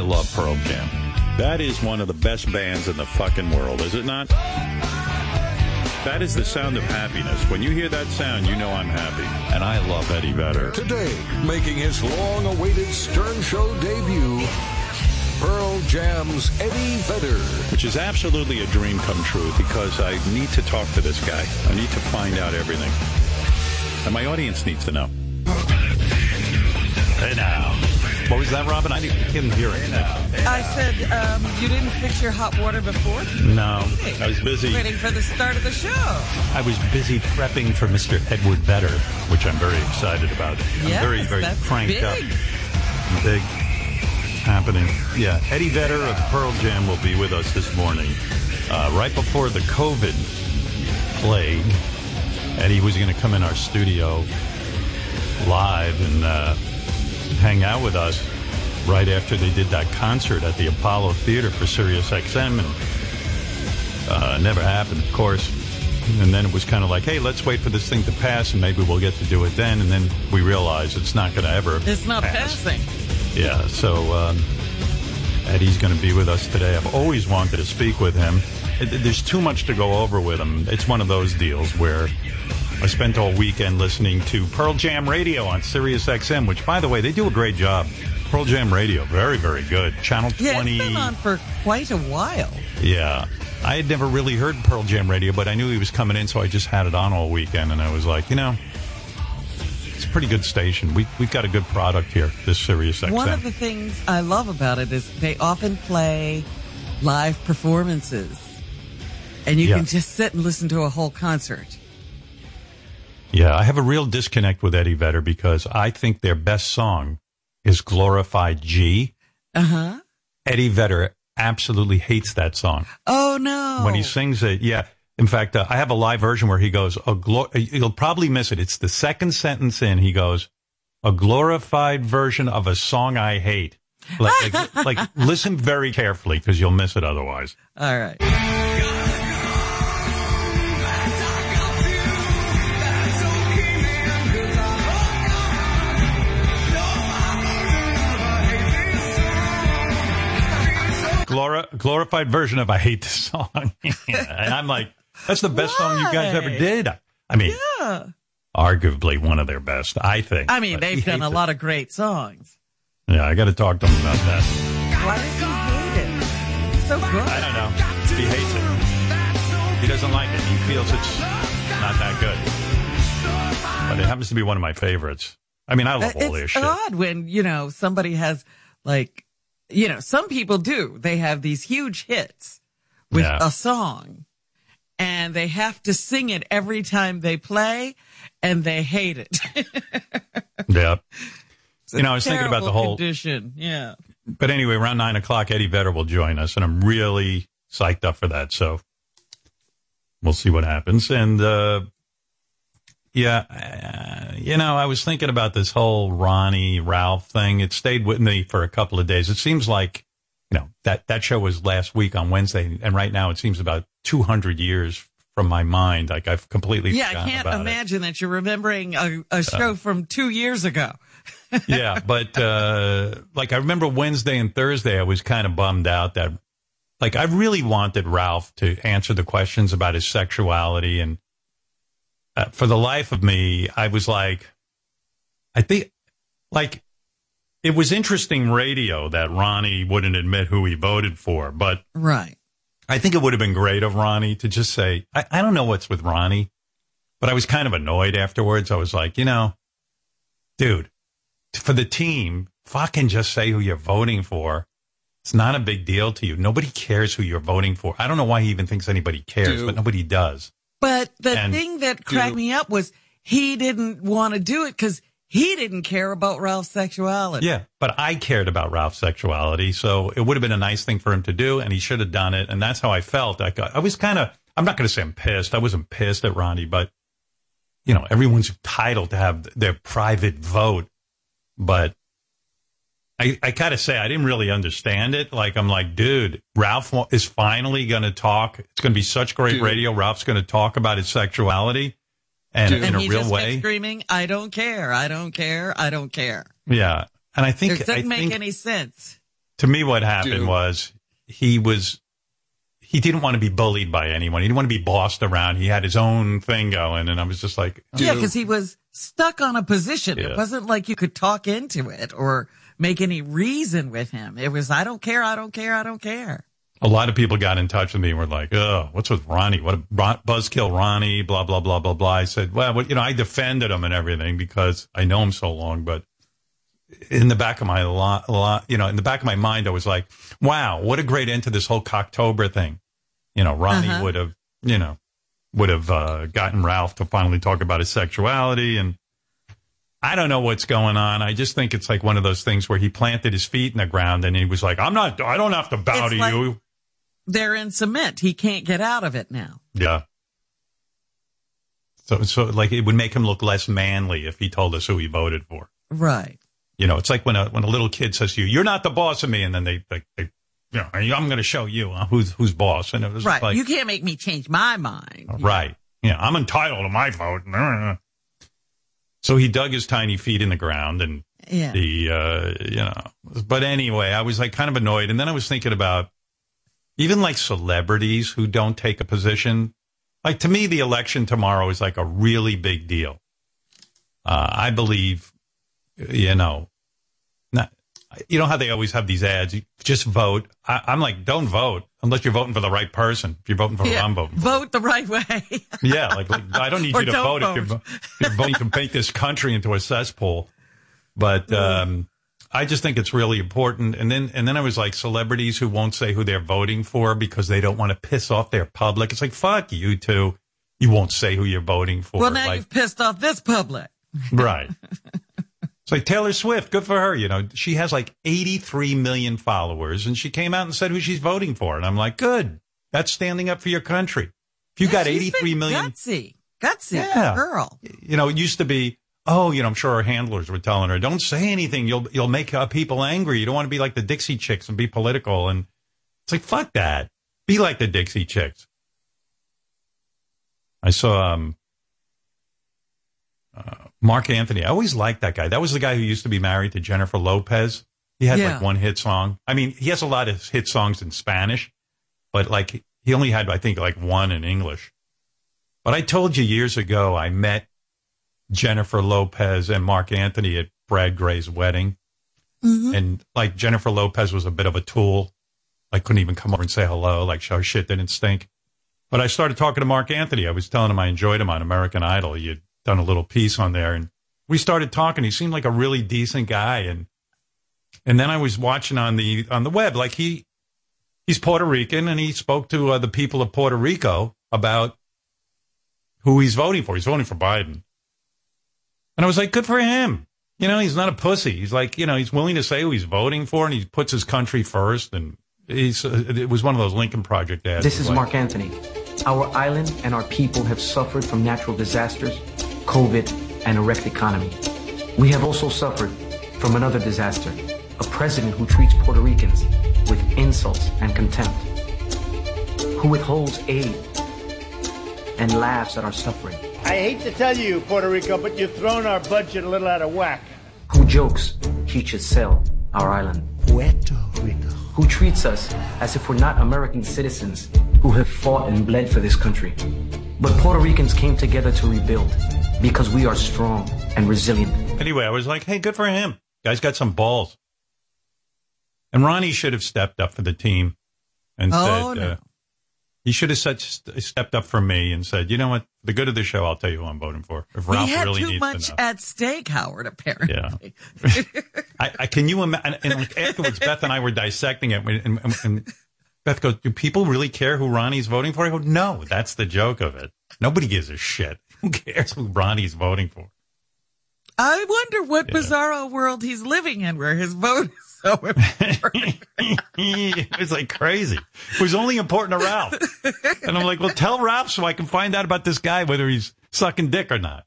I love Pearl Jam. That is one of the best bands in the fucking world, is it not? That is the sound of happiness. When you hear that sound, you know I'm happy. And I love Eddie Vedder. Today, making his long awaited Stern Show debut, Pearl Jam's Eddie Vedder. Which is absolutely a dream come true because I need to talk to this guy. I need to find out everything. And my audience needs to know. Hey now. What was that, Robin? I didn't hear it. I said um, you didn't fix your hot water before. No, I was busy. Waiting for the start of the show. I was busy prepping for Mr. Edward Vedder, which I'm very excited about. I'm Yes, very, very cranked big. up. Big happening. Yeah, Eddie Vedder of Pearl Jam will be with us this morning. Uh, right before the COVID plague, Eddie was going to come in our studio live and uh, hang out with us right after they did that concert at the Apollo Theater for Sirius XM. And uh, never happened, of course. And then it was kind of like, hey, let's wait for this thing to pass and maybe we'll get to do it then. And then we realize it's not going to ever It's not pass. passing. Yeah, so um, Eddie's going to be with us today. I've always wanted to speak with him. It- There's too much to go over with him. It's one of those deals where I spent all weekend listening to Pearl Jam Radio on Sirius XM, which, by the way, they do a great job. Pearl Jam Radio, very, very good. Channel 20. Yeah, 20. it's been on for quite a while. Yeah. I had never really heard Pearl Jam Radio, but I knew he was coming in, so I just had it on all weekend, and I was like, you know, it's a pretty good station. We, we've got a good product here, this Sirius XM. One of the things I love about it is they often play live performances, and you Yeah. can just sit and listen to a whole concert. Yeah, I have a real disconnect with Eddie Vedder because I think their best song is Glorified G. Uh huh. Eddie Vedder absolutely hates that song. Oh no! When he sings it, yeah. In fact, uh, I have a live version where he goes, a glo- you'll probably miss it. It's the second sentence in. He goes, a glorified version of a song I hate. Like, like, like listen very carefully because you'll miss it otherwise. All right. Glori- glorified version of I hate this song. and I'm like, that's the best song you guys ever did. I mean, Yeah. arguably one of their best, I think. I mean, they've done a it. lot of great songs. Yeah, I got to talk to him about that. Why does he hate it? It's so good. I don't know. He hates it. He doesn't like it. He feels it's not that good. But it happens to be one of my favorites. I mean, I love uh, all their it's odd when you know somebody has like you know some people do they have these huge hits with Yeah. a song and they have to sing it every time they play and they hate it Yeah. It's You know, I was thinking about the whole- condition yeah But anyway, around nine o'clock, Eddie Vedder will join us, and I'm really psyched up for that. So we'll see what happens. And uh, yeah, uh, you know, I was thinking about this whole Ronnie Ralph thing. It stayed with me for a couple of days. It seems like you know that that show was last week on Wednesday, and right now it seems about 200 years from my mind. Like I've completely yeah i can't about it. imagine that you're remembering a, a show from two years ago yeah, but uh, like I remember Wednesday and Thursday, I was kind of bummed out that like I really wanted Ralph to answer the questions about his sexuality, and uh, for the life of me, I was like, I think like it was interesting radio that Ronnie wouldn't admit who he voted for, but right I think it would have been great of Ronnie to just say, I, I don't know what's with Ronnie, but I was kind of annoyed afterwards. I was like, you know, dude, for the team, fucking just say who you're voting for. It's not a big deal to you. Nobody cares who you're voting for. I don't know why he even thinks anybody cares, Do. but nobody does. But the thing that cracked Do- me up was he didn't want to do it because he didn't care about ralph's sexuality Yeah, but I cared about Ralph's sexuality, so it would have been a nice thing for him to do, and he should have done it. And that's how I felt. I, got, I was kind of, I'm not going to say I'm pissed. I wasn't pissed at Ronnie, but you know, everyone's entitled to have their private vote. But I, I gotta say, I didn't really understand it. Like, I'm like, dude, Ralph is finally going to talk. It's going to be such great Dude. radio. Ralph's going to talk about his sexuality and Dude. in and a he real just kept way. screaming, "I don't care, I don't care, I don't care." Yeah. And I think, It doesn't I make think any sense. to me, what happened Dude. was he was he didn't want to be bullied by anyone. He didn't want to be bossed around. He had his own thing going, and I was just like, Yeah, because he was stuck on a position. Yeah. It wasn't like you could talk into it or make any reason with him. It was, I don't care, I don't care, I don't care. a lot of people got in touch with me and were like, "Oh, what's with Ronnie? What a buzzkill Ronnie?" Blah blah blah blah blah. I said, "Well, you know, I defended him and everything because I know him so long, but." In the back of my lot, lot, you know, in the back of my mind, I was like, "Wow, what a great end to this whole Cocktober thing." You know, Ronnie Uh-huh. would have, you know, would have uh, gotten Ralph to finally talk about his sexuality, and I don't know what's going on. I just think it's like one of those things where he planted his feet in the ground and he was like, "I'm not, I don't have to bow It's to like- you." They're in cement. He can't get out of it now. Yeah. So, so like it would make him look less manly if he told us who he voted for. Right. You know, it's like when a when a little kid says to you, "You're not the boss of me," and then they they, they you know, I'm going to show you uh, who's who's boss. And it was Right. like, you can't make me change my mind. right, yeah, I'm entitled to my vote. So he dug his tiny feet in the ground and Yeah. the uh you know but anyway i was like kind of annoyed. And then i was thinking about even like celebrities who don't take a position. Like to me the election tomorrow is like a really big deal. Uh i believe you know not you know how they always have these ads just vote. I, i'm like don't vote unless you're voting for the right person if you're voting for Yeah. i'm. Vote the right way. Yeah, like, like I don't need you to don't vote, if you're, if you're voting to make this country into a cesspool. But um, I just think it's really important. And then and then I was like celebrities who won't say who they're voting for because they don't want to piss off their public. It's like fuck you two. You won't say who you're voting for. well, now like, you've pissed off this public. right. It's like Taylor Swift. Good for her. You know, she has like 83 million followers, and she came out and said who she's voting for. And I'm like, good. That's standing up for your country. If you got She's 83 been million Gutsy. Gutsy. Yeah. Girl. you know, it used to be, oh, you know, I'm sure her handlers were telling her, don't say anything. You'll, you'll make uh, people angry. You don't want to be like the Dixie Chicks and be political. And it's like, fuck that. Be like the Dixie Chicks. I saw, um, uh, Marc Anthony. I always liked that guy. That was the guy who used to be married to Jennifer Lopez. He had Yeah. like one hit song. I mean, he has a lot of hit songs in Spanish, but like he only had, I think, like one in English. But I told you years ago, I met Jennifer Lopez and Marc Anthony at Brad Grey's wedding. Mm-hmm. And like Jennifer Lopez was a bit of a tool. I couldn't even come over and say hello, like her shit didn't stink. But I started talking to Marc Anthony. I was telling him I enjoyed him on American Idol. Had done a little piece on there and we started talking. He seemed like a really decent guy. And, and then I was watching on the, on the web, like he, he's Puerto Rican and he spoke to uh, the people of Puerto Rico about who he's voting for. He's voting for Biden. And I was like, good for him. You know, he's not a pussy. He's like, you know, he's willing to say who he's voting for and he puts his country first. And he's, uh, it was one of those Lincoln Project ads. This is like, Marc Anthony. Our island and our people have suffered from natural disasters, COVID, and a wrecked economy. We have also suffered from another disaster, a president who treats Puerto Ricans with insults and contempt, who withholds aid and laughs at our suffering, I hate to tell you, Puerto Rico, but you've thrown our budget a little out of whack. who jokes he should sell our island, Puerto Rico. who treats us as if we're not American citizens who have fought and bled for this country. But Puerto Ricans came together to rebuild because we are strong and resilient. Anyway, I was like, hey, good for him. Guy's got some balls. And Ronnie should have stepped up for the team and Oh, said, no. uh, he should have such stepped up for me and said, you know what? For the good of the show, I'll tell you who I'm voting for. If Ralph he had really too needs much to at stake, Howard, apparently. I, I can you imagine? And, and afterwards, Beth and I were dissecting it, and, and, and Beth goes, "Do people really care who Ronnie's voting for?" I go, "No, that's the joke of it. Nobody gives a shit. Who cares who Ronnie's voting for?" I wonder what bizarro world he's living in where his vote is so important. it was like crazy. It was only important to Ralph, and I'm like, "Well, tell Ralph so I can find out about this guy whether he's sucking dick or not."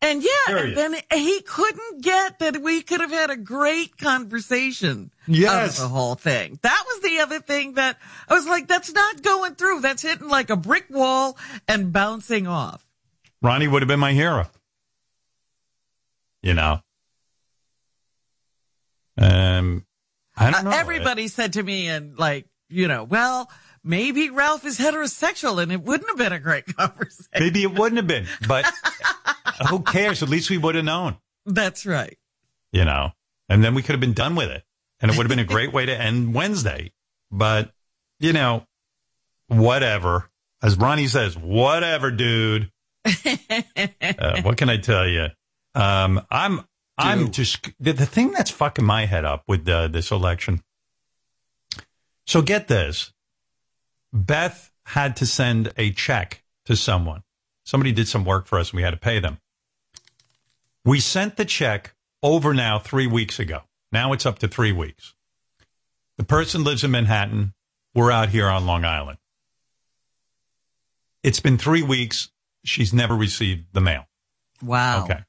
And yeah, Period. and then he couldn't get that we could have had a great conversation Yes. of the whole thing. That was the other thing that I was like, that's not going through. That's hitting like a brick wall and bouncing off. Ronnie would have been my hero. You know. Um, I don't Uh, know. everybody said to me, and like, you know, well, maybe Ralph is heterosexual, and it wouldn't have been a great conversation. Maybe it wouldn't have been, but who cares? At least we would have known, That's right. you know, and then we could have been done with it. And it would have been a great way to end Wednesday. But, you know, whatever. As Ronnie says, whatever, dude. uh, what can I tell you? Um, I'm, I'm just, the, the thing that's fucking my head up with uh, this election. So get this. Beth had to send a check to someone. Somebody did some work for us and we had to pay them. We sent the check over now three weeks ago. Now it's up to three weeks. The person lives in Manhattan. We're out here on Long Island. It's been three weeks. She's never received the mail. Wow. Okay.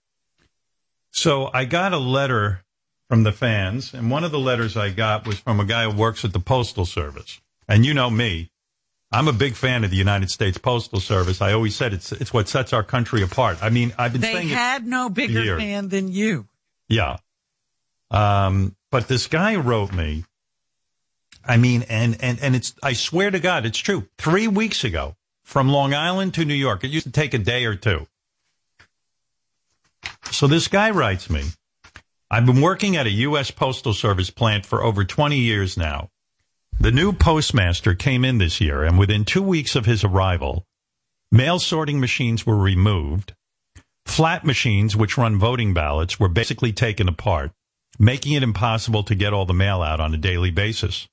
So I got a letter from the fans, and one of the letters I got was from a guy who works at the Postal Service. And you know me, I'm a big fan of the United States Postal Service. I always said it's it's what sets our country apart. I mean, I've been They saying it had no bigger fan than you. yeah. Um, but this guy wrote me. I mean, and, and, and it's, I swear to God, it's true. Three weeks ago from Long Island to New York, it used to take a day or two. So this guy writes me, I've been working at a U.S. Postal Service plant for over 20 years now. The new postmaster came in this year and within two weeks of his arrival, mail sorting machines were removed. Flat machines, which run voting ballots, were basically taken apart, making it impossible to get all the mail out on a daily basis.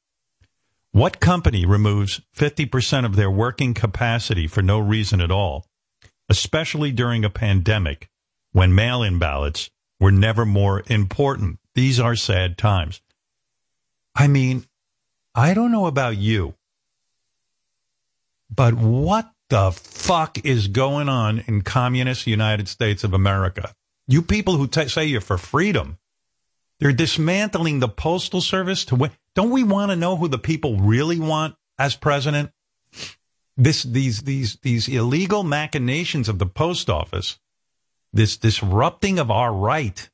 What company removes 50% of their working capacity for no reason at all, especially during a pandemic when mail in ballots were never more important? These are sad times. I mean, I don't know about you, but what the fuck is going on in communist United States of America? You people who t- say you're for freedom, they're dismantling the postal service to win. Don't we want to know who the people really want as president? This, these, these, these illegal machinations of the post office, this disrupting of our right.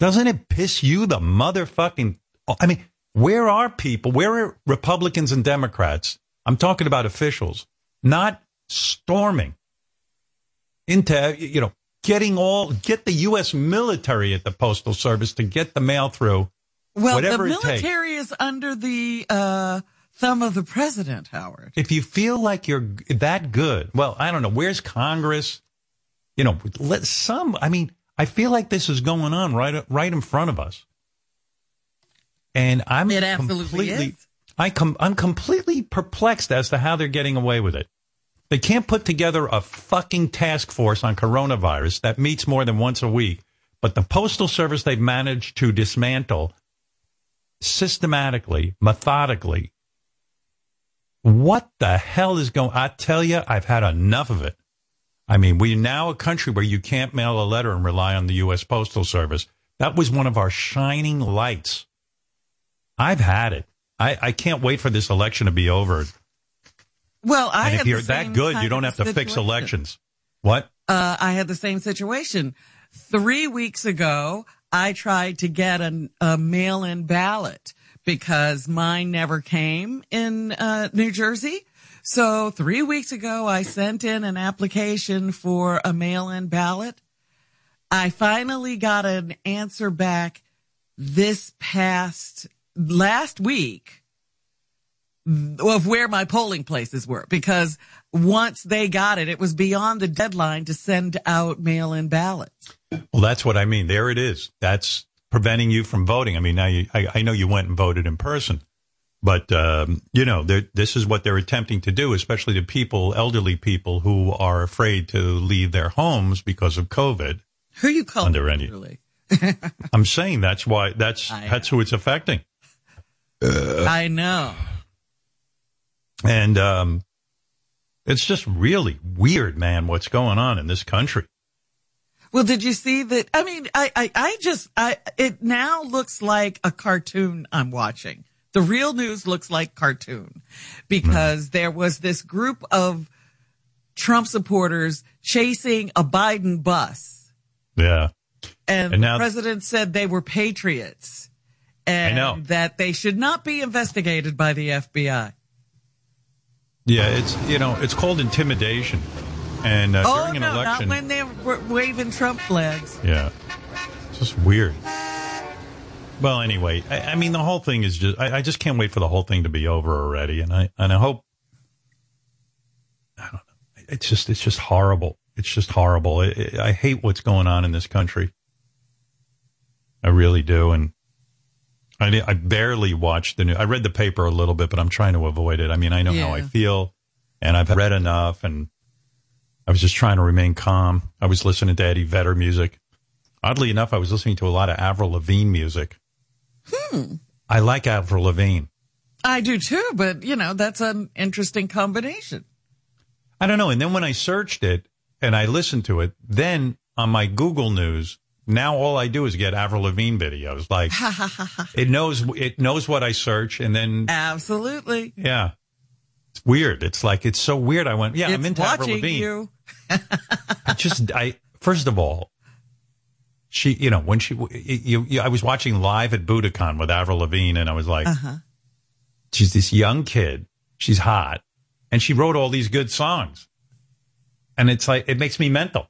Doesn't it piss you the motherfucking? I mean, where are people? Where are Republicans and Democrats? I'm talking about officials, not storming into, you know, getting all, get the U.S. military at the postal service to get the mail through. Well, the military is under the uh, thumb of the president, Howard. If you feel like you're that good, well, I don't know. Where's Congress? You know, let some, I mean, I feel like this is going on right, right in front of us. And I'm It absolutely completely, is. I com- I'm completely perplexed as to how they're getting away with it. They can't put together a fucking task force on coronavirus that meets more than once a week, but the postal service they've managed to dismantle systematically, methodically. What the hell is going? I tell you, I've had enough of it. I mean, we're now a country where you can't mail a letter and rely on the U.S. Postal Service. That was one of our shining lights. I've had it. I, I can't wait for this election to be over. Well, I and if you're that good, you don't have to fix elections. What? Uh, I had the same situation. Three weeks ago, I tried to get an, a mail-in ballot because mine never came in uh, New Jersey. So three weeks ago, I sent in an application for a mail-in ballot. I finally got an answer back this past last week of where my polling places were because once they got it, it was beyond the deadline to send out mail-in ballots. Well, that's what I mean. There it is. That's preventing you from voting. I mean, now you, I, I know you went and voted in person, but um, you know, this is what they're attempting to do, especially to people, elderly people who are afraid to leave their homes because of COVID. Who you call Under any- I'm saying that's why that's that's who it's affecting. I know. And um, it's just really weird, man, what's going on in this country. Well, did you see that? I mean, I, I, I just, I, it now looks like a cartoon I'm watching. The real news looks like cartoon because there was this group of Trump supporters chasing a Biden bus Yeah. and, And now- the president said they were patriots and know. that they should not be investigated by the FBI. Yeah, it's you know it's called intimidation, and uh, Oh during an no, election, not when they're w- waving Trump flags. yeah, it's just weird. Well, anyway, I, I mean the whole thing is just I, I just can't wait for the whole thing to be over already, and I and I hope I don't know. It's just it's just horrible. It's just horrible. I I hate what's going on in this country. I really do, and I I barely watched the news. I read the paper a little bit, but I'm trying to avoid it. I mean, I know how I feel, and I've read enough, and I was just trying to remain calm. I was listening to Eddie Vedder music. Oddly enough, I was listening to a lot of Avril Lavigne music. Hmm. I like Avril Lavigne. I do too, but you know that's an interesting combination. I don't know. And then when I searched it and I listened to it, then on my Google News, now all I do is get Avril Lavigne videos. Like it knows it knows what I search, and then Absolutely, yeah, it's weird. It's like it's so weird. I went, yeah, it's I'm into Avril Lavigne. you. I just, I first of all, she, you know, when she, you, you, I was watching live at Budokan with Avril Lavigne, and I was like, Uh-huh. she's this young kid, she's hot, and she wrote all these good songs, and it's like it makes me mental.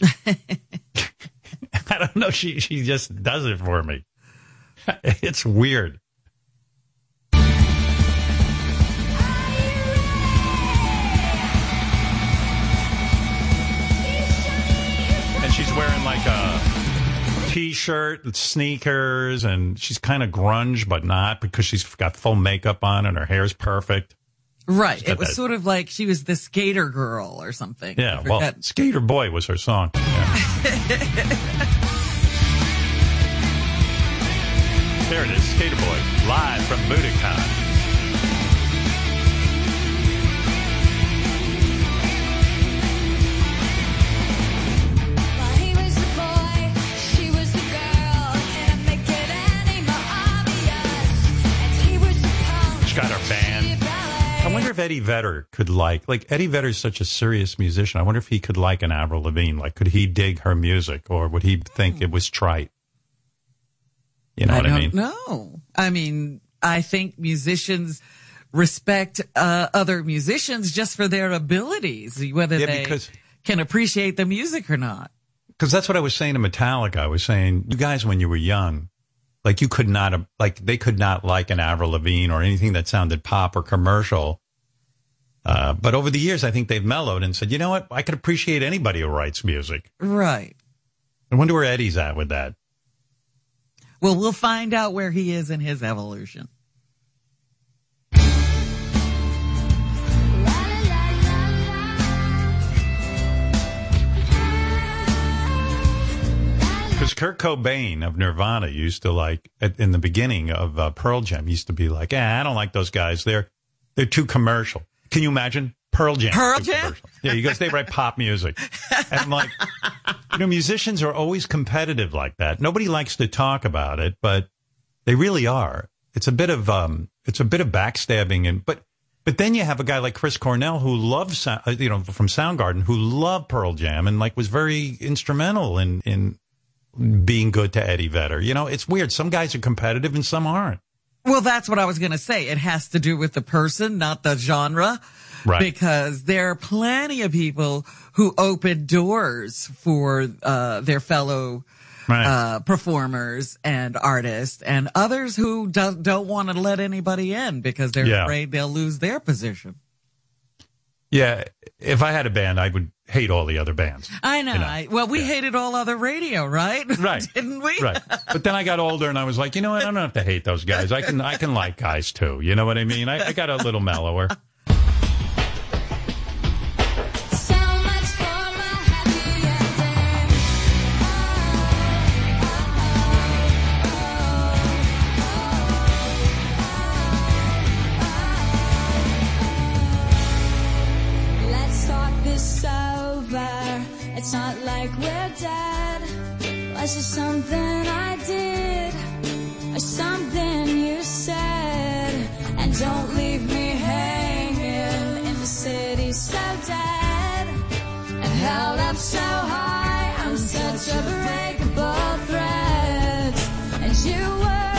I don't know. She she just does it for me. It's weird. And she's wearing like a t-shirt, and sneakers, and she's kind of grunge, but not because she's got full makeup on and her hair's perfect. Right. It was that- sort of like she was the skater girl or something. Yeah, well. Skater Boy was her song. Yeah. there it is, Skater Boy, live from Budokan. If Eddie Vedder could like, like Eddie Vedder's such a serious musician. I wonder if he could like an Avril Lavigne. Like, could he dig her music, or would he think it was trite? You know I what I mean? No, I mean, I think musicians respect uh, other musicians just for their abilities, whether Yeah, they because- can appreciate the music or not. Because that's what I was saying to Metallica. I was saying, you guys, when you were young, like you could not, like they could not like an Avril Lavigne or anything that sounded pop or commercial. Uh, but over the years, I think they've mellowed and said, you know what? I could appreciate anybody who writes music. Right. I wonder where Eddie's at with that. Well, we'll find out where he is in his evolution. Because Kurt Cobain of Nirvana used to like, at, in the beginning of uh, Pearl Jam, used to be like, eh, I don't like those guys. They're, they're too commercial. Can you imagine? Pearl Jam. Pearl Jam? Yeah, you guys, they write pop music. And I'm like, you know, musicians are always competitive like that. Nobody likes to talk about it, but they really are. It's a bit of, um, it's a bit of backstabbing and, but, but then you have a guy like Chris Cornell who loves, uh, you know, from Soundgarden who loved Pearl Jam and like was very instrumental in, in being good to Eddie Vedder. You know, it's weird. Some guys are competitive and some aren't. Well, that's what I was going to say. It has to do with the person, not the genre. Right. Because there are plenty of people who open doors for uh, their fellow Right. uh, performers and artists, and others who don't, don't want to let anybody in because they're Yeah. afraid they'll lose their position. Yeah. If I had a band, I would hate all the other bands. I know. You know, I, well, we hated all other radio, right? Right. Didn't we? Right. But then I got older and I was like, you know what? I don't have to hate those guys. I can, I can like guys too. You know what I mean? I, I got a little mellower. Was it something I did or something you said? And don't leave me hanging in the city so dead and held up so high. I'm such a breakable thread, and you were.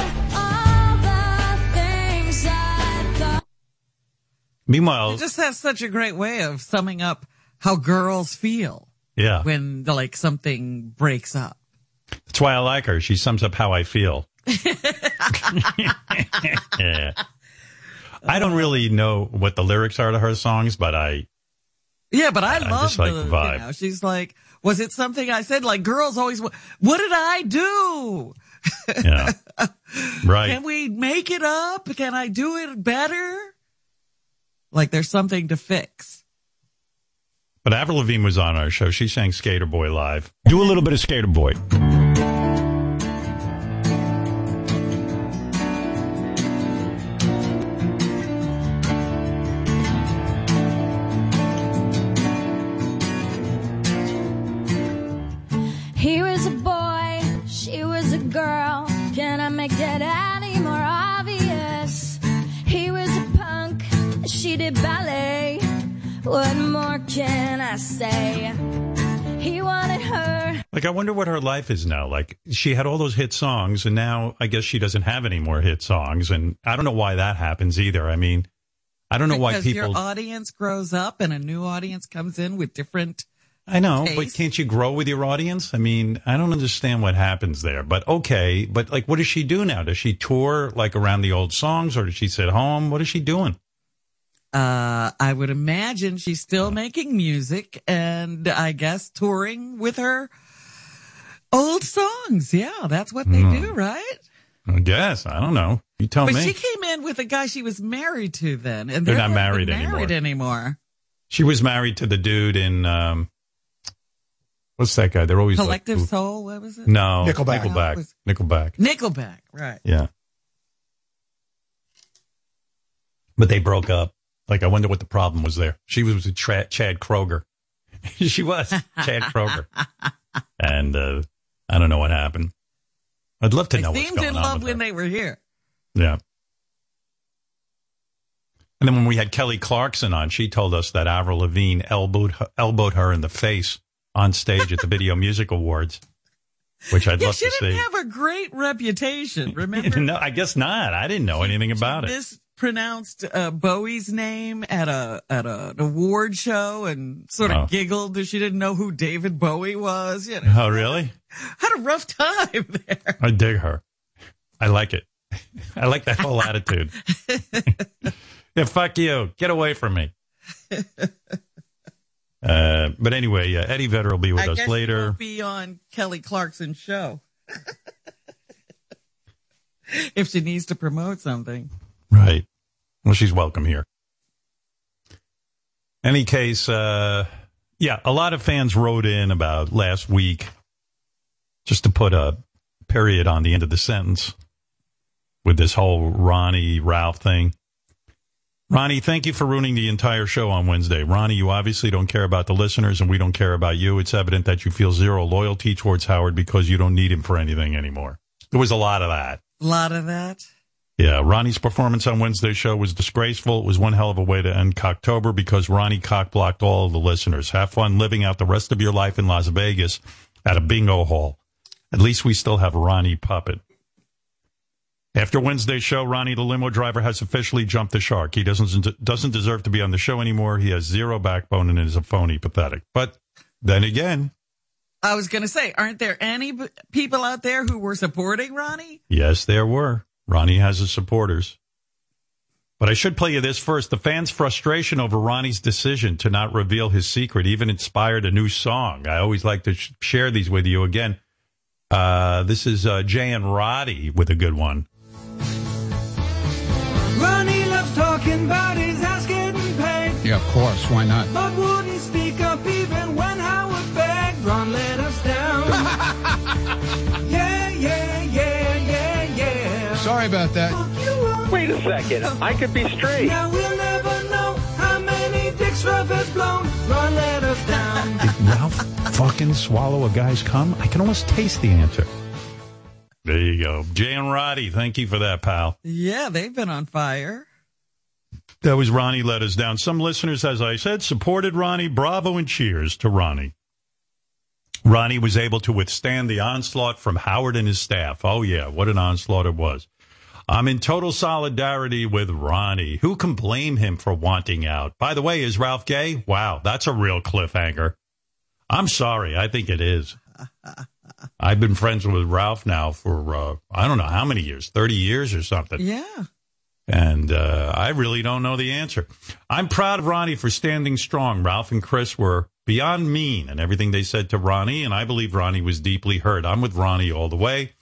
Meanwhile, it just has such a great way of summing up how girls feel. Yeah. When like something breaks up that's why I like her. She sums up how I feel. yeah. I don't really know what the lyrics are to her songs, but I Yeah, but I, I love just like the vibe. You know, she's like, was it something I said? Like girls always, what did I do? yeah. right. Can we make it up? Can I do it better? Like there's something to fix. But Avril Lavigne was on our show. She sang Skater Boy live. Do a little bit of Skater Boy. What more can I say? He wanted her. Like, I wonder what her life is now. Like, she had all those hit songs, and now I guess she doesn't have any more hit songs. And I don't know why that happens either. I mean, I don't know why people. your audience grows up and a new audience comes in with different. I know, but can't you grow with your audience? I mean, I don't understand what happens there. But okay, but like, what does she do now? Does she tour like around the old songs, or does she sit home? What is she doing? Uh, I would imagine she's still making music and I guess touring with her old songs. Yeah, that's what they do, right? I guess I don't know. You tell But me. But she came in with a guy she was married to then, and They're they're not married married anymore. anymore. She was married to the dude in um, what's that guy? They're always Collective ooh, Soul, what was it? No, Nickelback. No, Nickelback. it was- Nickelback. Nickelback, right? Yeah. But they broke up. Like, I wonder what the problem was there. She was with Tra- Chad Kroeger. she was Chad Kroeger. and uh, I don't know what happened. I'd love to They know what's seemed in love when they were here. Yeah. And then when we had Kelly Clarkson on, she told us that Avril Lavigne elbowed her, elbowed her in the face on stage at the Video Music Awards, which I'd Yeah, love she to didn't have a great reputation. Remember? no, I guess not. I didn't know anything about it. Mispronounced uh, Bowie's name at a at a, an award show and sort of Oh. giggled that she didn't know who David Bowie was. You know, Oh, really? had a rough time there. I dig her. I like it. I like that whole attitude. yeah, fuck you. Get away from me. Uh, but anyway, uh, Eddie Vedder will be with I us later. be on Kelly Clarkson's show if she needs to promote something. Right. Well, she's welcome here. Any case, uh, yeah, a lot of fans wrote in about last week just to put a period on the end of the sentence with this whole Ronnie Ralph thing. Ronnie, thank you for ruining the entire show on Wednesday. Ronnie, you obviously don't care about the listeners and we don't care about you. It's evident that you feel zero loyalty towards Howard because you don't need him for anything anymore. There was a lot of that. A lot of that. Yeah, Ronnie's performance on Wednesday's show was disgraceful. It was one hell of a way to end Cocktober because Ronnie cockblocked all of the listeners. Have fun living out the rest of your life in Las Vegas at a bingo hall. At least we still have Ronnie Puppet. After Wednesday's show, Ronnie, the limo driver, has officially jumped the shark. He doesn't doesn't deserve to be on the show anymore. He has zero backbone and is a phony, pathetic. But then again, I was going to say, aren't there any people out there who were supporting Ronnie? Yes, there were. Ronnie has his supporters. But I should play you this first. The fans' frustration over Ronnie's decision to not reveal his secret even inspired a new song. I always like to sh- share these with you again. Uh, this is uh, Jay and Roddy with a good one. Ronnie loves talking about his ass getting paid, Yeah, of course. Why not? but wouldn't speak up even when Howard begged. Ron let us down. yeah, yeah, yeah, yeah, yeah. Sorry about that. Fuck you, Ron. Wait a second. I could be straight. Now we'll never know how many dicks Ruff has blown. Ron let us down. Did Ralph fucking swallow a guy's cum? I can almost taste the answer. There you go. Jay and Roddy, thank you for that, pal. Yeah, they've been on fire. That was Ronnie let us down. Some listeners, as I said, supported Ronnie. Bravo and cheers to Ronnie. Ronnie was able to withstand the onslaught from Howard and his staff. Oh, yeah, what an onslaught it was. I'm in total solidarity with Ronnie. Who can blame him for wanting out? By the way, is Ralph gay? Wow, that's a real cliffhanger. I'm sorry. I think it is. I've been friends with Ralph now for, uh, I don't know how many years, 30 years or something. Yeah. And uh, I really don't know the answer. I'm proud of Ronnie for standing strong. Ralph and Chris were beyond mean and everything they said to Ronnie, and I believe Ronnie was deeply hurt. I'm with Ronnie all the way.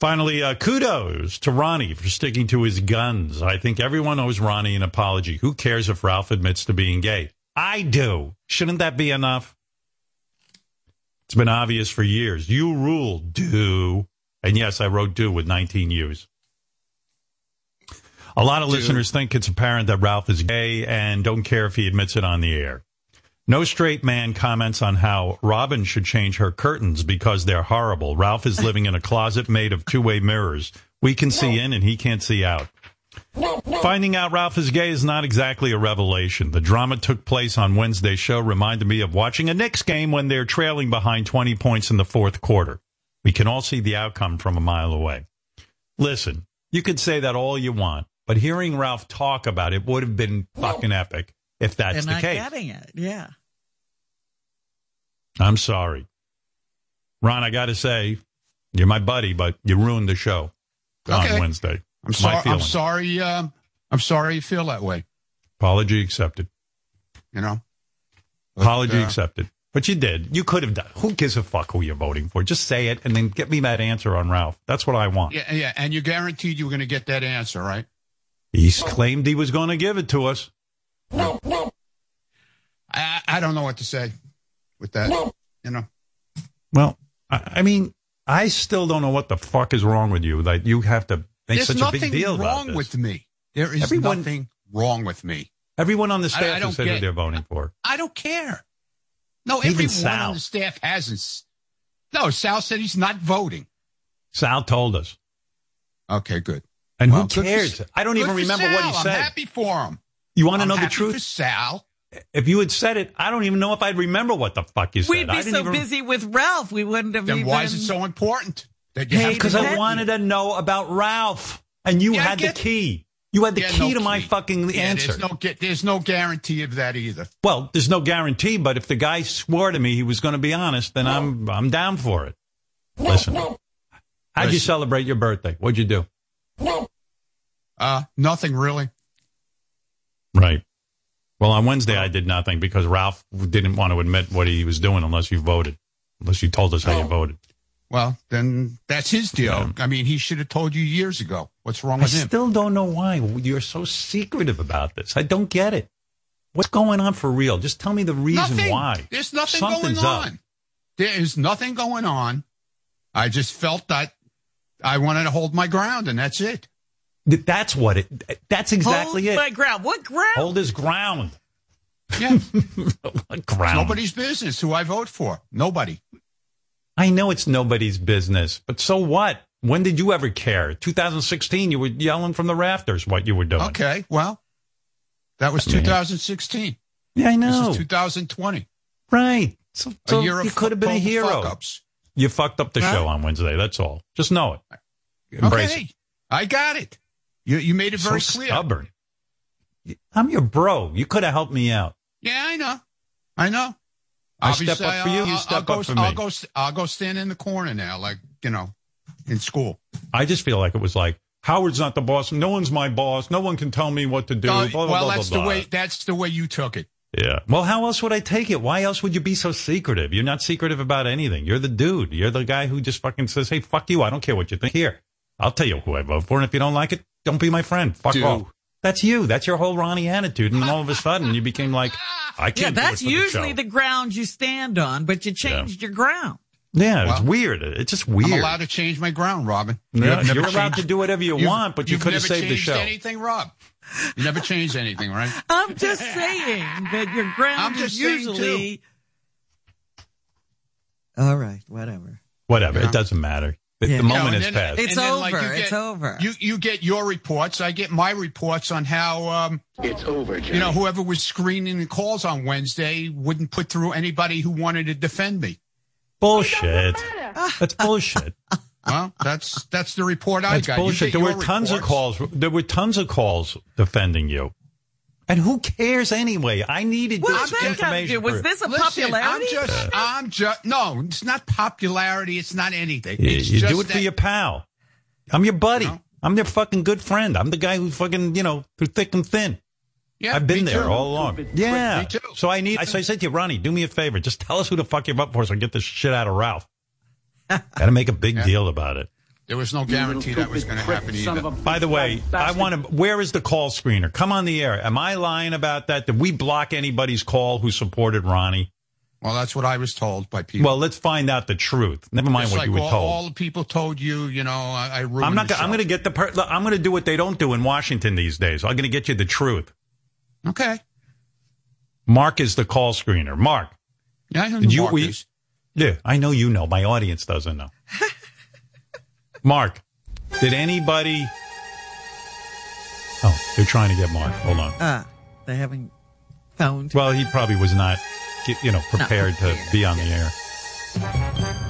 Finally, uh, kudos to Ronnie for sticking to his guns. I think everyone owes Ronnie an apology. Who cares if Ralph admits to being gay? I do. Shouldn't that be enough? It's been obvious for years. You rule, do. And yes, I wrote do with 19 U's. A lot of listeners think it's apparent that Ralph is gay and don't care if he admits it on the air. No straight man comments on how Robin should change her curtains because they're horrible. Ralph is living in a closet made of two way mirrors. We can see in and he can't see out. Finding out Ralph is gay is not exactly a revelation. The drama took place on Wednesday's show reminded me of watching a Knicks game when they're trailing behind 20 points in the fourth quarter. We can all see the outcome from a mile away. Listen, you could say that all you want, but hearing Ralph talk about it would have been fucking epic if that's They're the not case. getting it. Yeah. I'm sorry. Ron, I got to say, you're my buddy, but you ruined the show Okay. on Wednesday. I'm My sorry. I'm sorry. Um, I'm sorry you feel that way. Apology accepted. You know. Apology uh, accepted. But you did. You could have done. Who gives a fuck who you're voting for? Just say it and then get me that answer on Ralph. That's what I want. Yeah, yeah. And you guaranteed you were going to get that answer, right? He claimed he was going to give it to us. I, I don't know what to say with that. You know. Well, I, I mean, I still don't know what the fuck is wrong with you that you have to make There's such a big deal about wrong with me. There is Everyone- nothing wrong with me. Everyone on the staff I has don't said who they're voting for. I don't care. No, Even everyone Sal. on the staff hasn't. No, Sal said he's not voting. Sal told us. Okay, good. And Well, who for cares? S- I don't even for remember what he said. I'm happy for him. You want to I'm know the truth? For Sal. If you had said it, I don't even know if I'd remember what the fuck you said. We'd I be didn't so even, busy with Ralph, we wouldn't have Then even. why is it so important that you Hey, Because to I Depend- wanted to know about Ralph, and you Yeah, I had the key. You had the Yeah, key no to my key. fucking Yeah, answer. There's no, gu- there's no guarantee of that either. well, there's no guarantee, but if the guy swore to me he was going to be honest, then I'm I'm down for it. Listen, how'd you celebrate your birthday? What'd you do? Uh, nothing really. Right. Well, on Wednesday I did nothing because Ralph didn't want to admit what he was doing unless you voted, unless you told us how you voted. Well, then that's his deal. Yeah. I mean, he should have told you years ago. What's wrong I with him? I still don't know why you're so secretive about this. I don't get it. What's going on for real? Just tell me the reason nothing. why. There's nothing Something's going up. on. There is nothing going on. I just felt that I wanted to hold my ground, and that's it. Th- That's what it. That's exactly Hold it. my ground. What ground? Hold his ground. Yeah, what ground? nobody's business who I vote for. Nobody. I know it's nobody's business, but so what? When did you ever care? 2016, you were yelling from the rafters what you were doing. Okay, well, that was I mean- 2016. Yeah, I This know. is 2020. right. So, so a year you of could have been a hero. fuck-ups. You fucked up the Right. show on Wednesday. That's all. Just know it. Embrace okay, it. I got it. You you made it very so clear. stubborn. I'm your bro. You could have helped me out. Yeah, I know. I know. I Obviously, step up for you, you I'll- step I'll go, up for I'll me. go. I'll go stand in the corner now, like you know, in school. I just feel like it was like Howard's not the boss. No one's my boss. No one can tell me what to do. Uh, blah, blah, well, blah, that's blah, the blah. way. That's the way you took it. Yeah. Well, how else would I take it? Why else would you be so secretive? You're not secretive about anything. You're the dude. You're the guy who just fucking says, "Hey, fuck you. I don't care what you think. Here, I'll tell you who I vote for, and if you don't like it, don't be my friend. Fuck Do. off." That's you. That's your whole Ronnie attitude, and all of a sudden you became like, "I can't." Yeah, that's do it for usually the, the, ground you stand on, but you changed your ground. Yeah, it's weird. It's just weird. I'm allowed to change my ground, Robin. Yeah, You've never you're allowed to do whatever you you've- want, but you you've could have never saved the changed show. Anything, Rob? You never changed anything, right? I'm just saying that your ground I'm is just saying, usually. All right, whatever. Whatever. Yeah. It doesn't matter. The, Yeah. the You You know, moment has passed. It's and then, like, over. It's over. You you get your reports. I get my reports on how um, It's over, Johnny. you know whoever was screening the calls on Wednesday wouldn't put through anybody who wanted to defend me. bullshit. That's bullshit. Well, that's that's the report I That's got. Bullshit. get There were your tons of calls. There were tons of calls defending you. And who cares anyway? I needed What's this that to information. do? Was this a Listen, popularity? I'm just, I'm just, no, it's not popularity. It's not anything. You, It's you just do it for your pal. I'm your buddy. You know? I'm their fucking good friend. I'm the guy who fucking, you know, through thick and thin. Yeah, I've been there too. all along. Yeah. Me too. So I need, so I said to you, Ronnie, do me a favor. Just tell us who the fuck you're up for so I get this shit out of Ralph. Got to make a big Yeah. deal about it. There was no guarantee that was going to happen either. By the way, I want to. Where is the call screener? Come on the air. Am I lying about that? Did we block anybody's call who supported Ronnie? Well, that's what I was told by people. Well, let's find out the truth. Never mind It's what like you were all, told. all the people told you, you know, I, I ruined I'm not. the Gonna, I'm going to get the. Per, I'm going to do what they don't do in Washington these days. I'm going to get you the truth. Okay. Mark is the call screener. Mark. Yeah, I know Did who you- Mark we- Yeah, I know you know. My audience doesn't know. Mark, did anybody? Oh, they're trying to get Mark. Hold on. Ah, they haven't found. Well, he probably was not, you know, prepared to be on the air.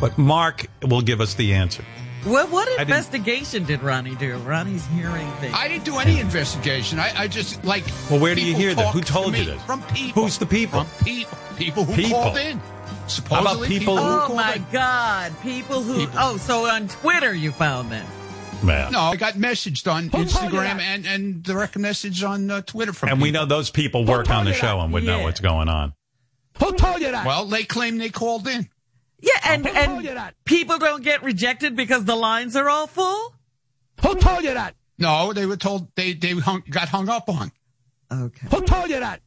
But Mark will give us the answer. What, what investigation did Ronnie do? Ronnie's hearing things. I didn't do any investigation. I, I just like. Well, where do you hear that? Who told me you this? From people. Who's the people? From people. People who People. called in. How Supposedly about people who- who oh my in. God! People who. People. Oh, so on Twitter you found them. Man. No, I got messaged on told you Instagram and, and direct message on uh, Twitter from And we know those people work on the show and would know what's going on. Who told you that? Well, they claim they called in. Yeah, and Who told you and that? people don't get rejected because the lines are all full. Who told you that? No, they were told they they hung, got hung up on. Okay. Who told you that?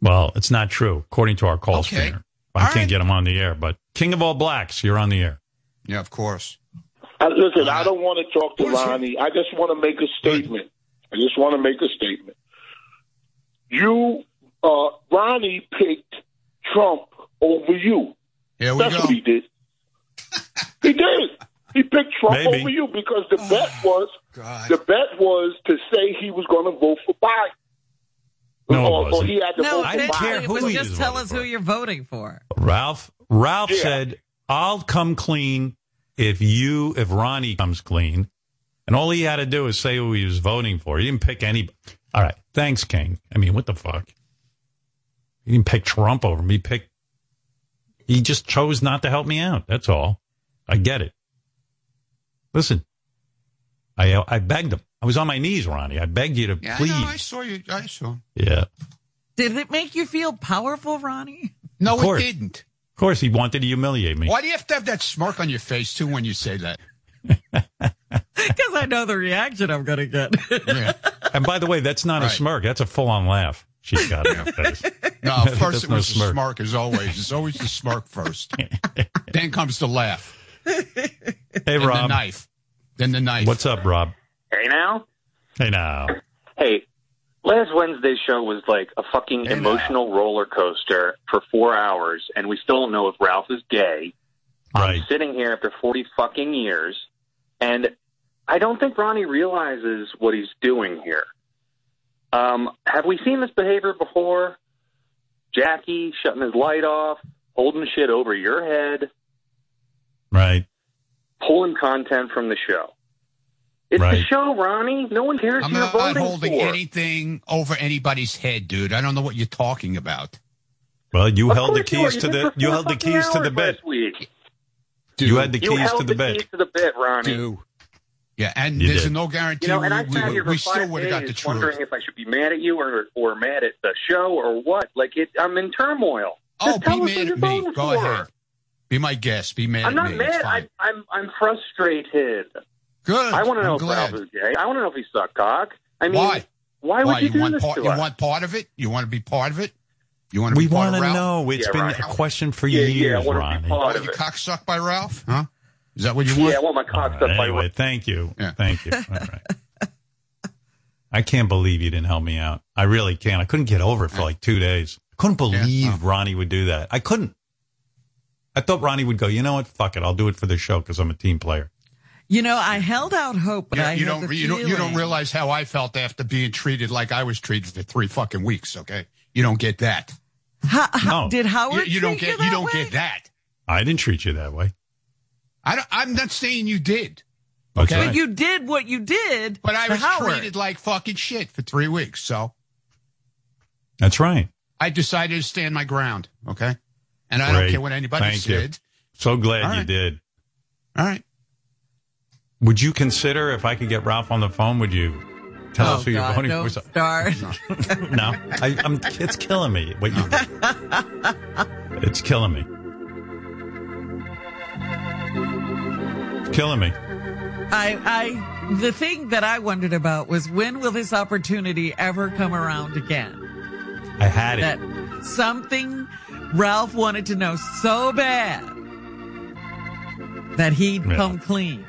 Well, it's not true, according to our call Okay. screener. I can't right. get him on the air, but King of All Blacks, you're on the air. Yeah, of course. Uh, listen, I don't want to talk to Who's he? Ronnie. I just want to make a statement. I just want to make a statement. You, uh, Ronnie picked Trump over you. Here we That's go. what he did. he did. He picked Trump Maybe. over you because the bet was God. the bet was to say he was going to vote for Biden. No, it or, or wasn't. he had to No, I didn't care who he just was tell voting us for. who you're voting for. Ralph Ralph Yeah. said, "I'll come clean if you if Ronnie comes clean." And all he had to do is say who he was voting for. He didn't pick any. All right, thanks, King. I mean, what the fuck? He didn't pick Trump over me. He picked. He just chose not to help me out. That's all. I get it. Listen, I I begged him. I was on my knees, Ronnie. I begged you to Yeah, please. no, I saw you. I saw. yeah, Did it make you feel powerful, Ronnie? No, it didn't. of course he wanted to humiliate me. Why do you have to have that smirk on your face too when you say that? Because I know the reaction I'm going to get. Yeah. And by the way, that's not a smirk. That's a full-on laugh. She's got in her face. No, There's first it no was the smirk. smirk as always. It's always the smirk first. then comes the laugh. Hey, Then the Rob. knife. Then the knife. What's up, Rob? Hey now? Hey, now. Hey, last Wednesday's show was like a fucking Hey, now. emotional roller coaster for four hours, and we still don't know if Ralph is gay. Right. I'm sitting here after 40 fucking years, and I don't think Ronnie realizes what he's doing here. Um, have we seen this behavior before? Jackie shutting his light off, holding shit over your head, Right. pulling content from the show. It's the show, Ronnie. No one cares I'm who you're not voting holding for. anything over anybody's head, dude. I don't know what you're talking about. Well, you Of held the course you are. keys You to the you held the keys to the hours bit. last. You had the You keys to the bit. keys to the bit, Ronnie. Do. Yeah, and You there's did. no guarantee You know, and I we, sat we, here for we still five would have got the days truth. wondering if I should be mad at you or or mad at the show or what. Like it, I'm in turmoil. Oh, Just be tell us who mad you're at me. Go for. ahead. Be my guest. Be mad I'm at not me. mad. I, fine. I'm I'm frustrated. Good. I want to know I'm if glad. Ralph is gay. I want to know if he sucked cock. I mean, Why? Why would Why? you, do want this part? to You us? want part of it? You want to be part of it? You want to We be part of Ralph? We want to know. It's Yeah, been right. a question for Yeah, yeah, I years, wanna be Ronnie. part of your it. cock sucked by Ralph? Huh? Is that what you want? Yeah, I want my cock All stuff right, by anyway, thank you. Yeah. Thank you. All right. I can't believe you didn't help me out. I really can't. I couldn't get over it for like two days. I couldn't believe Yeah. Oh. Ronnie would do that. I couldn't. I thought Ronnie would go, you know what? Fuck it. I'll do it for the show because I'm a team player. You know, I held out hope, but Yeah, I you don't, the you don't, you don't realize how I felt after being treated like I was treated for three fucking weeks. Okay, you don't get that. How, how, No. Did Howard? You, you don't treat get, that you don't way? get that. I didn't treat you that way. I don't, I'm not saying you did. Okay. right. But you did what you did. But I was Howard. treated like fucking shit for three weeks. So That's right. I decided to stand my ground. Okay. And I Great. don't care what anybody Thank you. So glad All you right. did. All right. Would you consider if I could get Ralph on the phone? Would you tell Oh, us who you're voting don't for? start. No, I, I'm. It's killing me. What you? it's killing me. It's killing me. I, I, the thing that I wondered about was when will this opportunity ever come around again? I had it. That something Ralph wanted to know so bad that he'd Yeah. come clean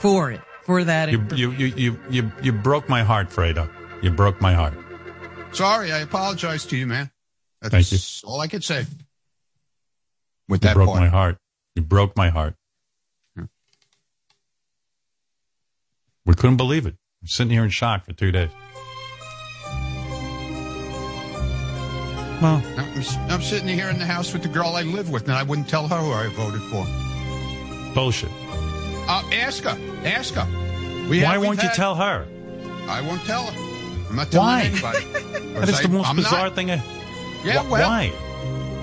for it, for that. you, you, you, you, you, you broke my heart, Fredo. You broke my heart. Sorry. I apologize to you, man. That's Thank you. all I could say. With You that broke part. my heart. You broke my heart. We couldn't believe it. I'm sitting here in shock for two days. Well, I'm, s- I'm sitting here in the house with the girl I live with, and I wouldn't tell her who I voted for. bullshit. Uh, ask her. Ask her. We Why have- won't you tell her? I won't tell her. I'm not telling Why? anybody. That is the most I'm bizarre not. thing. I, Yeah, Wh- well, why?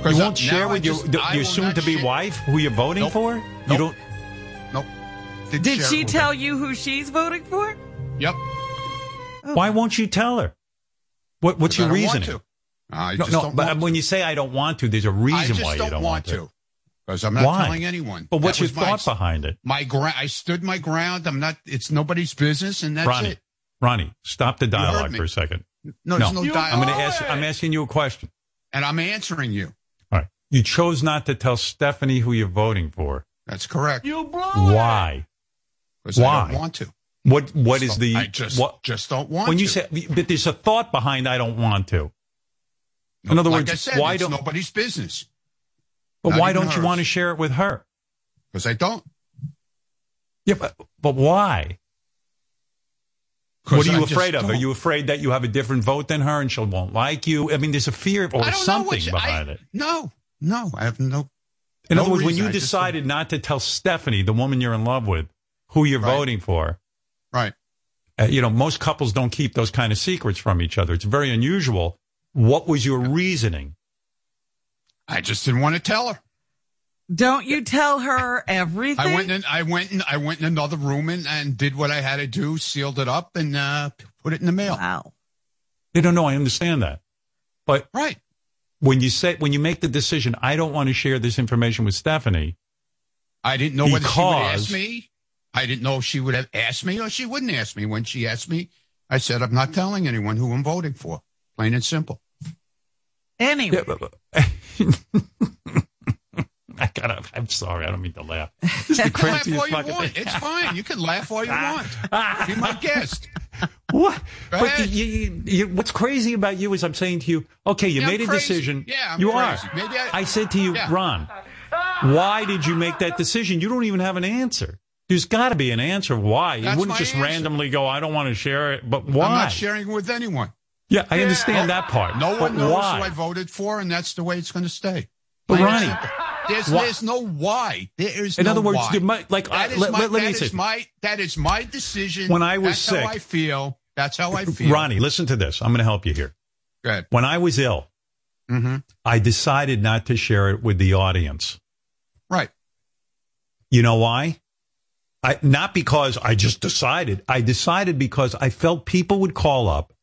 'cause You won't now share I with your just- the- your soon-to-be wife who you're voting Nope. for? You don't. Nope. Didn't Did she tell her. you who she's voting for? Yep. Why won't you tell her? What, what's 'Cause I your don't want reasoning? to. I No, just no. don't But want when you say I don't want to, there's a I reason just why don't, you don't want to. Because I'm not Why? telling anyone. But what's That your thought my, behind it, My gra- I stood my ground. I'm not. It's nobody's business, and that's Ronnie? it. Ronnie, stop the dialogue for a second. No, there's no I'm dialogue. going to ask. I'm asking you a question. and I'm answering you. All right. You chose not to tell Stephanie who you're voting for. That's correct. You blew Why? Because I don't want to. What What is So the I just what? just don't want When to. you say, but there's a thought behind I don't want to. In other like words, I said, why it's don't? nobody's business? But not why don't you want to share it with her? Because I don't. Yeah, but, but why? What are you just afraid of? Are don't. you afraid that you have a different vote than her and she won't like you? I mean, there's a fear or I something behind I- it. No, no, I have no. In no other words, when you I decided not to tell Stephanie, the woman you're in love with, who you're Right. voting for, Right. uh, you know, most couples don't keep those kind of secrets from each other. It's very unusual. What was your reasoning? I just didn't want to tell her. Don't you tell her everything? I went in. I went in. I went in another room and, and did what I had to do. Sealed it up and uh, put it in the mail. Wow. They don't know. I understand that. But Right. when you say, when you make the decision, I don't want to share this information with Stephanie, I didn't know whether she would Because- ask me. I didn't know if she would have asked me or she wouldn't ask me. When she asked me, I said, I'm not telling anyone who I'm voting for. Plain and simple. Anyway, Yeah, but- I gotta, I'm sorry. I don't mean to laugh. This is the You can laugh craziest all you fucking want. thing. It's fine. You can laugh all you want. Be my guest. What? Go But you, you, you, what's crazy about you is I'm saying to you, okay, you Yeah, I'm made a crazy. decision. Yeah, I'm you crazy. are. Maybe I- I said to you, Yeah. Ron, why did you make that decision? You don't even have an answer. There's got to be an answer why. You wouldn't just answer. randomly go, I don't want to share it. But why? I'm not sharing it with anyone. Yeah, I understand that part. No one knows why? who I voted for, and that's the way it's going to stay. But Ronnie, there's, why- there's no why. There is In no other words, why. there like, That is let- my, let- let me that say- my that is my decision. When I was that's sick- how I feel. That's how I feel. Ronnie, listen to this. I'm going to help you here. Good. When I was ill, Mm-hmm. I decided not to share it with the audience. Right. You know why? I, not because I just decided. I decided because I felt people would call up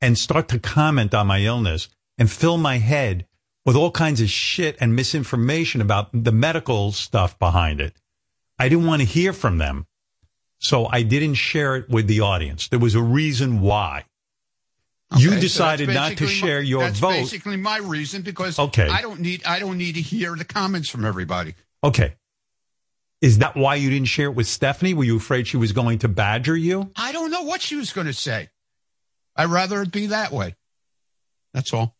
and start to comment on my illness and fill my head with all kinds of shit and misinformation about the medical stuff behind it. I didn't want to hear from them. So I didn't share it with the audience. There was a reason why. Okay, you so decided not to share your that's vote. That's basically my reason because Okay. I don't need I don't need to hear the comments from everybody. Okay. Is that why you didn't share it with Stephanie? Were you afraid she was going to badger you? I don't know what she was going to say. I'd rather it be that way. That's all.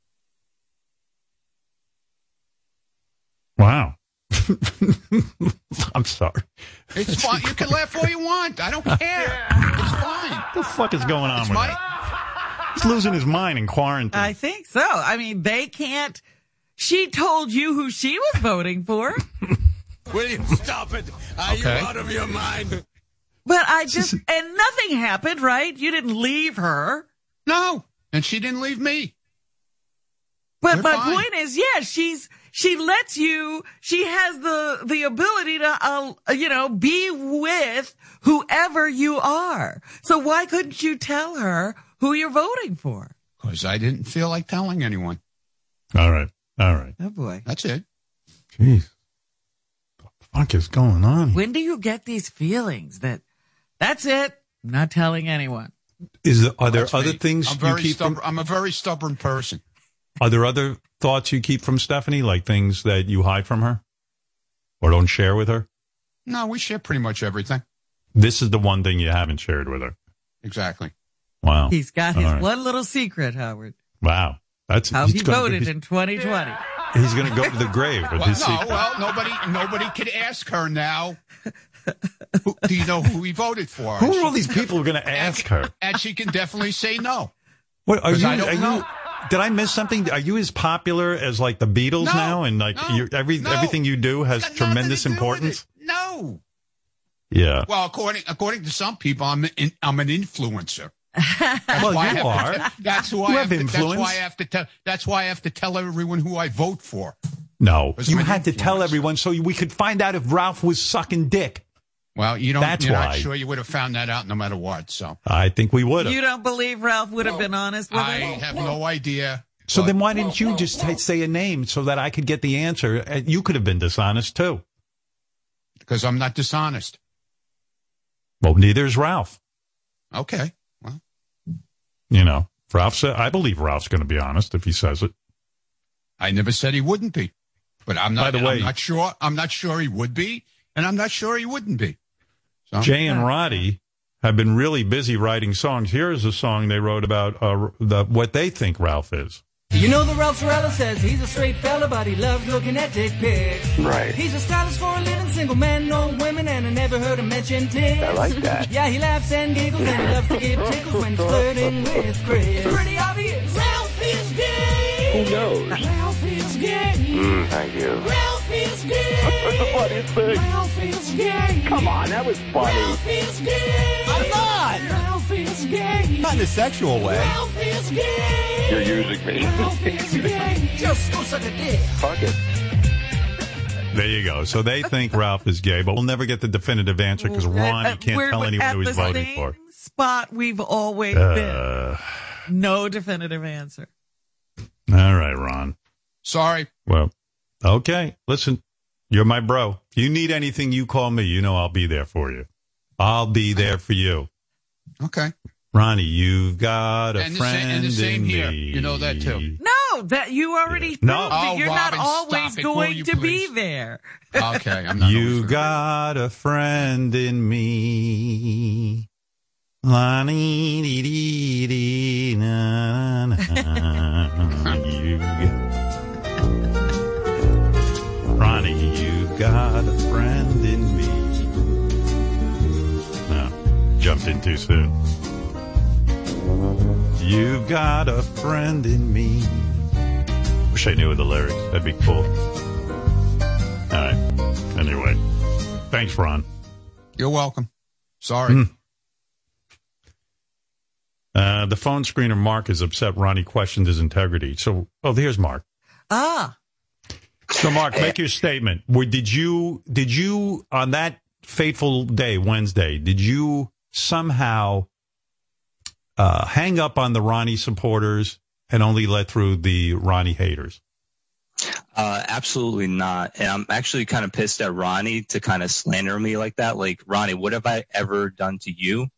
Wow. I'm sorry. It's fine. You can laugh all you want. I don't care. It's fine. What the fuck is going on It's with my. him? He's losing his mind in quarantine. I think so. I mean, they can't. She told you who she was voting for. Will you stop it? Are Okay. you out of your mind? But I just, and nothing happened, right? You didn't leave her. No, and she didn't leave me. But We're my fine. point is, yeah, she's, she lets you, she has the, the ability to, uh, you know, be with whoever you are. So why couldn't you tell her who you're voting for? Because I didn't feel like telling anyone. All right. All right. Oh boy. That's it. Jeez. What the fuck is going on? When do you get these feelings that that's it? I'm not telling anyone. Is there, are there That's other me. things I'm you very keep from. I'm a very stubborn person. Are there other thoughts you keep from Stephanie, like things that you hide from her or don't share with her? No, we share pretty much everything. This is the one thing you haven't shared with her. Exactly. Wow. He's got his All right. one little secret, Howard. Wow. That's How he gonna- voted in 2020. He's going to go to the grave with Well, his no, secret. well, nobody, nobody could ask her now. Who, do you know who he voted for? Who are all these people who are going to ask her? And she can definitely say no. What are you? I don't are you did I miss something? Are you as popular as like the Beatles No, now? And like no, you every no. everything you do has It's got nothing tremendous do importance. No. Yeah. Well, according according to some people, I'm an, I'm an influencer. That's Well, why I you to are. te- that's who You I have have. To, that's why I have to tell. That's why I have to tell everyone who I vote for. No, you had to tell everyone so we could find out if Ralph was sucking dick. Well, you don't. That's you're why. not sure you would have found that out no matter what. So I think we would have. You don't believe Ralph would have been honest with I him? have no idea. So but- then why didn't you just t- say a name so that I could get the answer? Uh, You could have been dishonest too. because I'm not dishonest. Well, neither is Ralph. Okay. Well, You know, Ralph said, I believe Ralph's going to be honest if he says it. I never said he wouldn't be, but I'm not. By the way- I'm not sure. I'm not sure he would be, and I'm not sure he wouldn't be. So, Jay and Roddy have been really busy writing songs. Here is a song they wrote about uh, the, what they think Ralph is. You know the Ralph Cirella says he's a straight fella, but he loves looking at dick pics. Right. He's a stylist for a living, single man, no women, and I never heard him mention tits. I like that. Yeah, he laughs and giggles and he loves to give tickles when he's flirting with Chris. Pretty obvious. Ralph is gay. Who knows? Ralph is gay. Mm, thank you. Ralph is gay. That's the funniest thing. Ralph is gay. Come on, that was funny. Ralph is gay. I'm not. Ralph is gay. Not in a sexual way. Ralph is gay. You're using me. Ralph is gay. Just go suck a dick. Fuck it. There you go. So they think Ralph is gay, but we'll never get the definitive answer because Ron can't we're tell anyone who he's the voting same for. Spot we've always been. Uh, No definitive answer. All right, Ron. sorry. Well, okay. Listen, you're my bro. If you need anything, you call me. You know I'll be there for you. I'll be there for you. Okay. Ronnie, you've got a And the sa- friend and the same in here. me. You know that too. No, that you already proved No. that Oh, you're Robin, not always stop it, will going you to please? be there. Okay. I'm not. You got a friend in me. Lonnie, dee, dee, dee, na, na, na. You Ronnie, you got a friend in me. No, jumped in too soon. You got a friend in me. Wish I knew the lyrics. That'd be cool. All right. Anyway, thanks, Ron. You're welcome. Sorry. Hmm. Uh, the phone screener Mark is upset. Ronnie questioned his integrity. So, oh, here's Mark. Ah, So, Mark, make your statement. Were, did you did you on that fateful day, Wednesday? Did you somehow uh, hang up on the Ronnie supporters and only let through the Ronnie haters? Uh, absolutely not. And I'm actually kind of pissed at Ronnie to kind of slander me like that. Like, Ronnie, what have I ever done to you?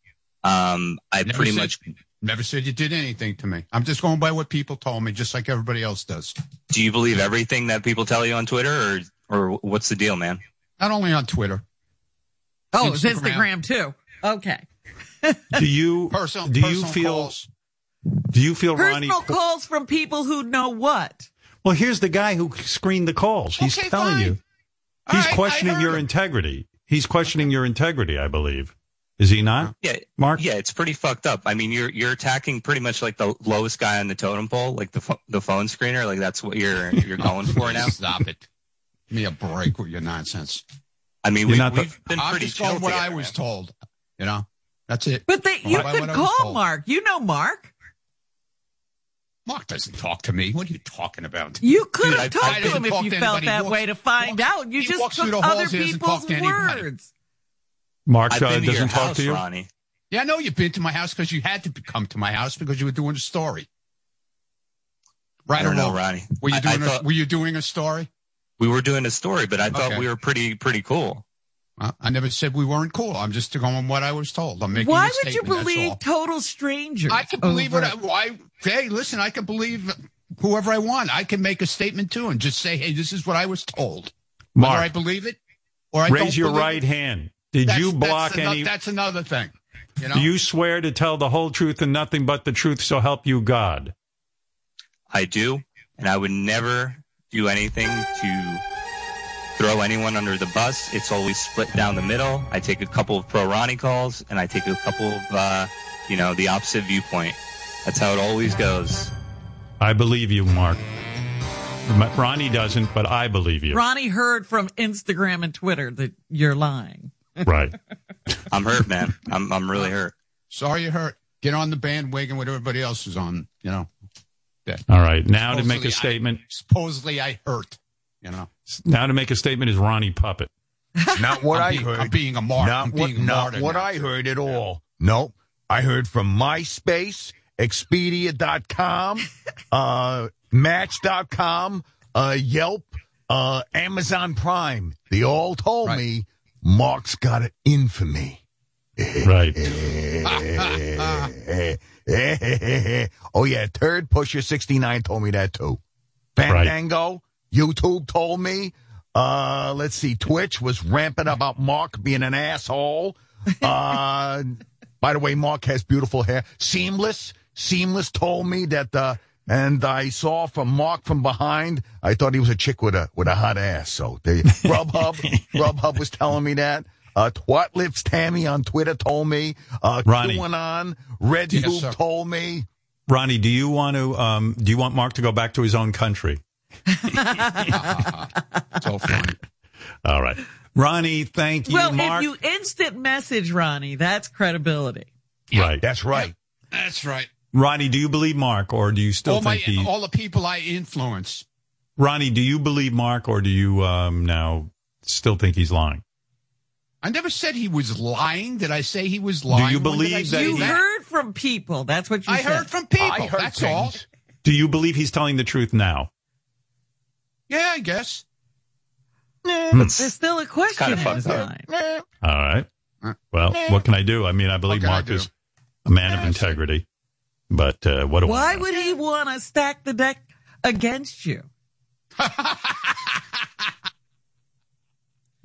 Um, I Never pretty said- much, Never said you did anything to me. I'm just going by what people told me, just like everybody else does. do you believe everything that people tell you on Twitter or, or what's the deal, man? Not only on Twitter. oh, it's Instagram. Instagram too. Okay. Do you Personal, do you feel calls. do you feel Ronnie? Personal calls from people who know what. Well, here's the guy who screened the calls. He's Okay, telling fine. you. He's right, questioning your him. integrity. He's questioning your integrity, I believe. Is he not? Yeah. Mark? Yeah, it's pretty fucked up. I mean, you're, you're attacking pretty much like the lowest guy on the totem pole, like the, pho- the phone screener. Like that's what you're, you're going for now. Stop it. Give me a break with your nonsense. I mean, You're we, not the- we've been I'm pretty just chill going what I was man. told. You know, that's it. But they, you what could I call. Mark. You know Mark. Mark doesn't talk to me. What are you talking about? You could have I- I talked to him if you felt that He way to find out. You just took other halls, he doesn't people's talk to anybody. words. Mark I've uh, been to your doesn't talk house, to you. Ronnie. Yeah, I know you've been to my house because you had to come to my house because you were doing a story. Right I don't or know, wrong? Ronnie. Were you I- I doing a, thought- Were you doing a story? We were doing a story, but I thought Okay. we were pretty pretty cool. I never said we weren't cool. I'm just going on what I was told. I'm making. Why a would you believe total strangers? I can believe over- what I, I. Hey, listen, I can believe whoever I want. I can make a statement too and just say, "Hey, this is what I was told." Mark. Whether I believe it or I Raise don't your right it, hand. Did that's- you block ano- any? That's another thing. You know. Do you swear to tell the whole truth and nothing but the truth, so help you God? I do, and I would never do anything to throw anyone under the bus. It's always split down the middle. I take a couple of pro Ronnie calls, and I take a couple of, uh, you know, the opposite viewpoint. That's how it always goes. I believe you, Mark. Ronnie doesn't, but I believe you. Ronnie heard from Instagram and Twitter that you're lying. Right. I'm hurt, man. I'm I'm really hurt. Sorry you hurt. Get on the bandwagon with everybody else is on. You know. Yeah. All right. Now to make a statement. I, supposedly I hurt. You know. Now to make a statement is Ronnie Puppet. Not what I'm I being- heard. I'm being a martyr. Not I'm what, being not what. I heard at all. Nope. I heard from MySpace, Expedia.com, uh, Match.com, uh, Yelp, uh, Amazon Prime. They all told Right. me Mark's got it in for me. Right. oh yeah, Third Pusher 69 told me that too. Fandango, YouTube told me. Uh, let's see, Twitch was ramping about Mark being an asshole. Uh, by the way, Mark has beautiful hair. Seamless, Seamless told me that, uh, and I saw from Mark from behind, I thought he was a chick with a, with a hot ass. So they, Grubhub, Grubhub was telling me that. Uh, Twat Lips Tammy on Twitter told me. Uh, Ronnie. QAnon, Red Yes, Scoop sir. told me. Ronnie, do you want to? Um, do you want Mark to go back to his own country? so funny. All right. Ronnie, thank you, well, Mark. if you instant message Ronnie, that's credibility. right. That's right. That's right. Ronnie, do you believe Mark, or do you still all my think he? all the people I influence. Ronnie, do you believe Mark, or do you um, now still think he's lying? I never said he was lying. Did I say he was lying? Do you When did I believe that You he- heard from people. That's what you I said. heard from people. I heard That's all. Do you believe he's telling the truth now? Yeah, I guess. There's still a question kinda in his fucked up. mind. All right. Well, what can I do? I mean, I believe What can I Mark is a man of integrity, but uh, what do Why I would he want to stack the deck against you?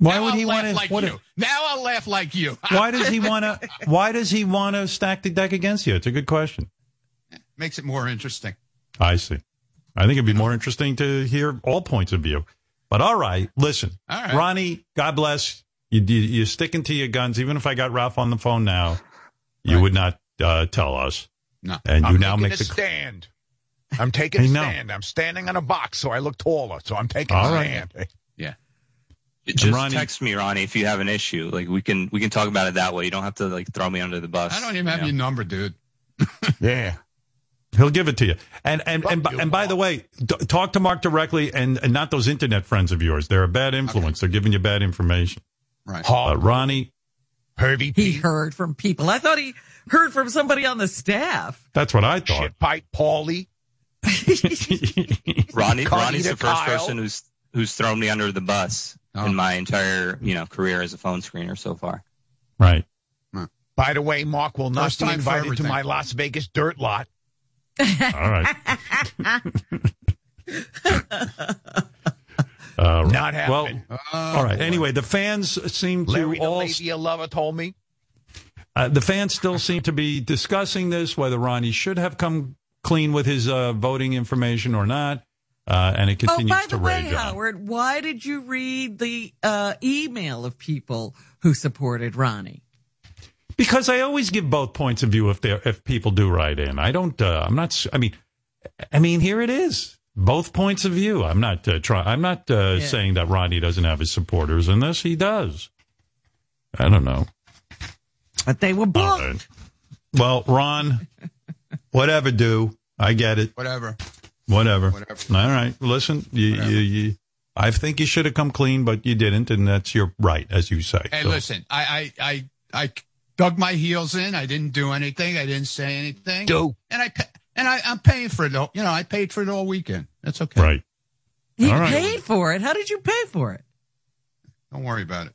Why Now would I'll he want to? like what, you? Now I'll laugh like you. why does he want to? Why does he want to stack the deck against you? It's a good question. Makes it more interesting. I see. I think it'd be more interesting to hear all points of view. But all right, listen, All right. Ronnie. God bless you. you. You're sticking to your guns. Even if I got Ralph on the phone now, you Right. would not uh, tell us. No. And you I'm now make a the stand. I'm taking I a know. stand. I'm standing on a box, so I look taller. So I'm taking All a right. stand. Yeah. Just Ronnie- text me, Ronnie, if you have an issue. Like we can we can talk about it that way. You don't have to like throw me under the bus. I don't even have you know? your number, dude. Yeah. He'll give it to you. And and and, Fuck you, and by the way, d- talk to Mark directly, and, and not those internet friends of yours. They're a bad influence. They're giving you bad information. Right. Uh, Ronnie, Herbie He heard from people. I thought he heard from somebody on the staff. that's what I thought. Shit Pipe Paulie. Ronnie Ronnie's the first Kyle. person who's who's thrown me under the bus Oh. in my entire you know career as a phone screener so far. right. By the way, Mark will not First be invited to my Las Vegas dirt lot. All right. Uh, Not well, happening. all right. Anyway, the fans seem to Larry the all lazy lover told me. Uh, the fans still seem to be discussing this whether Ronnie should have come clean with his uh, voting information or not, uh, and it continues Oh, continues by to the way, on. Howard, why did you read the uh, email of people who supported Ronnie? Because I always give both points of view if they if people do write in. I don't. Uh, I'm not. s- I mean, I mean, here it is. Both points of view. I'm not uh, trying. I'm not uh, Yeah. saying that Ronnie doesn't have his supporters in this. He does. I don't know. But they were All booked. right. Well, Ron, whatever do. I get it. Whatever. Whatever. Whatever. All right. Listen, you, you, you, I think you should have come clean, but you didn't, and that's your right, as you say. Hey, So- listen, I, I, I, I dug my heels in. I didn't do anything. I didn't say anything. Do. And I and I, I'm paying for it. all- You know, I paid for it all weekend. That's okay. Right. You All right. paid for it. How did you pay for it? Don't worry about it.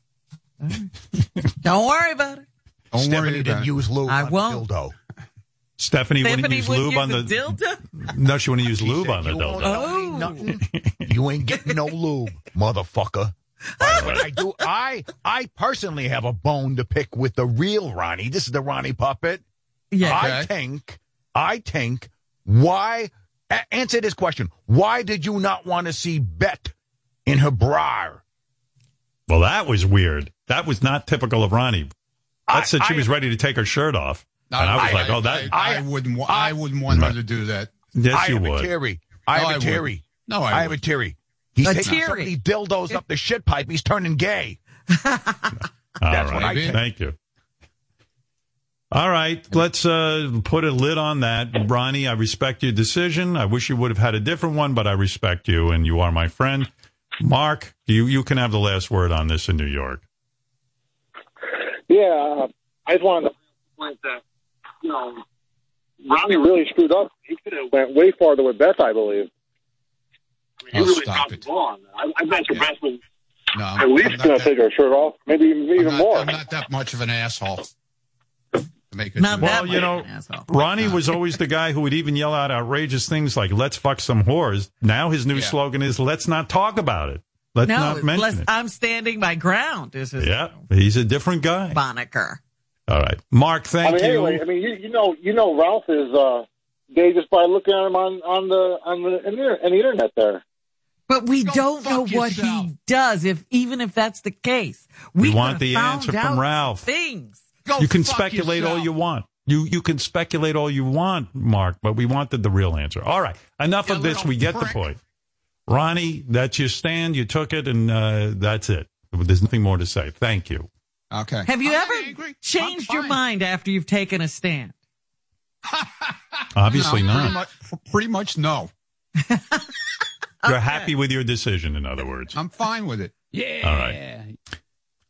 Don't worry about it. Don't Stephanie worry didn't use lube I on won't. dildo. Stephanie, wouldn't Stephanie use would lube use on a the. dildo. No, she wouldn't use lube said on the you won't dildo. know oh. nothing. You ain't getting no lube, motherfucker. But I do. I I personally have a bone to pick with the real Ronnie. This is the Ronnie puppet. Yeah. I Okay. think. I think. Why? A- answer this question. Why did you not want to see Beth in her bra? Well, that was weird. That was not typical of Ronnie. That I- said she I- was ready to take her shirt off. and I was like, oh, that. I, I wouldn't. wa- I, wouldn't want her to do that. yes, I you have a would. theory. I No, have I a wouldn't. No, I I have a wouldn't. He's A taking so theory. dildos up the shit pipe. He's turning gay. All That's what I think. Thank you. All right, let's uh, put a lid on that. Ronnie, I respect your decision. I wish you would have had a different one, but I respect you, and you are my friend. Mark, you, you can have the last word on this in New York. Yeah, uh, I just wanted to point that, you know, Ronnie really screwed up. He could have went way farther with Beth, I believe. I mean, he Oh, really stop it. the ball on that. I, I bet your Beth was No, at I'm least not going to take her shirt off, maybe even, I'm even not, more. I'm not that much of an asshole. Make it Not that Well, you know, asshole. Ronnie was always the guy who would even yell out outrageous things like "Let's fuck some whores." Now his new Yeah. slogan is "Let's not talk about it. Let's No, not mention let's- it." I'm standing my ground. This is Yeah, he's a different guy. Moniker. All right, Mark. I Thank mean, you. anyway, I mean, you, you know, you know, Ralph is uh, gay just by looking at him on on the on the, in the, in the internet there. But we Go don't know fuck what he does, if even if that's the case. We We, want the found answer from Ralph. Things. Go you can fuck speculate all you want. You you can speculate all you want, Mark, but we wanted the real answer. All right, enough You of this. We get the point. Ronnie, that's your stand. You took it, and uh, that's it. There's nothing more to say. Thank you. Okay. Have you I'm ever angry. changed your mind after you've taken a stand? Obviously No, not. Pretty much, pretty much no. You're happy with your decision, in other words. I'm fine with it. Yeah. All right.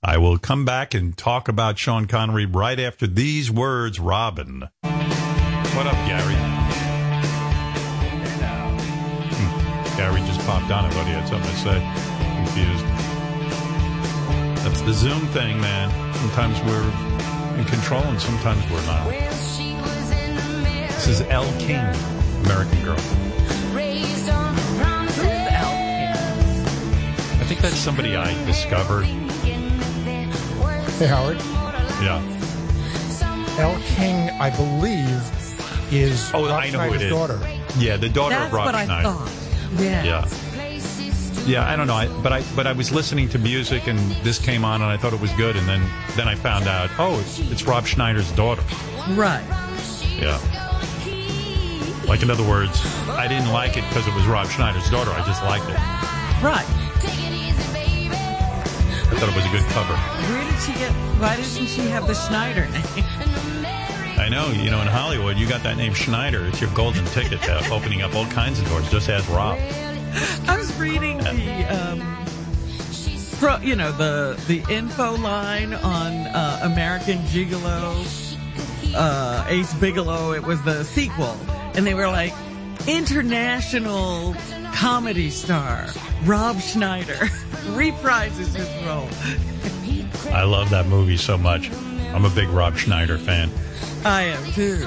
I will come back and talk about Sean Connery right after these words, Robin. What up, Gary? Hmm. Gary just popped on. I thought he had something to say. Confused. That's the Zoom thing, man. Sometimes we're in control and sometimes we're not. This is Elle King, American Girl. I think that's somebody I discovered. Hey, Howard. Yeah. Elle King, I believe, is Oh, Rob I know who it is. Daughter. Yeah, the daughter That's of Rob what I Schneider. thought. Yeah. Yeah. Yeah, I don't know, I, but I but I was listening to music and this came on and I thought it was good and then then I found out oh it's it's Rob Schneider's daughter. Right. Yeah. Like in other words, I didn't like it because it was Rob Schneider's daughter. I just liked it. Right. I thought it was a good cover. Where did she get? Why doesn't she have the Schneider name? I know, you know, in Hollywood, you got that name Schneider. It's your golden ticket to opening up all kinds of doors. Just ask Rob. I was reading the, um, pro, you know, the the info line on uh, American Gigolo, uh, Ace Bigalow. It was the sequel, and they were like international comedy star Rob Schneider reprises his role. I love that movie so much. I'm a big Rob Schneider fan. I am too.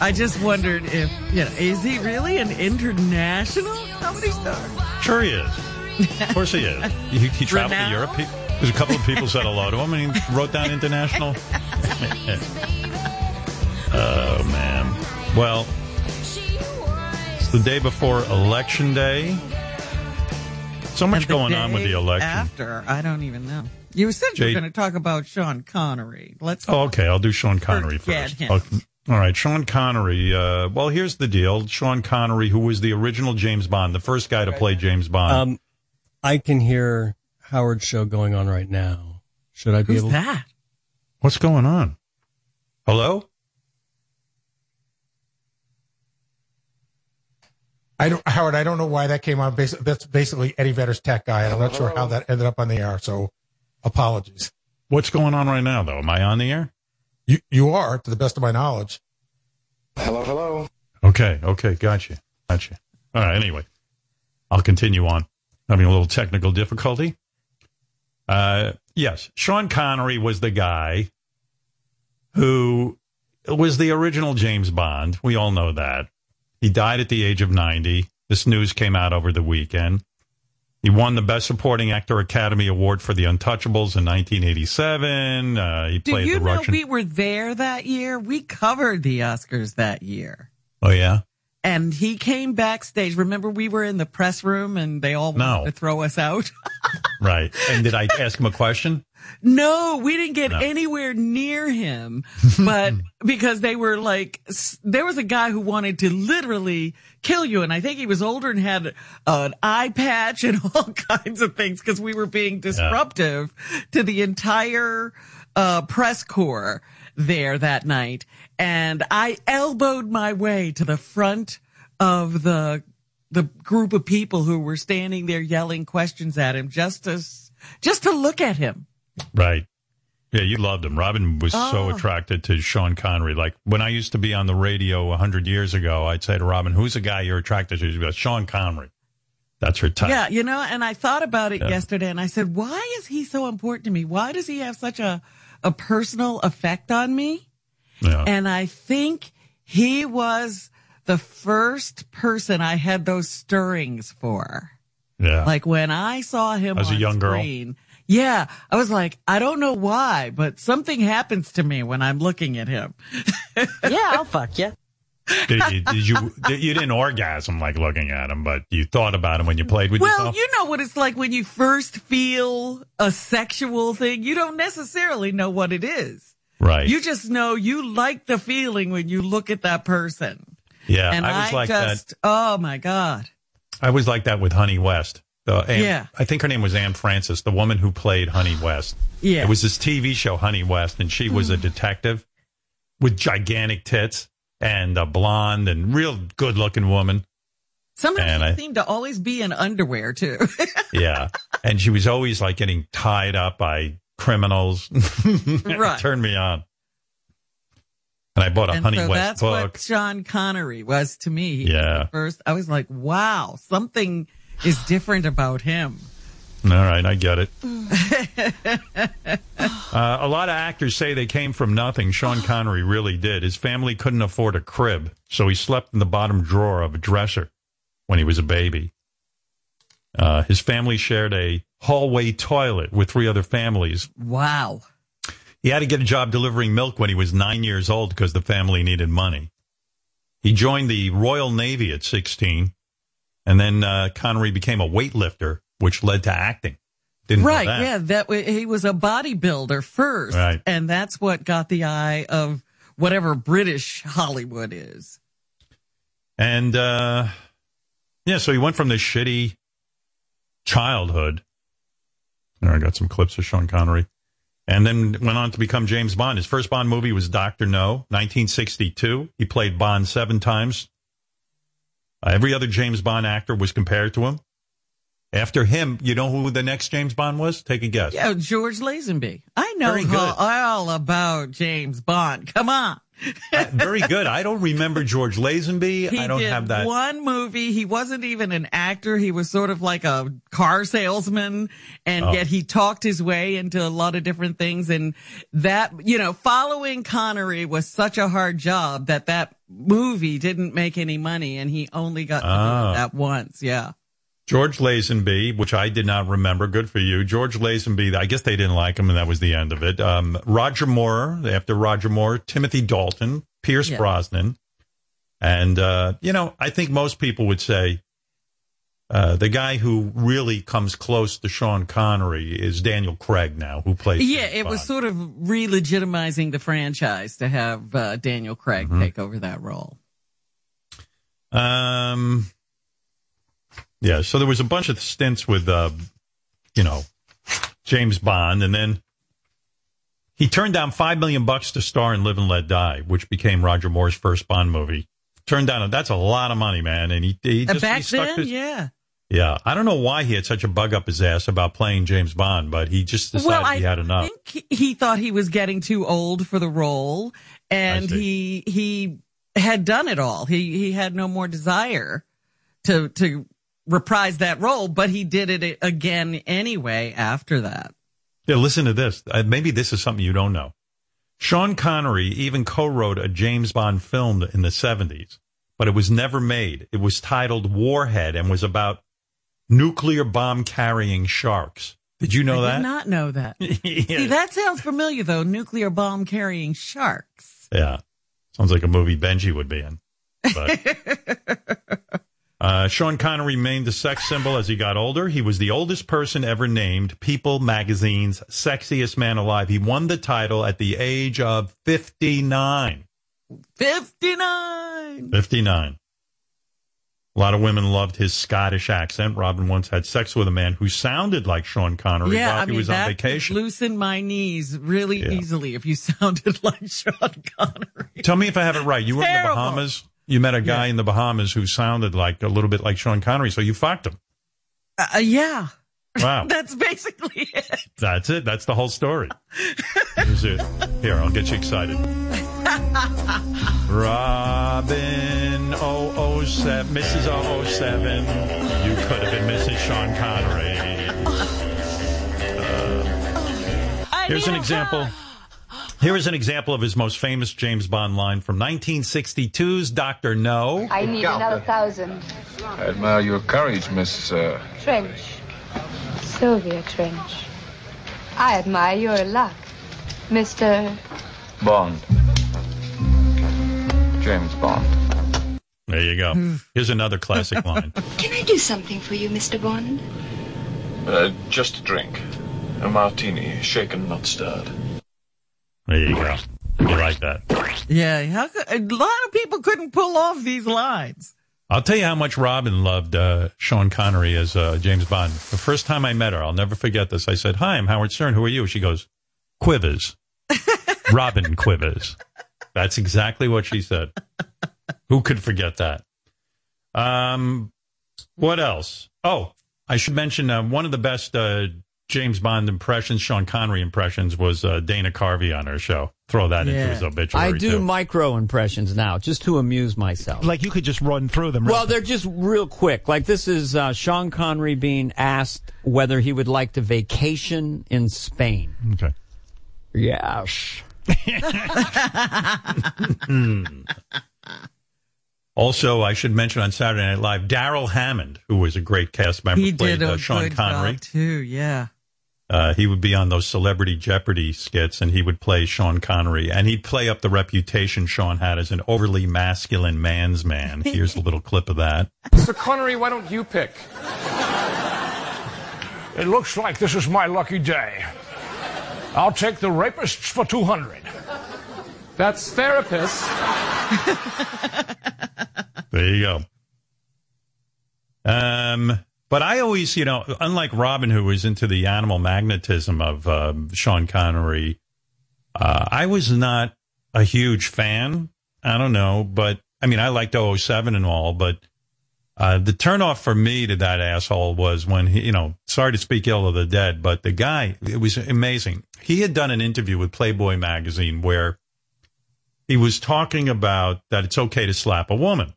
I just wondered if you know, is he really an international comedy star? Sure he is. Of course he is. He, he traveled to Europe. He, there's a couple of people said hello to him, and he wrote down international. oh man. Well, it's the day before election day. So much going on with the election. After, I don't even know. You said you Jay- were going to talk about Sean Connery. Let's. Oh, okay. I'll do Sean Connery Forget first. him. Okay. All right, Sean Connery. Uh, well, here's the deal. Sean Connery, who was the original James Bond, the first guy to play James Bond. Um, I can hear Howard's show going on right now. Should I be Who's able? that? What's going on? Hello? I don't, Howard. I don't know why that came on. Basi- That's basically Eddie Vedder's tech guy, and I'm not sure how that ended up on the air. So, apologies. What's going on right now, though? Am I on the air? You you are, to the best of my knowledge. Hello, hello. Okay, okay, gotcha, gotcha. All right, anyway, I'll continue on. Having a little technical difficulty. Uh, yes, Sean Connery was the guy who was the original James Bond. We all know that. He died at the age of 90. This news came out over the weekend. He won the Best Supporting Actor Academy Award for The Untouchables in 1987. Uh, he Do played you the know Russian. we were there that year? We covered the Oscars that year. oh, yeah? And he came backstage. Remember, we were in the press room and they all wanted No. to throw us out? Right. And did I ask him a question? No, we didn't get No. anywhere near him, but because they were like, there was a guy who wanted to literally kill you. And I think he was older and had an eye patch and all kinds of things because we were being disruptive to the entire, uh, press corps there that night. And I elbowed my way to the front of the, the group of people who were standing there yelling questions at him just to, just to look at him. Right. Yeah, you loved him. Robin was so Oh. attracted to Sean Connery. Like when I used to be on the radio a hundred years ago, I'd say to Robin, "Who's the guy you're attracted to?" She'd go, "Sean Connery." That's her type. Yeah, you know, and I thought about it Yeah. yesterday and I said, why is he so important to me? Why does he have such a, a personal effect on me? Yeah. And I think he was the first person I had those stirrings for. Yeah. Like when I saw him As a young girl? Screen, Yeah, I was like, I don't know why, but something happens to me when I'm looking at him. yeah, I'll fuck you. Did you, did you did- you didn't orgasm like looking at him, but you thought about him when you played with Well, yourself. you know what it's like when you first feel a sexual thing. You don't necessarily know what it is. Right. You just know you like the feeling when you look at that person. yeah, and I was like just, that. oh my God. I was like that with Honey West. The, Anne- Yeah. I think her name was Anne Francis, the woman who played Honey West. Yeah. It was this TV show, Honey West, and she was a mm-hmm. detective with gigantic tits and a blonde and real good looking woman. Sometimes And you I- seem to always be in underwear too. Yeah. and she was always like getting tied up by criminals. Right. Turned me on. And I bought a and Honey so West that's book. what Sean Connery was to me. He Yeah. First, I was like, wow, something is different about him. All right, I get it. Uh, a lot of actors say they came from nothing. Sean Connery really did. His family couldn't afford a crib, so he slept in the bottom drawer of a dresser when he was a baby. Uh, his family shared a hallway toilet with three other families. Wow. He had to get a job delivering milk when he was nine years old because the family needed money. He joined the Royal Navy at 16, and then uh, Connery became a weightlifter, which led to acting. Didn't right. that. Yeah. That he was a bodybuilder first. Right. And that's what got the eye of whatever British Hollywood is. And uh yeah, so he went from this shitty childhood. There, I got some clips of Sean Connery. And then went on to become James Bond. His first Bond movie was Doctor No, 1962. He played Bond seven times. Uh, every other James Bond actor was compared to him. After him, you know who the next James Bond was? Take a guess. Yeah. George Lazenby. I know all about James Bond. Come on. Uh, very good. I don't remember George Lazenby. He I don't have that. one movie. He wasn't even an actor. He was sort of like a car salesman, and Oh. yet he talked his way into a lot of different things. And that, you know, following Connery was such a hard job that that movie didn't make any money, and he only got to do Ah. that once. Yeah. George Lazenby, which I did not remember. Good for you. George Lazenby, I guess they didn't like him and that was the end of it. Um, Roger Moore, after Roger Moore, Timothy Dalton, Pierce Yeah. Brosnan. And, uh, you know, I think most people would say, uh, the guy who really comes close to Sean Connery is Daniel Craig now, who plays. Yeah, it was sort of re-legitimizing the franchise to have uh, Daniel Craig Mm-hmm. take over that role. Um, yeah, so there was a bunch of stints with, uh, you know, James Bond, and then He turned down five million bucks to star in Live and Let Die, which became Roger Moore's first Bond movie. Turned down that's a lot of money, man. And he, he Uh, just back he stuck then, his- yeah. yeah. I don't know why he had such a bug up his ass about playing James Bond, but he just decided well, I he had enough. he thought he was getting too old for the role, and he he had done it all. He he had no more desire to to reprise that role, but he did it again anyway after that. Yeah, listen to this. Uh, maybe this is something you don't know. Sean Connery even co-wrote a James Bond film in the 70s, but it was never made. It was titled Warhead and was about nuclear bomb carrying sharks. Did you know that? I that? did not know that. See, that sounds familiar though. Nuclear bomb carrying sharks. Yeah. Sounds like a movie Benji would be in. But, uh, Sean Connery remained a sex symbol as he got older. He was the oldest person ever named People magazine's sexiest man alive. He won the title at the age of 59. 59. 59. A lot of women loved his Scottish accent. Robin once had sex with a man who sounded like Sean Connery yeah, while I he mean was on vacation. loosen my knees really Yeah. easily if you sounded like Sean Connery. Tell me if I have it right. You were in the Bahamas. You met a guy in the Bahamas who sounded like a little bit like Sean Connery, so you fucked him. Uh, yeah, Wow. that's basically it. That's it. That's the whole story. Here's it. Here, I'll get you excited. Robin 007, Mrs. 007. You could have been Mrs. Sean Connery. Uh, here's an example. Here is an example of his most famous James Bond line from 1962's Dr. No. I need another thousand. I admire your courage, Miss. Uh, Trench. Sylvia Trench. I admire your luck, Mr. Bond. James Bond. There you go. Here's another classic line. Can I do something for you, Mr. Bond? Uh, just a drink. A martini, shaken, not stirred. There you go. You like that? Yeah, how could, a lot of people couldn't pull off these lines. I'll tell you how much Robin loved uh, Sean Connery as uh, James Bond. The first time I met her, I'll never forget this. I said, "Hi, I'm Howard Stern. Who are you?" She goes, "Quivers, Robin Quivers." That's exactly what she said. Who could forget that? Um, what else? Oh, I should mention uh, one of the best uh, James Bond impressions, Sean Connery impressions, was uh, Dana Carvey on her show. Throw that into his obituary I do too. micro impressions now, just to amuse myself. Like you could just run through them. Well, they're just real quick. Like this is uh, Sean Connery being asked whether he would like to vacation in Spain. Okay. Yes. Also, I should mention on Saturday Night Live, Darrell Hammond, who was a great cast member, He played did a uh, Sean good Connery. job too. Yeah. Uh, he would be on those Celebrity Jeopardy skits, and he would play Sean Connery, and he'd play up the reputation Sean had as an overly masculine man's man. Here's a little clip of that. Mr. Connery, why don't you pick? It looks like this is my lucky day. I'll take the rapists for 200. That's therapist. There you go. Um, but I always, you know, unlike Robin, who was into the animal magnetism of uh, Sean Connery, uh, I was not a huge fan. I don't know, but I mean, I liked 007 and all, but uh, the turnoff for me to that asshole was when he, you know, sorry to speak ill of the dead, but the guy, it was amazing. He had done an interview with Playboy magazine where he was talking about that it's okay to slap a woman.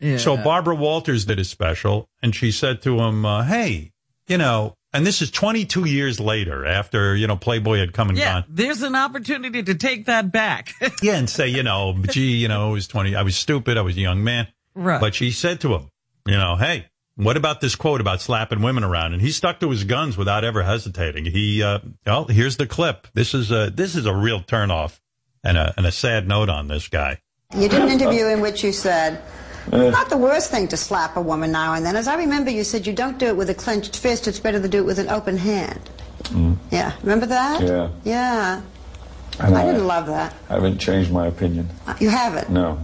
Yeah. So Barbara Walters did a special, and she said to him, uh, "Hey, you know," and this is 22 years later, after you know Playboy had come and Yeah, gone. there's an opportunity to take that back. Yeah, and say, you know, gee, you know, I was 20, I was stupid, I was a young man. Right. But she said to him, you know, hey, what about this quote about slapping women around? And he stuck to his guns without ever hesitating. He, uh, well, here's the clip. This is a this is a real turnoff and a and a sad note on this guy. You did an interview in which you said, it's not the worst thing to slap a woman now and then. As I remember, you said you don't do it with a clenched fist, it's better to do it with an open hand. Yeah, remember that? Yeah. Yeah. And I didn't love that. I haven't changed my opinion. Uh, You haven't? No,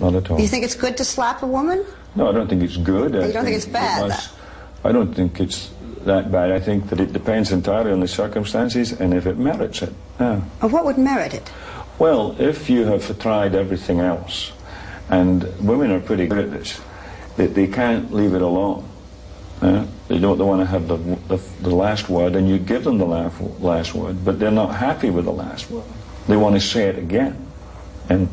not at all. You think it's good to slap a woman? no, I don't think it's good. I You don't think it's bad, it must- I don't think it's that bad. I think that it depends entirely on the circumstances and if it merits it. Yeah. Or what would merit it? Well, if you have tried everything else, and women are pretty good at this, they, they can't leave it alone. yeah? They don't they want to have the, the, the last word, and you give them the last, last word, but they're not happy with the last word. They want to say it again and,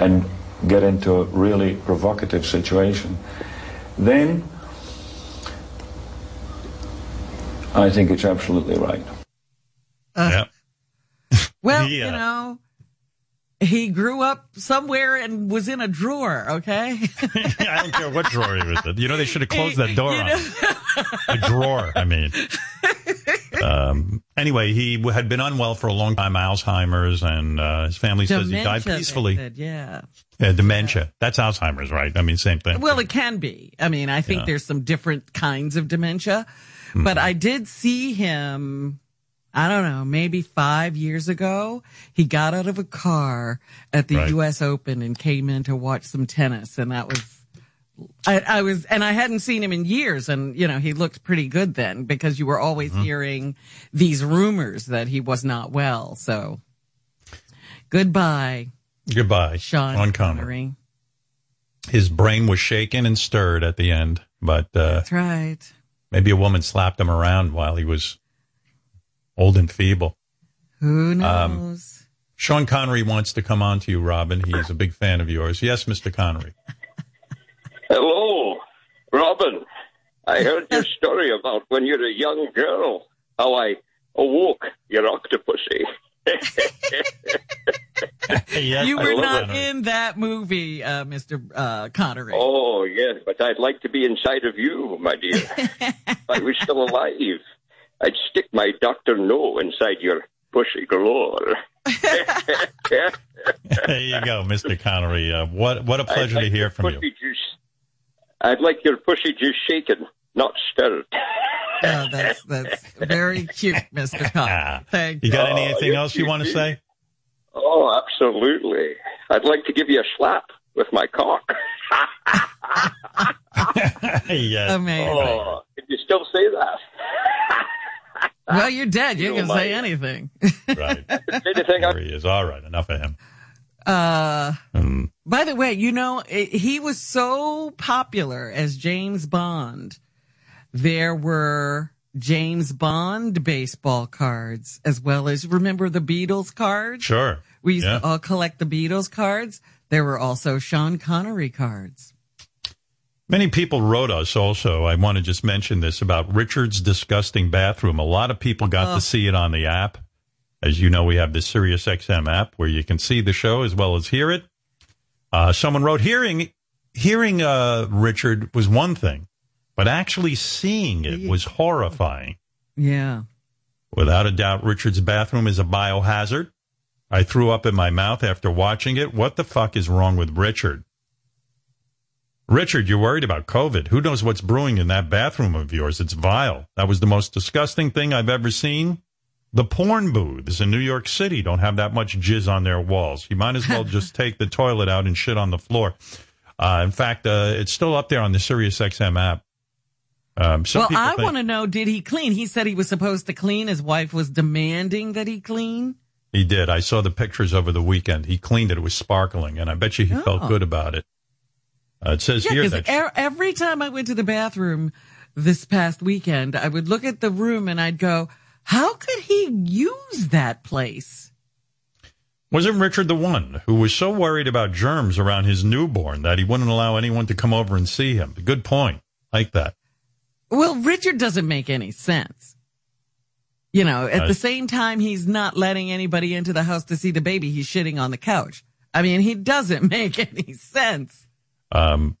and get into a really provocative situation. Then I think it's absolutely right. Uh, Well, Yeah. you know, he grew up somewhere and was in a drawer, okay? I don't care what drawer he was in. You know, they should have closed that door You on know- him. A drawer, I mean. Um, anyway, he had been unwell for a long time, Alzheimer's, and uh, his family says he died peacefully. said, yeah. Yeah, dementia. That's Alzheimer's, right? I mean, same thing. Well, it can be. I mean, I think Yeah. there's some different kinds of dementia, Hmm. but I did see him. I don't know, maybe five years ago. He got out of a car at the Right. U.S. Open and came in to watch some tennis, and that was. I, I was, and I hadn't seen him in years, and you know he looked pretty good then because you were always Mm-hmm. hearing these rumors that he was not well. So, goodbye, Goodbye, Sean Connery. Connery. His brain was shaken and stirred at the end, but uh, That's right. maybe a woman slapped him around while he was old and feeble. Who knows? Um, Sean Connery wants to come on to you, Robin. He's a big fan of yours. Yes, Mr. Connery. Hello, Robin. I heard your story about when you're a young girl, how I awoke your octopussy. yes, you were not it. in that movie, uh, Mr. Uh, Connery. Oh, yes, but I'd like to be inside of you, my dear. if I was still alive, I'd stick my Dr. No inside your pussy galore. there you go, Mr. Connery. Uh, what what a pleasure like to hear your from you. Juice, I'd like your pussy juice shaken, not stirred. Oh, that's that's very cute, Mr. Connery. Thank You you. got Oh, anything yes, else you you want to say? Oh, absolutely. I'd like to give you a slap with my cock. yes. Amazing. Oh, can you still say that? Well, you're dead. You, You can say anything. Right. There he is. All right. Enough of him. Uh, Mm. by the way, you know, i he was so popular as James Bond. There were James Bond baseball cards as well as, remember the Beatles cards? Sure. We used Yeah. to all collect the Beatles cards. There were also Sean Connery cards. Many people wrote us also. I want to just mention this about Richard's disgusting bathroom. A lot of people got Oh. to see it on the app. As you know, we have the Sirius XM app where you can see the show as well as hear it. Uh, someone wrote, hearing, hearing, uh, Richard was one thing, but actually seeing it was horrifying. Yeah. Without a doubt, Richard's bathroom is a biohazard. I threw up in my mouth after watching it. What the fuck is wrong with Richard? Richard, you're worried about COVID. Who knows what's brewing in that bathroom of yours? It's vile. That was the most disgusting thing I've ever seen. The porn booths in New York City don't have that much jizz on their walls. You might as well just take the toilet out and shit on the floor. Uh, in fact, uh, it's still up there on the Sirius XM app. Um, well, I think- want to know, did he clean? He said he was supposed to clean. His wife was demanding that he clean. He did. I saw the pictures over the weekend. He cleaned it. It was sparkling, and I bet you he felt Oh. good about it. Uh, it says Yeah, here that every time I went to the bathroom this past weekend, I would look at the room and I'd go, how could he use that place? wasn't Richard the one who was so worried about germs around his newborn that he wouldn't allow anyone to come over and see him. Good point. Like that. Well, Richard doesn't make any sense. You know, at Uh, the same time, he's not letting anybody into the house to see the baby. He's shitting on the couch. I mean, he doesn't make any sense. Um,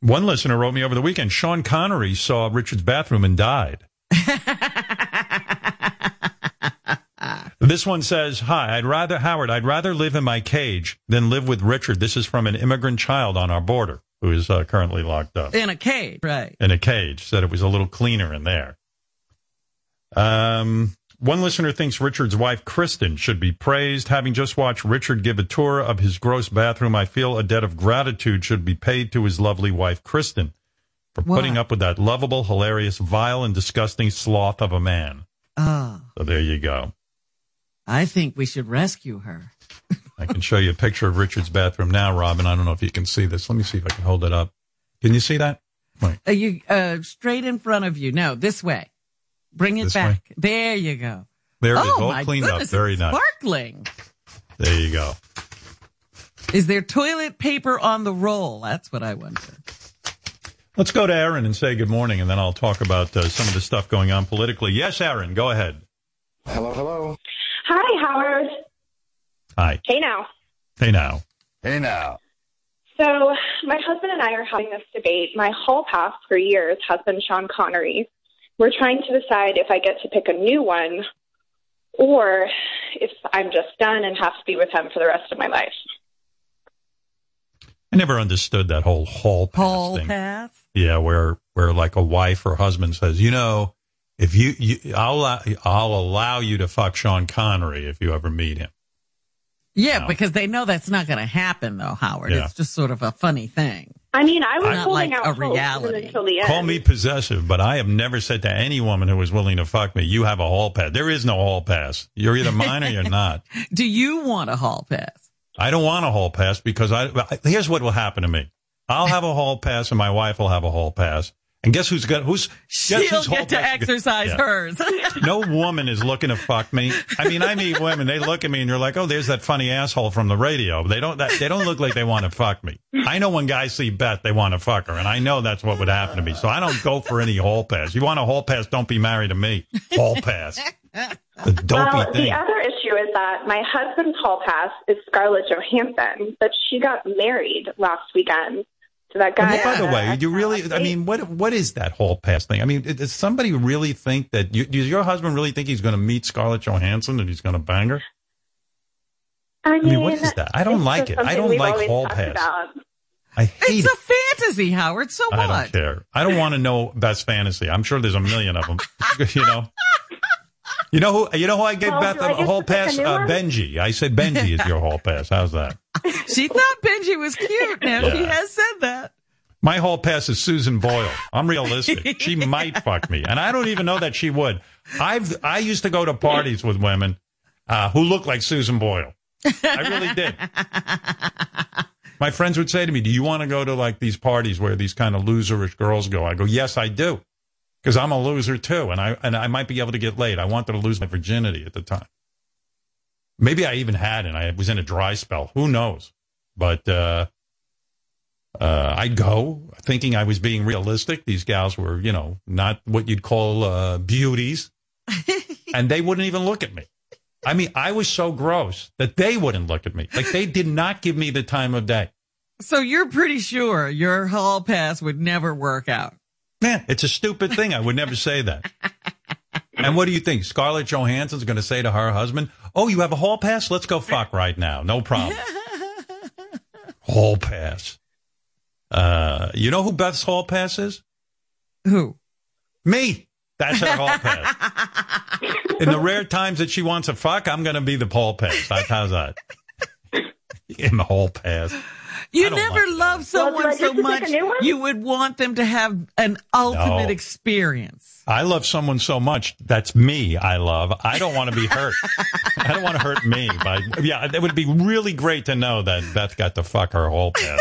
one listener wrote me over the weekend. Sean Connery saw Richard's bathroom and died. this one says, "Hi, I'd rather Howard. I'd rather live in my cage than live with Richard. This is from an immigrant child on our border who is uh, currently locked up." In a cage, right? in a cage. Said it was a little cleaner in there. Um, one listener thinks Richard's wife, Kristen, should be praised. Having just watched Richard give a tour of his gross bathroom, I feel a debt of gratitude should be paid to his lovely wife, Kristen. for putting up with that lovable, hilarious, vile, and disgusting sloth of a man. Oh, So there you go. I think we should rescue her. I can show you a picture of Richard's bathroom now, Robin. I don't know if you can see this. Let me see if I can hold it up. Can you see that? Wait. Uh, you uh, straight in front of you. No, this way. Bring it This back. There you go. There it is, oh, all my cleaned up. Very nice. Sparkling. There you go. Is there toilet paper on the roll? That's what I wonder. Let's go to Erin and say good morning, and then I'll talk about uh, some of the stuff going on politically. Yes, Erin, go ahead. Hello, hello. Hi, Howard. Hi. Hey now. Hey now. Hey now. So, my husband and I are having this debate. My hall pass for years has been Sean Connery. We're trying to decide if I get to pick a new one or if I'm just done and have to be with him for the rest of my life. I never understood that whole hall pass Hall thing. pass. Yeah, where where like a wife or husband says, you know, if you, you I'll allow- I'll allow you to fuck Sean Connery if you ever meet him. Yeah, because they know that's not going to happen, though, Howard. Yeah. It's just sort of a funny thing. I mean, I was Not holding like out a hope reality. until the end. Call me possessive, but I have never said to any woman who was willing to fuck me, you have a hall pass. There is no hall pass. You're either mine or you're not. Do you want a hall pass? I don't want a hall pass because I, here's what will happen to me. I'll have a hall pass and my wife will have a hall pass. And guess who's got, who's, guess She'll whose hall get to pass- exercise Yeah. hers. No woman is looking to fuck me. I mean, I meet women, they look at me and you're like, oh, there's that funny asshole from the radio. They don't, that, they don't look like they want to fuck me. I know when guys see Beth, they want to fuck her. And I know that's what would happen to me. So I don't go for any hall pass. You want a hall pass? Don't be married to me. Hall pass. The dopey well, thing. the other issue is that my husband's hall pass is Scarlett Johansson, but she got married last weekend to that guy. And by the way, you really, I mean, what what is that whole pass thing? I mean, does somebody really think that, you, does your husband really think he's going to meet Scarlett Johansson and he's going to bang her? I mean, mean, what is that? I don't like it. I don't like always hall pass. about. I hate It's it. a fantasy, Howard. So I don't care. I don't want to know best fantasy. I'm sure there's a million of them. you know. You know who? You know who I gave Well, Beth do I a hall to pick a pass? Uh. Benji. I said Benji is your hall pass. How's that? She thought Benji was cute. Now she has said that. My hall pass is Susan Boyle. I'm realistic. She might fuck me, and I don't even know that she would. I've I used to go to parties with women uh, who look like Susan Boyle. I really did. My friends would say to me, "Do you want to go to like these parties where these kind of loserish girls go?" I go, "Yes, I do," because I'm a loser too, and I and I might be able to get laid. I wanted to lose my virginity at the time. Maybe I even had, and I was in a dry spell. Who knows? But uh, uh, I'd go thinking I was being realistic. These gals were, you know, not what you'd call uh, beauties, and they wouldn't even look at me. I mean, I was so gross that they wouldn't look at me. Like they did not give me the time of day. So you're pretty sure your hall pass would never work out. Man, it's a stupid thing. I would never say that. And what do you think? Scarlett Johansson's going to say to her husband, "Oh, you have a hall pass? Let's go fuck right now. No problem." hall pass. Uh, you know who Beth's hall pass is? Who? Me. That's her hall pass. In the rare times that she wants a fuck, I'm going to be the hall pass. How's that? In the hall pass. You never like loved someone Well, so get to pick much a new one? you would want them to have an ultimate No. experience. I love someone so much. That's me. I love. I don't want to be hurt. I don't want to hurt me. But yeah, it would be really great to know that Beth got to fuck her whole pass.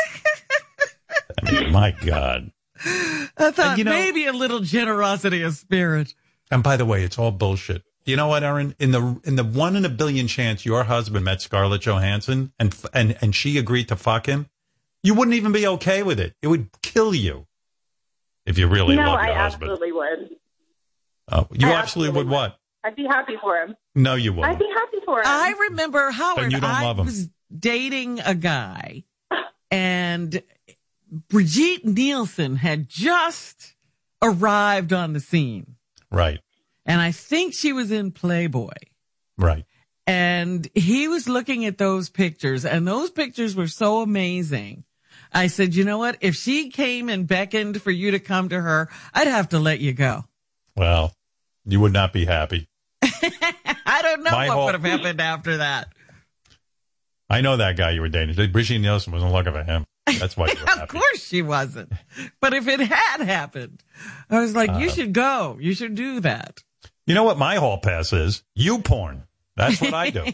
I mean, my God. I thought you know- maybe a little generosity of spirit. And by the way, it's all bullshit. You know what, Erin? In the in the one in a billion chance your husband met Scarlett Johansson and and and she agreed to fuck him, you wouldn't even be okay with it. It would kill you if you really no, love I your husband. absolutely would. Oh, you I absolutely would what? I'd be happy for him. No, you wouldn't. I'd be happy for him. I remember Howard. you don't I love him. was dating a guy, and Brigitte Nielsen had just arrived on the scene, Right, and I think she was in Playboy. right. And he was looking at those pictures, and those pictures were so amazing. I said, you know what? If she came and beckoned for you to come to her, I'd have to let you go. Well, you would not be happy. I don't know My what whole- would have happened after that. I know that guy you were dating. Brigitte Nielsen wasn't looking for him. That's why you were of course she wasn't. But if it had happened, I was like, you Uh, should go. You should do that. You know what my hall pass is? YouPorn. That's what I do.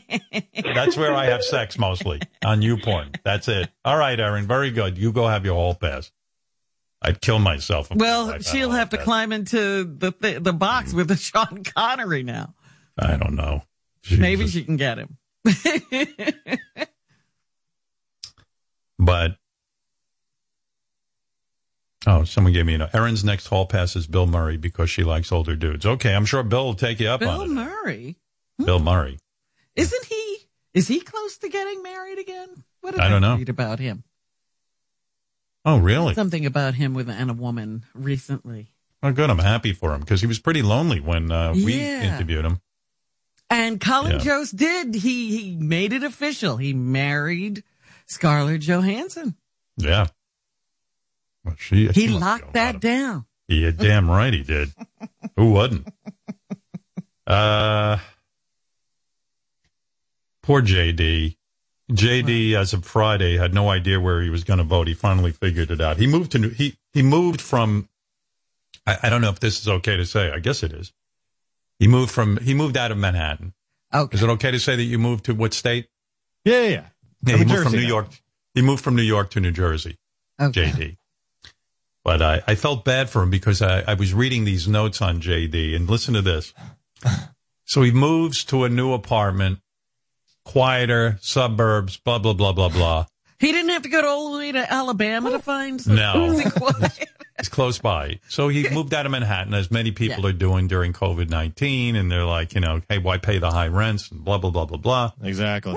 That's where I have sex mostly on YouPorn. That's it. All right, Erin. Very good. You go have your hall pass. I'd kill myself. Well, wife had a she'll have to pass. climb into the th- the box mm. with the Sean Connery now. I don't know. Maybe she can get him. But oh, someone gave me a note. Erin's next hall pass is Bill Murray because she likes older dudes. Okay, I'm sure Bill will take you up Bill on it. Bill Murray. Bill Murray. Isn't he? Is he close to getting married again? What did I don't know. read about him? Oh, really? Something about him with and a woman recently. Oh, good. I'm happy for him because he was pretty lonely when uh, we Yeah. interviewed him. And Colin Yeah. Jost did. He he made it official. He married Scarlett Johansson. Yeah. Well, she, He she locked that down. Yeah, damn right he did. Who wouldn't? Uh, poor JD. JD, as of Friday, had no idea where he was going to vote. He finally figured it out. He moved to New, he he moved from. I, I don't know if this is okay to say. I guess it is. He moved from he moved out of Manhattan. Okay. Is it okay to say that you moved to what state? Yeah, yeah, yeah. Yeah, he moved from Jersey New now. York. He moved from New York to New Jersey. JD. But I, I felt bad for him because I, I was reading these notes on JD and listen to this. So he moves to a new apartment, quieter, suburbs, blah, blah, blah, blah, blah. He didn't have to go all the way to Alabama to find some No. cozy quiet. It's close by. So he moved out of Manhattan, as many people are doing during COVID 19. And they're like, you know, hey, why pay the high rents and blah, blah, blah, blah, blah. Exactly.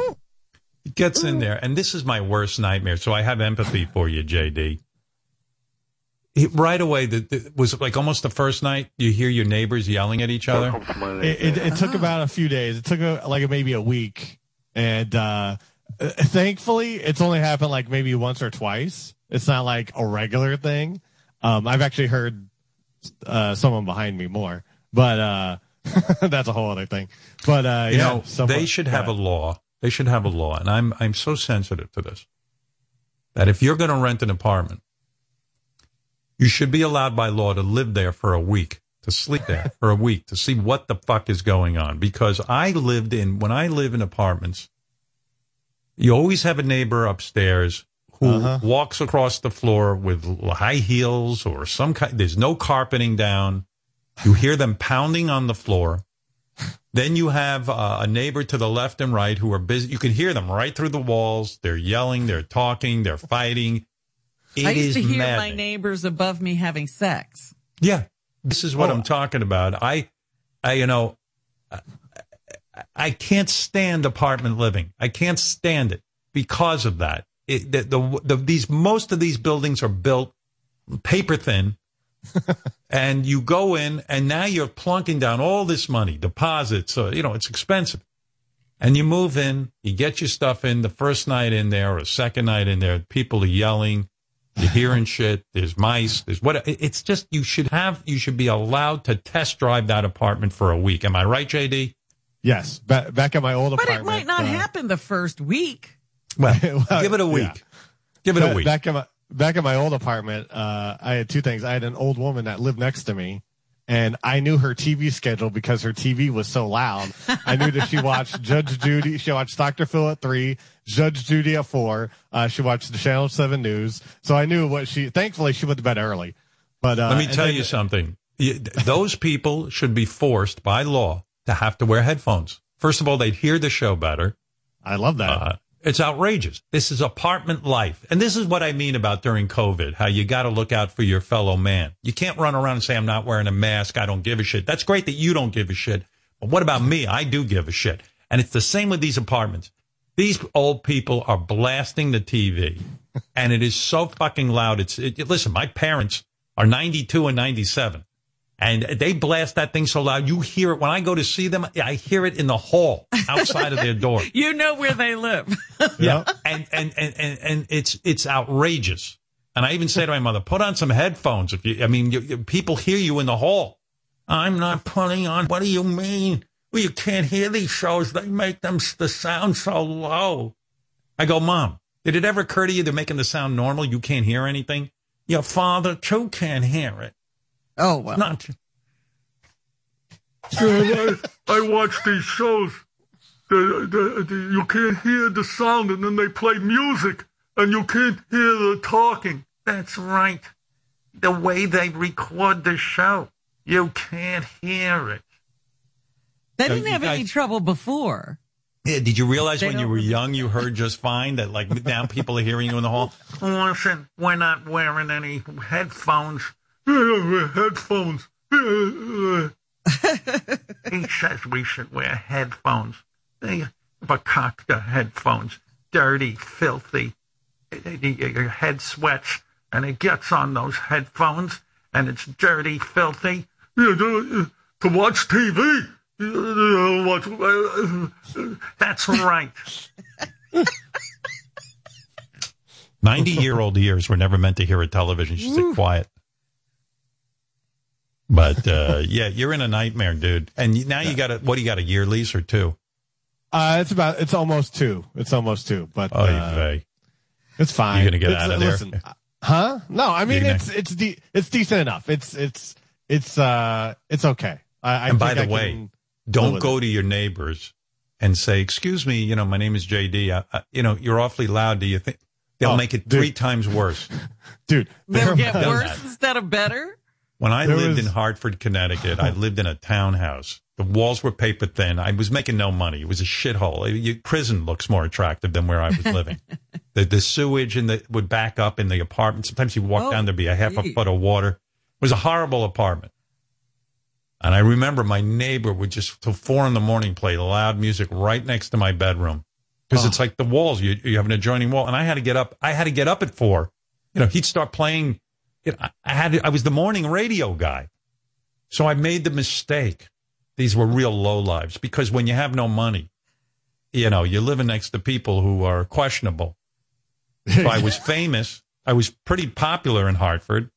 He gets in there, and this is my worst nightmare. So I have empathy for you, JD. He, right away, the, the, was like almost the first night you hear your neighbors yelling at each other. It, it, it took uh-huh. about a few days. It took a, like maybe a week, and uh, uh, thankfully, it's only happened like maybe once or twice. It's not like a regular thing. Um, I've actually heard uh, someone behind me more, but uh, that's a whole other thing. But uh, you yeah, know, someone- they should have a law. They should have a law, and I'm I'm so sensitive to this that if you're going to rent an apartment, you should be allowed by law to live there for a week, to sleep there for a week, to see what the fuck is going on. Because I lived in when I live in apartments, you always have a neighbor upstairs who Uh-huh. walks across the floor with high heels or some kind. There's no carpeting down. You hear them pounding on the floor. Then you have uh, a neighbor to the left and right who are busy. You can hear them right through the walls. They're yelling, they're talking, they're fighting. It I used is to hear my neighbors above me having sex. Yeah, this is what Oh. I'm talking about. I, I, you know, I, can't stand apartment living. I can't stand it because of that. It, the, the, the, these most of these buildings are built paper thin, and you go in, and now you're plunking down all this money, deposits. So you know it's expensive, and you move in, you get your stuff in the first night in there or second night in there. People are yelling. You're hearing shit. There's mice. There's what? It's just you should have. You should be allowed to test drive that apartment for a week. Am I right, JD? Yes, back, back at my old But apartment. But it might not uh, happen the first week. Well, give it a week. yeah. Give it a week. Back at my back at my old apartment, uh, I had two things. I had an old woman that lived next to me, and I knew her TV schedule because her TV was so loud. I knew that she watched Judge Judy. She watched Dr. Phil at three, Judge Judy at four. Uh, she watched the Channel Seven News. So I knew what she. Thankfully, she went to bed early. But uh, Let me tell then- you something. Those people should be forced by law to have to wear headphones. First of all, they'd hear the show better. I love that. Uh, it's outrageous. This is apartment life. And this is what I mean about during COVID, how you got to look out for your fellow man. You can't run around and say, I'm not wearing a mask. I don't give a shit. That's great that you don't give a shit. But what about me? I do give a shit. And it's the same with these apartments. These old people are blasting the TV and it is so fucking loud. It's, it, listen, my parents are 92 and 97 and they blast that thing so loud. You hear it when I go to see them. I hear it in the hall outside of their door. You know where they live. Yeah. And, and, and, and, and it's, it's outrageous. And I even say to my mother, put on some headphones. If you, I mean, you, you- people hear you in the hall. I'm not putting on. What do you mean? Well, you can't hear these shows. They make them, the sound so low. I go, mom, Did it ever occur to you they're making the sound normal? You can't hear anything. Your father too can't hear it. Oh well. Not. I, I watch these shows. The, the, the, you can't hear the sound, and then they play music, and you can't hear the talking. That's right. The way they record the show, you can't hear it. They didn't have any trouble before. Yeah, did you realize They when you were really- young you heard just fine that like now people are hearing you in the hall? Listen, we're not wearing any headphones. Headphones. he says we should wear headphones. They bakakta headphones, dirty, filthy. Your head sweats and it gets on those headphones and it's dirty, filthy. To, to watch TV. Watch, That's right. 90 year old ears were never meant to hear a television. You should sit quiet. But uh, yeah, you're in a nightmare, dude. And now you got a what do you got a year lease or two? Uh, it's about, it's almost two. It's almost two, but, Oh, uh, it's fine. You're gonna get It's- out of there? listen, huh? No, I mean, gonna- it's, it's, de- it's decent enough. It's, it's, it's, uh, it's okay. I, I and by the I way, don't go it. to your neighbors and say, "Excuse me, you know, my name is JD. I, I, you know, you're awfully loud. Do you think they'll Oh, make it dude. three times worse?" dude. They'll get worse that. instead of better. When I There lived was- in Hartford, Connecticut, I lived in a townhouse. The walls were paper thin. I was making no money. It was a shithole. You, prison looks more attractive than where I was living. the the sewage in the would back up in the apartment. Sometimes you walk Oh, down, there'd be a half a foot of water. It was a horrible apartment. And I remember my neighbor would just till four in the morning play loud music right next to my bedroom because it's oh. like the walls. You you have an adjoining wall, and I had to get up. I had to get up at four. You know, he'd start playing. You know, I- had I was the morning radio guy, so I made the mistake. These were real low lives because when you have no money, you know, you're living next to people who are questionable. If I was famous, I was pretty popular in Hartford.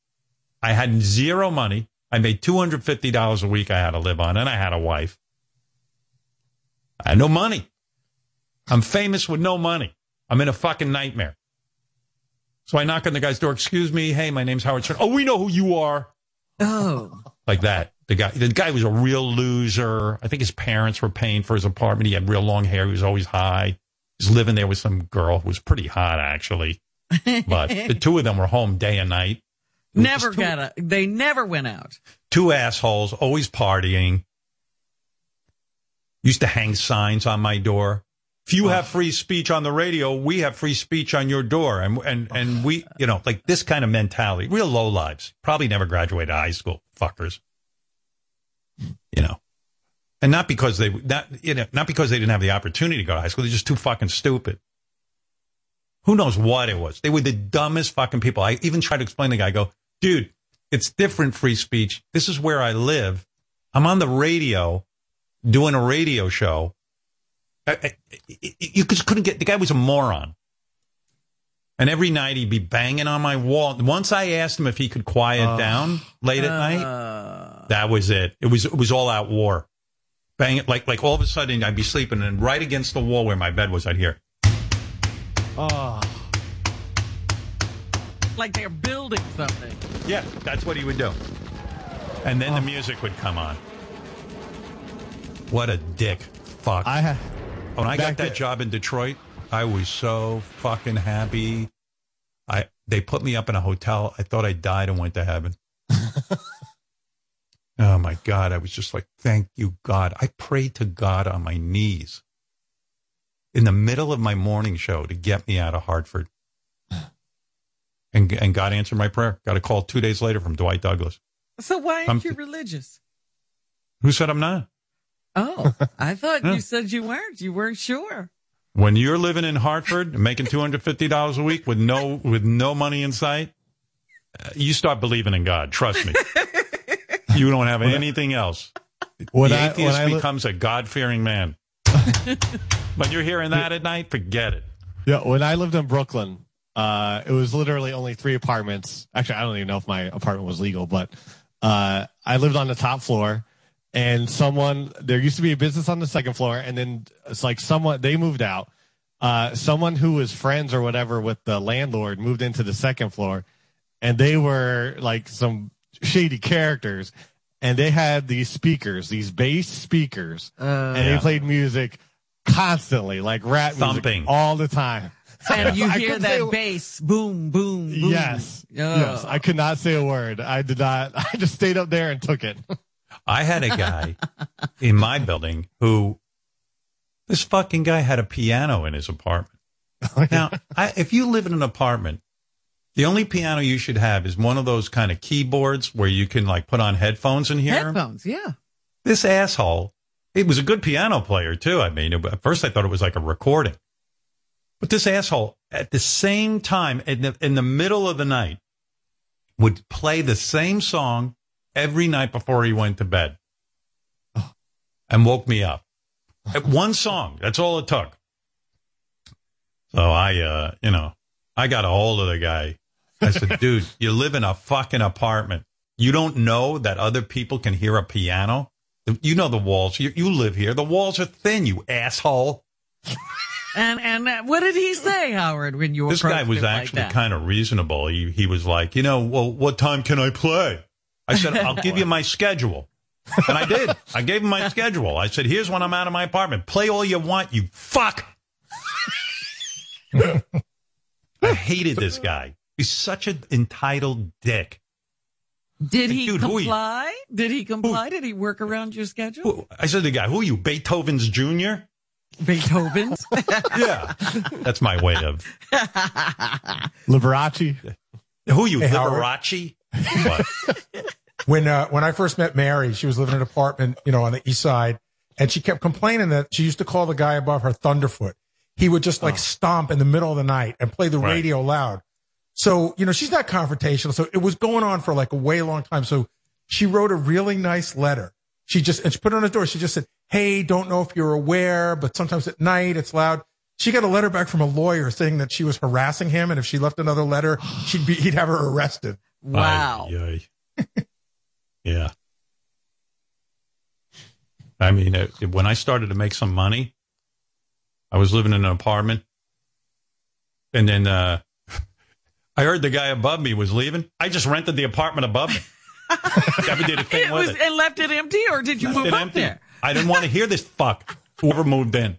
I had zero money. I made $250 a week I had to live on, and I had a wife. I had no money. I'm famous with no money. I'm in a fucking nightmare. So I knock on the guy's door. Excuse me. Hey, my name's Howard Stern. Oh, we know who you are. Oh, Like that. The guy, the guy was a real loser. I think his parents were paying for his apartment. He had real long hair. He was always high. He was living there with some girl who was pretty hot, actually. But the two of them were home day and night. never got a. They never went out. Two assholes, always partying. Used to hang signs on my door. If you have free speech on the radio, we have free speech on your door. And, and, and we, you know, like this kind of mentality, real low lives. Probably never graduated high school, fuckers. You know, and not because they, not, you know, not because they didn't have the opportunity to go to high school. They're just too fucking stupid. Who knows what it was? They were the dumbest fucking people. I even tried to explain to the guy, I go, dude, it's different free speech. This is where I live. I'm on the radio doing a radio show. I, I, I- you just couldn't get, the guy was a moron. And every night he'd be banging on my wall. Once I asked him if he could quiet down late at night, ah. that was it. It was, it was all out war. Bang it, like, like all of a sudden I'd be sleeping and right against the wall where my bed was, I'd hear, Oh, Like they're building something. Yeah, that's what he would do. And then the ah. music would come on. What a dick. Fuck. I ha- when I got that then- job in Detroit, I was so fucking happy. I they put me up in a hotel. I thought I died and went to heaven. oh my God. I was just like, thank you, God. I prayed to God on my knees in the middle of my morning show to get me out of Hartford. And, and God answered my prayer. Got a call two days later from Dwight Douglas. So why aren't I'm- you religious? Who said I'm not? Oh, I thought you said you weren't. You weren't sure. When you're living in Hartford making two hundred fifty dollars a week with no with no money in sight, uh, you start believing in God. Trust me. you don't have anything else. When the I- atheist when I li- becomes a God fearing man. when you're hearing that at night, forget it. Yeah, when I lived in Brooklyn, uh, it was literally only three apartments. Actually, I don't even know if my apartment was legal, but uh, I lived on the top floor, and someone there used to be a business on the second floor, and then it's like someone they moved out. uh, someone who was friends or whatever with the landlord moved into the second floor, and they were like some shady characters, and they had these speakers, these bass speakers, and they played music constantly, like rap Thumping. music all the time. And you hear that say- bass, boom, boom, boom. Yes. Oh. Yes. I could not say a word. I did not. I just stayed up there and took it. I had a guy in my building who this fucking guy had a piano in his apartment. Oh, now, I, if you live in an apartment, the only piano you should have is one of those kind of keyboards where you can like put on headphones and hear. Headphones, yeah. This asshole, it was a good piano player too. I mean, at first I thought it was like a recording, but this asshole at the same time in the, in the middle of the night would play the same song every night before he went to bed and woke me up. At one song. That's all it took. So I, uh, you know, I got a hold of the guy. I said, dude, you live in a fucking apartment. You don't know that other people can hear a piano? You know the walls. You, you live here. The walls are thin, you asshole. And and uh, what did he say, Howard, when you This guy was him like actually kind of reasonable. He, he was like, you know, well, what time can I play? I said, I'll give you my schedule. And I did. I gave him my schedule. I said, here's when I'm out of my apartment. Play all you want, you fuck. I hated this guy. He's such an entitled dick. Did he Dude, who are you? comply? Did he comply? Did he work around your schedule? I said to the guy, who are you, Beethoven's Jr.? Beethoven's? yeah. That's my way of. Liberace. Who are you, Hey, Howard. Liberace? What? when uh, when I first met Mary, she was living in an apartment, you know, on the east side, and she kept complaining that she used to call the guy above her Thunderfoot. He would just like stomp in the middle of the night and play the Right. radio loud. So you know, she's not confrontational. So it was going on for like a way long time. So she wrote a really nice letter. She just and she put it on his door. She just said, "Hey, don't know if you're aware, but sometimes at night it's loud." She got a letter back from a lawyer saying that she was harassing him, and if she left another letter, she'd be he'd have her arrested. Wow. Yeah. I mean, uh, when I started to make some money, I was living in an apartment, and then uh, I heard the guy above me was leaving. I just rented the apartment above me. Never did a thing It with was it. and left it empty, or did you Left move it up empty. there? I didn't want to hear this fuck. Whoever moved in.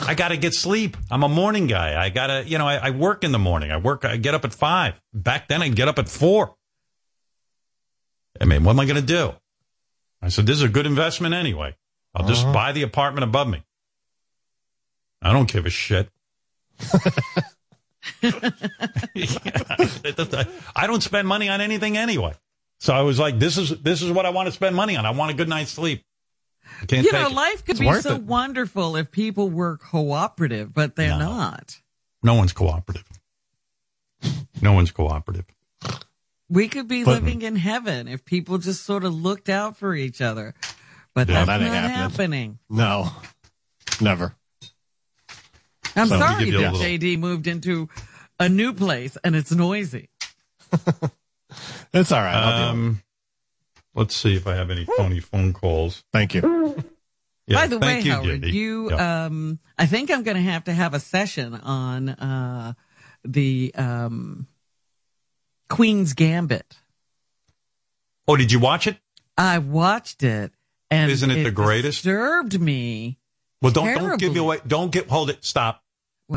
I got to get sleep. I'm a morning guy. I got to, you know, I, I work in the morning. I work, I get up at five. Back then, I'd get up at four. I mean, what am I going to do? I said, this is a good investment anyway. I'll just Uh-huh. buy the apartment above me. I don't give a shit. I don't spend money on anything anyway. So I was like, this is this is what I want to spend money on. I want a good night's sleep. I can't you know, it. life could It's be so it. wonderful if people were cooperative, but they're No. not. No one's cooperative. No one's cooperative. We could be But- living in heaven if people just sort of looked out for each other. But Yeah, that's that not ain't happening. happening. No, never. I'm So, sorry give you a that little- JD moved into a new place and it's noisy. It's all right. I'll deal with Um, let's see if I have any phony phone calls. Thank you. Yeah, By the thank way, you, Howard, JD. you, Yeah. um, I think I'm going to have to have a session on uh, the um, Queen's Gambit. oh, did you watch it? I watched it, and Isn't it the greatest? Disturbed me. Well, don't don't give me away. Don't get hold it. Stop.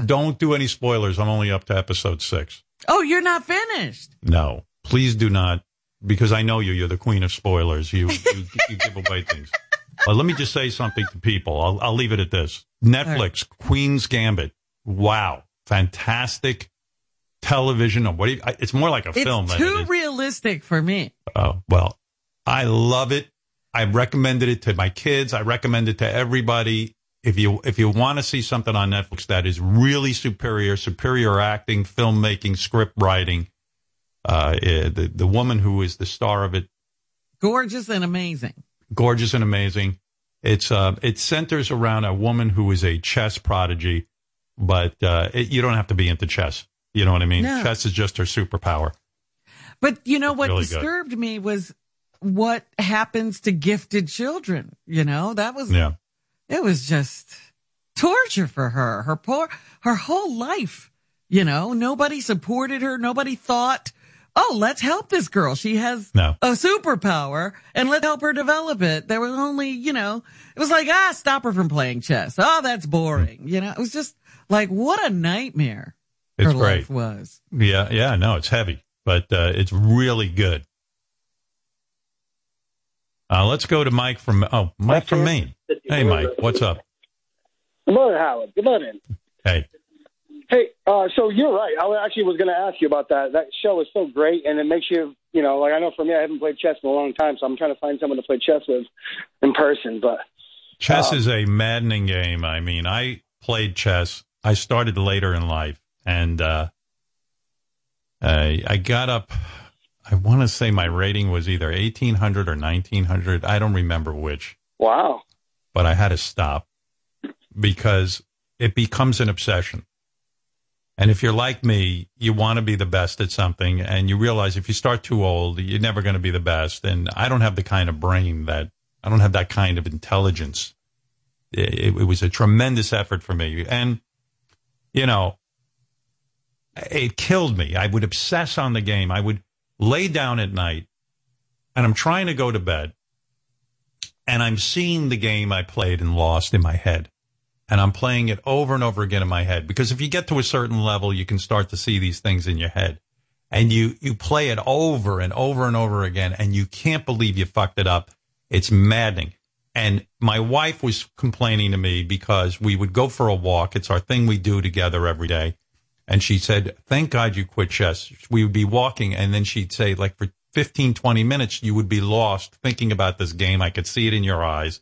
Don't do any spoilers. I'm only up to episode six. Oh, you're not finished. No, please do not, because I know you. You're the queen of spoilers. You you, you give away things. Uh, let me just say something to people. I'll, I'll leave it at this. Netflix, Queen's Gambit. Wow, fantastic television. Or what? Do you, it's more like a It's film. than it too realistic for me. Oh, well, I love it. I recommended it to my kids. I recommend it to everybody. If you if you want to see something on Netflix that is really superior, superior acting, filmmaking, script writing, uh, eh, the the woman who is the star of it, Gorgeous and amazing. gorgeous and amazing. It's uh, it centers around a woman who is a chess prodigy, but uh, it, you don't have to be into chess. You know what I mean? No. Chess is just her superpower. But you know what really good. disturbed me was what happens to gifted children. You know, that was Yeah. it was just torture for her. Her poor, her whole life, you know, nobody supported her. Nobody thought, oh, let's help this girl. She has No. a superpower and let's help her develop it. There was only, you know, it was like, ah, stop her from playing chess. Oh, that's boring. You know, it was just like, what a nightmare It's her great. life was. Yeah, yeah, no, it's heavy, but uh, it's really good. Uh, let's go to Mike from oh Mike from Maine. Hey, Mike, what's up? Good morning, Howard. Good morning. Hey, Hey, uh, so you're right. I actually was going to ask you about that. That show is so great, and it makes you, you know, like I know for me, I haven't played chess in a long time, so I'm trying to find someone to play chess with in person. But chess Um, is a maddening game. I mean, I played chess. I started later in life, and uh, I, I got up. I want to say my rating was either eighteen hundred or nineteen hundred. I don't remember which. wow, but I had to stop because it becomes an obsession. And if you're like me, you want to be the best at something and you realize if you start too old, you're never going to be the best. And I don't have the kind of brain that I don't have that kind of intelligence. It, it was a tremendous effort for me. And, you know, it killed me. I would obsess on the game. I would lay down at night and I'm trying to go to bed and I'm seeing the game I played and lost in my head. And I'm playing it over and over again in my head because if you get to a certain level, you can start to see these things in your head. And you, you play it over and over and over again and you can't believe you fucked it up. It's maddening. And my wife was complaining to me because we would go for a walk. It's our thing we do together every day. And she said, thank God you quit chess. We would be walking and then she'd say like for 15, 20 minutes, you would be lost thinking about this game. I could see it in your eyes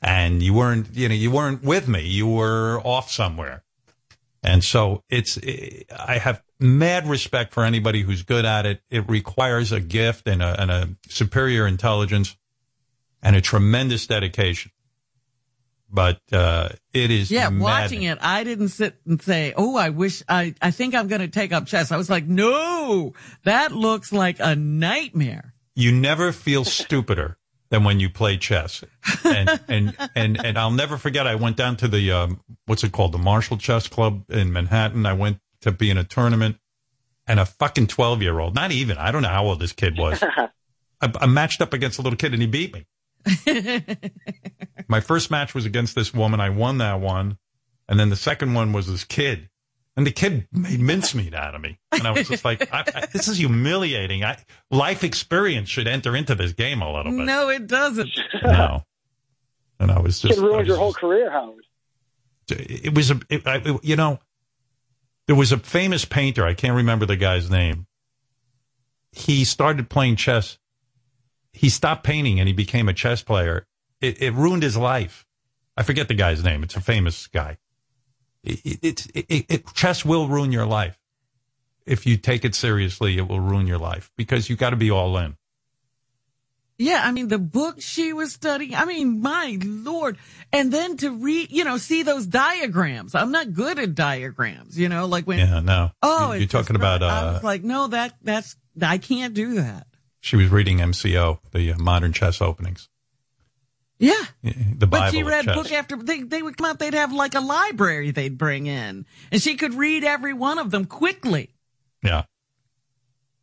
and you weren't, you know, you weren't with me. You were off somewhere. And so it's, I have mad respect for anybody who's good at it. It requires a gift and a, and a superior intelligence and a tremendous dedication. But, uh, it is Yeah, maddening. watching it, I didn't sit and say, "Oh, I wish I I think I'm going to take up chess." I was like, "No, that looks like a nightmare." you never feel stupider than when you play chess. And, and, and, and I'll never forget, I went down to the, um, what's it called? The Marshall Chess Club in Manhattan. I went to be in a tournament and a fucking 12 year old, not even, I don't know how old this kid was. I, I matched up against a little kid and he beat me. My first match was against this woman. I won that one. And then the second one was this kid. And the kid made mincemeat out of me. And I was just like, I, I, this is humiliating. I, life experience should enter into this game a little bit. No, it doesn't. No. And I was just, I ruined your whole career, Howard. it was a, it, I, you know, there was a famous painter. I can't remember the guy's name. He started playing chess. He stopped painting and he became a chess player. It, it ruined his life. I forget the guy's name. It's a famous guy. It, it, chess will ruin your life. If you take it seriously, it will ruin your life because you got to be all in. Yeah, I mean the book she was studying. I mean, my lord! And then to read, you know, see those diagrams. I'm not good at diagrams. You know, like when Yeah, no. oh, You- you're talking about, I uh, was like, no, that that's I can't do that. She was reading MCO, the uh, modern chess openings. Yeah. The Bible But she of read chess. book after they they would come out. They'd have like a library they'd bring in, and she could read every one of them quickly. Yeah.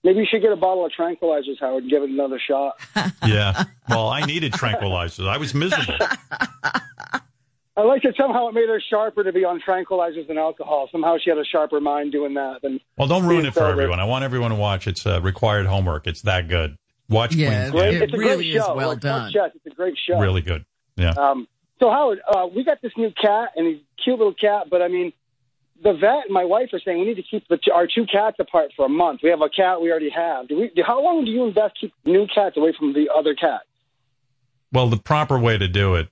Maybe you should get a bottle of tranquilizers, Howard, and give it another shot. Yeah. Well, I needed tranquilizers. I was miserable. I like that somehow it made her sharper to be on tranquilizers than alcohol. Somehow she had a sharper mind doing that than. Well, don't ruin it for sober. everyone. I want everyone to watch. It's uh, required homework. It's that good. Watch Yeah, Queen's Great. Gambit. It's a great show. Like, fuck Chess, It's a great show. Really good. Yeah. Um, so Howard, uh, we got this new cat, and he's a cute little cat. But I mean, the vet and my wife are saying we need to keep the, our two cats apart for a month. We have a cat we already have. Do we? Do, how long do you invest keep new cats away from the other cat? Well, the proper way to do it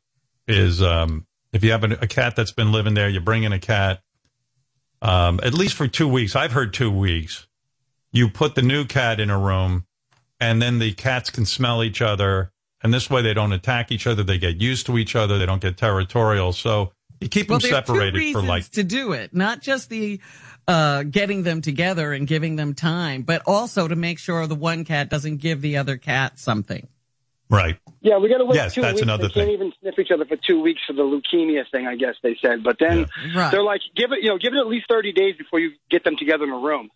is um, if you have a, a cat that's been living there, you bring in a cat um, at least for two weeks. I've heard two weeks. You put the new cat in a room, and then the cats can smell each other, and this way they don't attack each other. They get used to each other. They don't get territorial. So you keep well, them there are two separated for like to do it, not just the uh, getting them together and giving them time, but also to make sure the one cat doesn't give the other cat something. Right. Yeah, we got to wait Yes, two that's weeks. another they can't even sniff each other for two weeks for the leukemia thing. I guess they said, but then Right. they're like, give it, you know, give it at least thirty days before you get them together in a room.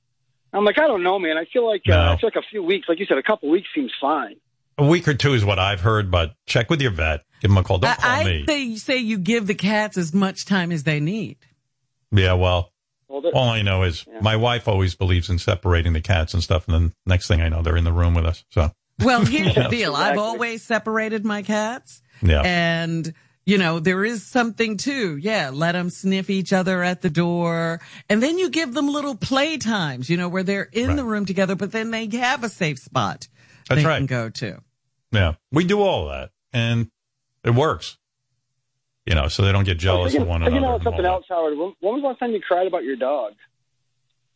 I'm like, I don't know, man. I feel like uh, I feel like a few weeks, like you said, a couple weeks seems fine. A week or two is what I've heard, but check with your vet. Give them a call. Don't call I, I me. say, say you give the cats as much time as they need. Yeah, well, Well, all I know is my wife always believes in separating the cats and stuff, and then next thing I know, they're in the room with us. So Well, here's the Yeah. deal. I've always separated my cats. Yeah. And, you know, there is something too. Yeah. Let them sniff each other at the door. And then you give them little play times, you know, where they're in the room together, but then they have a safe spot That's they right. can go to. yeah, we do all that, and it works. You know, so they don't get jealous oh, Thinking- of one thinking another. know, something else, Howard. When, when was the last time you cried about your dog?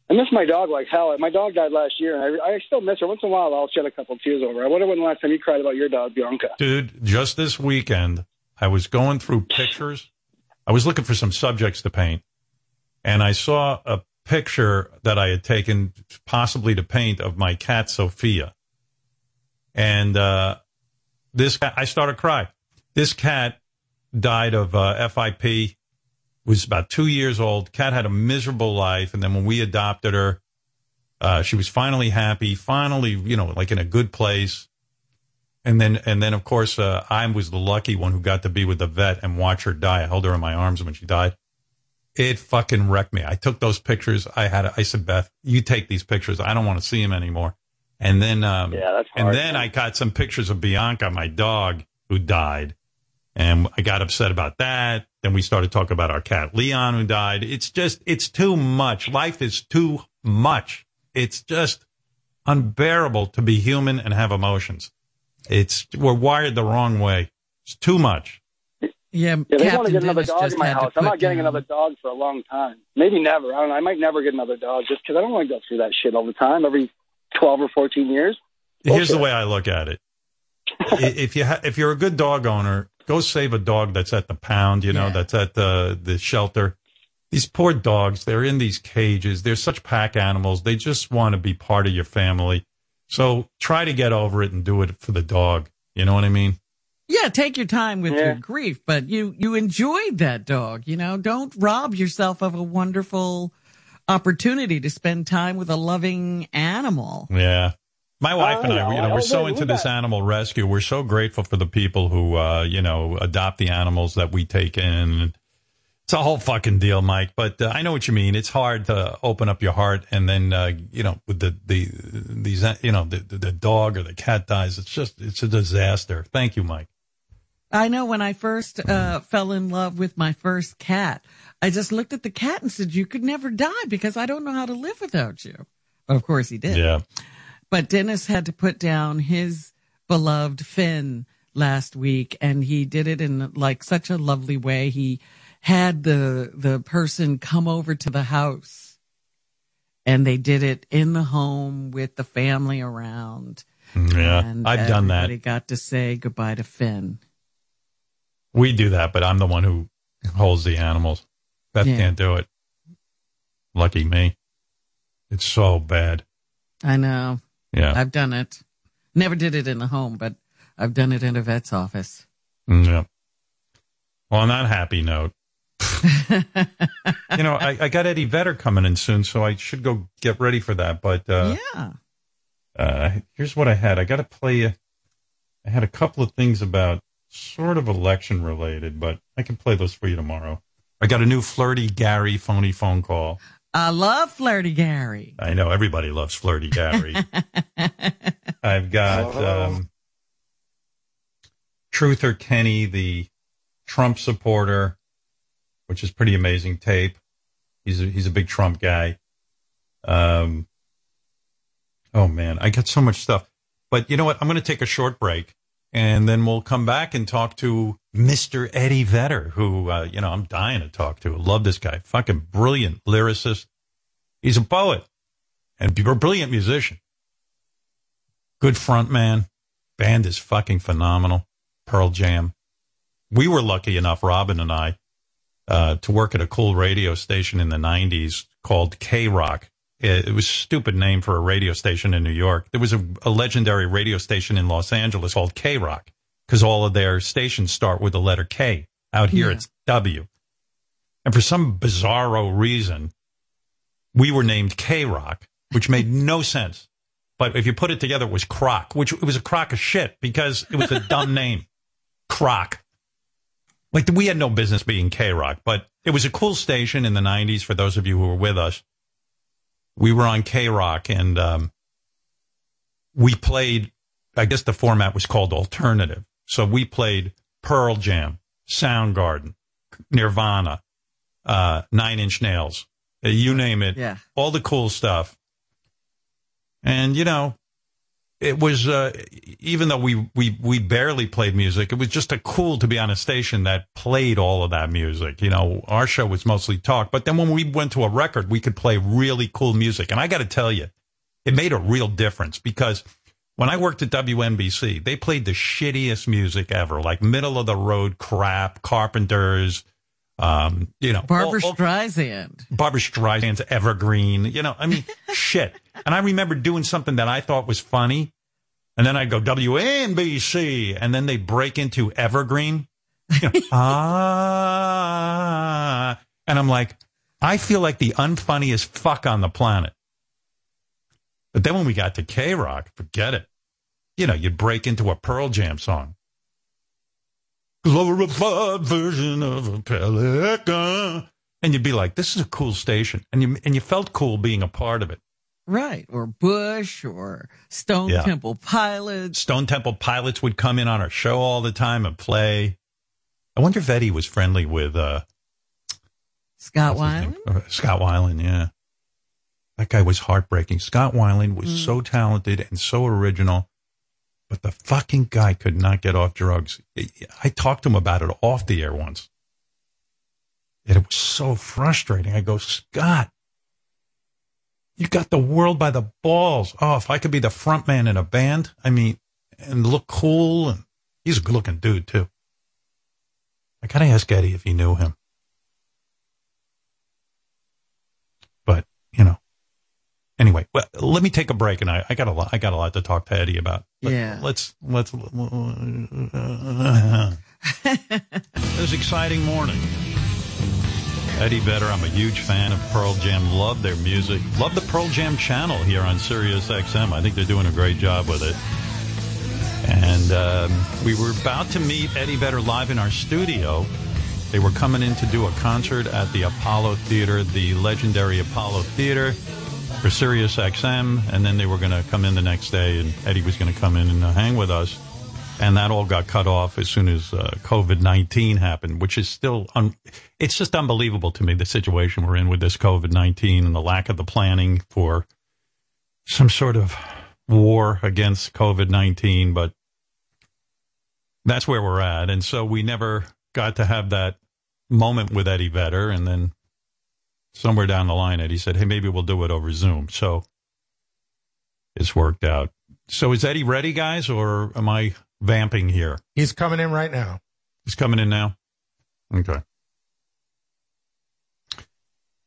I miss my dog like hell. My dog died last year, and I, I still miss her. Once in a while, I'll shed a couple tears over. I wonder when the last time you cried about your dog, Bianca. Dude, just this weekend, I was going through pictures. I was looking for some subjects to paint, and I saw a picture that I had taken, possibly to paint, of my cat Sophia. And uh, this cat, I started crying. This cat died of uh, FIP. Was about two years old. Cat had a miserable life, and then when we adopted her, uh, she was finally happy, finally, you know, like in a good place. And then, and then, of course, uh, I was the lucky one who got to be with the vet and watch her die. I held her in my arms when she died. It fucking wrecked me. I took those pictures. I had, I said, Beth, you take these pictures. I don't want to see them anymore. And then, um, Yeah, that's hard, and then man. I got some pictures of Bianca, my dog, who died. And I got upset about that. Then we started talking about our cat Leon who died. It's just, it's too much. Life is too much. It's just unbearable to be human and have emotions. It's, we're wired the wrong way. It's too much. Yeah. Yeah, they want to get another Dennis dog in my house. I'm not getting down- another dog for a long time. Maybe never. I don't know. I might never get another dog just because I don't want to go through that shit all the time. Every 12 or 14 years. Here's the way I look at it. If you ha- if you're a good dog owner, go save a dog that's at the pound, you know, that's at the the shelter. These poor dogs, they're in these cages. They're such pack animals. They just want to be part of your family. So try to get over it and do it for the dog. You know what I mean? Yeah, take your time with your grief, but you you enjoyed that dog. You know, don't rob yourself of a wonderful opportunity to spend time with a loving animal. Yeah. My wife and I, know. you know, I we're so into this that. animal rescue. We're so grateful for the people who, uh, you know, adopt the animals that we take in. It's a whole fucking deal, Mike. But uh, I know what you mean. It's hard to open up your heart and then, uh, you know, with the the these, uh, you know, the, the the dog or the cat dies. It's just it's a disaster. Thank you, Mike. I know when I first uh, fell in love with my first cat, I just looked at the cat and said, "You could never die because I don't know how to live without you." Of course, he did. Yeah. But Dennis had to put down his beloved Finn last week, and he did it in like such a lovely way. He had the the person come over to the house, and they did it in the home with the family around. Yeah, And I've done that. Everybody got to say goodbye to Finn. We do that, but I'm the one who holds the animals. Beth Yeah. can't do it. Lucky me. It's so bad. I know. Yeah. I've done it. Never did it in the home, but I've done it in a vet's office. Mm, Yeah. Well, on that happy note, you know, I, I got Eddie Vedder coming in soon, so I should go get ready for that. But uh, yeah. uh, here's what I had. I got to play. I had a couple of things about sort of election related, but I can play those for you tomorrow. I got a new flirty Gary phony phone call. I love Flirty Gary. I know everybody loves flirty Gary. I've got um, Truther Kenny, the Trump supporter, which is pretty amazing tape. He's a, he's a big Trump guy. Um, oh man, I got so much stuff. But you know what? I'm going to take a short break, and then we'll come back and talk to Mr. Eddie Vedder, who uh, you know I'm dying to talk to. Love this guy. Fucking brilliant lyricist. He's a poet and a brilliant musician. Good front man. Band is fucking phenomenal. Pearl Jam. We were lucky enough, Robin and I, uh, to work at a cool radio station in the 90s called K Rock It, was a stupid name for a radio station in New York. There was a, a legendary radio station in Los Angeles called K Rock because all of their stations start with the letter K. Out here, Yeah. it's W. And for some bizarro reason, we were named K Rock, which made no sense. But if you put it together, it was Croc, which it was a crock of shit because it was a dumb name. Croc. Like we had no business being K Rock, but it was a cool station in the '90s. For those of you who were with us, we were on K Rock, and um, we played. I guess the format was called alternative. So we played Pearl Jam, Soundgarden, Nirvana, uh, Nine Inch Nails, you name it, Yeah. all the cool stuff. And you know, it was uh, even though we we we barely played music, it was just a cool to be on a station that played all of that music. You know, our show was mostly talk, but then when we went to a record, we could play really cool music. And I got to tell you, it made a real difference because when I worked at WNBC, they played the shittiest music ever, like middle of the road crap, Carpenters, um, you know, Barbra all- all- Streisand. Barbra Streisand's Evergreen. You know, I mean, shit. And I remember doing something that I thought was funny. And then I'd go WNBC. And then they break into Evergreen. You know, ah. And I'm like, I feel like the unfunniest fuck on the planet. But then when we got to K Rock, forget it. You know, you'd break into a Pearl Jam song. Glorified version of a pelican. And you'd be like, this is a cool station. And you, and you felt cool being a part of it. Right. Or Bush or Stone Yeah. Temple Pilots. Stone Temple Pilots would come in on our show all the time and play. I wonder if Eddie was friendly with uh, Scott Weiland. uh, Scott Weiland. Yeah, that guy was heartbreaking. Scott Weiland was Mm. so talented and so original, but the fucking guy could not get off drugs. I talked to him about it off the air once. And it was so frustrating. I go, Scott, you got the world by the balls. Oh, if I could be the front man in a band, I mean, and look cool. And he's a good looking dude, too. I got to ask Eddie if he knew him. But, you know, anyway, well, let me take a break. And I, I got a lot, I got a lot to talk to Eddie about. Yeah. Let's, let's, uh, uh, uh. it was an exciting morning. Eddie Vedder, I'm a huge fan of Pearl Jam. Love their music. Love the Pearl Jam channel here on Sirius XM. I think they're doing a great job with it. And um, we were about to meet Eddie Vedder live in our studio. They were coming in to do a concert at the Apollo Theater, the legendary Apollo Theater, for Sirius XM. And then they were going to come in the next day, and Eddie was going to come in and uh, hang with us. And that all got cut off as soon as uh, COVID 19 happened, which is still, un- it's just unbelievable to me the situation we're in with this COVID 19 and the lack of the planning for some sort of war against COVID 19. But that's where we're at. And so we never got to have that moment with Eddie Vedder. And then somewhere down the line, Eddie said, Hey, maybe we'll do it over Zoom. So it's worked out. So is Eddie ready, guys, or am I vamping here? He's coming in right now. He's coming in now? Okay.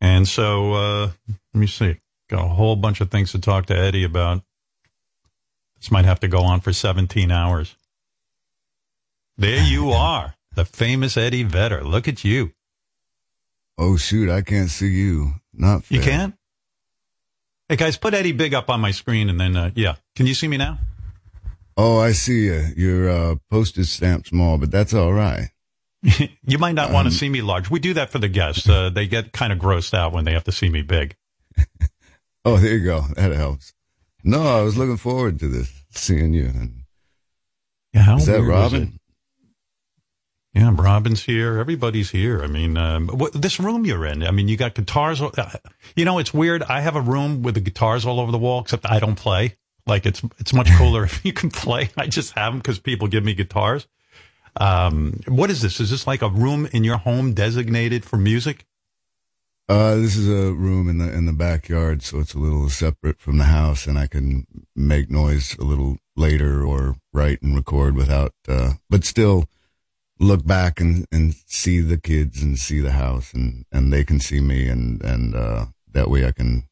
And so, uh, let me see. Got a whole bunch of things to talk to Eddie about. This might have to go on for 17 hours. There you are, the famous Eddie Vedder. Look at you. Oh shoot, I can't see you. Not fair. You can't? Hey guys, put Eddie Big up on my screen and then, uh, yeah. Can you see me now? Oh, I see you. Your uh, postage stamp small, but that's all right. you might not want to see me large. We do that for the guests. Uh, they get kind of grossed out when they have to see me big. Oh, there you go. That helps. No, I was looking forward to this, seeing you. And Yeah, how is that Robin? Yeah, Robin's here. Everybody's here. I mean, um, what, this room you're in. I mean, you got guitars. uh, You know, it's weird. I have a room with the guitars all over the wall, except I don't play. Like it's it's much cooler if you can play. I just have them because people give me guitars. Um, what is this? Is this like a room in your home designated for music? Uh, this is a room in the in the backyard, so it's a little separate from the house, and I can make noise a little later or write and record without, uh, but still look back and, and see the kids and see the house, and, and they can see me, and and uh, that way I can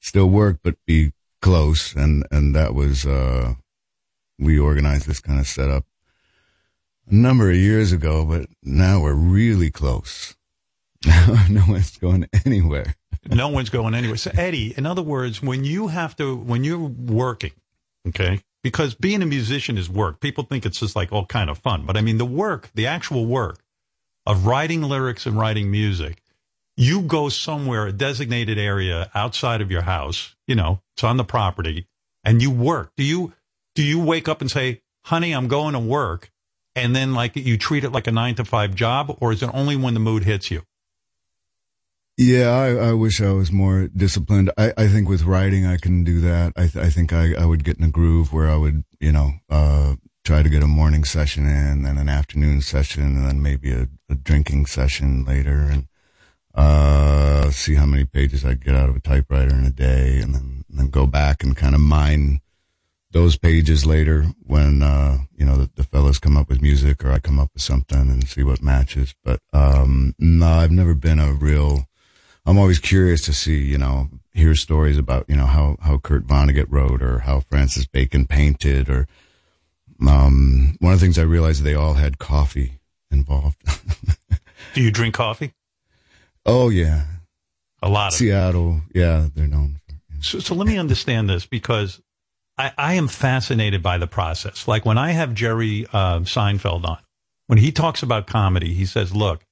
still work, but be close. And, and that was, uh, we organized this kind of setup a number of years ago, but now we're really close. no one's going anywhere. no one's going anywhere. So Eddie, in other words, when you have to, when you're working, okay, because being a musician is work. People think it's just like all kind of fun, but I mean the work, the actual work of writing lyrics and writing music. You go somewhere, a designated area outside of your house, you know, it's on the property, and you work. Do you do you wake up and say, "Honey, I'm going to work," and then like you treat it like a nine to five job, or is it only when the mood hits you? Yeah, I, I wish I was more disciplined. I, I think with writing, I can do that. I, th- I think I, I would get in a groove where I would, you know, uh, try to get a morning session in, then an afternoon session, and then maybe a, a drinking session later, and uh, see how many pages I get out of a typewriter in a day, and then, and then go back and kind of mine those pages later when uh, you know the, the, fellas come up with music or I come up with something and see what matches. But um, no, I've never been a real I'm always curious to see, you know, hear stories about, you know, how, how Kurt Vonnegut wrote or how Francis Bacon painted or, um, one of the things I realized they all had coffee involved. Do you drink coffee? Oh yeah. A lot of Seattle. Yeah. They're known. For, yeah. So, so let me understand this because I, I am fascinated by the process. Like when I have Jerry uh, Seinfeld on, when he talks about comedy, he says, look,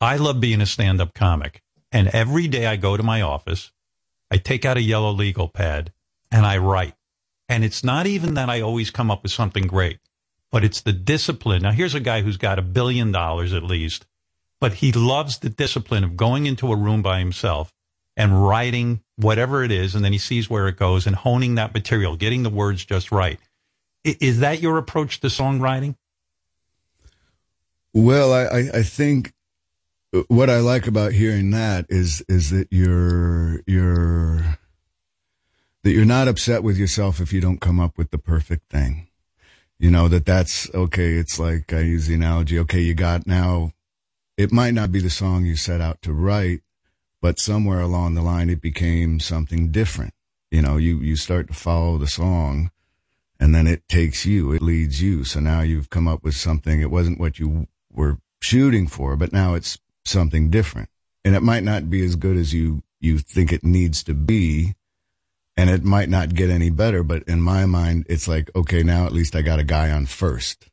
I love being a stand up comic. And every day I go to my office, I take out a yellow legal pad and I write. And it's not even that I always come up with something great, but it's the discipline. Now, here's a guy who's got a billion dollars at least, but he loves the discipline of going into a room by himself and writing whatever it is. And then he sees where it goes and honing that material, getting the words just right. Is that your approach to songwriting? Well, I, I think what I like about hearing that is is that you're you're that you're not upset with yourself if you don't come up with the perfect thing. You know that that's okay. It's like I use the analogy. Okay, you got now. It might not be the song you set out to write, but somewhere along the line it became something different. You know, you you start to follow the song, and then it takes you. It leads you. So now you've come up with something. It wasn't what you were shooting for, but now it's something different. And it might not be as good as you, you think it needs to be. And it might not get any better, but in my mind, it's like, okay, now at least I got a guy on first,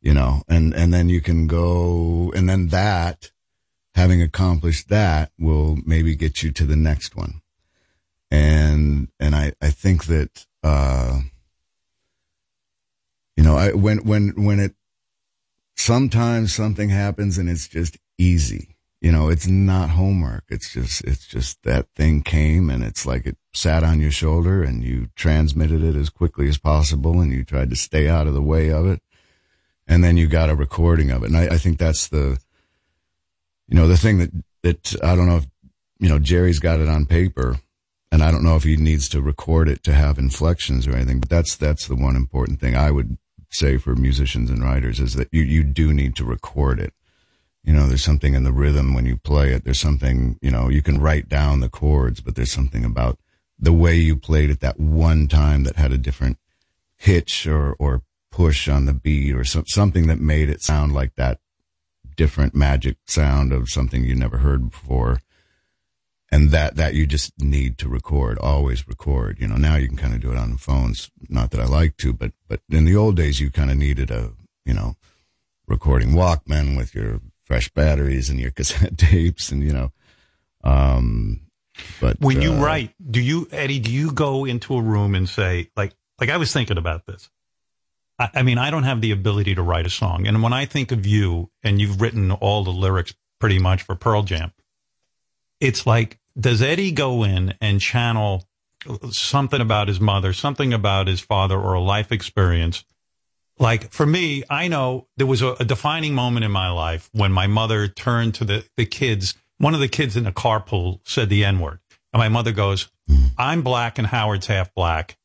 you know, and, and then you can go, and then that, having accomplished that will maybe get you to the next one. And, and I, I think that, uh, you know, I, when, when, when it, sometimes something happens and it's just easy. You know, it's not homework. It's just, it's just that thing came and it's like it sat on your shoulder and you transmitted it as quickly as possible and you tried to stay out of the way of it. And then you got a recording of it. And I, I think that's the, you know, the thing that, that I don't know if, you know, Jerry's got it on paper and I don't know if he needs to record it to have inflections or anything, but that's, that's the one important thing I would say for musicians and writers is that you, you do need to record it you know, there's something in the rhythm when you play it. There's something, you know, you can write down the chords, but there's something about the way you played it that one time that had a different hitch or, or push on the beat or so, something that made it sound like that different magic sound of something you never heard before. And that, that you just need to record, always record. You know, now you can kind of do it on phones. Not that I like to, but, but in the old days, you kind of needed a, you know, recording Walkman with your fresh batteries and your cassette tapes and you know um but when you uh, write do you eddie do you go into a room and say like like i was thinking about this. I, I mean i don't have the ability to write a song. And when i think of you and you've written all the lyrics pretty much for pearl jam it's like does eddie go in and channel something about his mother something about his father or a life experience like for me, I know there was a, a, defining moment in my life when my mother turned to the, the kids. One of the kids in the carpool said the N word. And my mother goes, I'm black and Howard's half black.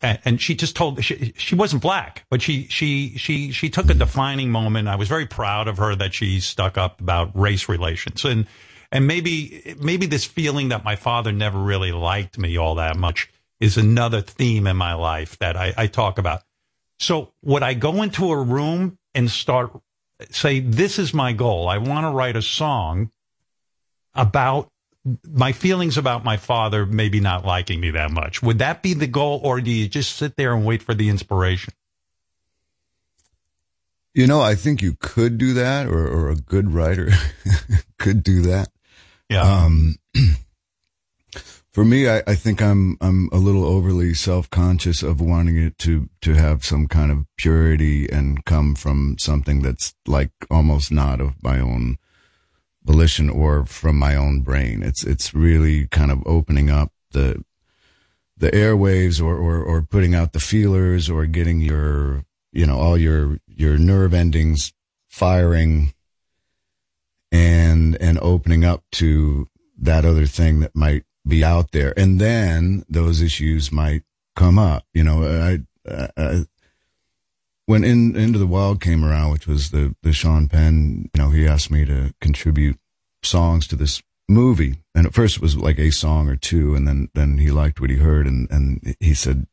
And, and she just told, she, she wasn't black, but she, she, she, she took a defining moment. I was very proud of her that she stuck up about race relations. And, And maybe, maybe this feeling that my father never really liked me all that much is another theme in my life that I, I talk about. So would I go into a room and start say, this is my goal. I want to write a song about my feelings about my father maybe not liking me that much. Would that be the goal, or do you just sit there and wait for the inspiration? You know, I think you could do that, or, or a good writer could do that. Yeah. Um, for me, I, I think I'm I'm a little overly self conscious of wanting it to to have some kind of purity and come from something that's like almost not of my own volition or from my own brain. It's it's really kind of opening up the the airwaves or, or, or putting out the feelers or getting your you know all your your nerve endings firing and and opening up to that other thing that might be out there, and then those issues might come up. You know, I, I when in, Into the Wild came around, which was the the Sean Penn, you know, he asked me to contribute songs to this movie, and at first it was like a song or two, and then then he liked what he heard, and and he said.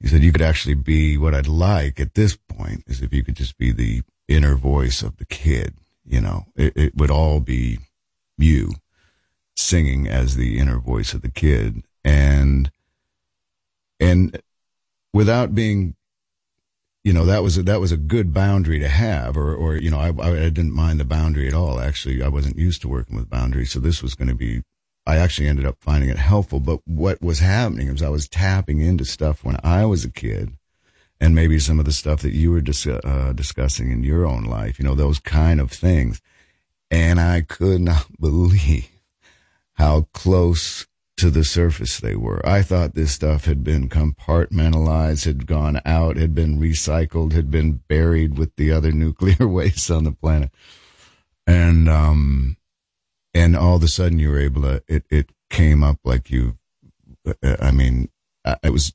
He said, you could actually be what I'd like at this point is if you could just be the inner voice of the kid, you know, it, it would all be you singing as the inner voice of the kid. And and without being you know that was a, that was a good boundary to have or or you know I, I didn't mind the boundary at all. Actually I wasn't used to working with boundaries. So this was going to be I actually ended up finding it helpful. But what was happening was I was tapping into stuff when I was a kid and maybe some of the stuff that you were dis- uh, discussing in your own life you know those kind of things. And I could not believe how close to the surface they were. I thought this stuff had been compartmentalized, had gone out, had been recycled, had been buried with the other nuclear waste on the planet. And, um, and all of a sudden you were able to, it, it came up like you, I mean, it was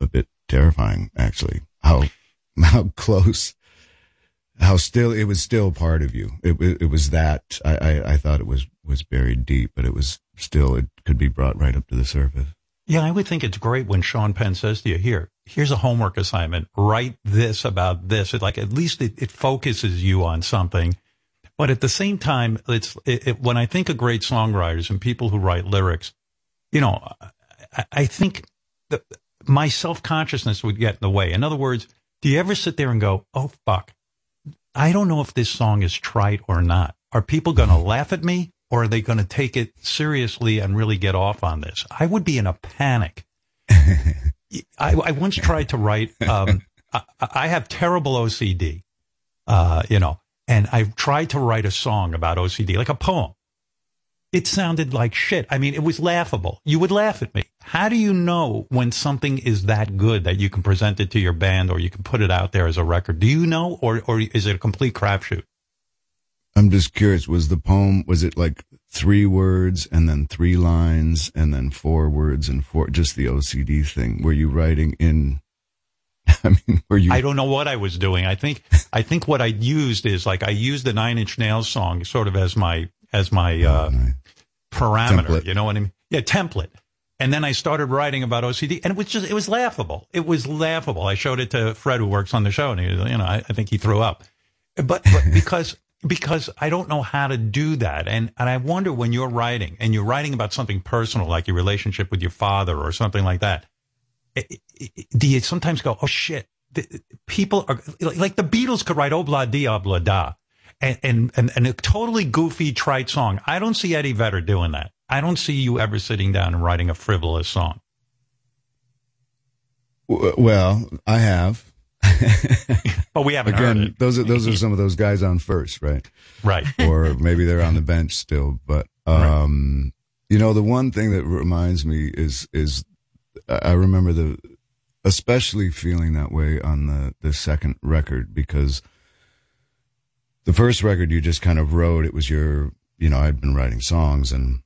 a bit terrifying actually, how, how close how still it was still part of you. It, it, it was that I, I, I thought it was was buried deep, but it was still it could be brought right up to the surface. Yeah, I would think it's great when Sean Penn says to you, "Here, here's a homework assignment. Write this about this." It, like at least it, it focuses you on something. But at the same time, it's it, when I think of great songwriters and people who write lyrics, you know, I, I think that my self consciousness would get in the way. In other words, do you ever sit there and go, "Oh fuck, I don't know if this song is trite or not. Are people going to laugh at me or are they going to take it seriously and really get off on this? I would be in a panic. I, I, once tried to write, um, I, I, have terrible OCD, uh, you know, and I tried to write a song about OCD, like a poem it sounded like shit. I mean, it was laughable. You would laugh at me. How do you know when something is that good that you can present it to your band or you can put it out there as a record? Do you know, or or is it a complete crapshoot? I'm just curious. Was the poem was it like three words and then three lines and then four words and four? Just the OCD thing. Were you writing in? I mean, were you? I don't know what I was doing. I think I think what I used is like I used the Nine Inch Nails song sort of as my as my uh, parameter. Template. You know what I mean? Yeah, template. And then I started writing about OCD, and it was just it was laughable. It was laughable. I showed it to Fred, who works on the show, and he, you know, I, I think he threw up. But, but because because I don't know how to do that, and and I wonder when you're writing and you're writing about something personal, like your relationship with your father or something like that, eh, eh, eh, do you sometimes go, oh shit? People are like the Beatles could write "Oh Di Obla ah, Da," and, and, and, and a totally goofy, trite song. I don't see Eddie Vedder doing that. I don't see you ever sitting down and writing a frivolous song. Well, I have. but we haven't Again, those are those are some of those guys on first, right? Right. or maybe they're on the bench still. But um, right. you know, the one thing that reminds me is is I remember the especially feeling that way on the the second record because the first record you just kind of wrote, it was your, you know, I'd been writing songs and,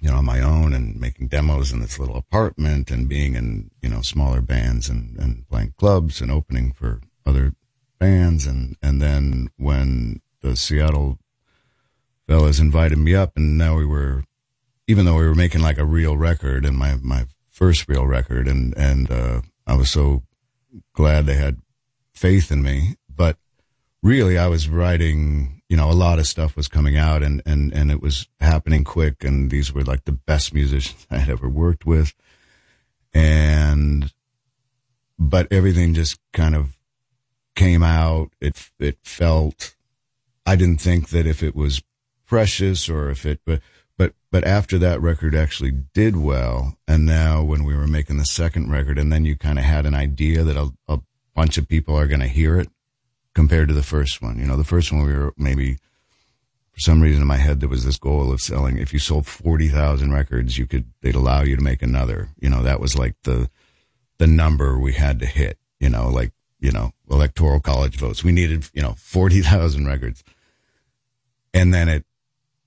you know, on my own and making demos in this little apartment and being in, you know, smaller bands and, and playing clubs and opening for other bands. And, and then when the Seattle fellas invited me up, and now we were, even though we were making like a real record and my my first real record, and and uh, I was so glad they had faith in me, really I was writing. You know, a lot of stuff was coming out, and and and it was happening quick, and these were like the best musicians I had ever worked with, and but everything just kind of came out. It it felt. I didn't think that if it was precious or if it, but but but after that record actually did well, and now when we were making the second record, and then you kind of had an idea that a, a bunch of people are going to hear it compared to the first one. You know, the first one we were maybe for some reason in my head there was this goal of selling. If you sold forty thousand records, you could they'd allow you to make another. You know, that was like the the number we had to hit. You know, like you know, electoral college votes. We needed, you know, 40,000 records. And then it,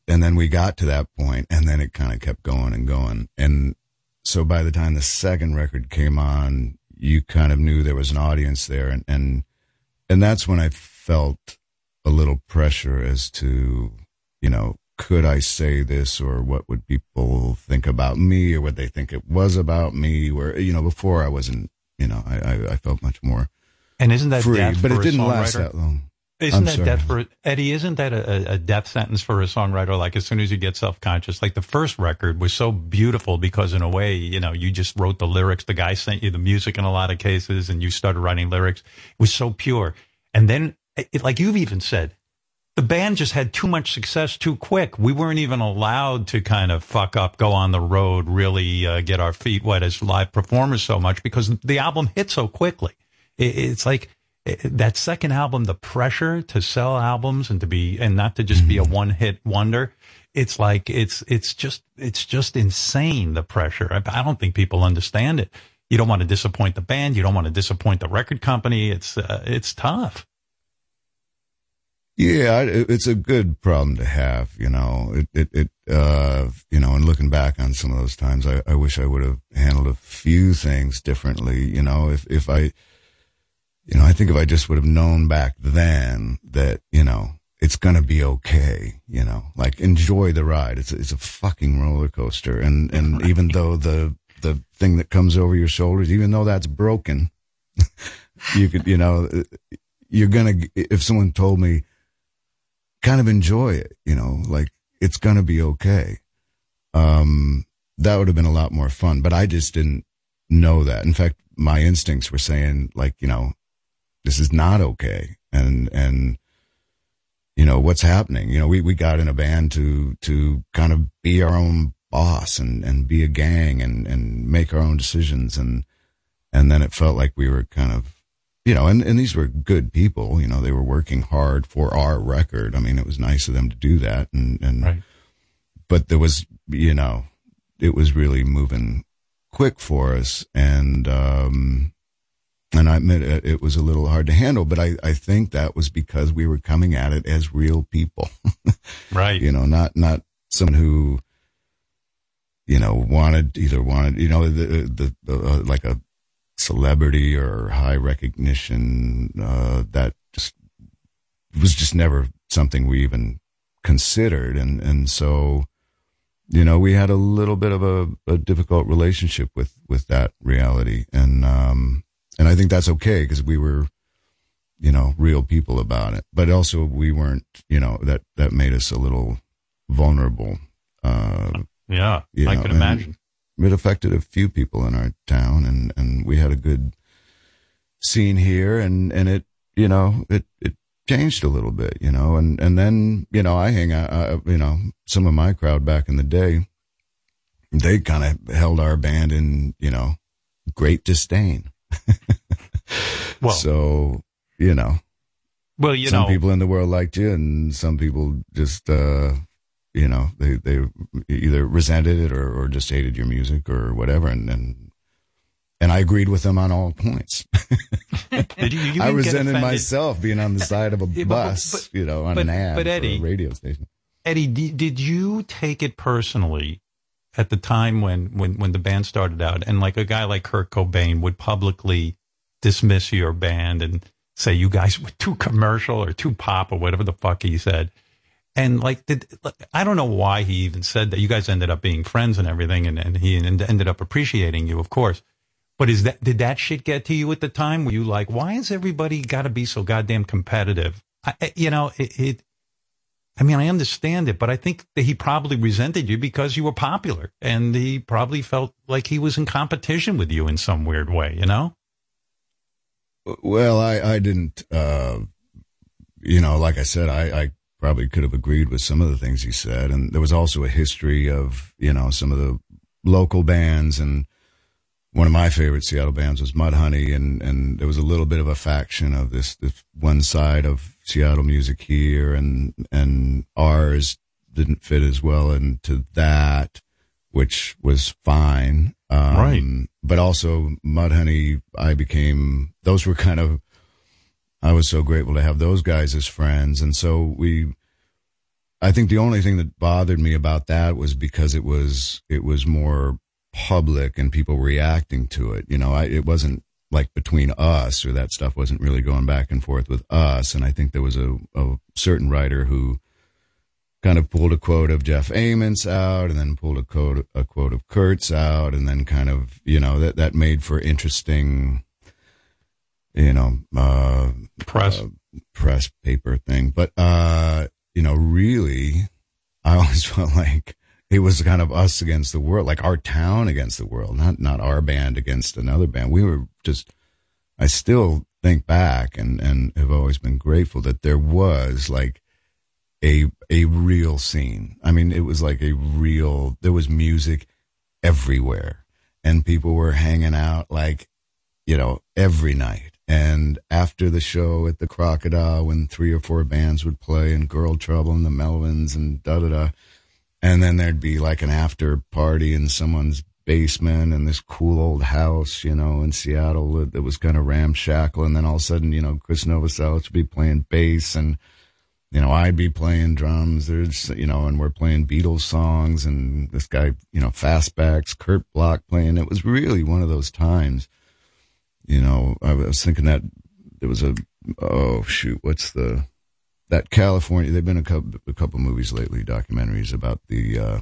and then we got to that point and then it kind of kept going and going. And so by the time the second record came on, you kind of knew there was an audience there. And, and, and that's when I felt a little pressure as to, you know, could I say this or what would people think about me or would they think it was about me? Where, you know, before I wasn't, you know, I, I, I felt much more And isn't that free, but it didn't last that long. Isn't I'm that sorry. death for Eddie? Isn't that a, a death sentence for a songwriter? Like as soon as you get self conscious, like the first record was so beautiful because in a way, you know, you just wrote the lyrics. The guy sent you the music in a lot of cases, and you started writing lyrics. It was so pure. And then, it, like you've even said, the band just had too much success too quick. We weren't even allowed to kind of fuck up, go on the road, really uh, get our feet wet as live performers so much because the album hit so quickly. It, it's like that second album, the pressure to sell albums and to be and not to just be a one hit wonder. It's like it's it's just it's just insane the pressure. I, I don't think people understand it. You don't want to disappoint the band. You don't want to disappoint the record company. It's uh, it's tough. Yeah, it's a good problem to have, you know. It, it, it, uh, you know, and looking back on some of those times, I, I wish I would have handled a few things differently, you know, if, if I, you know, I think if I just would have known back then that, you know, it's gonna be okay, you know, like enjoy the ride. It's, a- it's a fucking roller coaster. And, and even though the, the thing that comes over your shoulders, even though that's broken, you could, you know, you're gonna, if someone told me, kind of enjoy it, you know, like it's going to be okay. Um, that would have been a lot more fun, but I just didn't know that. In fact, my instincts were saying like, you know, this is not okay. And, and, you know, what's happening? You know, we, we got in a band to, to kind of be our own boss and, and be a gang and, and make our own decisions. And, and then it felt like we were kind of, you know, and, and these were good people, you know, they were working hard for our record. I mean, it was nice of them to do that. And, and, but there was, you know, it was really moving quick for us. And, um, and I admit it, it was a little hard to handle, but I, I think that was because we were coming at it as real people. right. You know, not, not someone who, you know, wanted, either wanted, you know, the, the, the uh, like a celebrity or high recognition, uh, that just was just never something we even considered. And, and so, you know, we had a little bit of a, a difficult relationship with, with that reality. And, um, and I think that's okay because we were, you know, real people about it, but also we weren't, you know, that, that made us a little vulnerable. Uh, Yeah, you I can imagine. It affected a few people in our town and, and we had a good scene here and, and it, you know, it, it changed a little bit, you know, and, and then, you know, I hang out, uh, you know, some of my crowd back in the day, they kind of held our band in, you know, great disdain. Well- so, you know, Well, you some know, people in the world liked you and some people just, uh, you know, they, they either resented it or, or just hated your music or whatever. And, and, and I agreed with them on all points. You- you I resented myself being on the side of a Yeah, bus, but- you know, on but- an ad but for Eddie- a radio station. Eddie, did you take it personally at the time when, when, when the band started out and like a guy like Kurt Cobain would publicly dismiss your band and say you guys were too commercial or too pop or whatever the fuck he said? And like, did, I don't know why he even said that. You guys ended up being friends and everything, and, and he en- ended up appreciating you, of course. But is that did that shit get to you at the time? Were you like, why has everybody got to be so goddamn competitive? I- you know, it, it. I mean, I understand it, but I think that he probably resented you because you were popular, and he probably felt like he was in competition with you in some weird way. You know? Well, I, I didn't, uh, you know, like I said, I, I probably could have agreed with some of the things he said. And there was also a history of, you know, some of the local bands. And one of my favorite Seattle bands was Mudhoney. And, and there was a little bit of a faction of this, this one side of Seattle music here and, and ours didn't fit as well into that, which was fine. Um, Right. But also Mudhoney, I became, those were kind of, I was so grateful to have those guys as friends. And so we, I think the only thing that bothered me about that was because it was, it was more public and people reacting to it. You know, I, it wasn't like between us or that stuff wasn't really going back and forth with us. And I think there was a, a certain writer who kind of pulled a quote of Jeff Ament out and then pulled a quote, a quote of Kurt's out and then kind of, you know, that, that made for interesting, you know, uh, press, uh, press paper thing. But, uh, you know, really, I always felt like it was kind of us against the world, like our town against the world, not, not our band against another band. We were just, I still think back and, and have always been grateful that there was like a, a real scene. I mean, it was like a real, there was music everywhere and people were hanging out like, you know, every night. And after the show at the Crocodile, when three or four bands would play and Girl Trouble and the Melvins and da da da. And then there'd be like an after party in someone's basement in this cool old house, you know, in Seattle that, that was kind of ramshackle. And then all of a sudden, you know, Krist Novoselic would be playing bass and, you know, I'd be playing drums. There's, you know, and we're playing Beatles songs and this guy, you know, fastbacks, Kurt Block playing. It was really one of those times, you know, I was thinking that there was a, oh shoot, what's the, that California, they've been a couple, a couple movies lately, documentaries about the, uh,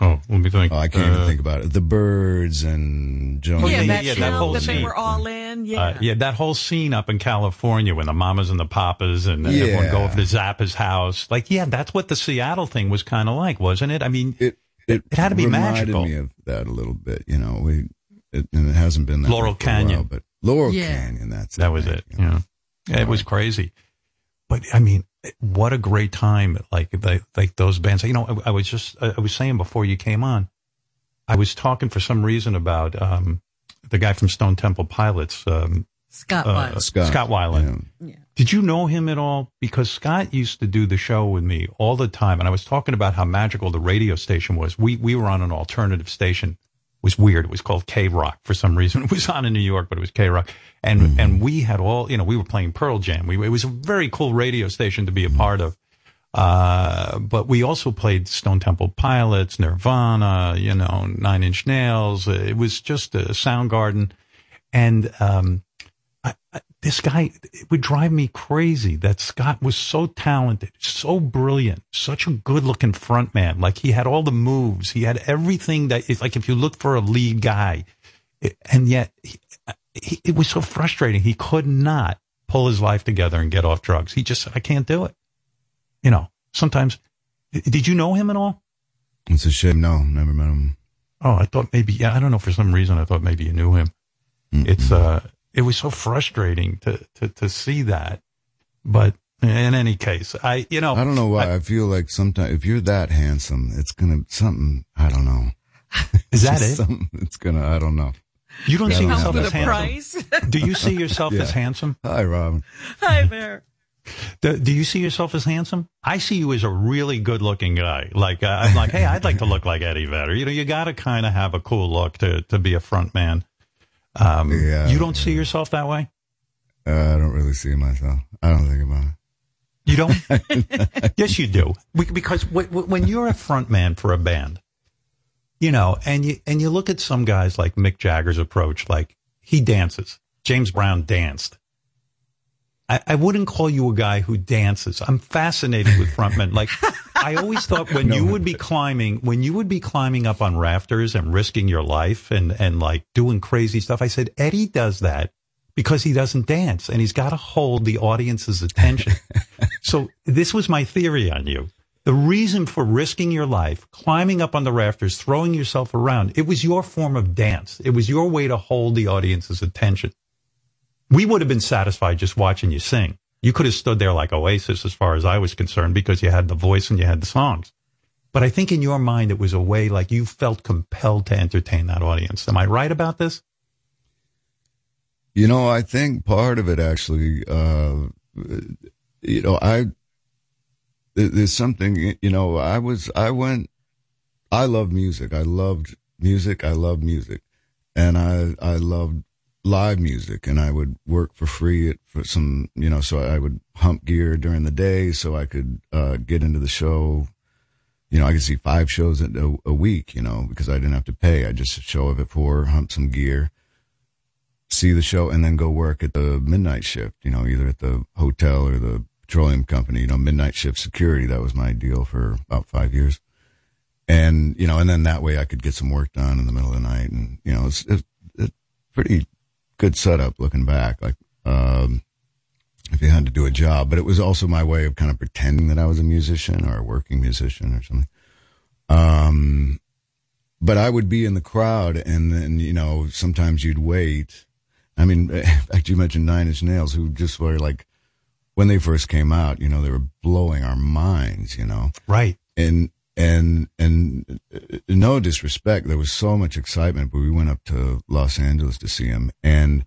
Oh, let me think. Oh, I can't Uh, even think about it. The Byrds and Joan. yeah, yeah, that, yeah, that whole that they scene. were all in. Yeah. Uh, yeah, that whole scene up in California when the mamas and the papas and everyone Yeah. go over to Zappa's house. Like, yeah, that's what the Seattle thing was kind of like, wasn't it? I mean, it, it, had to be reminded magical. me of that a little bit. You know, we it, and it hasn't been that Laurel way for a while, Canyon. but Laurel Yeah. Canyon. That's that was it. Yeah. It was crazy. But I mean, what a great time. Like, like, like those bands, you know, I, I was just, I was saying before you came on, I was talking for some reason about, um, the guy from Stone Temple Pilots, um, Scott uh, Weiland. Scott, Scott Weiland. Did you know him at all? Because Scott used to do the show with me all the time, and I was talking about how magical the radio station was. We we were on an alternative station. It was weird. It was called K Rock for some reason. It was on in New York, but it was K Rock, and and we had all you know. We were playing Pearl Jam. We it was a very cool radio station to be a part of. Uh, but we also played Stone Temple Pilots, Nirvana, you know, Nine Inch Nails. It was just a Soundgarden, and um, I, I, this guy it would drive me crazy that Scott was so talented, so brilliant, such a good-looking front man. Like he had all the moves, he had everything that. It's like if you look for a lead guy, it- and yet he, he, it was so frustrating. He could not pull his life together and get off drugs. He just said, "I can't do it." You know, sometimes. Did you know him at all? It's a shame. No, never met him. Oh, I thought maybe. Yeah, I don't know. For some reason, I thought maybe you knew him. It's uh, it was so frustrating to to to see that. But in any case, I you know I don't know why. I, feel like sometimes if you're that handsome, it's gonna something. I don't know. Is that it? Something, it's gonna. I don't know. You don't I see yourself as handsome. Do you see yourself Yeah. as handsome? Hi, Robin. Hi there. Do, do you see yourself as handsome? I see you as a really good-looking guy. Like uh, I'm like, hey, I'd like to look like Eddie Vedder. You know, you got to kind of have a cool look to to be a front man. Um, Yeah. you don't see yourself that way. Uh, I don't really see myself. I don't think about it. You don't? yes, you do. Because when you're a front man for a band, you know, and you and you look at some guys like Mick Jagger's approach, like he dances. James Brown danced. I, I wouldn't call you a guy who dances. I'm fascinated with frontmen. Like, I always thought when No. you would be climbing, when you would be climbing up on rafters and risking your life and, and like doing crazy stuff, I said, Eddie does that because he doesn't dance and he's got to hold the audience's attention. so this was my theory on you. The reason for risking your life, climbing up on the rafters, throwing yourself around, it was your form of dance. It was your way to hold the audience's attention. We would have been satisfied just watching you sing. You could have stood there like Oasis as far as I was concerned because you had the voice and you had the songs. But I think in your mind it was a way like you felt compelled to entertain that audience. Am I right about this? You know, I think part of it actually, uh, you know, I, there's something, you know, I was, I went, I love music. I loved music. I love music. And I, I loved live music and I would work for free at, for some, you know, so I would hump gear during the day so I could, uh, get into the show. You know, I could see five shows a, a, week, you know, because I didn't have to pay. I just show up at four, hump some gear see the show and then go work at the midnight shift, you know, either at the hotel or the petroleum company, you know, midnight shift security. That was my deal for about five years. And, you know, and then that way I could get some work done in the middle of the night. And, you know, it's, it's pretty good setup looking back. Like, um, if you had to do a job, but it was also my way of kind of pretending that I was a musician or a working musician or something. Um, but I would be in the crowd and then, you know, sometimes you'd wait. I mean, in fact, you mentioned Nine Inch Nails, who just were like, when they first came out, you know, they were blowing our minds, you know. Right. And, and, and uh, no disrespect, there was so much excitement, but we went up to Los Angeles to see him. And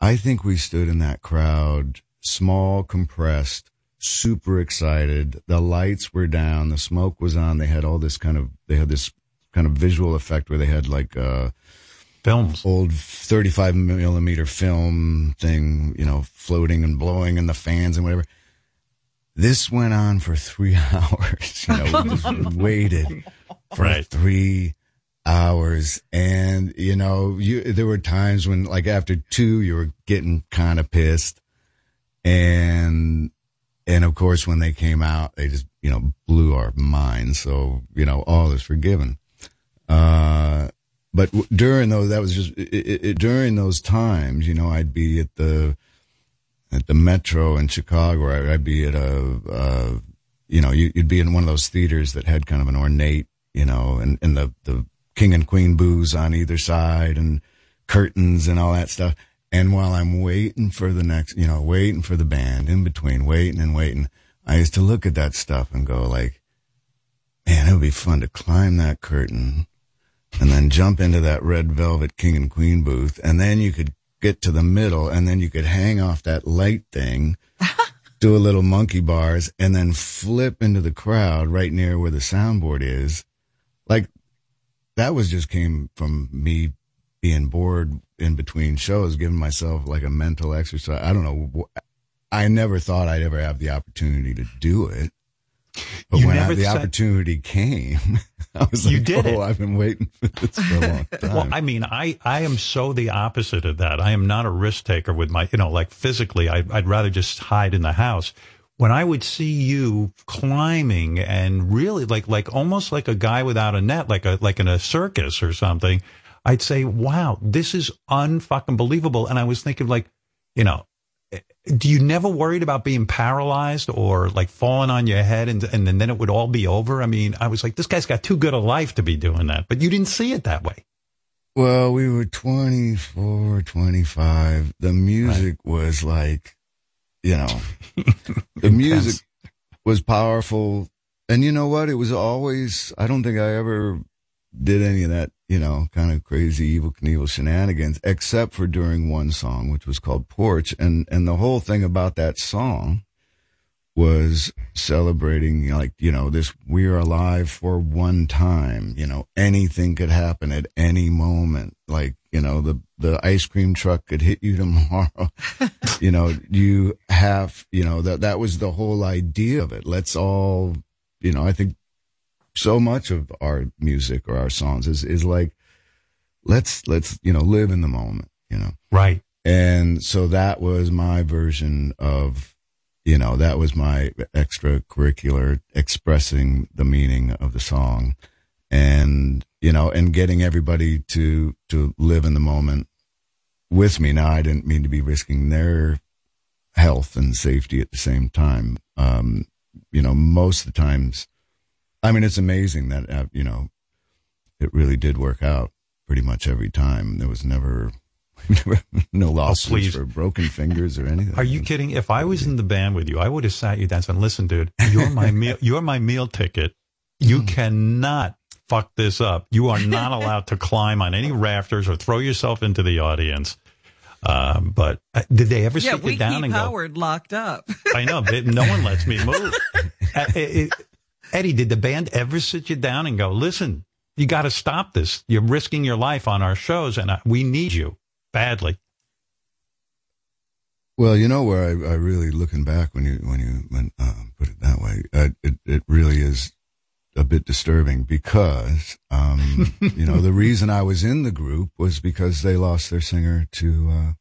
I think we stood in that crowd, small, compressed, super excited. The lights were down, the smoke was on. They had all this kind of, they had this kind of visual effect where they had like, uh, films, old 35 millimeter film thing, you know, floating and blowing and the fans and whatever. This went on for three hours. You know, we just waited for Right. three hours. And, you know, you, there were times when like after two, you were getting kind of pissed. And, and of course, when they came out, they just, you know, blew our minds. So, you know, all is forgiven. Uh, but w- during those, that was just it, it- during those times, you know, I'd be at the at the Metro in Chicago, I'd- be at a, uh, you know, you, you'd be in one of those theaters that had kind of an ornate, you know, and, and the the king and queen booze on either side, and curtains and all that stuff. And while I'm waiting for the next, you know, waiting for the band in between, waiting and waiting, I used to look at that stuff and go like, man, it would be fun to climb that curtain and then jump into that red velvet king and queen booth. And then you could get to the middle and then you could hang off that light thing, do a little monkey bars and then flip into the crowd right near where the soundboard is. Like that was just came from me being bored in between shows, giving myself like a mental exercise. I don't know. I never thought I'd ever have the opportunity to do it. But You when I, the said- opportunity came, I was You like, did oh, it. I've been waiting for this for a long time. Well, I mean, I, I am so the opposite of that. I am not a risk taker with my, you know, like physically, I, I'd rather just hide in the house. When I would see you climbing and really like, like almost like a guy without a net, like a, like in a circus or something, I'd say, wow, this is unfucking believable. And I was thinking like, you know, do you never worried about being paralyzed or like falling on your head and, and then it would all be over? I mean, I was like, this guy's got too good a life to be doing that, but you didn't see it that way. Well, we were 24, 25. The music was like, you know, the music was powerful. And you know what? It was always, I don't think I ever did any of that, you know, kind of crazy Evel Knievel shenanigans, except for during one song, which was called Porch. And, and the whole thing about that song was celebrating like you know this we're alive for one time you know anything could happen at any moment. Like you know the the ice cream truck could hit you tomorrow. You know you have you know that that was the whole idea of it. Let's all you know i think so much of our music or our songs is is like let's let's you know live in the moment you know Right. and so that was my version of, you know, that was my extracurricular expressing the meaning of the song and, you know, and getting everybody to, to live in the moment with me. Now, I didn't mean to be risking their health and safety at the same time. Um, you know, most of the times, I mean, it's amazing that, uh, you know, it really did work out pretty much every time. There was never, no losses please. for broken fingers or anything. Are you kidding? If I was in the band with you, I would have sat you down and said, listen, dude, you're my meal, you're my meal ticket. You cannot fuck this up. You are not allowed to climb on any rafters or throw yourself into the audience. Um, but uh, did they ever yeah, sit we you down keep and go, Howard locked up. I know, but no one lets me move. Uh, it- it- Eddie, did the band ever sit you down and go, listen, you got to stop this. You're risking your life on our shows and uh, we need you badly. Well, you know where I, I really looking back when you when you when uh, put it that way, uh, it it really is a bit disturbing because um, you know the reason I was in the group was because they lost their singer to uh,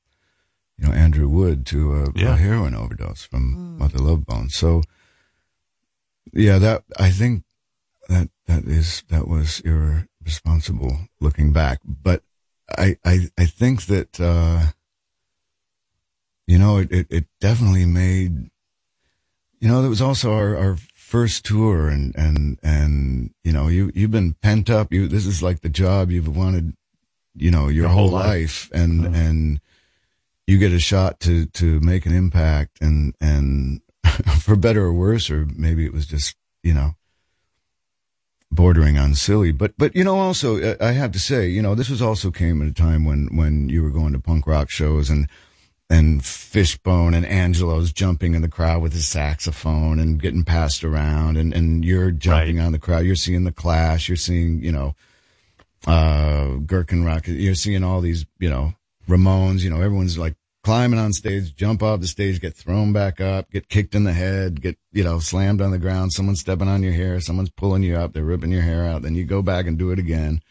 you know Andrew Wood to a, Yeah. a heroin overdose from Mother Love Bone. So yeah, that I think that that is that was irresponsible looking back, but I I I think that. Uh, you know, it, it, it definitely made, you know, it was also our, our first tour and, and, and, you know, you, you've been pent up. You, this is like the job you've wanted, you know, your, Your whole, whole life. life. And, and you get a shot to, to make an impact and, and for better or worse, or maybe it was just, you know, bordering on silly. But but you know, also uh, I have to say, you know, this was also came at a time when when you were going to punk rock shows and and Fishbone and Angelo's jumping in the crowd with his saxophone and getting passed around, and and you're jumping on the crowd. You're seeing the Clash. You're seeing you know, uh, Gherkin Rock. You're seeing all these you know Ramones. You know, everyone's like climbing on stage, jump off the stage, get thrown back up, get kicked in the head, get, you know, slammed on the ground. Someone's stepping on your hair. Someone's pulling you up. They're ripping your hair out. Then you go back and do it again.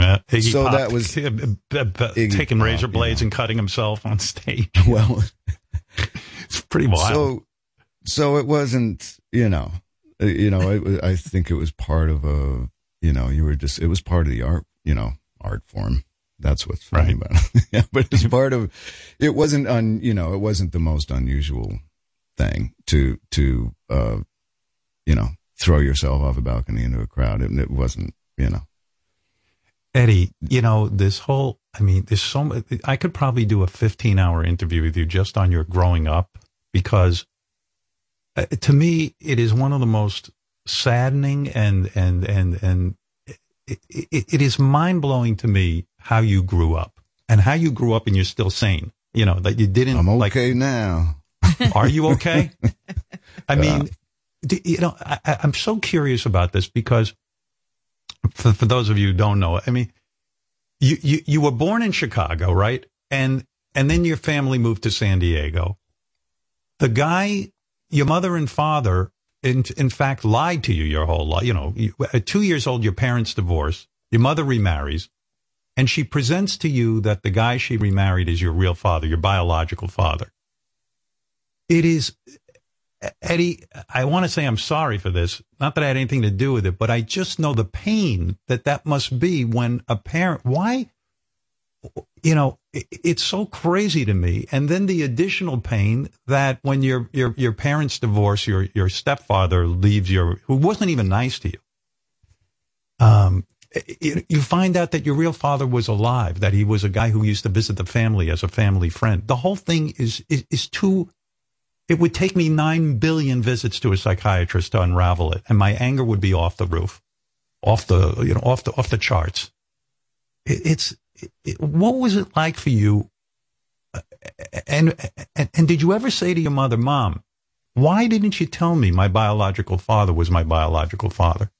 Uh, so Pop, that was uh, uh, uh, taking Pop, razor blades and cutting himself on stage. Well, it's pretty wild. So, so it wasn't, you know, uh, you know, it, I think it was part of a, you know, you were just, it was part of the art, you know, art form. That's what's funny about it. yeah, but it's part of, it wasn't un, you know, it wasn't the most unusual thing to, to, uh, you know, throw yourself off a balcony into a crowd. It, it wasn't, you know, Eddie, you know, this whole, I mean, there's so much, I could probably do a 15 hour interview with you just on your growing up because uh, to me, it is one of the most saddening and, and, and, and it, it, it is mind blowing to me how you grew up and how you grew up and you're still sane. You know, that you didn't. I'm okay now. Are you okay? I mean, you know, I, I- I'm so curious about this because for, for those of you who don't know, I mean, you, you, you were born in Chicago, right? And, and then your family moved to San Diego. The guy, your mother and father, in, in fact, lied to you your whole life. You know, you, at two years old, your parents divorce, your mother remarries, and she presents to you that the guy she remarried is your real father, your biological father. It is, Eddie, I want to say I'm sorry for this. Not that I had anything to do with it, but I just know the pain that that must be when a parent, why, you know, it, it's so crazy to me. And then the additional pain that when your, your, your parents divorce, your, your stepfather leaves your, who wasn't even nice to you. Um, you, find out that your real father was alive, that he was a guy who used to visit the family as a family friend. The whole thing is, is, is too, it would take me nine billion visits to a psychiatrist to unravel it, and my anger would be off the roof, off the you know off the off the charts. It, it's it, what was it like for you? And, and and did you ever say to your mother, "Mom, why didn't you tell me my biological father was my biological father?"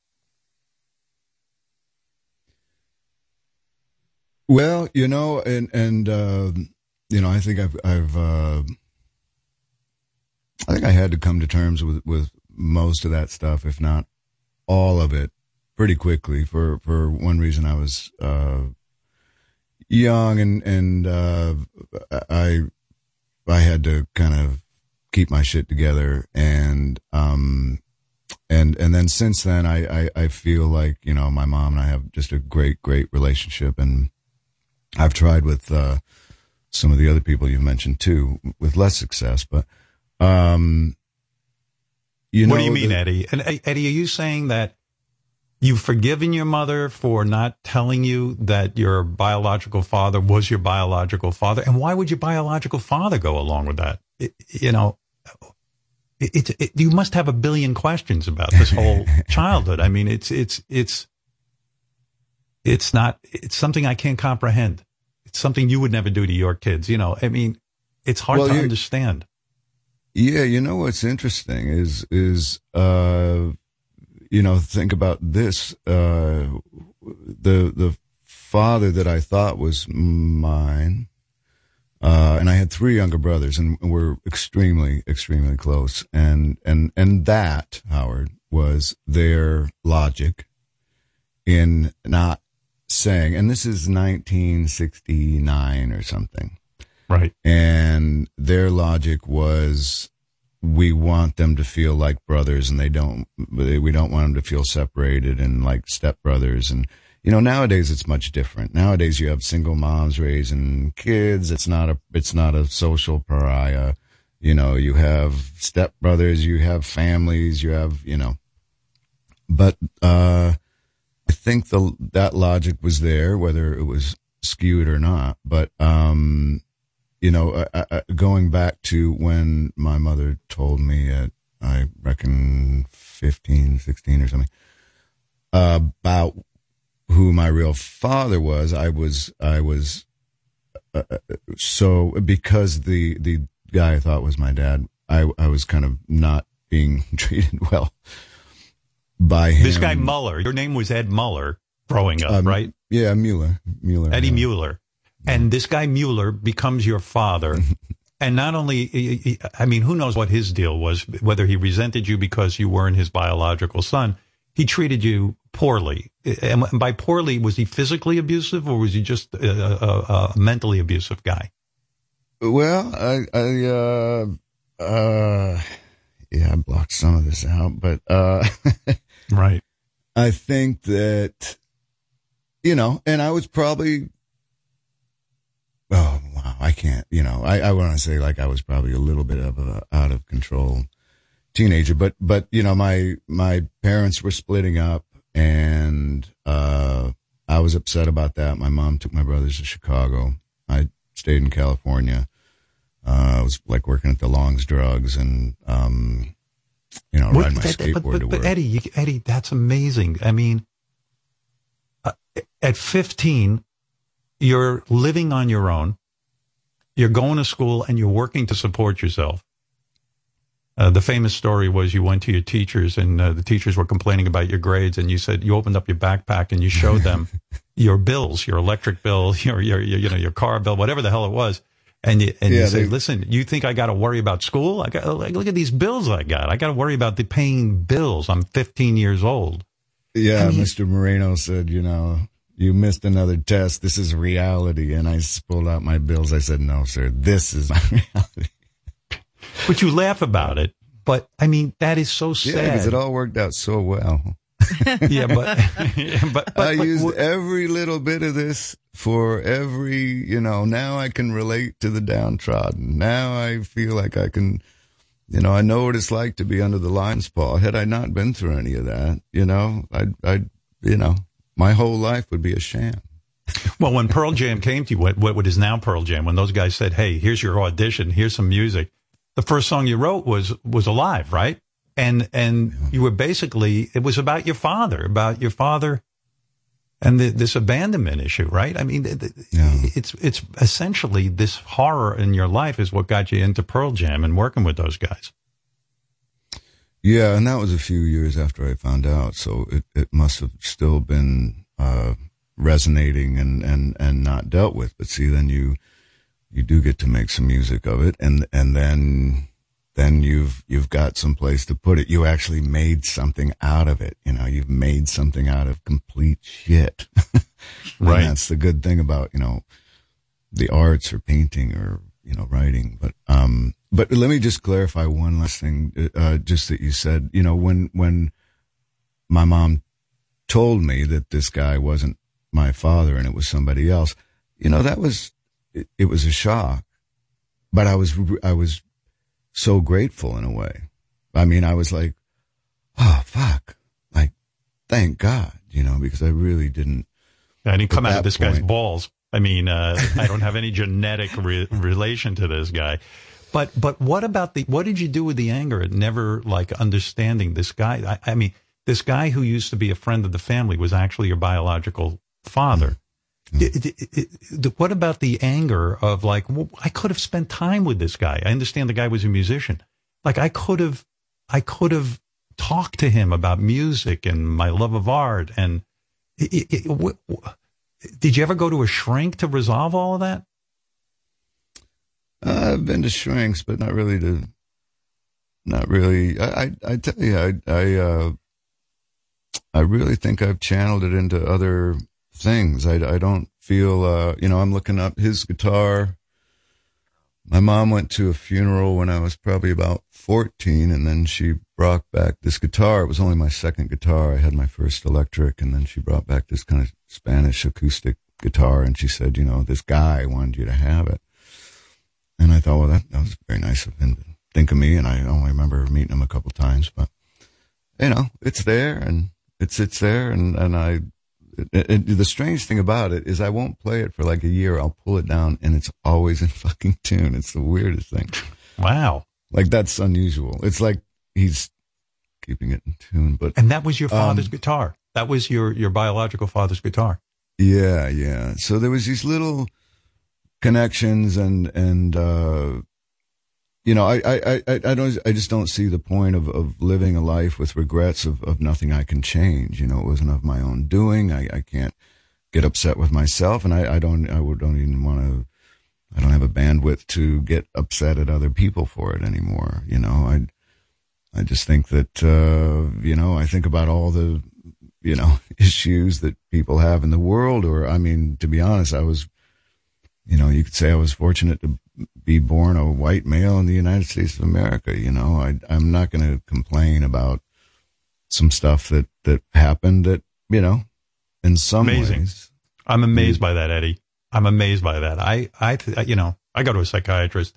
Well, you know, and and uh, you know, I think I've I've uh, I think I had to come to terms with with most of that stuff, if not all of it, pretty quickly. For for one reason, I was uh, young and and uh, I I had to kind of keep my shit together and um and and then since then I, I I feel like you know my mom and I have just a great great relationship and I've tried with uh, some of the other people you've mentioned too with less success but um you know what do you mean, the- Eddie? And Eddie, are you saying that you've forgiven your mother for not telling you that your biological father was your biological father? And why would your biological father go along with that? It, you know, it, it, it, you must have a billion questions about this whole childhood. I mean, it's, it's, it's, it's not, it's something I can't comprehend. It's something you would never do to your kids. You know, I mean, it's hard Well, to you- understand. Yeah, you know what's interesting is is uh you know think about this uh the the father that I thought was mine uh and I had three younger brothers and we're extremely extremely close and and and that Howard was their logic in not saying and this is 1969 or something. Right. and their logic was we want them to feel like brothers and they don't we don't want them to feel separated and like stepbrothers. And you know nowadays it's much different. Nowadays you have single moms raising kids. It's not a it's not a social pariah. You know you have stepbrothers you have families you have you know. But uh i think the that logic was there whether it was skewed or not but um you know, I, I, going back to when my mother told me at, I reckon 15, 16 or something, uh, about who my real father was, I was, I was, uh, uh, so because the, the guy I thought was my dad, I, I was kind of not being treated well by him. This guy Muller, your name was Ed Muller growing up, Um, right? Yeah, Mueller. Mueller. Eddie yeah. Mueller. And this guy Mueller becomes your father. and not only, I mean, who knows what his deal was, whether he resented you because you weren't his biological son. He treated you poorly. And by poorly, was he physically abusive or was he just a, a, a mentally abusive guy? Well, I, I, uh, uh, yeah, I blocked some of this out, but, uh, right. I think that, you know, and I was probably, oh, wow, I can't, you know, I, I want to say like I was probably a little bit of a out of control teenager, but, but, you know, my, my parents were splitting up and, uh, I was upset about that. My mom took my brothers to Chicago. I stayed in California. Uh, I was like working at the Long's Drugs and, um, you know, What- riding my but- but- skateboard but, to but. Eddie, you, Eddie, that's amazing. I mean, uh, at 15, you're living on your own. You're going to school and you're working to support yourself. Uh, the famous story was you went to your teachers and uh, the teachers were complaining about your grades and you said you opened up your backpack and you showed them your bills, your electric bill, your, your, your you know your car bill, whatever the hell it was, and you and Yeah, you say, they- listen, you think I got to worry about school? I got like look at these bills I got. I got to worry about the paying bills. I'm 15 years old. Yeah, Mr. Moreno said, you know, you missed another test. This is reality. And I pulled out my bills. I said, no, sir, this is my reality. But you laugh about it. But I mean, that is so Yeah, because it all worked out so well. yeah, but, but, but I but- used every little bit of this for every, you know, now I can relate to the downtrodden. Now I feel like I can, you know, I know what it's like to be under the lion's paw. Had I not been through any of that, you know, I'd, I'd, you know, my whole life would be a sham. Well, when Pearl Jam came to you, what, what is now Pearl Jam, when those guys said, "Hey, here's your audition, here's some music," the first song you wrote was was "Alive," right? And and you were basically it was about your father, about your father, and the, this abandonment issue, right? I mean, th- th- it's it's essentially this horror in your life is what got you into Pearl Jam and working with those guys. Yeah, and that was a few years after I found out, so it, it must have still been uh, resonating and, and, and not dealt with. But see, then you you do get to make some music of it, and and then then you've you've got some place to put it. You actually made something out of it. You know, you've made something out of complete shit. And Right. that's the good thing about you know the arts or painting or you know writing. But um, but let me just clarify one last thing. Uh, just that you said, you know, when when my mom told me that this guy wasn't my father and it was somebody else, you know, that was it, it was a shock. But I was I was so grateful in a way. I mean, I was like, oh fuck, like thank God, you know, because I really didn't. I didn't come out of this guy's balls. I mean, uh, I don't have any genetic re- relation to this guy. But but what about the what did you do with the anger at never like understanding this guy? I, I mean, this guy who used to be a friend of the family was actually your biological father. It- what about the anger of like well, I could have spent time with this guy? I understand the guy was a musician. Like I could have I could have talked to him about music and my love of art and it, it, wh- wh- did you ever go to a shrink to resolve all of that? Uh, I've been to shrinks, but not really to, not really. I, I, I tell you, I, I, uh, I really think I've channeled it into other things. I, I don't feel, uh, you know, I'm looking up his guitar. My mom went to a funeral when I was probably about 14 and then she brought back this guitar. It was only my second guitar. I had my first electric and then she brought back this kind of Spanish acoustic guitar and she said, you know, this guy wanted you to have it. And I thought, well, that, that was very nice of him to think of me. And I only remember meeting him a couple times, but you know, it's there and it sits there. And, and I, it, the strange thing about it is I won't play it for like a year. I'll pull it down and it's always in fucking tune. It's the weirdest thing. Wow. Like that's unusual. It's like he's keeping it in tune, but And that was your father's Um, guitar. That was your, your biological father's guitar. Yeah, yeah. So there was these little connections and and uh you know, I I I I don't I just don't see the point of of living a life with regrets of of nothing I can change. You know, it wasn't of my own doing. I I can't get upset with myself and I I don't I would don't even want to I don't have a bandwidth to get upset at other people for it anymore, you know. I I just think that uh you know, I think about all the you know, issues that people have in the world. Or, I mean, to be honest, I was, you know, you could say I was fortunate to be born a white male in the United States of America. You know, I, I'm not going to complain about some stuff that, that happened that, you know, in some Amazing. ways. I'm amazed by that, Eddie. I'm amazed by that. I, I, th- you know, I go to a psychiatrist.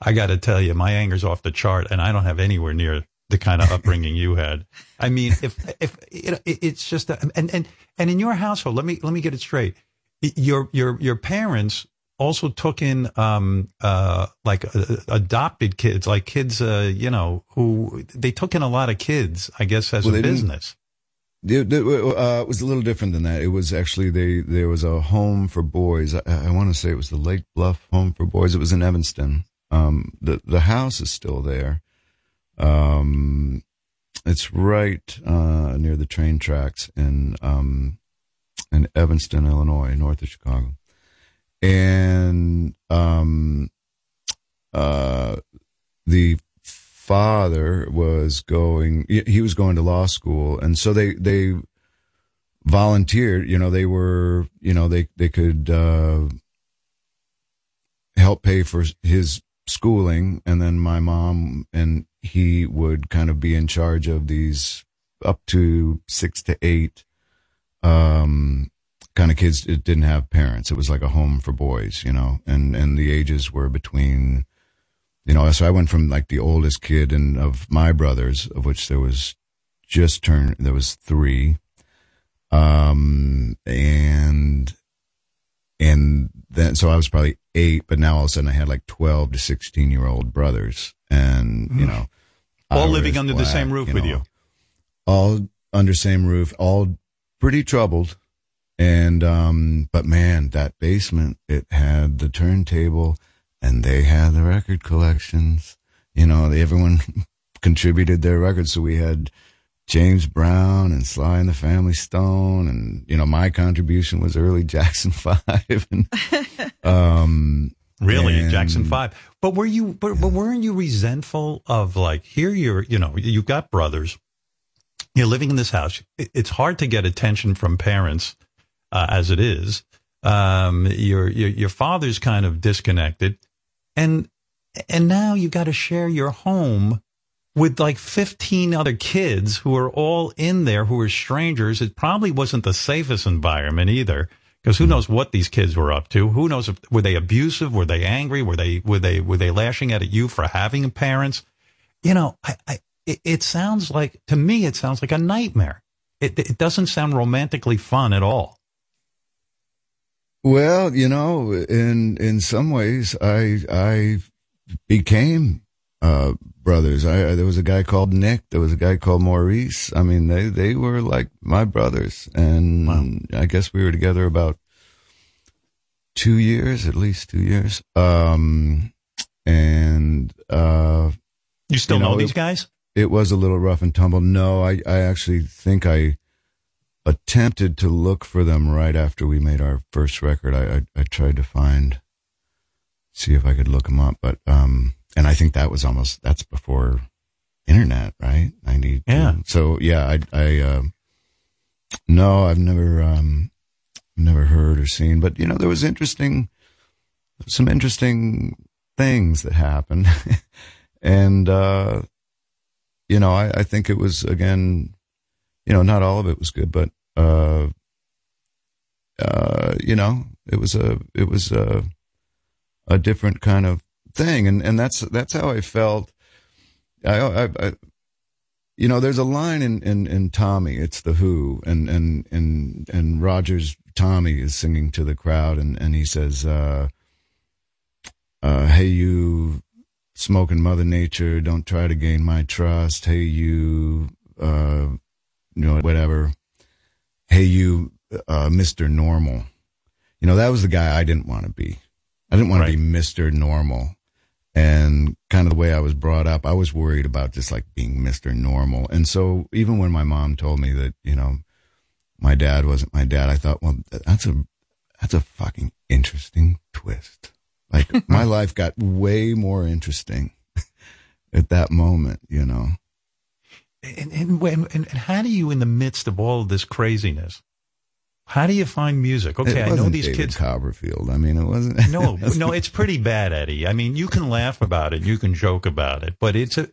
I got to tell you, my anger's off the chart, and I don't have anywhere near the kind of upbringing you had. I mean, if if it, it's just a, and and and in your household, let me let me get it straight. Your your your parents also took in um uh like uh, adopted kids, like kids, uh, you know, who they took in a lot of kids, I guess, as Well, a business. It, it, uh, it was a little different than that. It was actually they there was a home for boys. I, I want to say it was the Lake Bluff Home for Boys. It was in Evanston. Um, the the house is still there. Um, it's right uh, near the train tracks in um, in Evanston, Illinois, north of Chicago. And um, uh, the father was going he was going to law school. And so they they volunteered you know they were you know they they could uh help pay for his schooling. And then my mom and he would kind of be in charge of these up to 6 to 8 um kind of kids it didn't have parents it was like a home for boys you know and and the ages were between you know, so I went from like the oldest kid and of my brothers, of which there was just turned, there was three. Um, and, and then, so I was probably eight, but now all of a sudden I had like 12 to 16 year old brothers and, you know, All living under the same roof with know, you. all under same roof, all pretty troubled. And, um, but man, that basement, it had the turntable and they had the record collections. You know, they, everyone contributed their records. So we had James Brown and Sly and the Family Stone. And, you know, my contribution was early Jackson 5. And, um, Really, and- Jackson Five. But were you? But, but weren't you resentful of like here? You're you know you've got brothers. You're living in this house. It- It's hard to get attention from parents uh, as it is. Um, your, your your father's kind of disconnected, and and now you've got to share your home with like 15 other kids who are all in there who are strangers. It probably wasn't the safest environment either. Because who knows what these kids were up to? Who knows if were they abusive? Were they angry? Were they were they were they lashing out at you for having parents? You know, I, I it, it sounds like to me it sounds like a nightmare. It it doesn't sound romantically fun at all. Well, you know, in in some ways, I I became uh, brothers. I, I there was a guy called Nick. There was a guy called Maurice. I mean, they they were like my brothers, and I guess we were together about two years, at least two years. Um, and uh, You still know, it- these guys? It was a little rough and tumble. No, I I actually think I attempted to look for them right after we made our first record. I I, I tried to find see if I could look them up, but um, and I think that was almost that's before internet, right? Ninety. Yeah. So yeah, I I uh, no, I've never um never heard or seen, but you know there was interesting some interesting things that happened, and uh, you know I I think it was again, you know not all of it was good, but uh, uh, you know it was a it was a a different kind of thing, and and that's that's how I felt. I, I, I you know, there's a line in, in, in Tommy, it's the Who, and, and, and, and Rogers, Tommy is singing to the crowd and, and he says, uh, uh, hey, you smoking mother nature, don't try to gain my trust. Hey, you, uh, you know, whatever. Hey, you, uh, Mr. Normal. You know, that was the guy I didn't want to be. I didn't want to be Mr. Normal. And kind of the way I was brought up, I was worried about just like being Mr. Normal. And so even when my mom told me that, you know, my dad wasn't my dad, I thought, well, that's a, that's a fucking interesting twist. Like my life got way more interesting at that moment, you know. And, and, and, and how do you, in the midst of all of this craziness, how do you find music? Okay, I know these David kids. Copperfield. I mean, it wasn't. no, no, it's pretty bad, Eddie. I mean, you can laugh about it, you can joke about it, but it's a,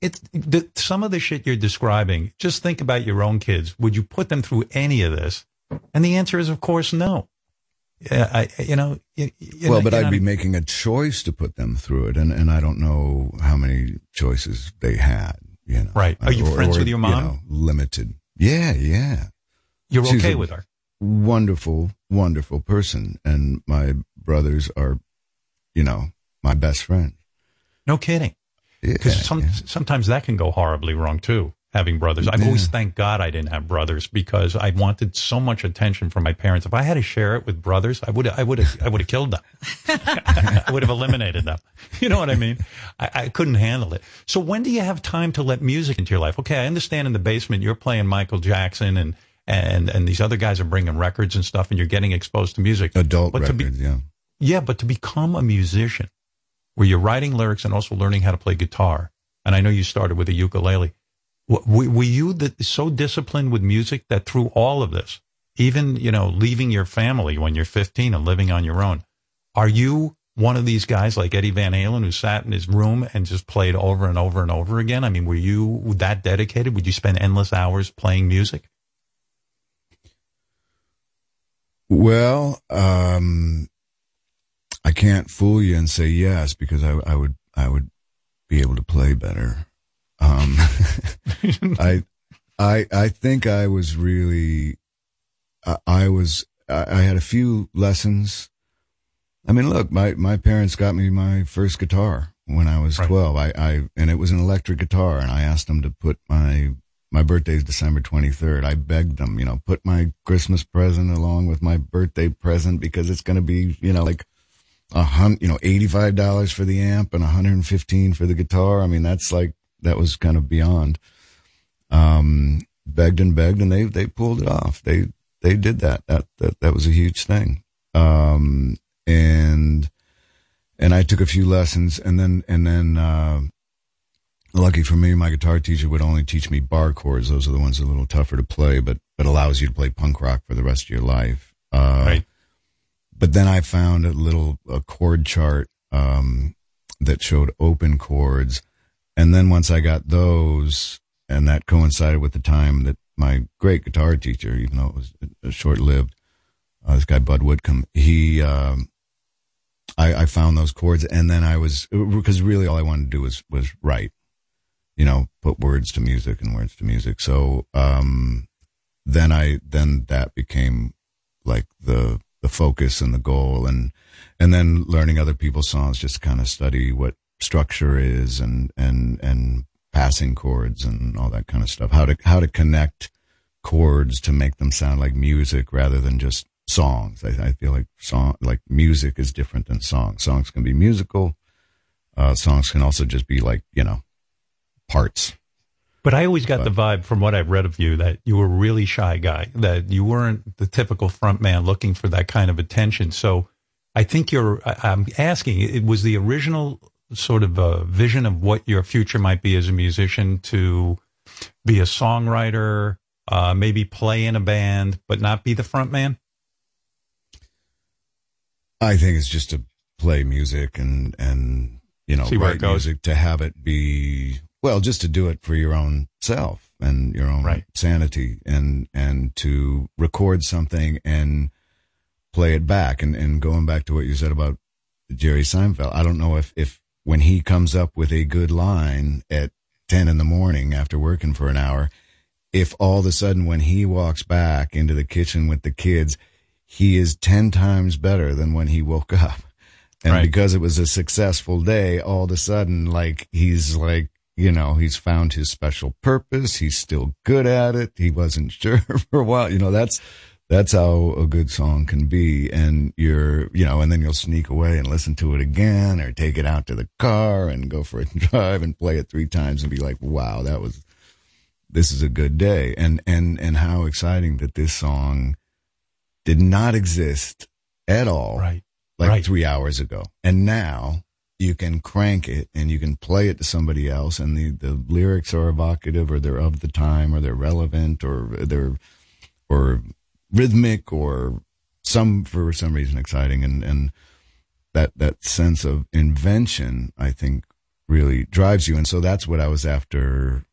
it's the, some of the shit you're describing. Just think about your own kids. Would you put them through any of this? And the answer is, of course, no. Yeah, I, you know, you, you well, know, but I'd be making a choice to put them through it, and, and I don't know how many choices they had. You know, Right. Are you friends with your mom? know, limited. Yeah, yeah. You're She's okay with her. Wonderful, wonderful person, and my brothers are, you know, my best friend. No kidding. Because some, sometimes that can go horribly wrong too. Having brothers, I've always thanked God I didn't have brothers because I wanted so much attention from my parents. If I had to share it with brothers, I would, I would have, I would have killed them. I would have eliminated them. You know what I mean? I, I couldn't handle it. So when do you have time to let music into your life? Okay, I understand in the basement you're playing Michael Jackson and and and these other guys are bringing records and stuff, and you're getting exposed to music. Adult But to be- records, yeah. yeah, but to become a musician where you're writing lyrics and also learning how to play guitar, and I know you started with a ukulele. Were you so disciplined with music that through all of this, even you know leaving your family when you're 15 and living on your own, are you one of these guys like Eddie Van Halen who sat in his room and just played over and over and over again? I mean, were you that dedicated? Would you spend endless hours playing music? Well, um, I can't fool you and say yes because I, I would I would be able to play better. Um, I I I think I was really I, I was I, I had a few lessons. I mean, look, my my parents got me my first guitar when I was twelve. I, I and it was an electric guitar, and I asked them to put my my birthday is December 23rd. I begged them, you know, put my Christmas present along with my birthday present because it's going to be, you know, like a hun, you know, $85 for the amp and 115 for the guitar. I mean, that's like, that was kind of beyond, um, begged and begged and they, they pulled it off. They, they did that. That, that, that was a huge thing. Um, and, and I took a few lessons and then, and then, uh, lucky for me, my guitar teacher would only teach me bar chords. Those are the ones that are a little tougher to play, but but allows you to play punk rock for the rest of your life. Uh, Right. but then I found a little a chord chart um, that showed open chords, and then once I got those, and that coincided with the time that my great guitar teacher, even though it was short lived, uh, this guy Bud Woodcomb, he. Um, I, I found those chords, and then I was because really all I wanted to do was was write, you know, put words to music and words to music. So um, then I then that became like the the focus and the goal, and and then learning other people's songs, just kind of study what structure is and and and passing chords and all that kind of stuff. How to how to connect chords to make them sound like music rather than just songs. I, I feel like song, like music is different than songs. Songs can be musical. Uh, songs can also just be like, you know, parts. But I always got but, the vibe from what I've read of you that you were a really shy guy, that you weren't the typical front man looking for that kind of attention. So I think you're, I'm asking, it was the original sort of a vision of what your future might be as a musician to be a songwriter, uh, maybe play in a band, but not be the front man? I think it's just to play music and and you know See write music to have it be well, just to do it for your own self and your own right. sanity and and to record something and play it back and and going back to what you said about Jerry Seinfeld. I don't know if if when he comes up with a good line at 10 in the morning after working for an hour, if all of a sudden when he walks back into the kitchen with the kids, he is 10 times better than when he woke up. And right. because it was a successful day, all of a sudden, like, he's like, you know, he's found his special purpose. He's still good at it. He wasn't sure for a while. You know, that's, that's how a good song can be. And you're, you know, and then you'll sneak away and listen to it again or take it out to the car and go for a drive and play it three times and be like, wow, that was, this is a good day. And, and, and how exciting that this song, did not exist at all. Right. Like right. three hours ago. And now you can crank it and you can play it to somebody else and the, the lyrics are evocative or they're of the time or they're relevant or they're, or rhythmic or some, for some reason exciting. And, and that, that sense of invention, I think really drives you. And so that's what I was after,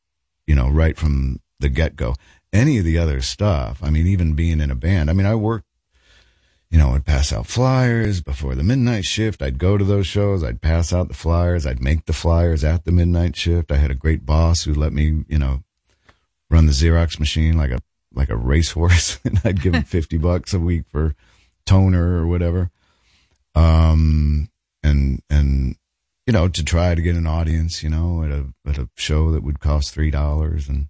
you know, right from the get go any of the other stuff. I mean, even being in a band. I mean, I worked, you know, I'd pass out flyers before the midnight shift. I'd go to those shows. I'd pass out the flyers. I'd make the flyers at the midnight shift. I had a great boss who let me, you know, run the Xerox machine like a, like a racehorse. and I'd give him 50 bucks a week for toner or whatever. Um, and, and, you know, to try to get an audience, you know, at a, at a show that would cost $3 and,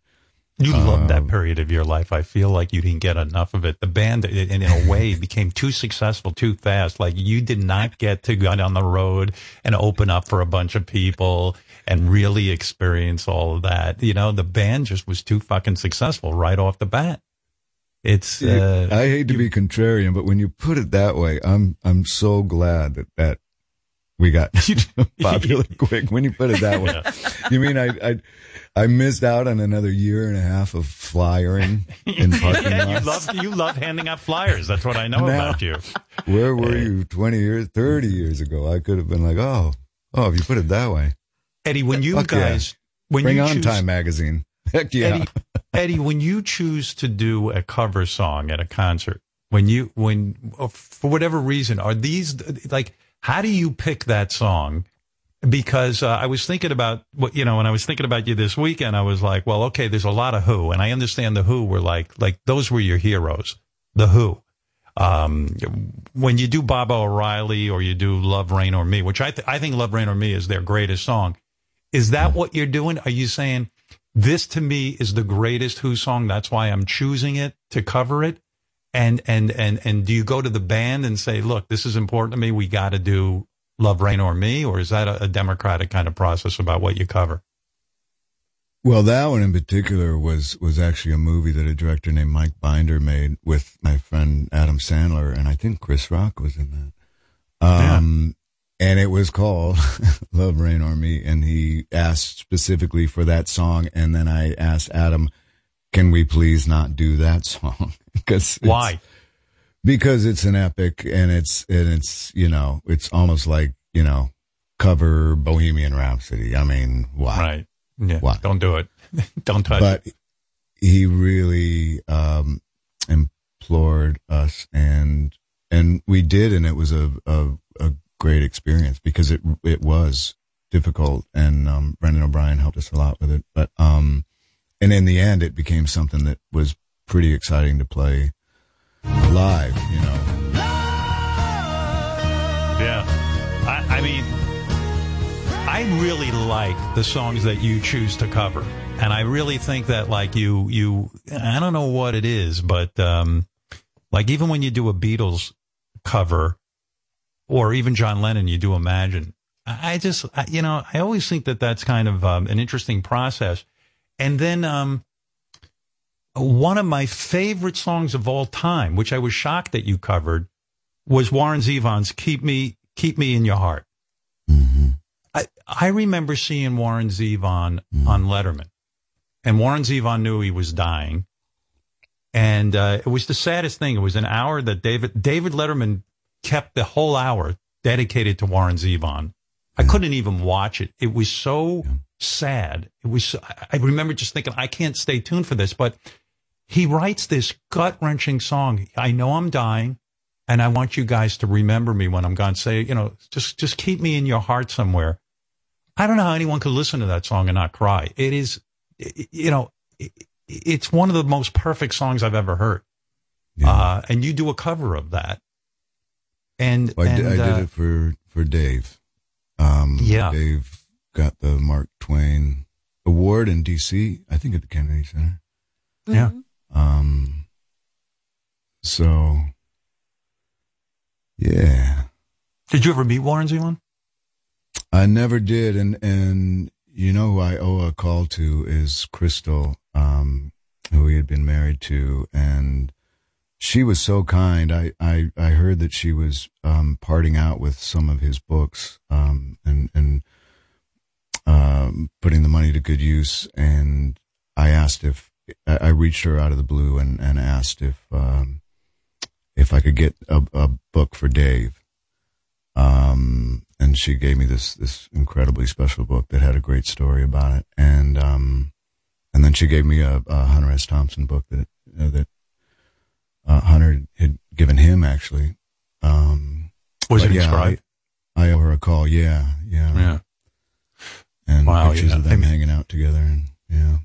you loved that Um, period of your life. I feel like you didn't get enough of it. The band, in, in a way, became too successful too fast. Like you did not get to go down the road and open up for a bunch of people and really experience all of that. You know, the band just was too fucking successful right off the bat. It's. You- Uh, I hate to be contrarian, but when you put it that way, I'm I'm so glad that that we got popular quick. When you put it that way, you mean I I I missed out on another year and a half of flyering in parking yeah, you love you love handing out flyers. That's what I know Now- about you. Where were you 20 years, 30 years ago? I could have been like, oh, oh, if you put it that way. Eddie, when you Fuck yeah. guys, when Bring you on choose, Time Magazine. Heck yeah. Eddie, Eddie, when you choose to do a cover song at a concert, when you when uh, for whatever reason, are these like how do you pick that song? Because uh, I was thinking about what you know, when I was thinking about you this weekend, I was like, well, okay, there's a lot of Who, and I understand the Who were like like those were your heroes, the Who. Um, when you do Baba O'Riley or you do Love Reign O'er Me, which I th- I think Love Reign O'er Me is their greatest song. Is that what you're doing? Are you saying this to me is the greatest Who song? That's why I'm choosing it to cover it. And and and and do you go to the band and say, look, this is important to me. We got to do Love Reign O'er Me, or is that a, a democratic kind of process about what you cover? Well, that one in particular was was actually a movie that a director named Mike Binder made with my friend Adam Sandler, and I think Chris Rock was in that. Um, and it was called "Love Reign O'er Me," and he asked specifically for that song, and then I asked Adam, "Can we please not do that song?" Because Why? because it's an epic and it's and it's you know it's almost like you know cover Bohemian Rhapsody. I mean, why? Right. Yeah. Why? Don't do it. Don't touch but it. he really um, implored us, and and we did, and it was a a, a great experience because it it was difficult, and um, Brendan O'Brien helped us a lot with it. But um, and in the end, it became something that was pretty exciting to play live. You know. Yeah. I, I mean, I really like the songs that you choose to cover. And I really think that like you, you, I don't know what it is, but, um, like even when you do a Beatles cover or even John Lennon, you do Imagine. I just, I, you know, I always think that that's kind of um, an interesting process. And then, um, one of my favorite songs of all time, which I was shocked that you covered, was Warren Zevon's "Keep Me, Keep Me in Your Heart." I I remember seeing Warren Zevon on Letterman, and Warren Zevon knew he was dying, and uh, it was the saddest thing. It was an hour that David David Letterman kept the whole hour dedicated to Warren Zevon. I couldn't even watch it. It was so sad. It was. so- I- I remember just thinking, I can't stay tuned for this. But he writes this gut wrenching song. I know I'm dying, and I want you guys to remember me when I'm gone. Say, you know, just just keep me in your heart somewhere. I don't know how anyone could listen to that song and not cry. It is, you know, it's one of the most perfect songs I've ever heard. Uh, and you do a cover of that. And, I, did, and, I uh, did it for for Dave. Um, Yeah. Dave got the Mark Twain Award in D.C. I think at the Kennedy Center. Yeah. Um. So. Yeah, Did you ever meet Warren Zevon? I never did, and and you know who I owe a call to is Crystal, um, who he had been married to, and she was so kind. I I, I heard that she was um, parting out with some of his books, um, and and um, putting the money to good use. And I asked if I reached her out of the blue and and asked if um, if I could get a, a book for Dave. Um, and she gave me this, this incredibly special book that had a great story about it. And, um, and then she gave me a, a Hunter S. Thompson book that, uh, that, uh, Hunter had given him actually. Um, Was it yeah, inscribed? I, I owe her a call. Yeah. Yeah. Yeah. And Wow, pictures yeah. of them I mean- hanging out together. And yeah.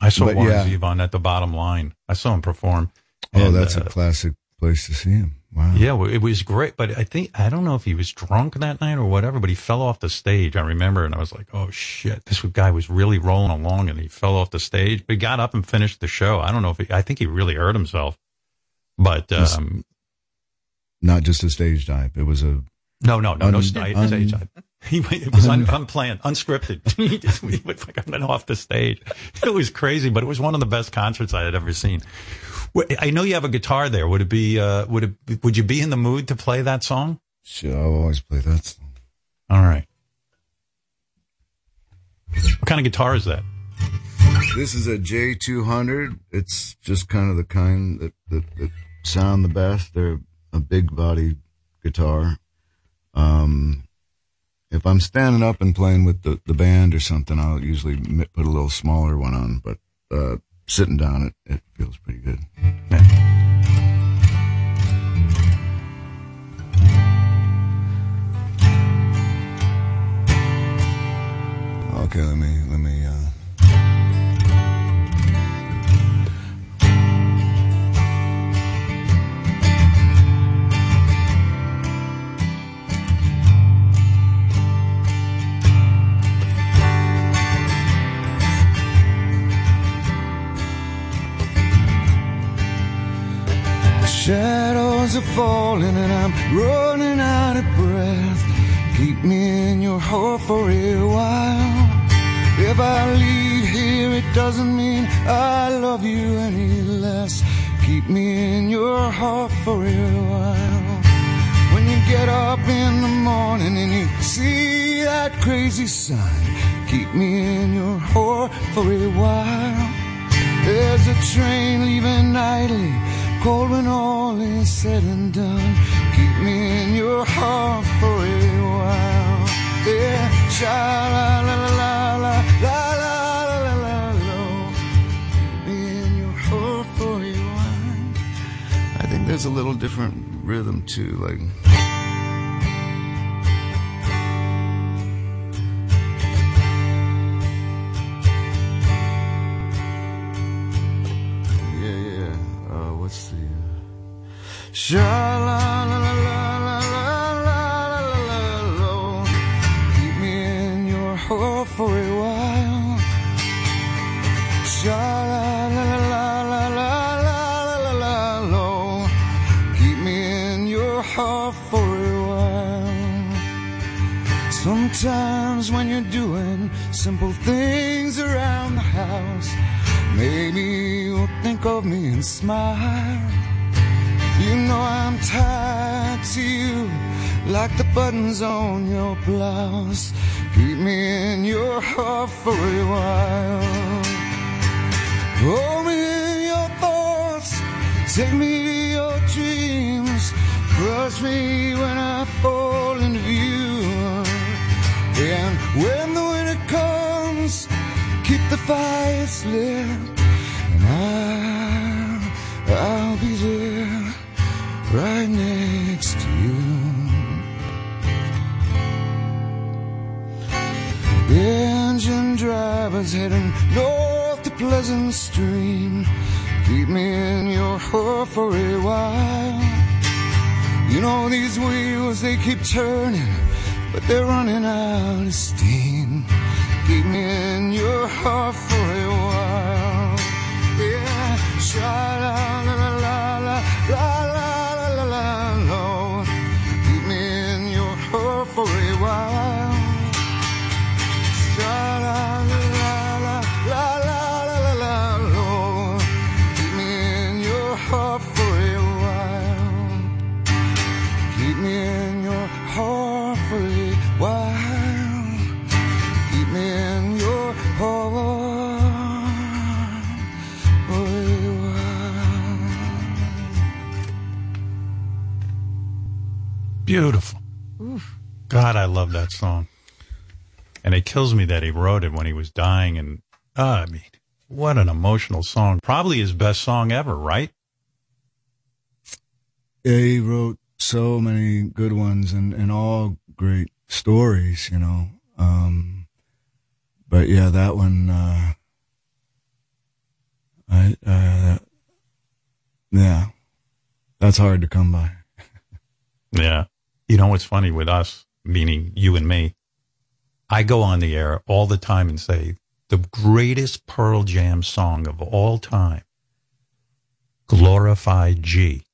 I saw But Warren yeah. Zevon at the bottom line. I saw him perform. Oh, And, that's uh, a classic place to see him. Wow. Yeah, well, it was great, but I think I don't know if he was drunk that night or whatever, but he fell off the stage. I remember, and I was like, "Oh shit, this guy was really rolling along, and he fell off the stage." But he got up and finished the show. I don't know if he, I think he really hurt himself, but um, Not just a stage dive. It was a, no, no, no, no Un- stage. un- stage dive. He it was un, unplanned, unscripted. he just he went fucking off the stage. It was crazy, but it was one of the best concerts I had ever seen. I know you have a guitar there. Would it be? Uh, would it? Would you be in the mood to play that song? Sure, I'll always play that song. All right. What kind of guitar is that? This is a J200. It's just kind of the kind that, that, that sound the best. They're a big body guitar. Um, if I'm standing up and playing with the, the band or something, I'll usually put a little smaller one on, but, uh, sitting down, it, it feels pretty good. Okay, let me, let me, Shadows are falling and I'm running out of breath. Keep me in your heart for a while. If I leave here, it doesn't mean I love you any less. Keep me in your heart for a while. When you get up in the morning and you see that crazy sign, keep me in your heart for a while. There's a train leaving nightly, cold when all is said and done. Keep me in your heart for a while. Yeah, la la la la la la la la la la. Keep me in your heart for a while. I think there's a little different rhythm too, like. Sometimes when you're doing simple things around the house, maybe you'll think of me and smile. You know I'm tied to you like the buttons on your blouse. Keep me in your heart for a while. Hold me in your thoughts, take me to your dreams, crush me when I fall into view. And when the winter comes, keep the fires lit, and I'll, I'll be there, right next to you. Engine drivers heading north to Pleasant Stream. Keep me in your heart for a while. You know these wheels, they keep turning, but they're running out of steam. Keep me in your heart for a while. Yeah, sha la la la la la la la Beautiful. God, I love that song. And it kills me that he wrote it when he was dying. And uh, I mean, what an emotional song. Probably his best song ever, right? Yeah, he wrote so many good ones and, and all great stories, you know. Um, but yeah, that one, uh, I, uh, yeah, that's hard to come by. Yeah. You know what's funny with us, meaning you and me? I go on the air all the time and say the greatest Pearl Jam song of all time, Glorified G.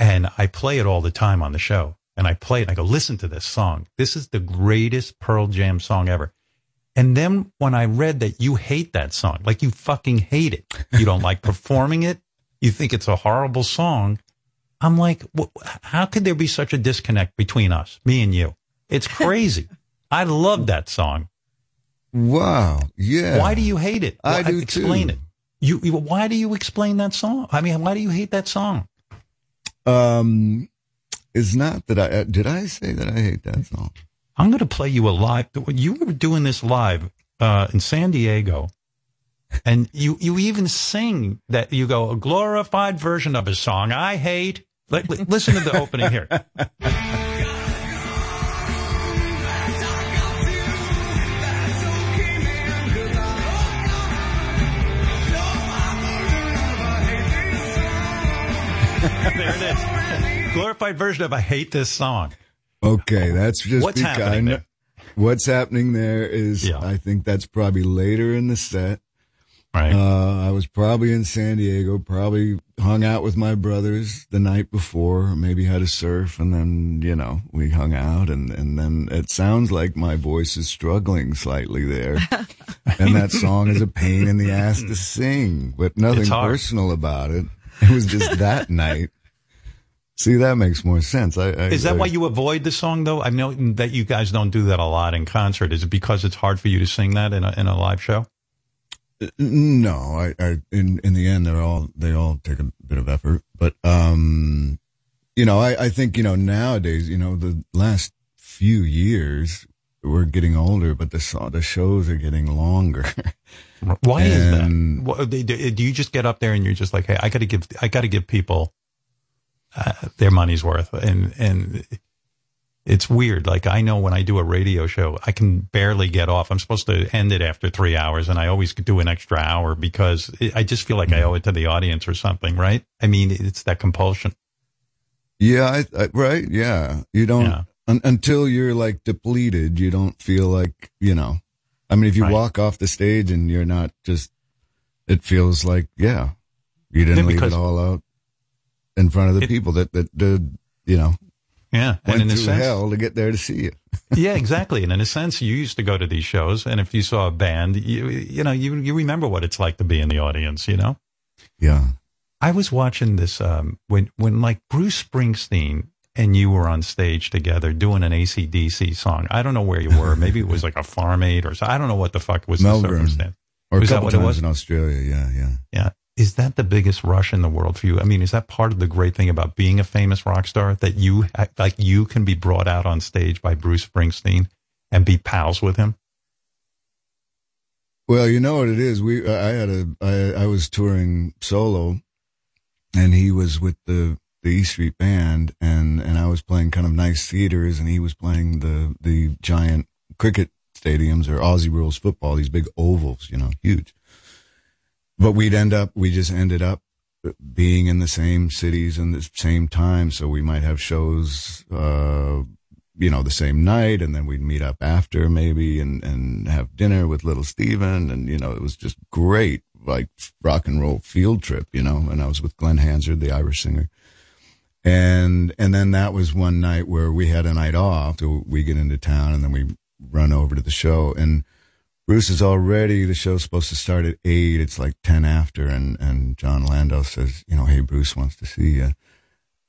And I play it all the time on the show. And I play it and I go, listen to this song. This is the greatest Pearl Jam song ever. And then when I read that you hate that song, like you fucking hate it, you don't like performing it, you think it's a horrible song. I'm like, wh- how could there be such a disconnect between us, me and you? It's crazy. I love that song. Wow. Yeah. Why do you hate it? I Well, do Explain too. it. You, you, why do you explain that song? I mean, why do you hate that song? Um, it's not that I, uh, did I say that I hate that song? I'm going to play you a live. You were doing this live uh, in San Diego, and you you even sing that you go a glorified version of a song I hate. Li- li- listen to the opening here. there it is. Glorified version of I hate this song. Okay, that's just What's because happening there? what's happening there is Yeah. I think that's probably later in the set. Right. Uh, I was probably in San Diego, probably hung out with my brothers the night before, maybe had a surf, and then, you know, we hung out, and, and then it sounds like my voice is struggling slightly there. and that song is a pain in the ass to sing, but nothing personal about it. It was just that night. See, that makes more sense. I, I Is that I- why you avoid the song though? I know that you guys don't do that a lot in concert. Is it because it's hard for you to sing that in a, in a live show? No, I, I in in the end they're all they all take a bit of effort, but um, you know, I I think you know nowadays, you know, the last few years we're getting older, but the the shows are getting longer. Why is that? What, do you just get up there and you're just like, hey, I got to give, I got to give people uh, their money's worth, and and it's weird. Like I know when I do a radio show, I can barely get off. I'm supposed to end it after three hours, and I always do an extra hour because it, I just feel like I mm-hmm. owe it to the audience or something, right? I mean, it's that compulsion. Yeah, I, I, right. Yeah, you don't Yeah. un, until you're like depleted. You don't feel like you know. I mean, if you Right. walk off the stage and you're not just, it feels like yeah, you didn't leave it all out in front of the people that that did you know Yeah, and went in a through sense, hell to get there to see you. yeah, exactly. And in a sense, you used to go to these shows, and if you saw a band, you you know, you you remember what it's like to be in the audience, you know. Yeah. I was watching this um, when when like Bruce Springsteen and you were on stage together doing an ACDC song. I don't know where you were. Maybe it was like a farm aid or so. I don't know what the fuck was the Melbourne. circumstance. Or was that what it was? in Australia. Yeah, yeah. Yeah. Is that the biggest rush in the world for you? I mean, is that part of the great thing about being a famous rock star that you like you can be brought out on stage by Bruce Springsteen and be pals with him? Well, you know what it is. We I had a I I was touring solo, and he was with the the E Street Band, and and I was playing kind of nice theaters, and he was playing the the giant cricket stadiums or Aussie rules football, these big ovals, you know, huge. But we'd end up, we just ended up being in the same cities and the same time, so we might have shows. uh you know, the same night and then we'd meet up after maybe and, and have dinner with little Steven. And, you know, it was just great, like rock and roll field trip, you know, and I was with Glen Hansard, the Irish singer. And, and then that was one night where we had a night off. So we get into town and then we run over to the show and Bruce is already, the show's supposed to start at eight. It's like 10 after. And, and Jon Landau says, you know, Hey, Bruce wants to see you.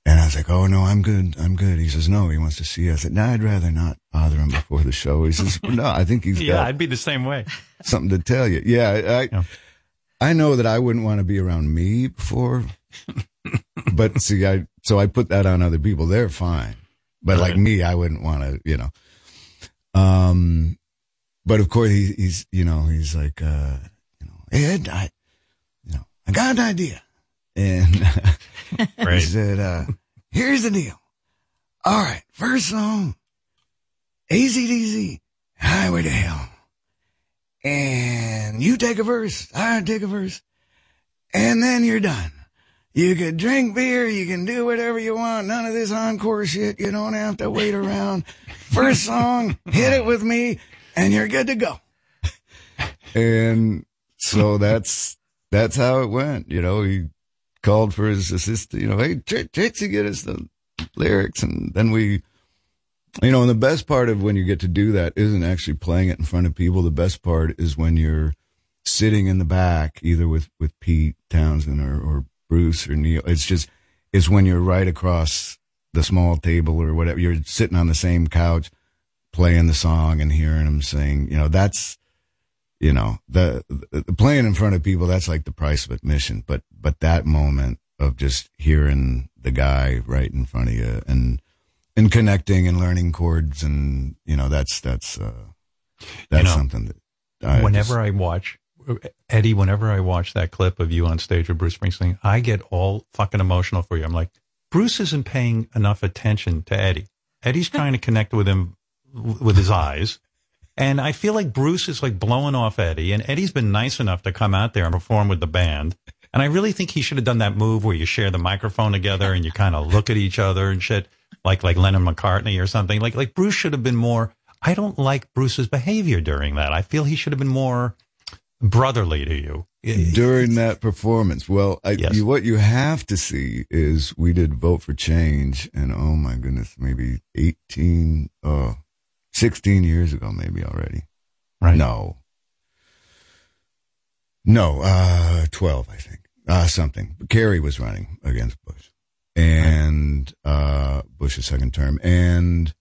And I was like, "Oh no, I'm good. I'm good." He says, "No, he wants to see you." I said, "No, I'd rather not bother him before the show." He says, "No, I think he's yeah, got I'd be the same way. something to tell you." Yeah, I, I know that I wouldn't want to be around me before, but see, I so I put that on other people. They're fine, but like me, I wouldn't want to, you know. Um, but of course, he, he's you know he's like, uh, you know, Ed, I, you know, I got an idea, and he said, uh, "Here's the deal. All right, first song, ACDC, Highway to Hell, and you take a verse, I take a verse, and then you're done." You can drink beer, you can do whatever you want. None of this encore shit. You don't have to wait around. First song, hit it with me, and you're good to go. And so that's that's how it went. You know, he called for his assistant. You know, hey, Tr- Trixie, get us the lyrics, and then we, you know, and the best part of when you get to do that isn't actually playing it in front of people. The best part is when you're sitting in the back, either with with Pete Townshend or, or Bruce or Neil. It's just it's when you're right across the small table or whatever. You're sitting on the same couch, playing the song and hearing him sing. You know, that's you know the, the playing in front of people. That's like the price of admission. But but that moment of just hearing the guy right in front of you and and connecting and learning chords and you know that's that's uh that's know, something that I whenever I watch Eddie, whenever I watch that clip of you on stage with Bruce Springsteen, I get all fucking emotional for you. I'm like, Bruce isn't paying enough attention to Eddie. Eddie's trying to connect with him w- with his eyes. And I feel like Bruce is like blowing off Eddie, and Eddie's been nice enough to come out there and perform with the band. And I really think he should have done that move where you share the microphone together and you kind of look at each other and shit, like like Lennon McCartney or something. Like like Bruce should have been more. I don't like Bruce's behavior during that. I feel he should have been more brotherly to you. during that performance. Well, I, Yes. you, what you have to see is we did Vote for Change, and oh my goodness, maybe 18, uh, 16 years ago, maybe already. Right. No. No, uh, 12, I think. Uh, something. Kerry was running against Bush. And, uh, Bush's second term. And,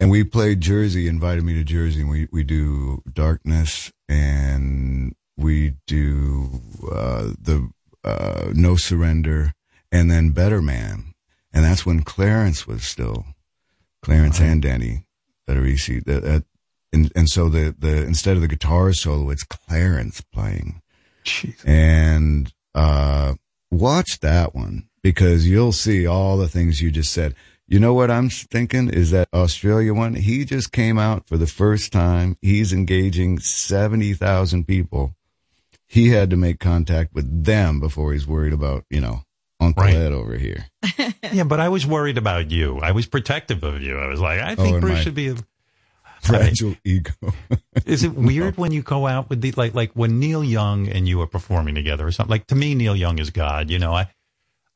and we played Jersey, invited me to Jersey, and we, we do Darkness and we do uh, the uh, No Surrender, and then Better Man, and that's when Clarence was still Clarence and Danny Federici. That, and and so the the instead of the guitar solo, it's Clarence playing, and uh, watch that one because you'll see all the things you just said. You know what I'm thinking is that Australia one, he just came out for the first time. He's engaging 70,000 people. He had to make contact with them before he's worried about, you know, Uncle Right. Ed over here. yeah, but I was worried about you. I was protective of you. I was like, I Oh, think and Bruce should be. A, Fragile ego. is it weird when you go out with the like like when Neil Young and you are performing together or something? Like to me, Neil Young is God. You know, I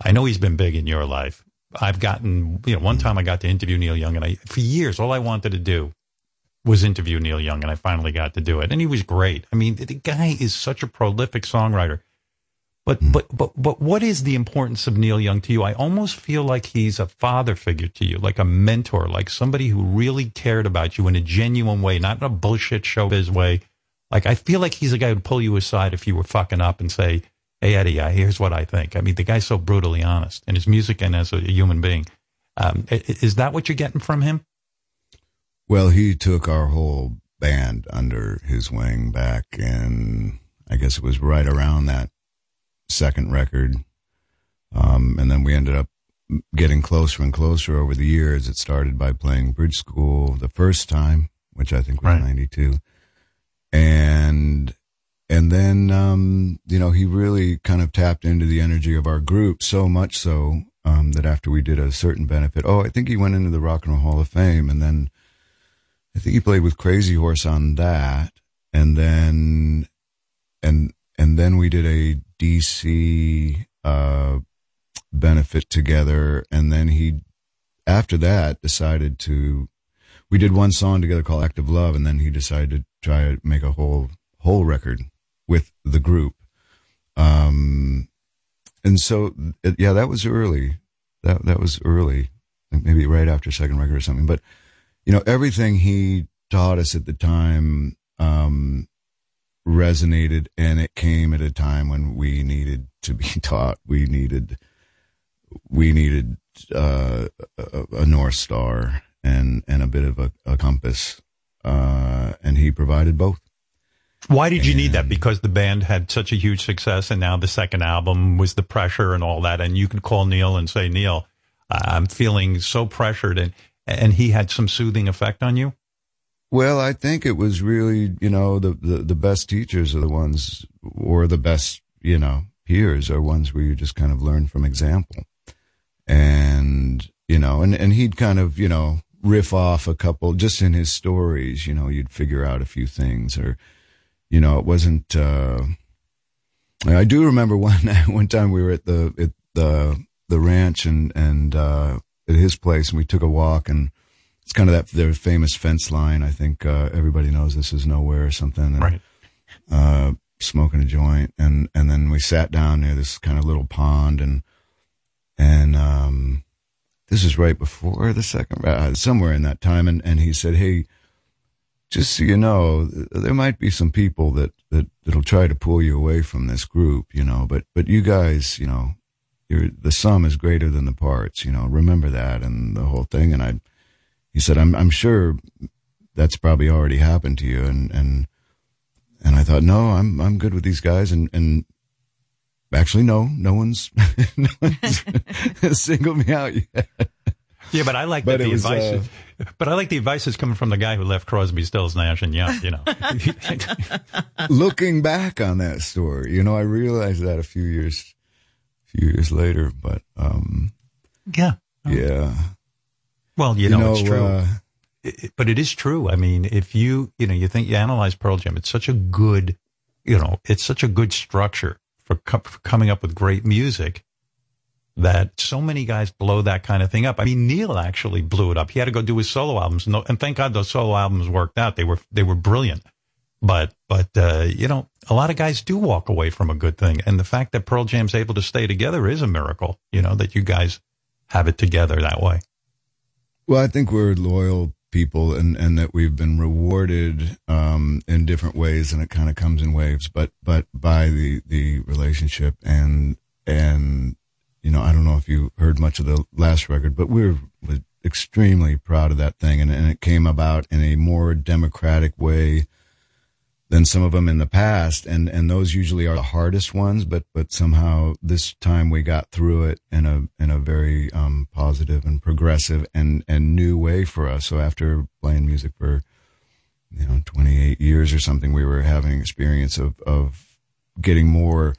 I know he's been big in your life. I've gotten you know one mm. time I got to interview Neil Young and I for years all I wanted to do was interview Neil Young and I finally got to do it and he was great. I mean, the guy is such a prolific songwriter. But but but but what is the importance of Neil Young to you? I almost feel like he's a father figure to you, like a mentor, like somebody who really cared about you in a genuine way, not in a bullshit showbiz way. Like I feel like he's a guy who'd pull you aside if you were fucking up and say, "Hey Eddie, uh, here's what I think." I mean, the guy's so brutally honest in his music and as a human being. Um, is that what you're getting from him? Well, he took our whole band under his wing back in, I guess it was right around that second record. Um, and then we ended up getting closer and closer over the years. It started by playing Bridge School the first time, which I think was 92. And, and then, um, you know, he really kind of tapped into the energy of our group so much so, um, that after we did a certain benefit, oh, I think he went into the Rock and Roll Hall of Fame and then, I think he played with Crazy Horse on that, and then and and then we did a DC uh, benefit together, and then he after that decided to we did one song together called Act of Love, and then he decided to try to make a whole whole record with the group. Um, and so yeah, that was early. That that was early, maybe right after second record or something, but you know, everything he taught us at the time um, resonated, and it came at a time when we needed to be taught. We needed, we needed uh, a, a north star and and a bit of a, a compass, uh, and he provided both. Why did you need that? Because the band had such a huge success, and now the second album was the pressure and all that. And you could call Neil and say, Neil, I'm feeling so pressured, and and he had some soothing effect on you. Well, I think it was really, you know, the, the, the best teachers are the ones, or the best, you know, peers are ones where you just kind of learn from example. And, you know, and, and he'd kind of, you know, riff off a couple, just in his stories, you know, you'd figure out a few things or, you know, it wasn't, uh, I do remember one, one time we were at the, at the, the ranch and, and, uh, at his place and we took a walk and, it's kind of that their famous fence line. I think uh, everybody knows this is nowhere or something. And, right. Uh, smoking a joint, and and then we sat down near this kind of little pond, and and um, this is right before the second, uh, somewhere in that time, and and he said, hey. Just so you know, there might be some people that, that, that'll try to pull you away from this group, you know, but, but you guys, you know, you're, the sum is greater than the parts, you know, remember that and the whole thing. And I, he said, I'm, I'm sure that's probably already happened to you. And, and, and I thought, no, I'm, I'm good with these guys. And, and actually, no, no one's, no one's singled me out yet. Yeah, but I like But the was, advice. uh, is, but I like the advice is coming from the guy who left Crosby, Stills, Nash and Young. You know, Looking back on that story, you know, I realized that a few years, few years later, but, um, yeah, yeah. Well, you, You know, know, it's true. uh, It- but it is true. I mean, if you, you know, you think you analyze Pearl Jam, it's such a good, you know, it's such a good structure for, co- for coming up with great music that so many guys blow that kind of thing up. I mean, Neil actually blew it up. He had to go do his solo albums, no, and thank God those solo albums worked out. They were they were brilliant. But but uh, you know, a lot of guys do walk away from a good thing, and the fact that Pearl Jam's able to stay together is a miracle. You know that you guys have it together that way. Well, I think we're loyal people and, and that we've been rewarded um, in different ways and it kind of comes in waves but but by the the relationship and and you know I don't know if you heard much of the last record but we're, we're extremely proud of that thing and, and it came about in a more democratic way than some of them in the past and and those usually are the hardest ones but but somehow this time we got through it in a in a very um, positive and progressive and and new way for us. So after playing music for you know 28 years or something we were having experience of of getting more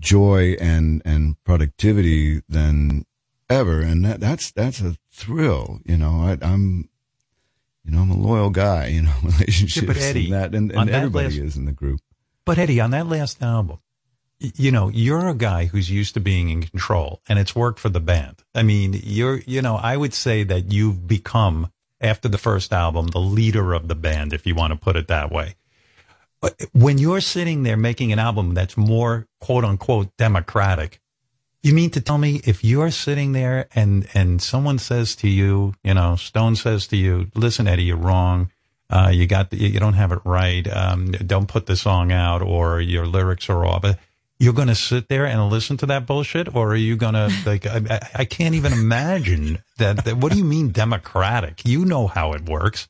joy and and productivity than ever and that that's that's a thrill you know. I, i'm you know, I'm a loyal guy, you know, relationships Yeah, but Eddie, and that, and, and that everybody last- is in the group. But Eddie, on that last album, you know, you're a guy who's used to being in control and it's worked for the band. I mean, you're, you know, I would say that you've become, after the first album, the leader of the band, if you want to put it that way. But when you're sitting there making an album that's more quote unquote democratic, you mean to tell me if you're sitting there and, and someone says to you, you know, Stone says to you, listen, Eddie, you're wrong. Uh, you got, the, you don't have it right. Um, don't put the song out or your lyrics are off. You're going to sit there and listen to that bullshit or are you going to like, I, I- I can't even imagine that, that. What do you mean democratic? You know how it works.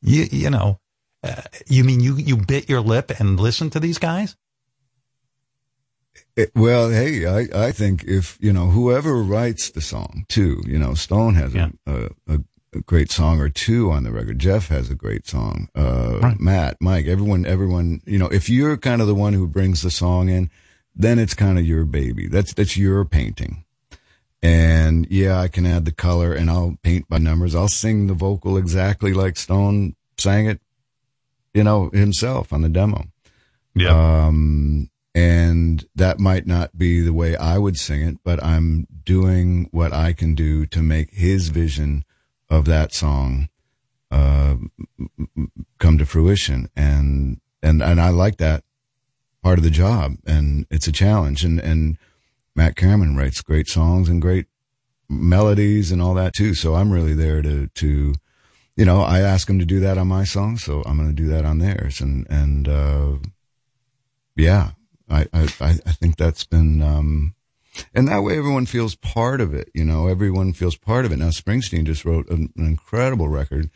You, you know, uh, you mean you, you bit your lip and listen to these guys? It- well, hey, I, I think if, you know, whoever writes the song too, you know, Stone has a, a, a, a great song or two on the record. Jeff has a great song. Uh, Matt, Mike, everyone, everyone, you know, if you're kind of the one who brings the song in, then it's kind of your baby. That's, that's your painting. And yeah, I can add the color and I'll paint by numbers. I'll sing the vocal exactly like Stone sang it, you know, himself on the demo. Yeah. Um, and that might not be the way I would sing it, but I'm doing what I can do to make his vision of that song, uh, come to fruition. And, and, and I like that part of the job and it's a challenge. And, and Matt Cameron writes great songs and great melodies and all that too. So I'm really there to, to, you know, I ask him to do that on my song, so I'm going to do that on theirs. And, and, uh, yeah, I, I, I think that's been, um, and that way everyone feels part of it, you know, everyone feels part of it. Now Springsteen just wrote an, an incredible record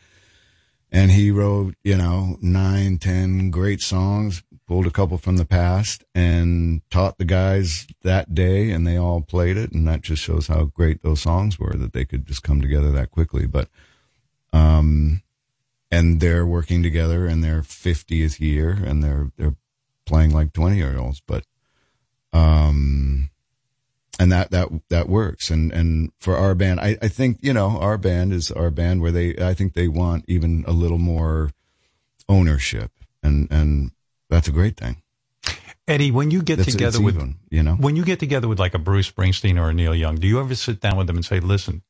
and he wrote, you know, nine, ten great songs, pulled a couple from the past and taught the guys that day and they all played it. And that just shows how great those songs were that they could just come together that quickly. But, um, and they're working together in their 50th year and they're, they're playing like 20 year olds, but, um, and that, that, that works. And, and for our band, I, I think, you know, our band is our band where they, I think they want even a little more ownership and, and that's a great thing. Eddie, when you get together it's with, even, you know, when you get together with like a Bruce Springsteen or a Neil Young, do you ever sit down with them and say, listen,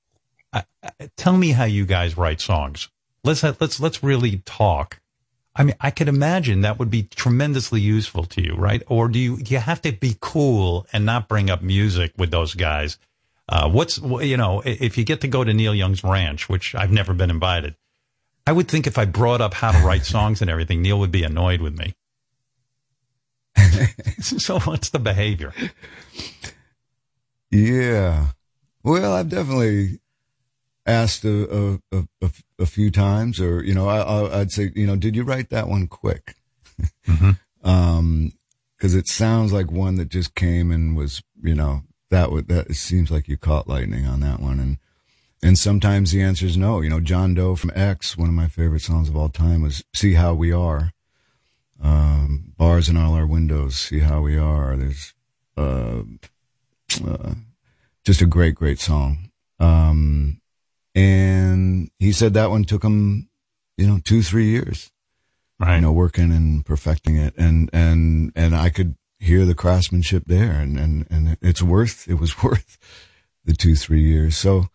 I, I, tell me how you guys write songs. Let's, have, let's, let's really talk. I mean, I could imagine that would be tremendously useful to you, right? Or do you, you have to be cool and not bring up music with those guys? Uh, what's, you know, if you get to go to Neil Young's ranch, which I've never been invited, I would think if I brought up how to write songs and everything, Neil would be annoyed with me. so what's the behavior? Yeah. Well, I've definitely asked a, a, a, a, a few times or, you know, I, I, I'd say, you know, did you write that one quick? Um, cause it sounds like one that just came and was, you know, that would, that it seems like you caught lightning on that one. And, and sometimes the answer is no. You know, John Doe from X, one of my favorite songs of all time was See How We Are. Um, bars in all our windows, see how we are. There's, uh, uh, just a great, great song. Um, and he said that one took him, you know, two, three years, right. you know, working and perfecting it. And, and, and I could hear the craftsmanship there and, and, and it's worth, it was worth the two, three years. So,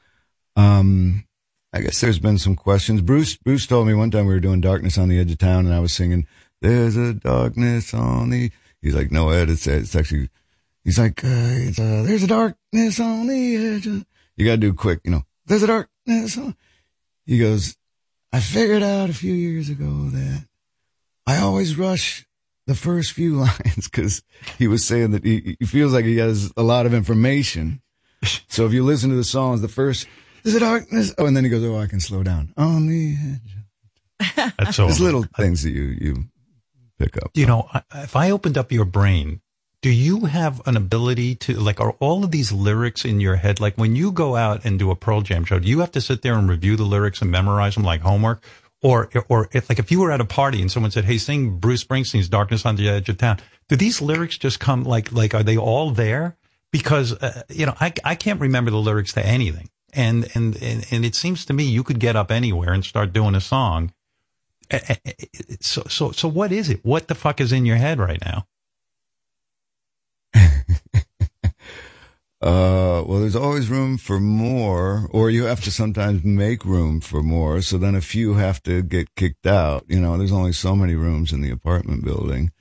um, I guess there's been some questions. Bruce, Bruce told me one time we were doing darkness on the edge of town and I was singing, there's a darkness on the, he's like, no, Ed, it's, it's actually, he's like, uh, it's, uh, there's a darkness on the edge. Of, you gotta do quick, you know, there's a he goes, I figured out a few years ago that I always rush the first few lines because he was saying that he, he feels like he has a lot of information. So if you listen to the songs, the first is it darkness? Oh, and then he goes, "Oh, I can slow down on the edge." That's so. There's little things that you you pick up. You know, if I opened up your brain, do you have an ability to like? Are all of these lyrics in your head? Like when you go out and do a Pearl Jam show, do you have to sit there and review the lyrics and memorize them like homework? Or, or if like if you were at a party and someone said, "Hey, sing Bruce Springsteen's "Darkness on the Edge of Town," do these lyrics just come like like are they all there? Because uh, you know, I I can't remember the lyrics to anything, and and and, and it seems to me you could get up anywhere and start doing a song. So so so what is it? What the fuck is in your head right now? Uh, well, there's always room for more, or you have to sometimes make room for more. So then a few have to get kicked out. You know, there's only so many rooms in the apartment building.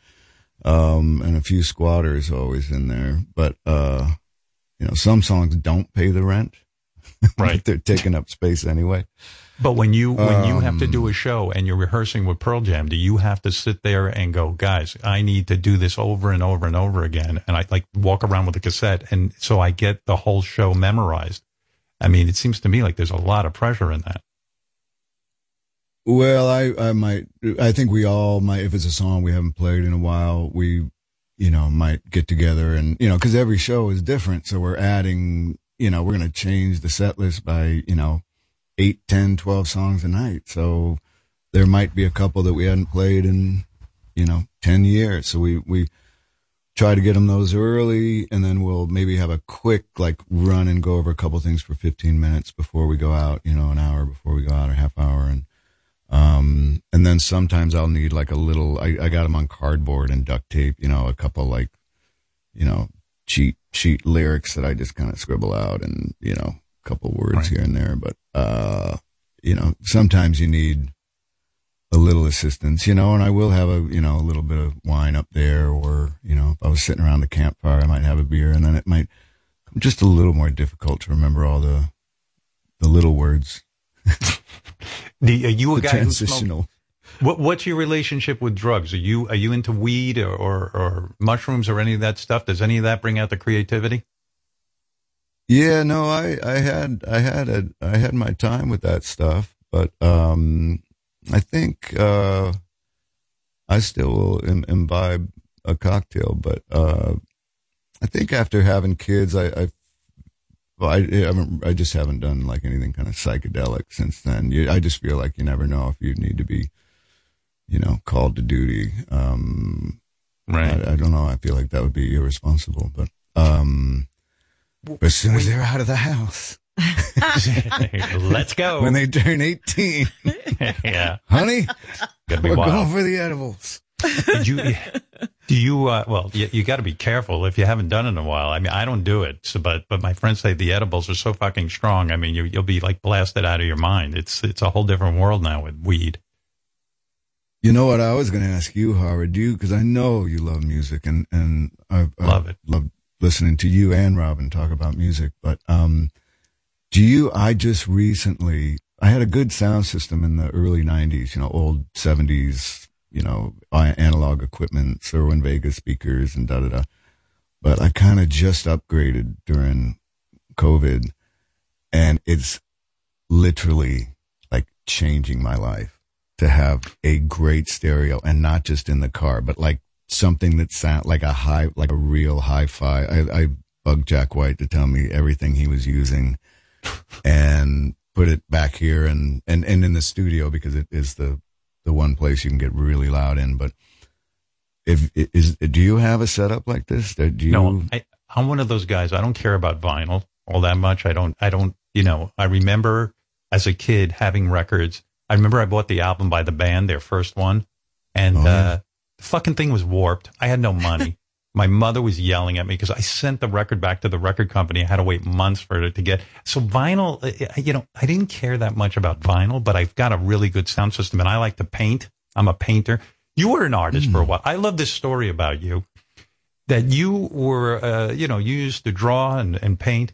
Um, and a few squatters always in there. But, uh, you know, some songs don't pay the rent. Right. They're taking up space anyway. But when you when you have to Um, do a show and you're rehearsing with Pearl Jam, do you have to sit there and go, guys, I need to do this over and over and over again, and I like walk around with a cassette, and so I get the whole show memorized. I mean, it seems to me like there's a lot of pressure in that. Well, I, I might, I think we all might, if it's a song we haven't played in a while, we, you know, might get together and, you know, cause every show is different. So we're adding, you know, we're going to change the set list by, you know, eight, ten, twelve songs a night. So there might be a couple that we hadn't played in, you know, 10 years. So we, we try to get them those early and then we'll maybe have a quick like run and go over a couple things for 15 minutes before we go out, you know, an hour before we go out or half hour. And, um, and then sometimes I'll need like a little, I, I got them on cardboard and duct tape, you know, a couple like, you know, cheat sheet lyrics that I just kind of scribble out and, you know, couple words here and there. But, uh, you know, sometimes you need a little assistance, you know, and I will have a, you know, a little bit of wine up there or, you know, if I was sitting around the campfire, I might have a beer and then it might just a little more difficult to remember all the, the little words. The, are you a guy transitional. What, what's your relationship with drugs? Are you are you into weed or, or or mushrooms or any of that stuff? Does any of that bring out the creativity? Yeah, no, I, I had, I had a, I had my time with that stuff, but, um, I think, uh, I still will Im- imbibe a cocktail, but, uh, I think after having kids, I, I, well, I, I haven't, I just haven't done like anything kind of psychedelic since then. You, I just feel like you never know if you need to be, you know, called to duty. Um, right. I, I don't know. I feel like that would be irresponsible, but, um, but as soon as they're out of the house, Let's go. when they turn 18, yeah, honey, Gotta be we're wild. going for the edibles. Did you do you uh, well you, you got to be careful if you haven't done it in a while i mean i don't do it so, but but my friends say the edibles are so fucking strong i mean you, you'll be like blasted out of your mind it's it's a whole different world now with weed You know what? I was going to ask you, Howard. Do you, because I know you love music and, and I've, Love I've it. Listening to you and Robin talk about music. But, um, do you, I just recently, I had a good sound system in the early 90s, you know, old 70s, you know, analog equipment, Cerwin Vega speakers and da da da. But I kind of just upgraded during COVID and it's literally like changing my life to have a great stereo and not just in the car, but like something that sound like a high, like a real hi-fi. I, I bugged Jack White to tell me everything he was using and put it back here and, and, and in the studio because it is the, the one place you can get really loud in. But if, is, do you have a setup like this? Do you? no I, i'm one of those guys i don't care about vinyl all that much i don't i don't you know i remember as a kid having records i remember i bought the album by the band their first one and Oh, yeah. uh fucking thing was warped i had no money my mother was yelling at me because I sent the record back to the record company. I had to wait months for it to get. So vinyl, uh, you know, I didn't care that much about vinyl, but I've got a really good sound system and I like to paint. I'm a painter. You were an artist for a while. I love this story about you that you were, uh, you know, you used to draw and, and paint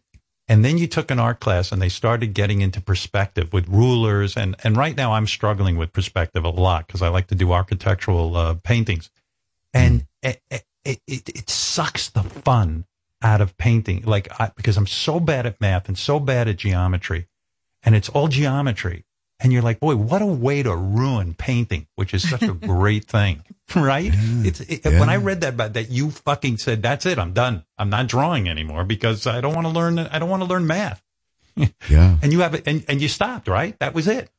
And then you took an art class and they started getting into perspective with rulers. And, and right now I'm struggling with perspective a lot because I like to do architectural uh, paintings. And it, it, it, it sucks the fun out of painting. Like, I, because I'm so bad at math and so bad at geometry and it's all geometry. And you're like, boy, what a way to ruin painting, which is such a great thing, right? It's it, Yeah. when I read that, about that you fucking said, that's it. I'm done. I'm not drawing anymore because I don't want to learn. I don't want to learn math. Yeah. And you have it, and, and you stopped, right? That was it.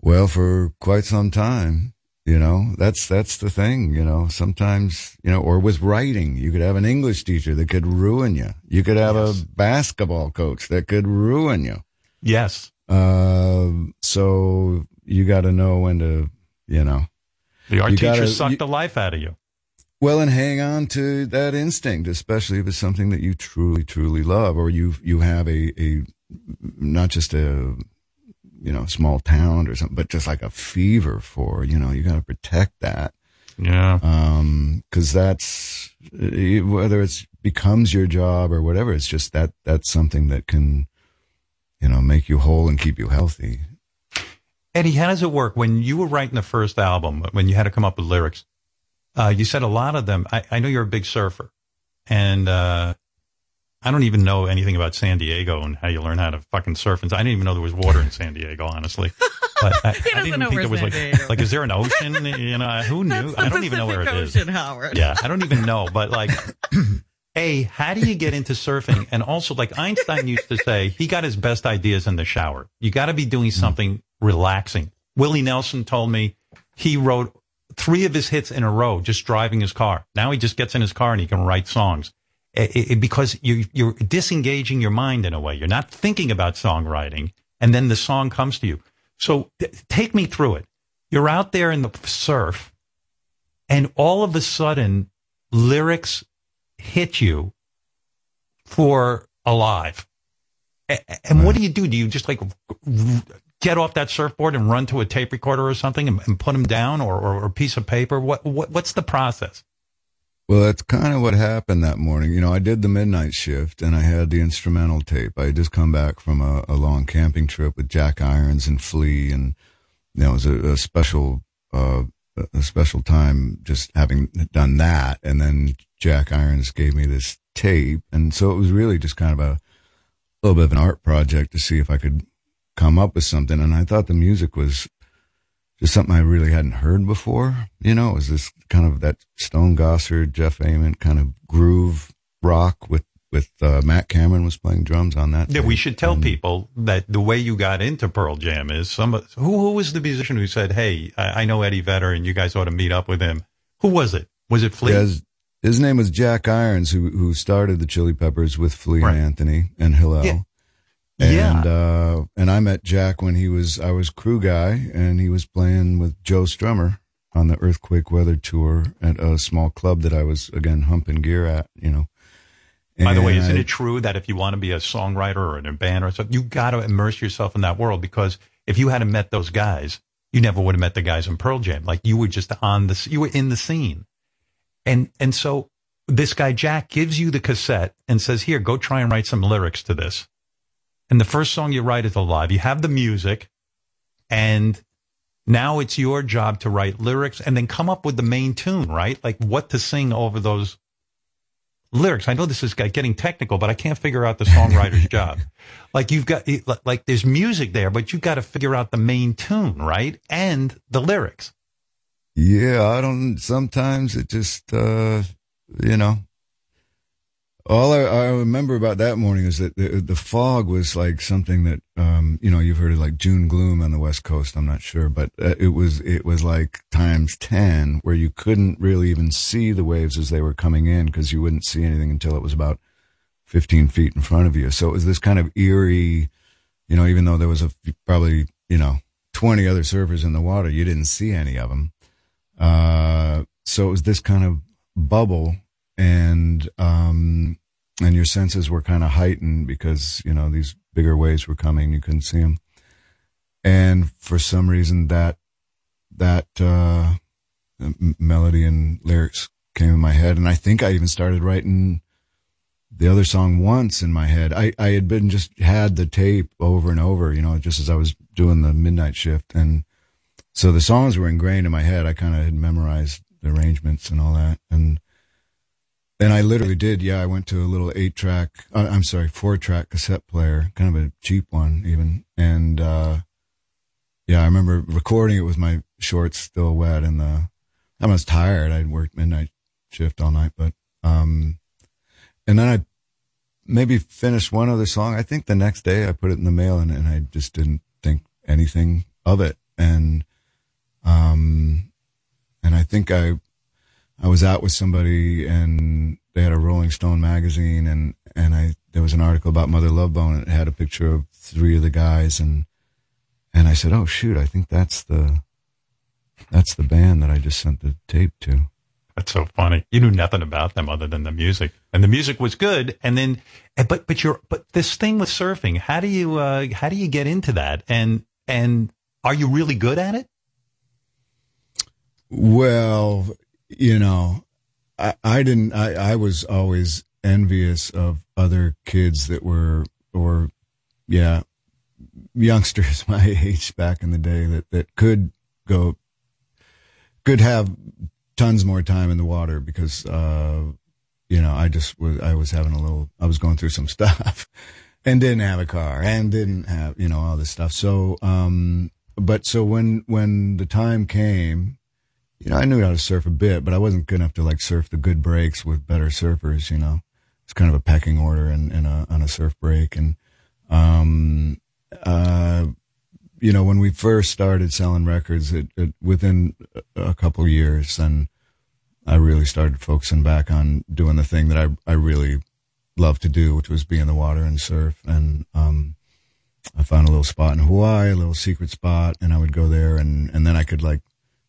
Well, for quite some time, you know, that's, that's the thing, you know, sometimes, you know, or with writing, you could have an English teacher that could ruin you. You could have a basketball coach that could ruin you. Yes. Uh, so you got to know when to, you know, The art You teacher gotta- sucked you- the life out of you. well, and hang on to that instinct, especially if it's something that you truly, truly love, or you you have a a not just a you know small talent or something, but just like a fever for. You know, you got to protect that. Yeah. Um, because that's eh, whether it's becomes your job or whatever. It's just that that's something that can, you know, make you whole and keep you healthy. Eddie, how does it work when you were writing the first album, when you had to come up with lyrics? Uh, you said a lot of them. I, I know you're a big surfer and, uh, I don't even know anything about San Diego and how you learn how to fucking surf. And I didn't even know there was water in San Diego, honestly. But I, I didn't even know think there was San like, Diego like, is there an ocean? You know, who knew? I don't even know where it Pacific is. Howard. Yeah, I don't even know. But like, A, how do you get into surfing? And also, like Einstein used to say, he got his best ideas in the shower. You got to be doing hmm. something relaxing. Willie Nelson told me he wrote three of his hits in a row just driving his car. Now he just gets in his car and he can write songs. It- it- because you, you're disengaging your mind in a way. You're not thinking about songwriting, and then the song comes to you. So take me through it. You're out there in the surf, and all of a sudden, lyrics hit you for alive. And what do you do? Do you just like get off that surfboard and run to a tape recorder or something and, and put them down or, or, or a piece of paper? What, what what's the process? Well, that's kind of what happened that morning. You know, I did the midnight shift and I had the instrumental tape. I had just come back from a, a long camping trip with Jack Irons and Flea, and it was a, a special, uh, a special time just having done that. And then Jack Irons gave me this tape, and so it was really just kind of a little bit of an art project to see if I could come up with something. And I thought the music was just something I really hadn't heard before. You know, it was this kind of that Stone Gossard, Jeff Ament kind of groove rock with with uh, Matt Cameron was playing drums on that. Yeah, we should tell people that the way you got into Pearl Jam is some who who was the musician who said, "Hey, I, I know Eddie Vedder, and you guys ought to meet up with him." Who was it? Was it Flea? Yeah, his, his name was Jack Irons, who who started the Chili Peppers with Flea and Anthony and Hillel. Yeah. And uh, and I met Jack when he was I was crew guy and he was playing with Joe Strummer on the Earthquake Weather tour at a small club that I was again humping gear at. You know. By the way, isn't it true that if you want to be a songwriter or in a band or something, you got to immerse yourself in that world? Because if you hadn't met those guys, you never would have met the guys in Pearl Jam. Like you were just on the, you were in the scene. And, and so this guy, Jack, gives you the cassette and says, here, go try and write some lyrics to this. And the first song you write is Alive. You have the music and now it's your job to write lyrics and then come up with the main tune, right? Like what to sing over those lyrics. I know this is getting technical, but I can't figure out the songwriter's job. Like you've got, like there's music there, but you've got to figure out the main tune, right? And the lyrics. Yeah, I don't. Sometimes it just, uh, you know. All I, I remember about that morning is that the, the fog was like something that, um, you know, you've heard of like June gloom on the West Coast. I'm not sure, but uh, it was it was like times ten, where you couldn't really even see the waves as they were coming in because you wouldn't see anything until it was about 15 feet in front of you. So it was this kind of eerie, you know, even though there was a probably you know 20 other surfers in the water, you didn't see any of them. Uh, so it was this kind of bubble and, um, and your senses were kind of heightened because, you know, these bigger waves were coming. You couldn't see them. And for some reason that, that, uh, melody and lyrics came in my head. And I think I even started writing the other song once in my head. I, I had been just had the tape over and over, you know, just as I was doing the midnight shift. And so the songs were ingrained in my head. I kind of had memorized the arrangements and all that. And, and I literally did. Yeah. I went to a little eight track, uh, I'm sorry, four track cassette player, kind of a cheap one even. And, uh, yeah, I remember recording it with my shorts still wet and the, I was tired. I'd worked midnight shift all night, but, um, and then I maybe finished one other song. I think the next day I put it in the mail and, and I just didn't think anything of it. And, um, and I think I, I was out with somebody and they had a Rolling Stone magazine and, and I, there was an article about Mother Love Bone and it had a picture of three of the guys and, and I said, Oh shoot, I think that's the, that's the band that I just sent the tape to. That's so funny. You knew nothing about them other than the music, and the music was good. And then, but but you're but this thing with surfing. How do you uh, how do you get into that? And and are you really good at it? Well, you know, I, I didn't. I, I was always envious of other kids that were, or yeah, youngsters my age back in the day that that could go, could have tons more time in the water because, uh, you know, I just was, I was having a little, I was going through some stuff and didn't have a car and didn't have, you know, all this stuff. So, um, but so when, when the time came, you know, I knew how to surf a bit, but I wasn't good enough to like surf the good breaks with better surfers, you know, it's kind of a pecking order and, and a, on a surf break. And, um, uh, you know, when we first started selling records, it, it within a couple years, then I really started focusing back on doing the thing that I I really love to do, which was be in the water and surf. And um, I found a little spot in Hawaii, a little secret spot, and I would go there, and and then I could like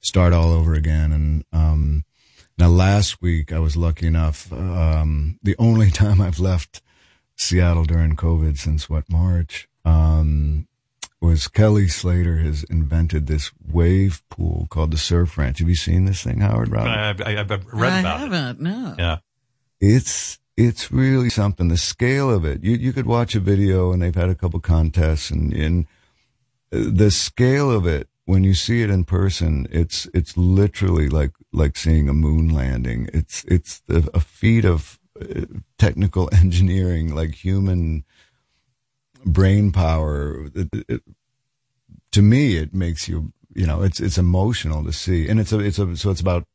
start all over again. And um, now last week I was lucky enough. Um, the only time I've left Seattle during COVID since what March. Um, was Kelly Slater has invented this wave pool called the Surf Ranch. Have you seen this thing, Howard? Robin? I, I, I've read I about haven't, no. Yeah. It's it's really something. The scale of it. You you could watch a video, and they've had a couple contests, and and the scale of it when you see it in person, it's it's literally like like seeing a moon landing. It's it's a feat of uh, technical engineering, like human brain power. It, it, to me, it makes you, you know, it's it's emotional to see, and it's a it's a so it's about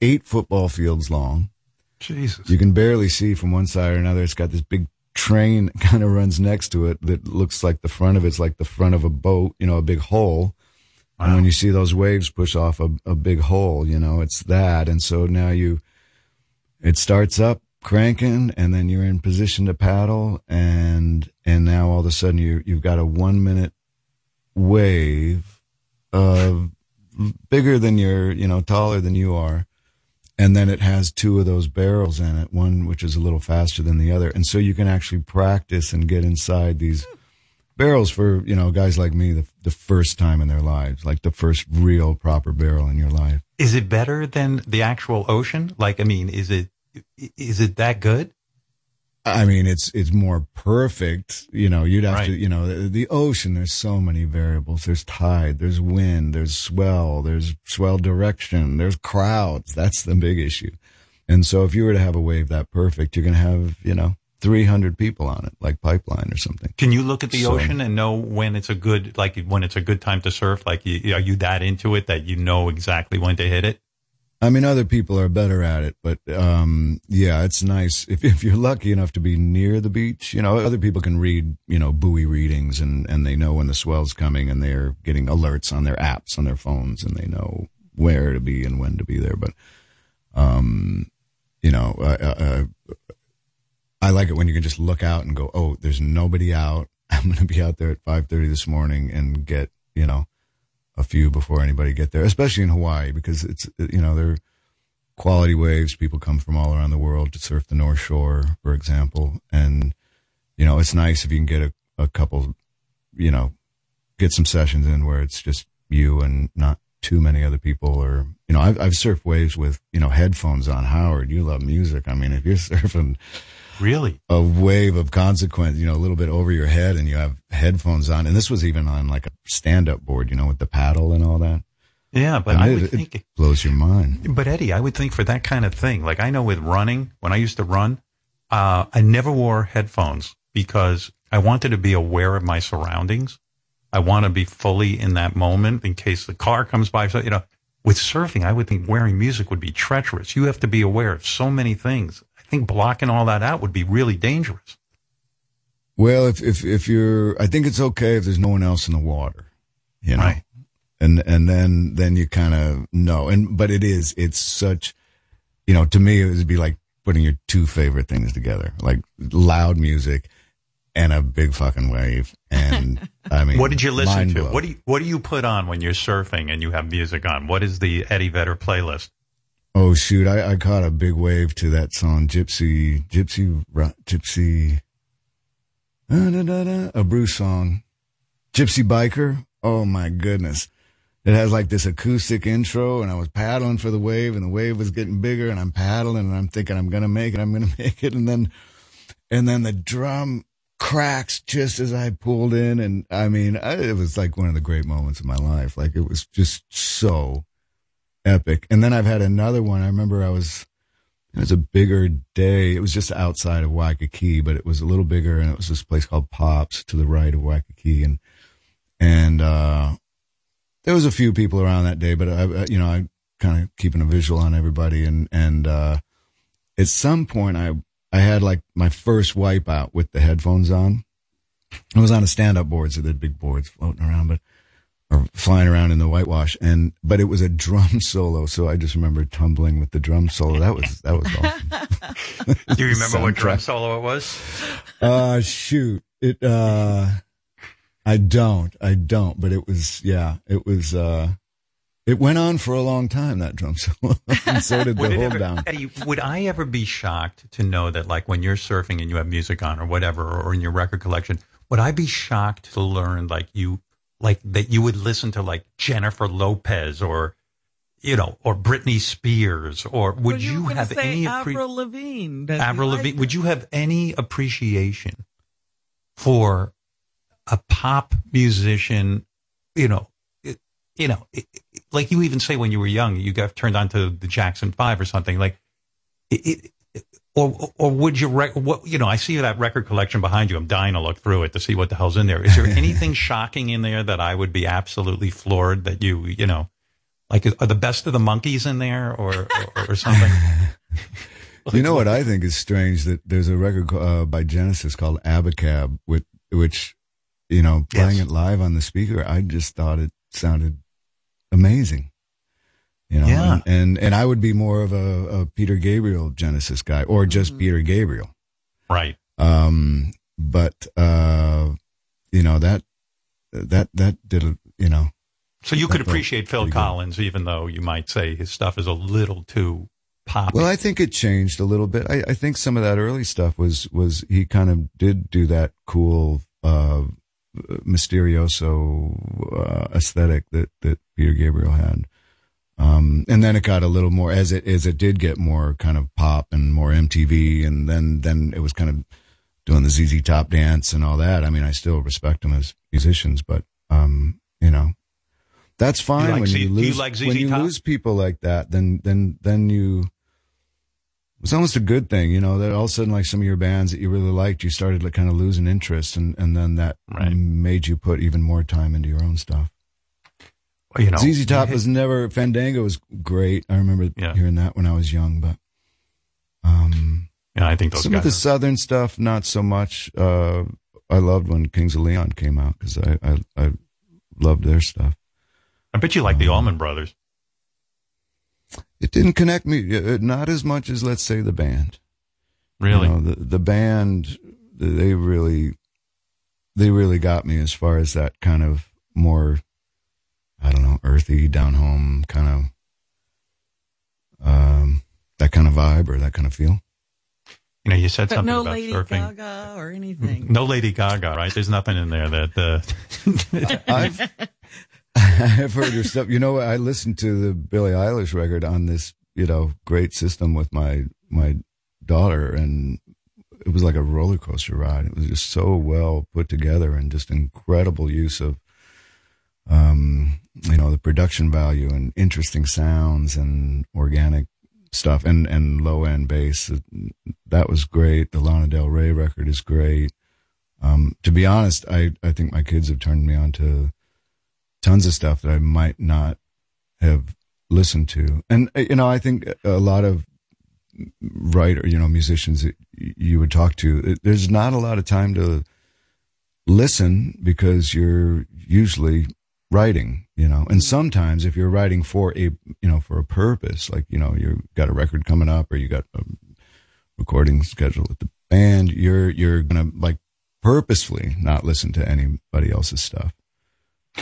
eight football fields long. Jesus, you can barely see from one side or another. It's got this big train kind of runs next to it that looks like the front of it's like the front of a boat, you know, a big hole. Wow. And when you see those waves push off a, a big hole, you know, it's that. And so now you, it starts up cranking and then you're in position to paddle and and now all of a sudden you you've got a 1 minute wave of bigger than you're, you know, taller than you are. And then it has two of those barrels in it, one which is a little faster than the other. And so you can actually practice and get inside these barrels for, you know, guys like me, the, the first time in their lives, like the first real proper barrel in your life. Is it better than the actual ocean? Like, I mean, is it is it that good? I mean, it's it's more perfect. You know, you'd have right. to. You know, the, the, ocean. There's so many variables. There's tide. There's wind. There's swell. There's swell direction. There's crowds. That's the big issue. And so, if you were to have a wave that perfect, you're going to have you know 300 people on it, like pipeline or something. Can you look at the so, ocean and know when it's a good, like when it's a good time to surf? Like, you, are you that into it that you know exactly when to hit it? I mean, other people are better at it, but um, yeah, it's nice if if you're lucky enough to be near the beach. You know, other people can read you know buoy readings and and they know when the swell's coming and they're getting alerts on their apps on their phones and they know where to be and when to be there. But um, you know, uh, uh, I like it when you can just look out and go, oh, there's nobody out. I'm going to be out there at five thirty this morning and get you know a few before anybody get there, especially in Hawaii because it's you know they're quality waves. People come from all around the world to surf the North Shore, for example, and you know it's nice if you can get a, a couple, you know, get some sessions in where it's just you and not too many other people or you know I've, I've surfed waves with you know headphones on howard you love music i mean if you're surfing Really? a wave of consequence, you know, a little bit over your head and you have headphones on. And this was even on like a stand up board, you know, with the paddle and all that. Yeah, but And I it, would it think blows your mind. But Eddie, I would think for that kind of thing, like I know with running, when I used to run, uh, I never wore headphones because I wanted to be aware of my surroundings. I want to be fully in that moment in case the car comes by. So, you know, with surfing, I would think wearing music would be treacherous. You have to be aware of so many things. I think blocking all that out would be really dangerous. Well, if, if, if you're, I think it's okay if there's no one else in the water, you know, right. and, and then, then you kind of know. And, but it is, it's such, you know, to me, it would be like putting your two favorite things together, like loud music and a big fucking wave. And I mean, what did you listen to? What do you, what do you put on when you're surfing and you have music on? What is the Eddie Vedder playlist? Oh shoot! I, I caught a big wave to that song, Gypsy, Gypsy, Gypsy, a Bruce song, Gypsy Biker. Oh my goodness! It has like this acoustic intro, and I was paddling for the wave, and the wave was getting bigger, and I'm paddling, and I'm thinking I'm gonna make it, I'm gonna make it, and then, and then the drum cracks just as I pulled in, and I mean, I, it was like one of the great moments of my life. Like it was just so epic. And then I've had another one. I remember I was, it was a bigger day. It was just outside of Waikiki, but it was a little bigger and it was this place called Pops to the right of Waikiki. And, and, uh, there was a few people around that day, but I, you know, I kind of keeping a visual on everybody. And, and, uh, at some point I, I had like my first wipeout with the headphones on. I was on a stand up board, so the big boards floating around, but flying around in the whitewash and but it was a drum solo so i just remember tumbling with the drum solo. That was that was awesome. Do you remember what drum solo it was? uh shoot it uh i don't i don't but it was yeah it was uh it went on for a long time that drum solo. And so did the hold ever- down Eddie, would I ever be shocked to know that, like, when you're surfing and you have music on or whatever, or in your record collection, would I be shocked to learn, like, you, like, that you would listen to, like, Jennifer Lopez or, you know, or Britney Spears, or would Well, you, were have any appre- Avril Lavigne? Avril like Lavigne, would you have any appreciation for a pop musician, you know, it- you know, it- like you even say when you were young, you got turned on to the Jackson Five or something like, it, or or would you rec- what you know? I see that record collection behind you. I'm dying to look through it to see what the hell's in there. Is there anything shocking in there that I would be absolutely floored that you you know, like are the best of the Monkees in there or or, or something? you know what I think is strange that there's a record uh, by Genesis called Abacab, with which, you know, playing it live on the speaker, I just thought it sounded amazing. You know, Yeah. and, and and I would be more of a, a Peter Gabriel Genesis guy, or just Peter Gabriel, right? Um, but uh, you know that that that did a you know. So you could appreciate Phil pretty good. Collins, even though you might say his stuff is a little too pop. Well, I think it changed a little bit. I, I think some of that early stuff was was he kind of did do that cool uh mysterioso uh, aesthetic that that Peter Gabriel had. Um, and then it got a little more as it as it did get more kind of pop and more MTV, and then then it was kind of doing the ZZ Top dance and all that. I mean, I still respect them as musicians, but um, you know, that's fine like when Z- you do you lose like when you Top? lose people like that. Then then then you it's almost a good thing, you know, that all of a sudden, like some of your bands that you really liked, you started like kind of losing interest, and and then that made you put even more time into your own stuff. You know, ZZ Top was never Fandango was great. I remember hearing that when I was young, but um, yeah, I think those some of the are- southern stuff not so much. Uh, I loved when Kings of Leon came out because I, I I loved their stuff. I bet you like the Allman Brothers. It didn't connect me, uh, not as much as let's say the band. Really? You know, the the band, they really, they really got me as far as that kind of more, I don't know, earthy, down home kind of, um, that kind of vibe or that kind of feel. You know, you said But something no about Lady surfing. Gaga or anything. No Lady Gaga, right? There's nothing in there that. Uh, I've I've heard her stuff. You know, I listened to the Billie Eilish record on this, you know, great system with my my daughter, and it was like a roller coaster ride. It was just so well put together and just incredible use of, um, you know, the production value and interesting sounds and organic stuff and, and low end bass. That was great. The Lana Del Rey record is great. Um, to be honest, I, I think my kids have turned me on to tons of stuff that I might not have listened to. And, uh, you know, I think a lot of writer, you know, musicians that you would talk to, there's not a lot of time to listen because you're usually writing, you know, and sometimes if you're writing for a, you know, for a purpose, like, you know, you've got a record coming up or you got a recording schedule with the band, you're, you're going to like purposefully not listen to anybody else's stuff.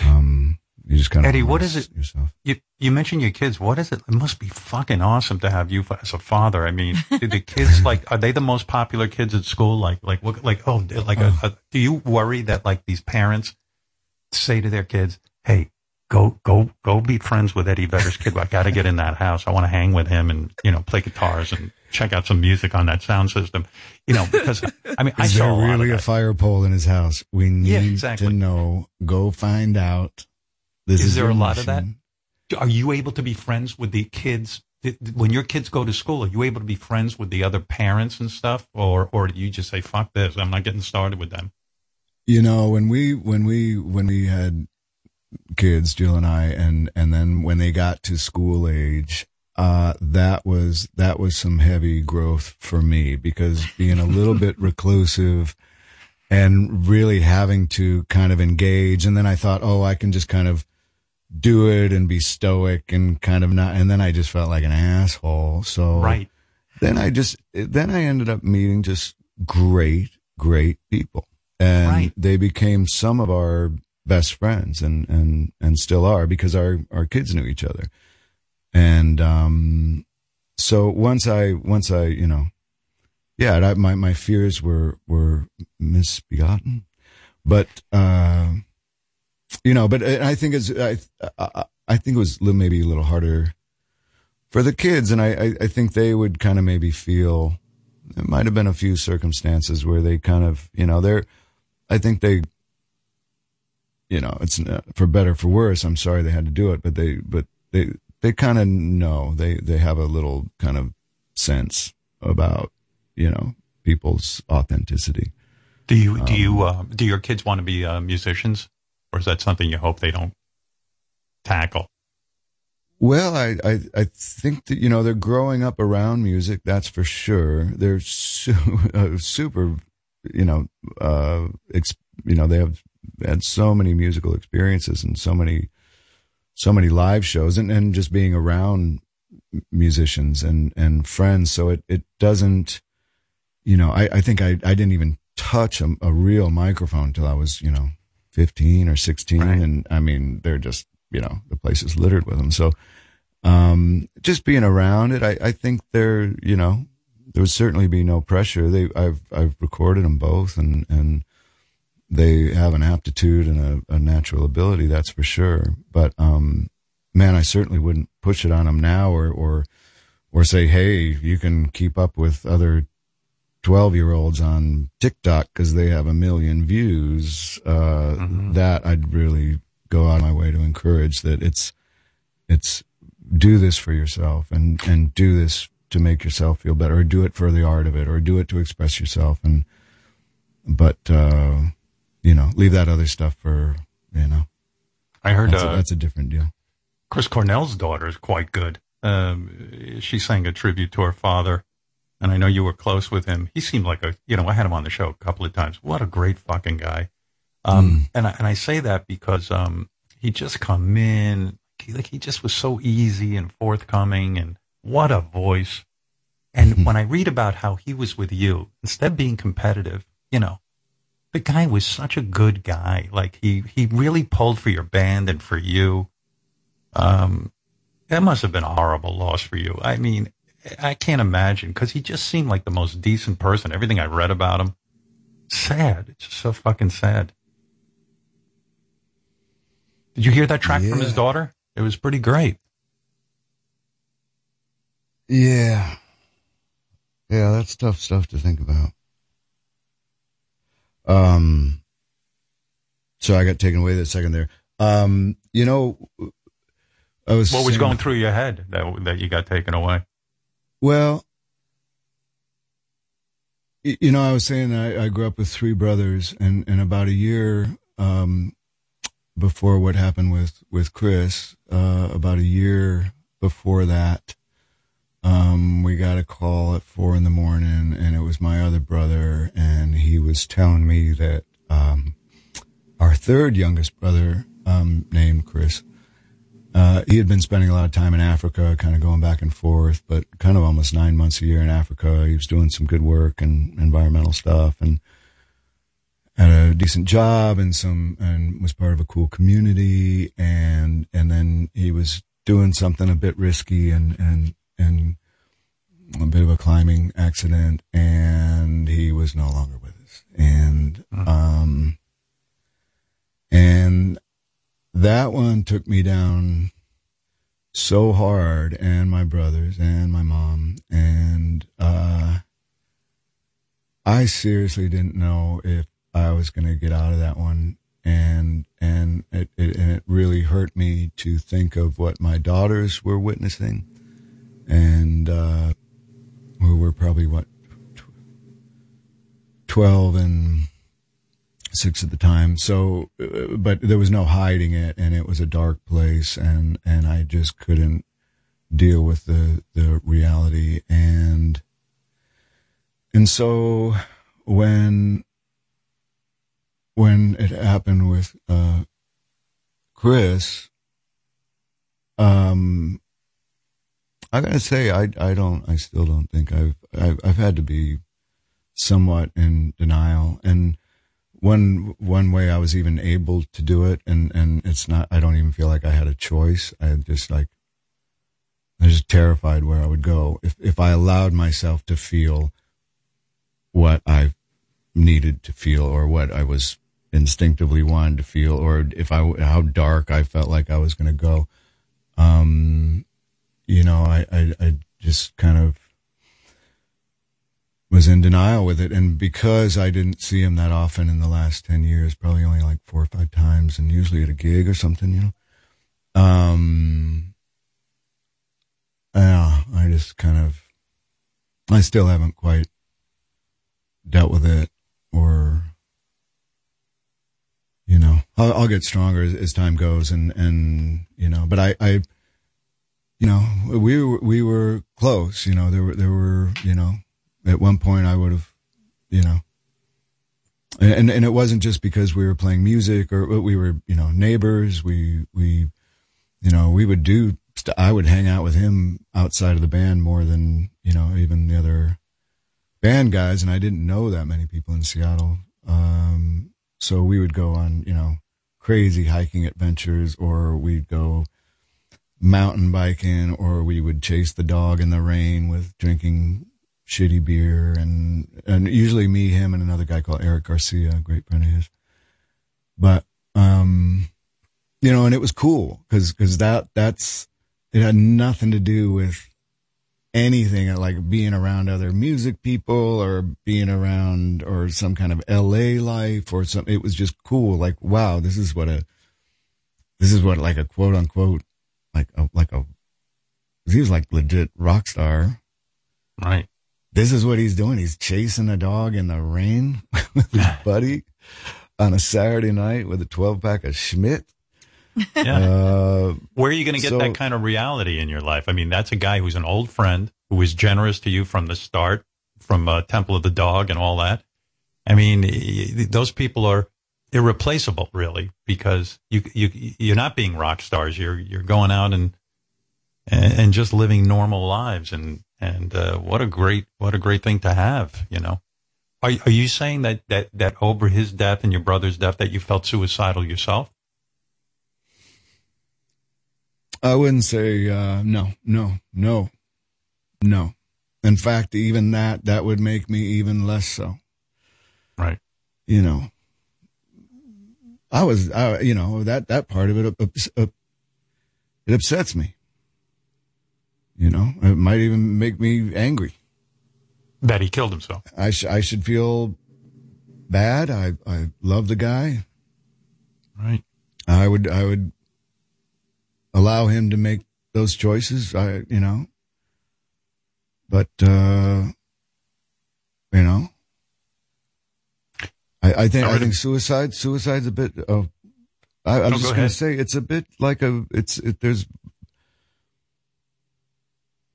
Um, you just kind of Eddie, what is it? Yourself. You you mentioned your kids. What is it? It must be fucking awesome to have you as a father. I mean, do the kids like are they the most popular kids at school? Like like what like oh like a, a, do you worry that like these parents say to their kids, "Hey, go go go be friends with Eddie Vedder's kid. I got to get in that house. I want to hang with him and you know play guitars and check out some music on that sound system." You know, because I mean, is I saw there really a, a fire pole in his house? We need yeah, exactly. to know. Go find out. This is, is there a lot mission. of that? Are you able to be friends with the kids when your kids go to school? Are you able to be friends with the other parents and stuff, or or do you just say fuck this? I'm not getting started with them. You know, when we when we when we had kids, Jill and I, and and then when they got to school age, uh, that was that was some heavy growth for me because being a little bit reclusive and really having to kind of engage, and then I thought, oh, I can just kind of do it and be stoic and kind of not, and then I just felt like an asshole. So right. Then I just then I ended up meeting just great, great people, and Right. they became some of our best friends and and and still are because our our kids knew each other. And um so once i once i you know yeah I, my my fears were were misbegotten. But uh you know but i think it's i i, I think it was maybe a little harder for the kids. And i i, I think they would kind of maybe feel there might have been a few circumstances where they kind of you know they're i think they you know, it's uh, for better for worse. I'm sorry they had to do it, but they, but they, they kind of know they, they have a little kind of sense about, you know, people's authenticity. Do you do Um, you uh, do your kids want to be uh, musicians, or is that something you hope they don't tackle? Well, I, I, I think that, you know, they're growing up around music. That's for sure. They're su- uh, super, you know, uh, ex- you know, they have had so many musical experiences and so many, so many live shows and, and just being around musicians and, and friends. So it, it doesn't, you know, I, I think I, I didn't even touch a, a real microphone till I was, you know, 15 or 16. And I mean, they're just, you know, the place is littered with them. So, um, just being around it, I, I think there, you know, there would certainly be no pressure. They, I've, I've recorded them both and, and they have an aptitude and a, a natural ability. That's for sure. But, um, man, I certainly wouldn't push it on them now or, or, or say, Hey, you can keep up with other 12 year olds on TikTok because they have a million views. Uh, that I'd really go out of my way to encourage that it's, it's do this for yourself and, and do this to make yourself feel better or do it for the art of it or do it to express yourself. And, but, uh, you know, leave that other stuff for, you know, I heard that's, uh, a, that's a different deal. Chris Cornell's daughter is quite good. Um, she sang a tribute to her father, and I know you were close with him. He seemed like a, you know, I had him on the show a couple of times. What a great fucking guy. Um, and I, and I say that because um, he just come in, he, like he just was so easy and forthcoming, and what a voice. And when I read about how he was with you, instead of being competitive, you know, the guy was such a good guy. Like he he really pulled for your band and for you. Um, that must have been a horrible loss for you. I mean, I can't imagine because he just seemed like the most decent person. Everything I read about him, sad. It's just so fucking sad. Did you hear that track from his daughter? It was pretty great. Yeah. Yeah, that's tough stuff to think about. Um, so I got taken away that second there. Um, you know, I was. What was saying- going through your head that that you got taken away? Well, you know, I was saying I, I grew up with three brothers, and, and about a year um, before what happened with with Chris, uh, about a year before that, um, we got a call at four in the morning, and it was my other brother, and he was telling me that um, our third youngest brother, um, named Chris, uh, he had been spending a lot of time in Africa, kind of going back and forth, but kind of almost nine months a year in Africa. He was doing some good work and environmental stuff and had a decent job and some, and was part of a cool community. And, and then he was doing something a bit risky and, and, and a bit of a climbing accident and he was no longer with us. And, um, and that one took me down so hard and my brothers and my mom and uh I seriously didn't know if I was going to get out of that one. And and it, it and it really hurt me to think of what my daughters were witnessing and uh who were probably what 12 and six at the time. So, uh, but there was no hiding it, and it was a dark place, and and I just couldn't deal with the the reality, and and so when when it happened with uh, Chris, um, I gotta say, I I don't, I still don't think I've I've, I've had to be somewhat in denial and one one way I was even able to do it, and and it's not. I don't even feel like I had a choice. I just like I was just terrified where I would go if if I allowed myself to feel what I needed to feel or what I was instinctively wanted to feel, or if I how dark I felt like I was going to go. Um, you know, I, I I just kind of was in denial with it. And because I didn't see him that often in the last 10 years, probably only like four or five times and usually at a gig or something, you know, um, yeah, I just kind of, I still haven't quite dealt with it or, you know, I'll, I'll get stronger as, as time goes and, and, you know, but I, I, you know, we were, we were close, you know, there were, there were, you know, at one point I would have, you know, and and it wasn't just because we were playing music or we were, you know, neighbors. We we, you know, we would do. I would hang out with him outside of the band more than you know even the other band guys, and I didn't know that many people in Seattle. Um, so we would go on, you know, crazy hiking adventures, or we'd go mountain biking, or we would chase the dog in the rain with drinking shitty beer and and usually me, him, and another guy called Eric Garcia, a great friend of his. But um, you know, and it was cool because because that that's it had nothing to do with anything like being around other music people or being around or some kind of LA life or some. It was just cool. Like wow, this is what a this is what like a quote unquote like a like a he was like legit rock star. Right. This is what he's doing. He's chasing a dog in the rain with his buddy on a Saturday night with a 12 pack of Schmidt. Yeah. Uh, Where are you going to get so- that kind of reality in your life? I mean, that's a guy who's an old friend who was generous to you from the start, from uh, Temple of the Dog and all that. I mean, those people are irreplaceable, really, because you you you're not being rock stars. You're you're going out and and, just living normal lives, and and uh, what a great what a great thing to have, you know. Are are you saying that that that over his death and your brother's death that you felt suicidal yourself? I wouldn't say, uh, no, no, no, no. In fact, even that, that would make me even less so. Right. You know, I was, I, you know, that, that part of it, up, it upsets me. You know, it might even make me angry. That he killed himself. I, sh- I should feel bad. I I love the guy. Right. I would I would allow him to make those choices. I you know, but uh, you know, I, I think I think suicide suicide's a bit of. I, I'm No, just go going to say it's a bit like a it's it, there's.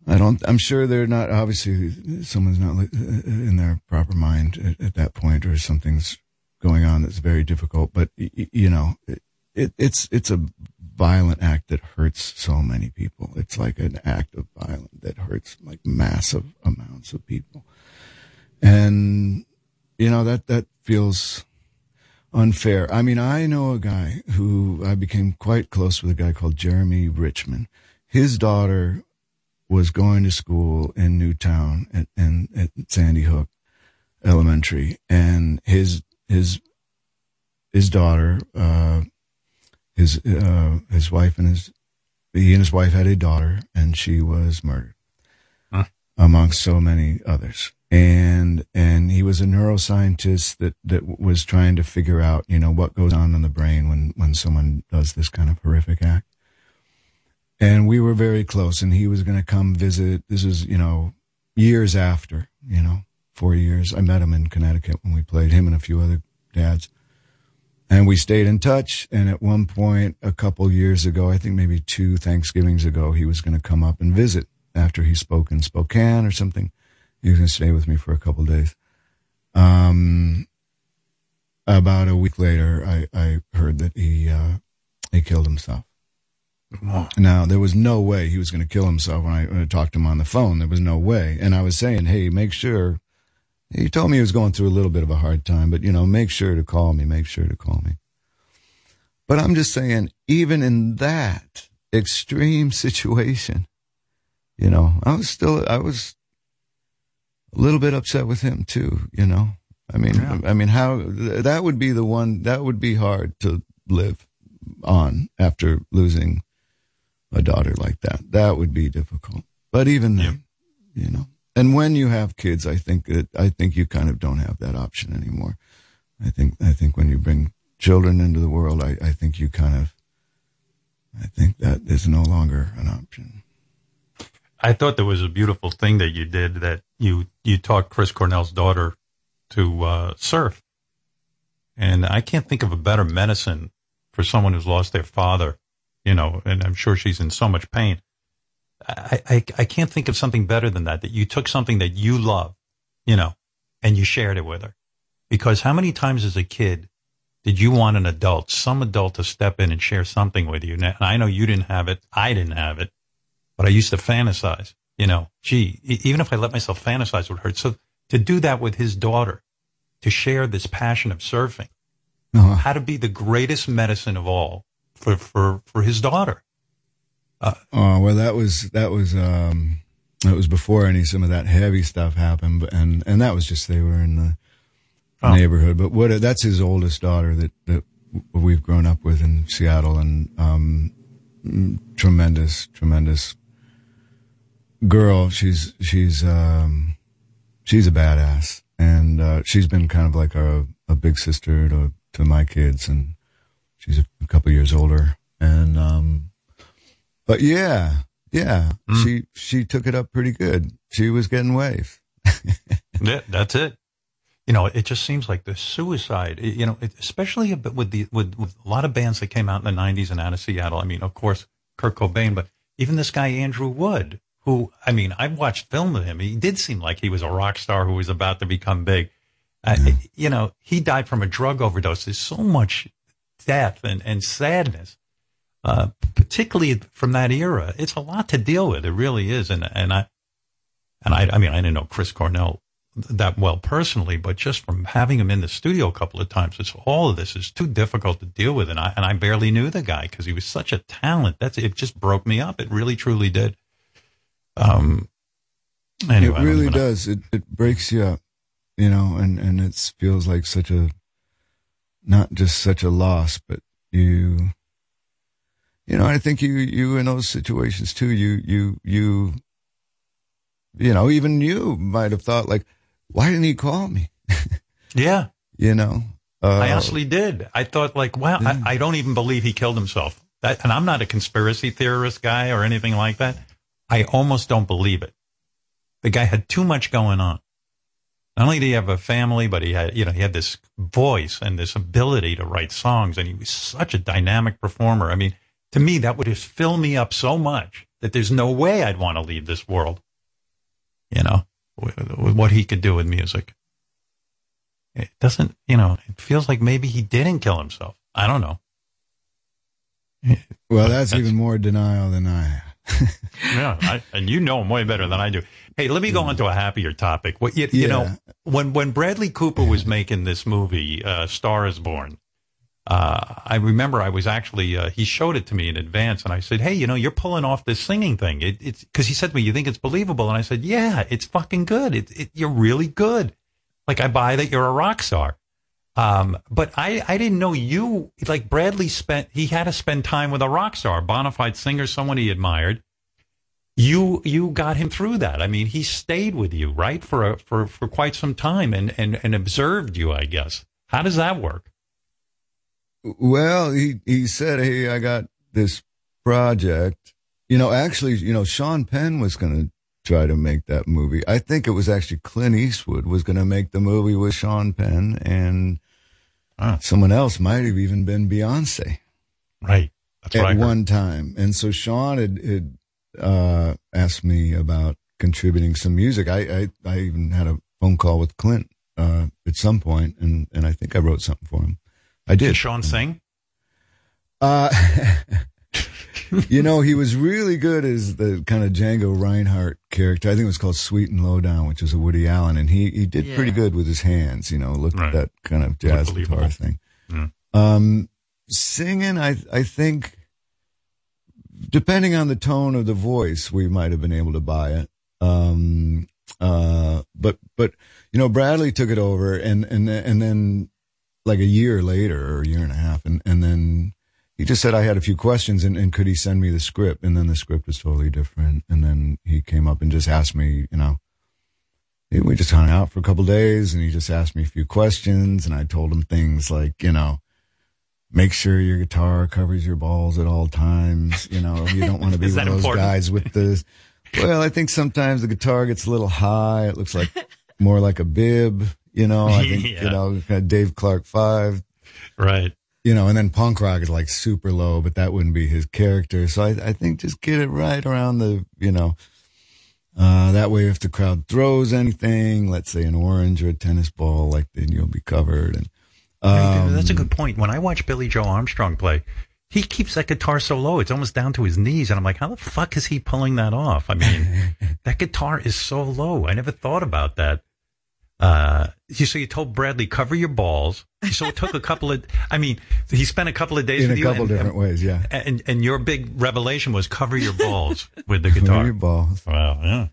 I don't. I'm sure they're not. Obviously, someone's not uh, in their proper mind at, at that point, or something's going on that's very difficult. But you know, it, it, it's it's a violent act that hurts so many people. It's like an act of violence that hurts like massive amounts of people, and you know that that feels unfair. I mean, I know a guy who I became quite close with a guy called Jeremy Richman. His daughter was going to school in Newtown at, and at Sandy Hook Elementary, and his his his daughter, uh, his uh, his wife and his he and his wife had a daughter, and she was murdered, amongst so many others. And and he was a neuroscientist that that was trying to figure out, you know, what goes on in the brain when when someone does this kind of horrific act. And we were very close and he was going to come visit this was you know years after you know four years. I met him in connecticut when we played him and a few other dads. And we stayed in touch and at one point a couple years ago i think maybe two thanksgivings ago he was going to come up and visit after he spoke in spokane or something he was going to stay with me for a couple days um about a week later i i heard that he uh he killed himself now, there was no way he was going to kill himself when I, when I talked to him on the phone. There was no way. And I was saying, hey, make sure. He told me he was going through a little bit of a hard time, but, you know, make sure to call me. Make sure to call me. But I'm just saying, even in that extreme situation, you know, I was still, I was a little bit upset with him too, you know. I mean, I mean, how that would be the one that would be hard to live on after losing a daughter like that. That would be difficult. But even then, you know, and when you have kids, I think that I think you kind of don't have that option anymore. I think I think when you bring children into the world, I, I think you kind of I think that is no longer an option. I thought there was a beautiful thing that you did that you you taught Chris Cornell's daughter to uh, surf, and I can't think of a better medicine for someone who's lost their father. You know, and I'm sure she's in so much pain. I, I I can't think of something better than that. That you took something that you love, you know, and you shared it with her. Because how many times as a kid did you want an adult, some adult to step in and share something with you? Now, I know you didn't have it. I didn't have it but I used to fantasize, you know, gee, even if I let myself fantasize would hurt. So to do that with his daughter, to share this passion of surfing, Uh-huh. had to be the greatest medicine of all for, for, for his daughter. Oh well, that was that was um that was before any some of that heavy stuff happened, but, and and that was just they were in the Oh. neighborhood. But what that's his oldest daughter that that we've grown up with in Seattle, and um, mm, tremendous, tremendous girl. She's she's um she's a badass, and uh, she's been kind of like a a big sister to to my kids, and she's a, a couple years older, and um but yeah, yeah, she she took it up pretty good. She was getting waves. Yeah, that's it. You know, it just seems like the suicide, you know, it- especially a bit with the, with, with a lot of bands that came out in the nineties and out of Seattle. I mean, of course, Kurt Cobain, but even this guy, Andrew Wood, who, I mean, I've watched film of him. He did seem like he was a rock star who was about to become big. Uh, you know, he died from a drug overdose. There's so much death and, and sadness, uh, particularly from that era. It's a lot to deal with. It really is. And, and I, and I, I mean, I didn't know Chris Cornell that well personally, but just from having him in the studio a couple of times, it's all of this is too difficult to deal with. And I, and I barely knew the guy because he was such a talent. That's, it just broke me up. It really, truly did. Um, anyway, it really does. It it breaks you up, you know, and and it feels like such a not just such a loss, but you you know, I think you you in those situations too, you you you you know, even you might have thought like, why didn't he call me? Yeah. You know, uh, I honestly did. I thought like, wow, I, I don't even believe he killed himself. That, and I'm not a conspiracy theorist guy or anything like that. I almost don't believe it. The guy had too much going on. Not only did he have a family, but he had, you know, he had this voice and this ability to write songs and he was such a dynamic performer. I mean, to me, that would just fill me up so much that there's no way I'd want to leave this world. You know, with, with what he could do with music. It doesn't, you know, it feels like maybe he didn't kill himself. I don't know. well, that's, even more denial than I have. yeah, I, and you know him way better than I do. Hey, let me go on to a happier topic. What you, you know, when when Bradley Cooper was making this movie, uh, Star is Born, uh, I remember I was actually uh, he showed it to me in advance, and I said, "Hey, you know, you're pulling off this singing thing." It, it's because he said to me, "You think it's believable?" And I said, "Yeah, it's fucking good. It, it, you're really good. Like I buy that you're a rock star." Um, but I, I didn't know you like Bradley spent he had to spend time with a rock star, a bona fide singer, someone he admired. You you got him through that. I mean, he stayed with you, right, for a, for for quite some time and, and, and observed you, I guess. How does that work? Well, he, he said, Hey, I got this project. You know, actually, you know, Sean Penn was going to try to make that movie. I think it was actually Clint Eastwood was going to make the movie with Sean Penn and someone else might have even been Beyonce. Right. That's at what I heard. one time. And so Sean had, had uh, asked me about contributing some music. I, I, I even had a phone call with Clint uh, at some point, and, and I think I wrote something for him. I did. Did Sean sing? Uh, you know, he was really good as the kind of Django Reinhardt character. I think it was called Sweet and Lowdown, which is a Woody Allen, and he he did pretty good with his hands. You know, look Right. at that kind of jazz guitar thing. Yeah. Um, singing, I I think, depending on the tone of the voice, we might have been able to buy it. Um, uh, but but you know, Bradley took it over, and and and then like a year later or a year and a half, and and then he just said I had a few questions, and, and could he send me the script? And then the script was totally different, and then he came up and just asked me, you know. We just hung out for a couple days and he just asked me a few questions and I told him things like, you know, make sure your guitar covers your balls at all times. You know, you don't want to be one of those important? guys with the, well, I think sometimes the guitar gets a little high. It looks like more like a bib, you know, I think, Yeah. you know, Dave Clark five, Right. You know, and then punk rock is like super low, but that wouldn't be his character. So I, I think just get it right around the, you know, uh, that way if the crowd throws anything, let's say an orange or a tennis ball, like then you'll be covered. And, um, That's a good point. When I watch Billie Joe Armstrong play, he keeps that guitar so low, it's almost down to his knees. And I'm like, how the fuck is he pulling that off? I mean, that guitar is so low. I never thought about that. Uh, you, so you told Bradley, cover your balls. So it took a couple of, I mean, he spent a couple of days in a couple and, different ways, yeah. and, and your big revelation was cover your balls with the guitar. Cover your balls. Wow. Yeah.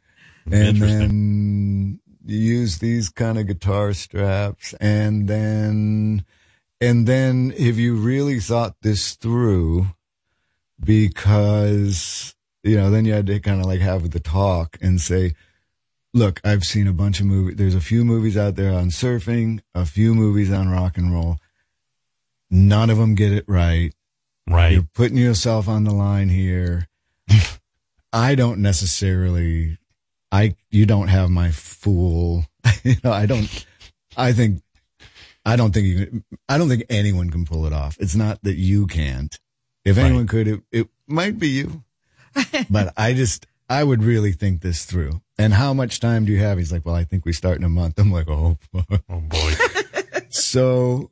and then you use these kind of guitar straps and then and then if you really thought this through because you know then you had to kind of like have the talk and say look i've seen a bunch of movies there's a few movies out there on surfing a few movies on rock and roll none of them get it right right you're putting yourself on the line here i don't necessarily I you don't have my fool. you know, I don't. I think I don't think you. I don't think anyone can pull it off. It's not that you can't. If anyone could, it, it might be you. but I just I would really think this through. And how much time do you have? He's like, well, I think we start in a month. I'm like, oh, oh boy. so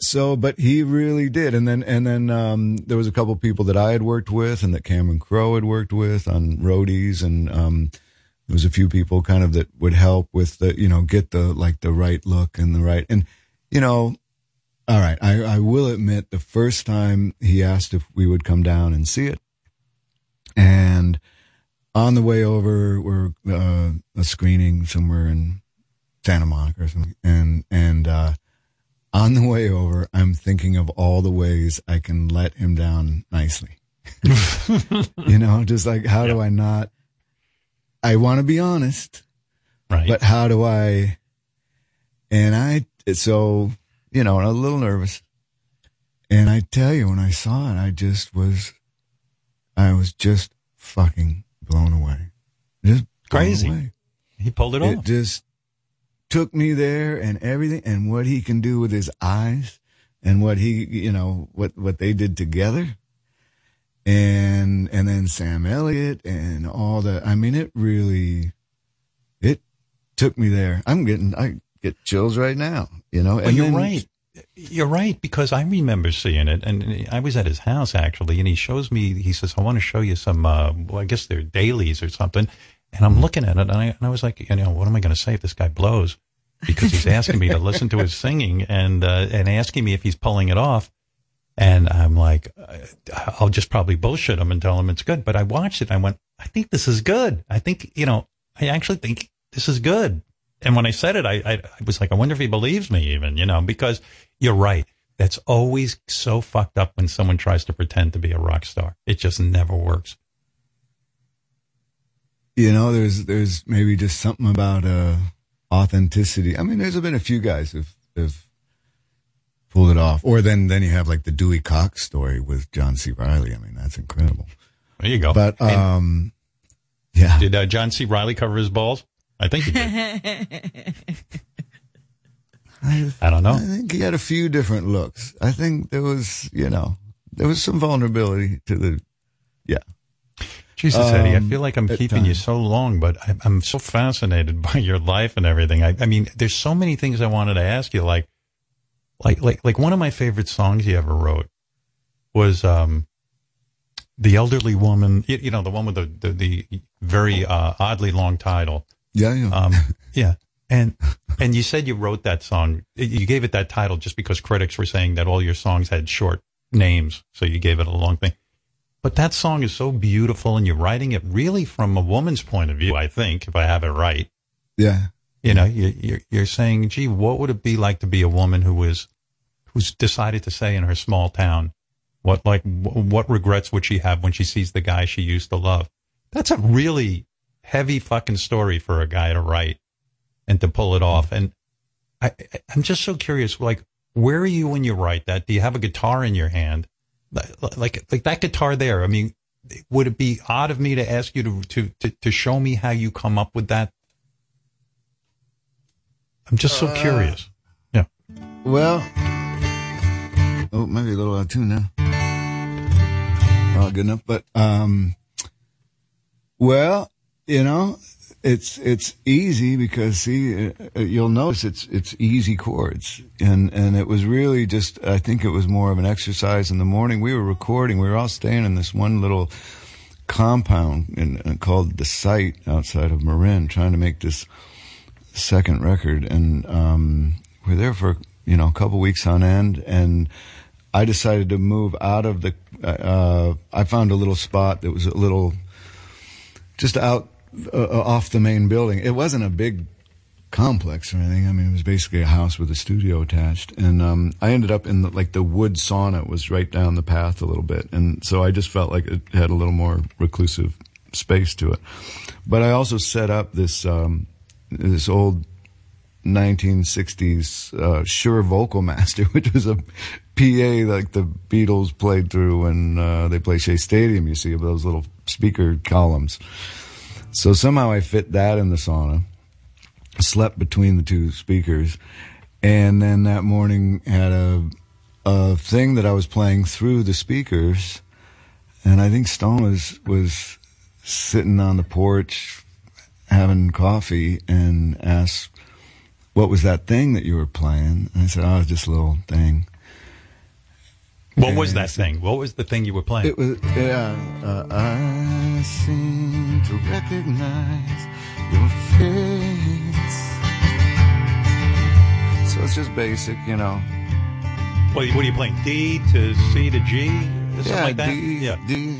so but he really did and then and then um there was a couple people that i had worked with and that cameron crowe had worked with on roadies and um there was a few people kind of that would help with the you know get the like the right look and the right and you know all right i i will admit the first time he asked if we would come down and see it and on the way over we're uh, a screening somewhere in santa monica or something and and uh on the way over, I'm thinking of all the ways I can let him down nicely. you know, just like how do I not? I want to be honest, right? But how do I? And I so you know, a little nervous. And I tell you, when I saw it, I just was, I was just fucking blown away. Just Crazy. away. He pulled it off. It off. just took me there and everything and what he can do with his eyes and what he, you know, what, what they did together. And, and then Sam Elliott and all that. I mean, it really, it took me there. I'm getting, I get chills right now, you know, Well, and you're then- right. You're right because I remember seeing it, and I was at his house actually, and he shows me. He says, "I want to show you some. Uh, well, I guess they're dailies or something." And I'm looking at it, and I, and I was like, you know, what am I going to say if this guy blows? Because he's asking me to listen to his singing and uh, and asking me if he's pulling it off. And I'm like, uh, I'll just probably bullshit him and tell him it's good. But I watched it. And I went, I think this is good. I think, you know, I actually think this is good. And when I said it, I, I, I was like, I wonder if he believes me even, you know, because you're right. That's always so fucked up when someone tries to pretend to be a rock star. It just never works. you know, there's there's maybe just something about uh, authenticity. I mean, there's been a few guys who've, who've pulled it off, or then then you have like the Dewey Cox story with John C. Reilly. I mean, that's incredible. There you go. But And um, yeah, did uh, John C. Reilly cover his balls? I think he did. I don't know. I think he had a few different looks. I think there was, you know, there was some vulnerability to the, yeah. Jesus, Eddie, I Um, feel like I'm at keeping you so long, but I, I'm so fascinated by your life and everything. I, I mean, there's so many things I wanted to ask you. Like, like, like, like one of my favorite songs you ever wrote was, um, the elderly woman, you, you know, the one with the, the, the very, uh, oddly long title. Yeah, yeah. Um, yeah. And, and you said you wrote that song. You gave it that title just because critics were saying that all your songs had short names. So you gave it a long thing. But that song is so beautiful and you're writing it really from a woman's point of view, I think, if I have it right. Yeah. You know, you, you're, you're saying, gee, what would it be like to be a woman who is, who's decided to say in her small town, what, like, wh- what regrets would she have when she sees the guy she used to love? That's a really heavy fucking story for a guy to write and to pull it off. And I, I'm just so curious, like, where are you when you write that? Do you have a guitar in your hand? Like, like, like that guitar there. I mean, would it be odd of me to ask you to, to, to, to show me how you come up with that? I'm just so Uh, curious. Yeah. Well, oh, maybe a little out of tune now. Oh, good enough. But, um, well, you know, it's, it's easy because see, uh, you'll notice it's, it's easy chords. And, and it was really just, I think it was more of an exercise in the morning. We were recording, we were all staying in this one little compound in, uh, called the site outside of Marin trying to make this second record and um we're there for you know a couple weeks on end and i decided to move out of the uh i found a little spot that was a little just out uh, off the main building it wasn't a big complex or anything i mean it was basically a house with a studio attached and um i ended up in the, like the wood sauna was right down the path a little bit and so i just felt like it had a little more reclusive space to it but i also set up this um this old 1960s uh, Shure Vocal Master, which was a PA like the Beatles played through when uh, they play Shea Stadium. You see those little speaker columns. So somehow I fit that in the sauna, slept between the two speakers, and then that morning had a a thing that I was playing through the speakers, and I think Stone was was sitting on the porch having coffee and asked, "What was that thing that you were playing?" And I said, "Oh, it was just a little thing." What was that thing? What was the thing you were playing? It was yeah. Uh, I seem to recognize your face. So it's just basic, you know. What, what are you playing? D to C to G? Something yeah, like that? D, yeah. D,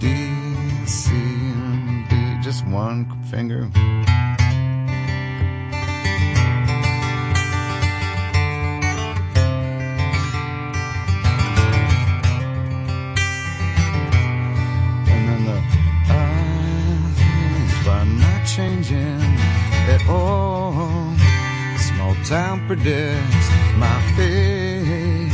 D, C, and D. Just one finger. Changing at all. Small town predicts my fate.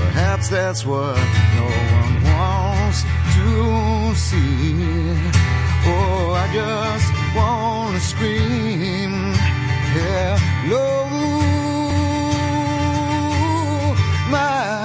Perhaps that's what no one wants to see. Oh, I just wanna scream. Hello, my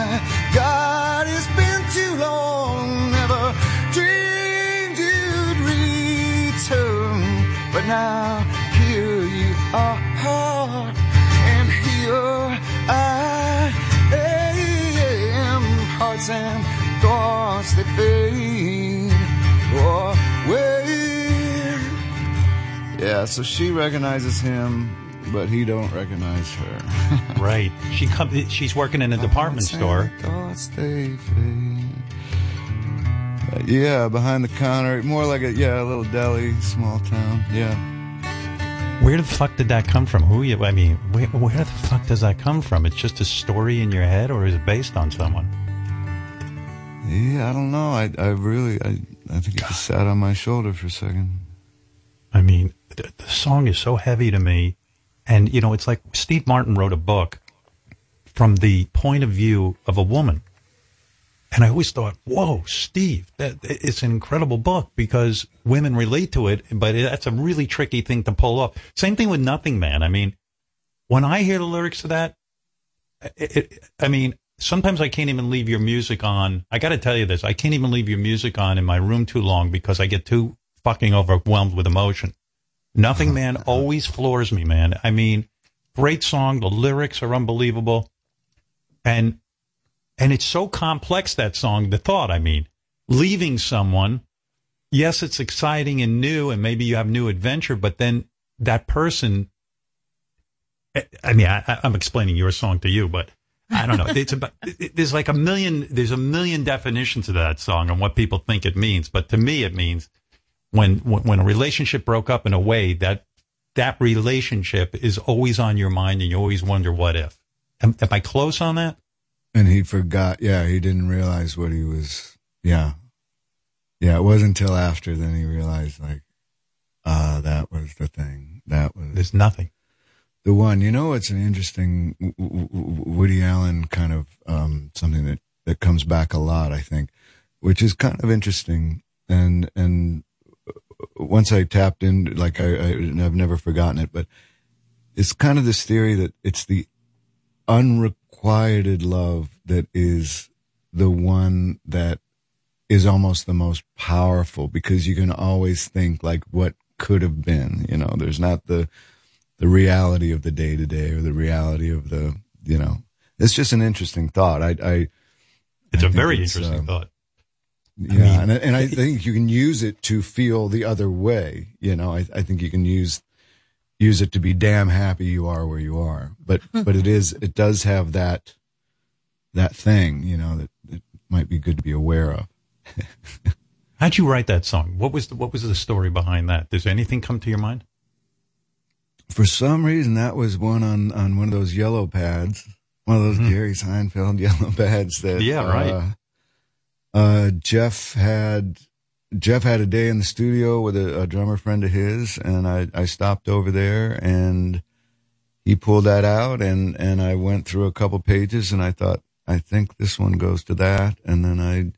now here you are, and here I am. Hearts and thoughts that fade away. Yeah, so she recognizes him, but he don't recognize her. right. She come, She's working in a department store. Thoughts they fade. Uh, yeah, behind the counter, more like a yeah, a little deli, small town. Yeah. Where the fuck did that come from? Who you? I mean, where, where the fuck does that come from? It's just a story in your head, or is it based on someone? Yeah, I don't know. I I really I I think it just sat on my shoulder for a second. I mean, the, the song is so heavy to me, and you know, it's like Steve Martin wrote a book from the point of view of a woman, and I always thought, "Whoa, Steve, that it's an incredible book because women relate to it." But it, that's a really tricky thing to pull off. Same thing with Nothing Man. I mean, when I hear the lyrics to that, it, it, I mean, sometimes I can't even leave your music on. I got to tell you this: I can't even leave your music on in my room too long because I get too fucking overwhelmed with emotion. Nothing Man always floors me, man. I mean, great song. The lyrics are unbelievable. And, and it's so complex, that song, the thought, I mean, leaving someone. Yes, it's exciting and new and maybe you have new adventure, but then that person, eh, I mean, I, I'm explaining your song to you, but I don't know. It's about, it, there's like a million, there's a million definitions to that song and what people think it means. But to me, it means when, when a relationship broke up in a way that that relationship is always on your mind and you always wonder what if. Am, am I close on that? And he forgot. Yeah, he didn't realize what he was. Yeah, yeah. It wasn't until after then he realized, like, ah, uh, that was the thing. That was. There's nothing. The one, you know, it's an interesting Woody Allen kind of um, something that that comes back a lot. I think, which is kind of interesting, and and once I tapped in, like I, I have never forgotten it, but it's kind of this theory that it's the unrequited love that is the one that is almost the most powerful because you can always think like what could have been, you know, there's not the, the reality of the day to day or the reality of the, you know, it's just an interesting thought. I, I, it's I a very it's, interesting uh, thought. Yeah, I mean, and, and I think you can use it to feel the other way. You know, I, I think you can use use it to be damn happy you are where you are. But but it is it does have that that thing, you know, that it might be good to be aware of. How'd you write that song? What was the, what was the story behind that? Does anything come to your mind? For some reason, that was one on on one of those yellow pads, one of those mm-hmm. Gary Seinfeld yellow pads. That yeah, right. Uh, uh, Jeff had Jeff had a day in the studio with a, a, drummer friend of his, and I, I stopped over there and he pulled that out, and and I went through a couple pages, and I thought I think this one goes to that, and then I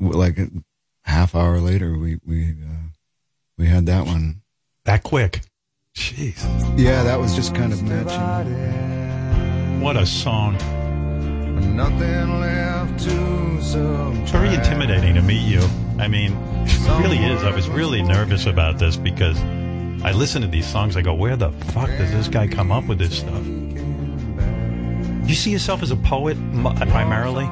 like a half hour later we we uh, we had that one that quick. Jeez. Yeah, that was just kind of matching. What a song. Nothing left to It's very intimidating to meet you. I mean, it really is. I was really nervous about this because I listen to these songs. I go, where the fuck does this guy come up with this stuff? You see yourself as a poet uh, primarily?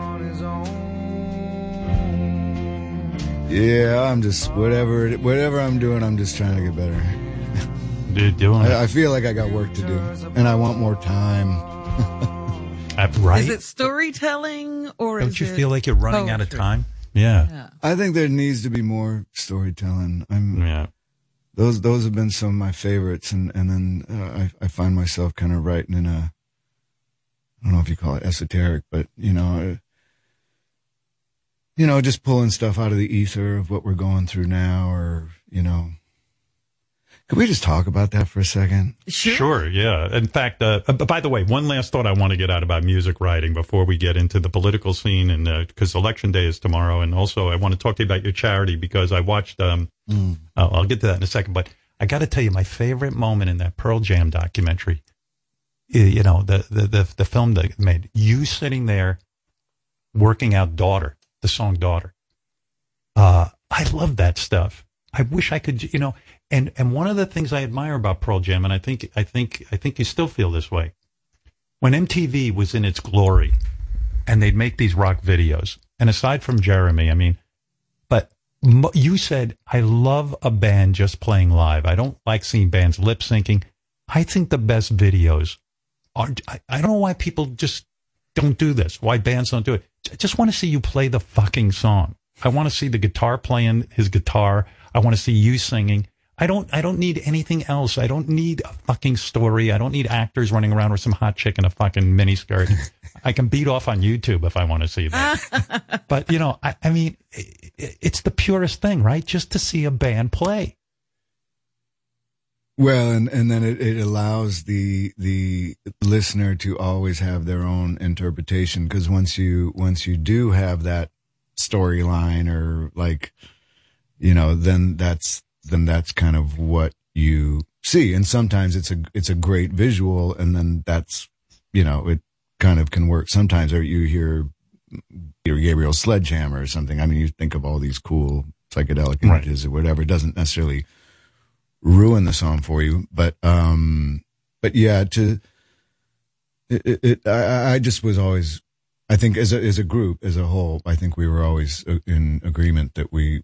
Yeah, I'm just whatever whatever I'm doing. I'm just trying to get better. Dude, doing I, I feel like I got work to do, and I want more time. Uh, right? Is it storytelling or don't you it feel like you're running poetry? out of time? Yeah. yeah. I think there needs to be more storytelling. I'm yeah. Those those have been some of my favorites, and and then uh, I I find myself kind of writing in a I don't know if you call it esoteric, but you know. Uh, you know, just pulling stuff out of the ether of what we're going through now, or you know, Could we just talk about that for a second? Sure. sure yeah. In fact, uh, uh, by the way, one last thought I want to get out about music writing before we get into the political scene, and because election day is tomorrow, and also I want to talk to you about your charity because I watched. Um, Mm. uh, I'll get to that in a second, but I got to tell you, my favorite moment in that Pearl Jam documentary, you know, the the the, the film that made you sitting there working out "Daughter," the song "Daughter." Uh, I love that stuff. I wish I could, you know, and, and one of the things I admire about Pearl Jam, and I think, I think, I think you still feel this way. When MTV was in its glory and they'd make these rock videos, and aside from Jeremy, I mean, but you said, I love a band just playing live. I don't like seeing bands lip syncing. I think the best videos are, I, I don't know why people just don't do this, why bands don't do it. I just want to see you play the fucking song. I want to see the guitar playing his guitar. I want to see you singing. I don't, I don't need anything else. I don't need a fucking story. I don't need actors running around with some hot chick in a fucking miniskirt. I can beat off on YouTube if I want to see that. but you know, I, I mean, i i- it's the purest thing, right? Just to see a band play. Well, and, and then it, it allows the the listener to always have their own interpretation because once you once you do have that storyline or like you know then that's then that's kind of what you see and sometimes it's a it's a great visual and then that's you know it kind of can work sometimes or you hear Peter Gabriel sledgehammer or something I mean you think of all these cool psychedelic Right. images or whatever it doesn't necessarily ruin the song for you. But um, but yeah, to it, it, it I, I just was always, I think as a as a group as a whole, I think we were always uh, in agreement that we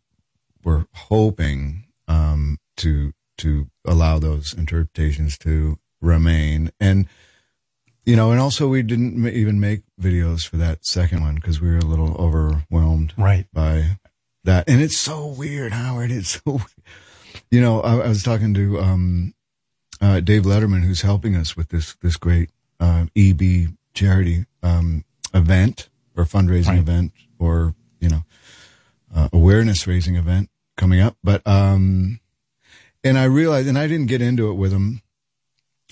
were hoping um to to allow those interpretations to remain and. You know, and also we didn't even make videos for that second one because we were a little overwhelmed right. by that. And it's so weird, Howard. It's so, you know, I, I was talking to um, uh, Dave Letterman, who's helping us with this this great uh, EB charity um, event or fundraising Right. event or you know uh, awareness raising event coming up. But um, and I realized, and I didn't get into it with him,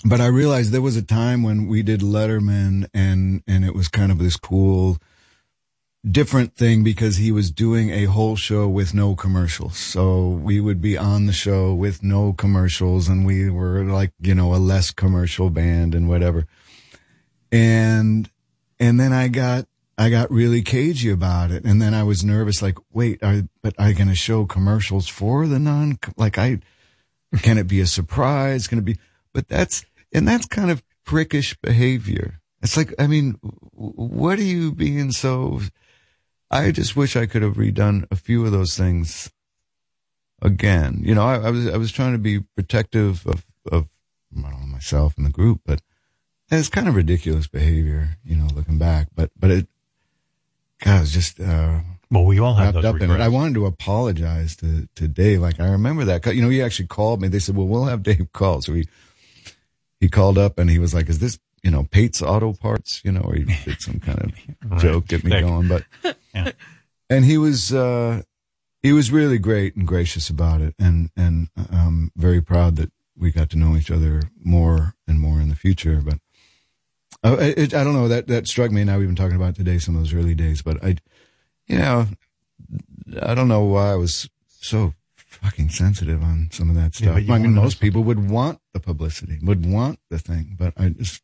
but I realized there was a time when we did Letterman, and and it was kind of this cool different thing because he was doing a whole show with no commercials. So we would be on the show with no commercials and we were like, you know, a less commercial band and whatever. And, and then I got, I got really cagey about it. And then I was nervous, like, wait, are, but are going to show commercials for the non, like I, can it be a surprise? Can it be, but that's, and that's kind of prickish behavior. It's like, I mean, what are you being so, I just wish I could have redone a few of those things again. You know, I, I was I was trying to be protective of of myself and the group, but it's kind of ridiculous behavior. You know, looking back, but but it, God, was just. uh Well, we all have those up in it. I wanted to apologize to to Dave. Like I remember that. You know, he actually called me. They said, "Well, we'll have Dave call." So he he called up and he was like, "Is this you know Pate's Auto Parts?" You know, or he did some kind of Right. joke, get me Shtick. going. But Yeah. and he was uh he was really great and gracious about it, and and um very proud that we got to know each other more and more in the future. But uh, it, I don't know that that struck me. Now we've been talking about today some of those early days, but I, you know, I don't know why I was so fucking sensitive on some of that stuff. you I mean, most people would want the publicity, would want the thing, but I just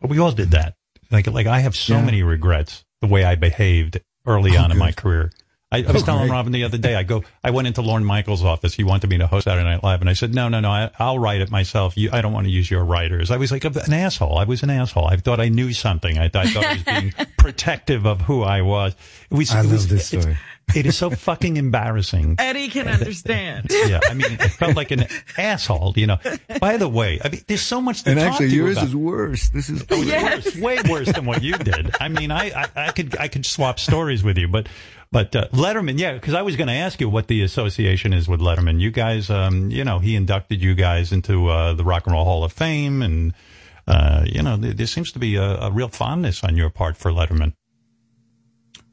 But we all did that. Like, like I have so Yeah. many regrets the way I behaved early Oh, on in my career. I, I was Oh, telling great. Robin the other day, I go, I went into Lorne Michaels' office. He wanted me to host Saturday Night Live. And I said, no, no, no, I, I'll write it myself. You, I don't want to use your writers. I was like an asshole. I was an asshole. I thought I knew something. I, I thought I was being protective of who I was. It was, I it love was, this it's- story. It is so fucking embarrassing. Eddie can understand. Yeah, I mean, I felt like an asshole, you know. By the way, I mean, there's so much to and talk actually to you yours about. is worse. This is Oh, it's worse, way worse than what you did. I mean, I, I, I could I could swap stories with you, but but uh, Letterman, yeah, because I was going to ask you what the association is with Letterman. You guys, um, you know, he inducted you guys into uh, the Rock and Roll Hall of Fame, and uh, you know, there, there seems to be a, a real fondness on your part for Letterman.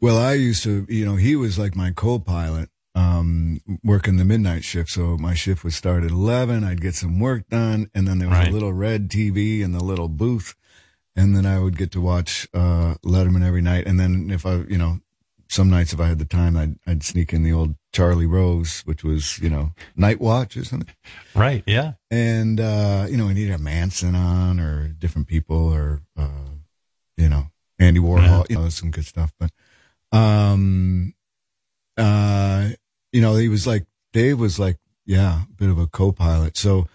Well, I used to, you know, he was like my co-pilot um, working the midnight shift. So my shift would start at 11. I'd get some work done. And then there was Right. a little red TV in the little booth. And then I would get to watch, uh, Letterman every night. And then if I, you know, some nights if I had the time, I'd, I'd sneak in the old Charlie Rose, which was, you know, Night Watch or something. Right. Yeah. And, uh, you know, we needed a Manson on or different people or, uh, you know, Andy Warhol, you know, some good stuff. But, um, uh, you know, he was like, Dave was like, yeah, a bit of a co-pilot. So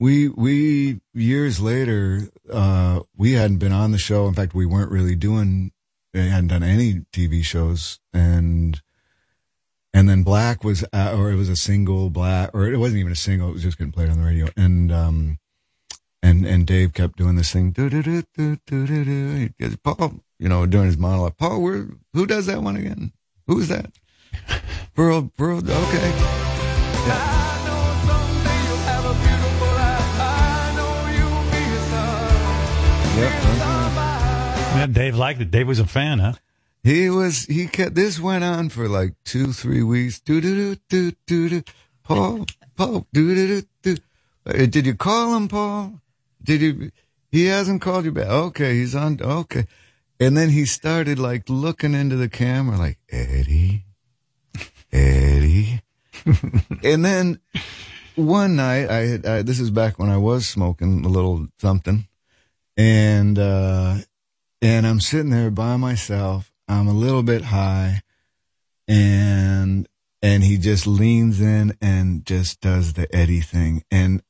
we, we, years later, uh, we hadn't been on the show. In fact, we weren't really doing, we hadn't done any TV shows and, and then Black was, uh, or it was a single Black, or it wasn't even a single. It was just getting played on the radio. And, um, and, and Dave kept doing this thing. Paul, you know, doing his monologue. Paul, where, who does that one again? Who's that? Burl, Burl, okay. Yep. Yeah, Dave liked it. Dave was a fan, huh? He was, he kept, this went on for like two, three weeks. Do, do, do, do, do, do. Paul, Paul, do, do, do, do. Uh, Did you call him, Paul? Did you, he hasn't called you back. Okay. He's on, okay. And then he started like looking into the camera like, Eddie, Eddie. and then one night I had, I, this is back when I was smoking a little something and, uh, and I'm sitting there by myself. I'm a little bit high and, and he just leans in and just does the Eddie thing. And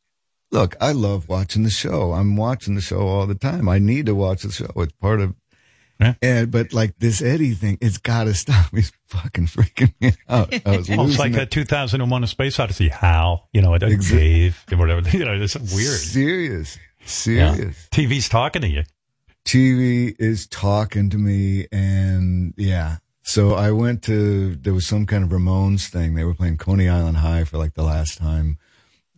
look, I love watching the show. I'm watching the show all the time. I need to watch the show. It's part of, yeah. and, but like this Eddie thing, it's got to stop. He's fucking freaking me out. I was losing like it. a 2001: A Space Odyssey. Hal, you know, a Dave, whatever. You know, it's weird. Serious, serious. TV's talking to you. TV is talking to me and yeah. So I went to, there was some kind of Ramones thing. They were playing Coney Island High for like the last time.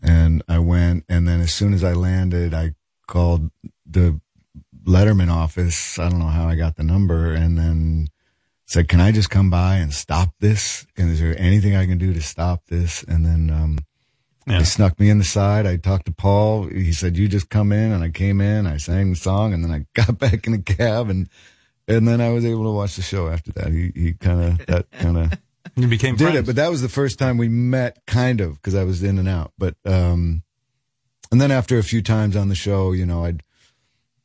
And I went and then as soon as I landed, I called the Letterman office. I don't know how I got the number and then said, can I just come by and stop this? And is there anything I can do to stop this? And then, um, they snuck me in the side. I talked to Paul. He said, you just come in and I came in, I sang the song and then I got back in the cab and, and then I was able to watch the show after that. He, he kind of, that kind of You became did friends. it, but that was the first time we met kind of because I was in and out. But, um, and then after a few times on the show, you know, I'd,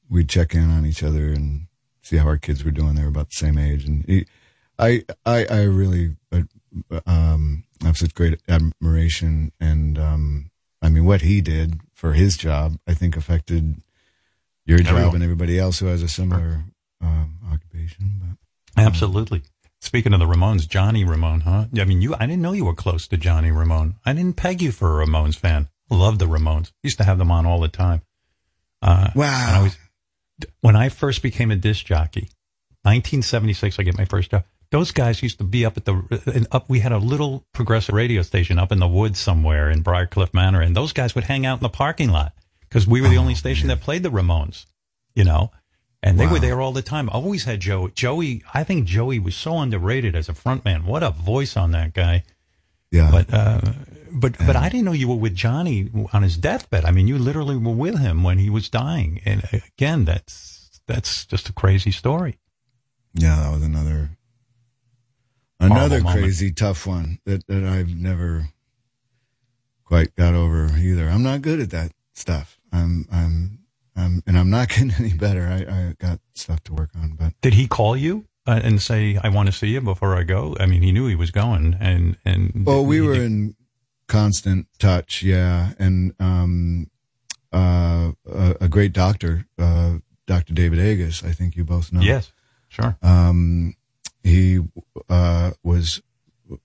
we'd check in on each other and see how our kids were doing. They were about the same age. And he, I, I, I really, uh, um, have such great admiration. And, um, I mean, what he did for his job, I think affected your job and everybody else who has a similar, um, occupation. But Absolutely. Speaking of the Ramones, Johnny Ramone, huh? I mean, you, I didn't know you were close to Johnny Ramone. I didn't peg you for a Ramones fan. Love the Ramones. Used to have them on all the time. Uh, wow. I was, when I first became a disc jockey, 1976, I get my first job. Those guys used to be up at the, up, we had a little progressive radio station up in the woods somewhere in Briarcliff Manor, and those guys would hang out in the parking lot because we were the only station that played the Ramones, you know? And they were there all the time. Always had Joey. Joey, I think Joey was so underrated as a frontman. What a voice on that guy. Yeah. But, uh, but, but I didn't know you were with Johnny on his deathbed. I mean, you literally were with him when he was dying. And again, that's, that's just a crazy story. Yeah, that was another another crazy tough one that, that I've never quite got over either. I'm not good at that stuff. I'm I'm I'm and I'm not getting any better. I, I got stuff to work on, but Did he call you uh, and say, I want to see you before I go? I mean, he knew he was going and, and. well, we were in constant touch, yeah, and um uh a, a great doctor, uh Dr. David Agus, I think you both know. Yes, sure. Um, he uh, was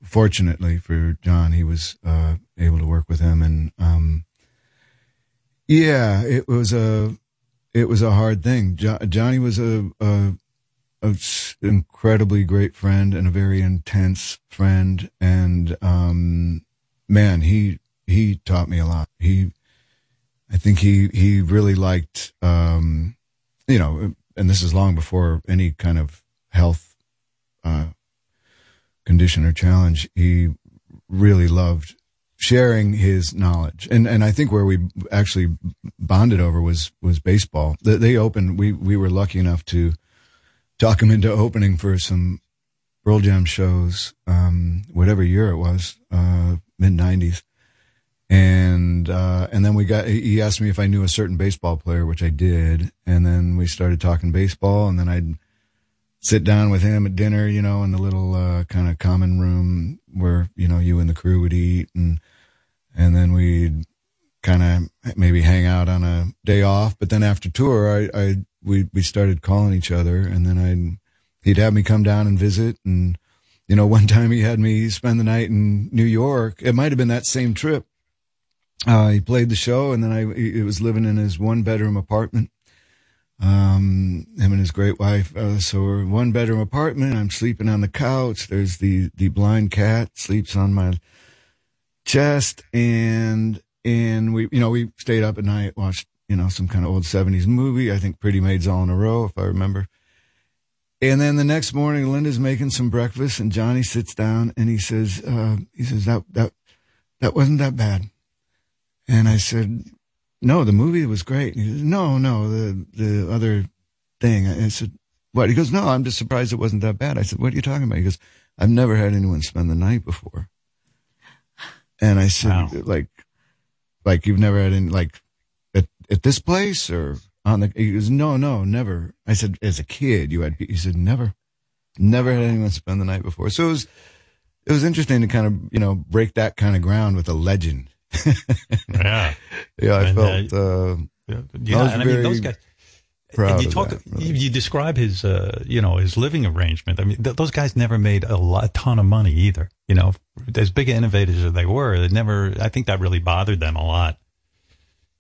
fortunately for John, he was uh, able to work with him, and um, yeah, it was a it was a hard thing. Jo- Johnny was a, a incredibly great friend and a very intense friend, and um, man, he he taught me a lot. He, I think he he really liked, um, you know, and this is long before any kind of health uh, condition or challenge. He really loved sharing his knowledge. And and I think where we actually bonded over was was baseball. They, they opened. We we were lucky enough to talk him into opening for some Pearl Jam shows, um, whatever year it was, uh, mid '90s. And uh, and then we got. He asked me if I knew a certain baseball player, which I did. And then we started talking baseball. And then I'd sit down with him at dinner, you know, in the little uh, kind of common room where you know you and the crew would eat, and and then we'd kind of maybe hang out on a day off. But then after tour, I, I we we started calling each other, and then I'd he'd have me come down and visit, and you know, one time he had me spend the night in New York. It might have been that same trip. Uh, he played the show, and then I he was living in his one bedroom apartment um, him and his great wife. Uh, so we're in one bedroom apartment. I'm sleeping on the couch. There's the, the blind cat sleeps on my chest and, and we, you know, we stayed up at night, watched, you know, some kind of old seventies movie. I think Pretty Maids All in a Row, if I remember. And then the next morning, Linda's making some breakfast and Johnny sits down and he says, uh, he says that, that, that wasn't that bad. And I said, no, the movie was great. He goes, no, no, the, the other thing. I said, what? He goes, no, I'm just surprised it wasn't that bad. I said, what are you talking about? He goes, I've never had anyone spend the night before. And I said, wow. like, like you've never had any, like at, at this place or on the, he goes, no, no, never. I said, as a kid, you had, he said, never, never had anyone spend the night before. So it was, it was interesting to kind of, you know, break that kind of ground with a legend yeah, yeah, I and, felt. Uh, yeah, yeah and I mean those guys. Proud you talk, that, really. you, describe his, uh, you know, his living arrangement. I mean, th- those guys never made a, lot, a ton of money either. You know, as big innovators as they were, they never. I think that really bothered them a lot.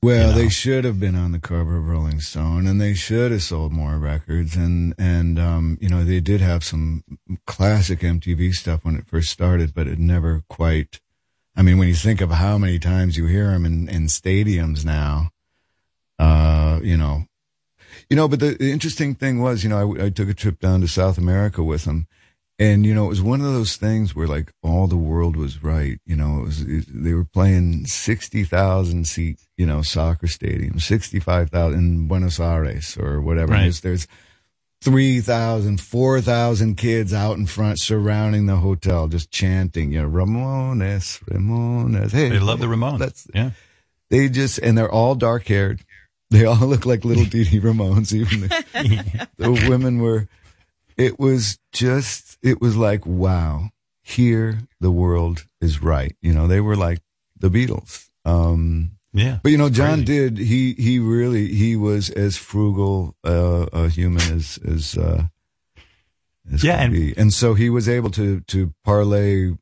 Well, you know? they should have been on the cover of Rolling Stone, and they should have sold more records. And and um, you know, they did have some classic MTV stuff when it first started, but it never quite I mean, when you think of how many times you hear him in, in stadiums now, uh, you know, you know, but the, the interesting thing was, you know, I, I, took a trip down to South America with him. And, you know, it was one of those things where like all the world was right. You know, it was, it, they were playing 60,000 seat, you know, soccer stadium, 65,000 in Buenos Aires or whatever. Right. There's, there's 3,000, 4,000 kids out in front surrounding the hotel, just chanting, you know, Ramones, Ramones. Hey, they love the Ramones. That's, yeah. They just, and they're all dark haired. They all look like little Dee Dee Ramones. Even the, the women were, it was just, it was like, wow, here the world is right. You know, they were like the Beatles. Um, yeah. But you know, John Crazy. did, he, he really, he was as frugal, uh, a human as, as, uh, as yeah. And, be. and so he was able to, to parlay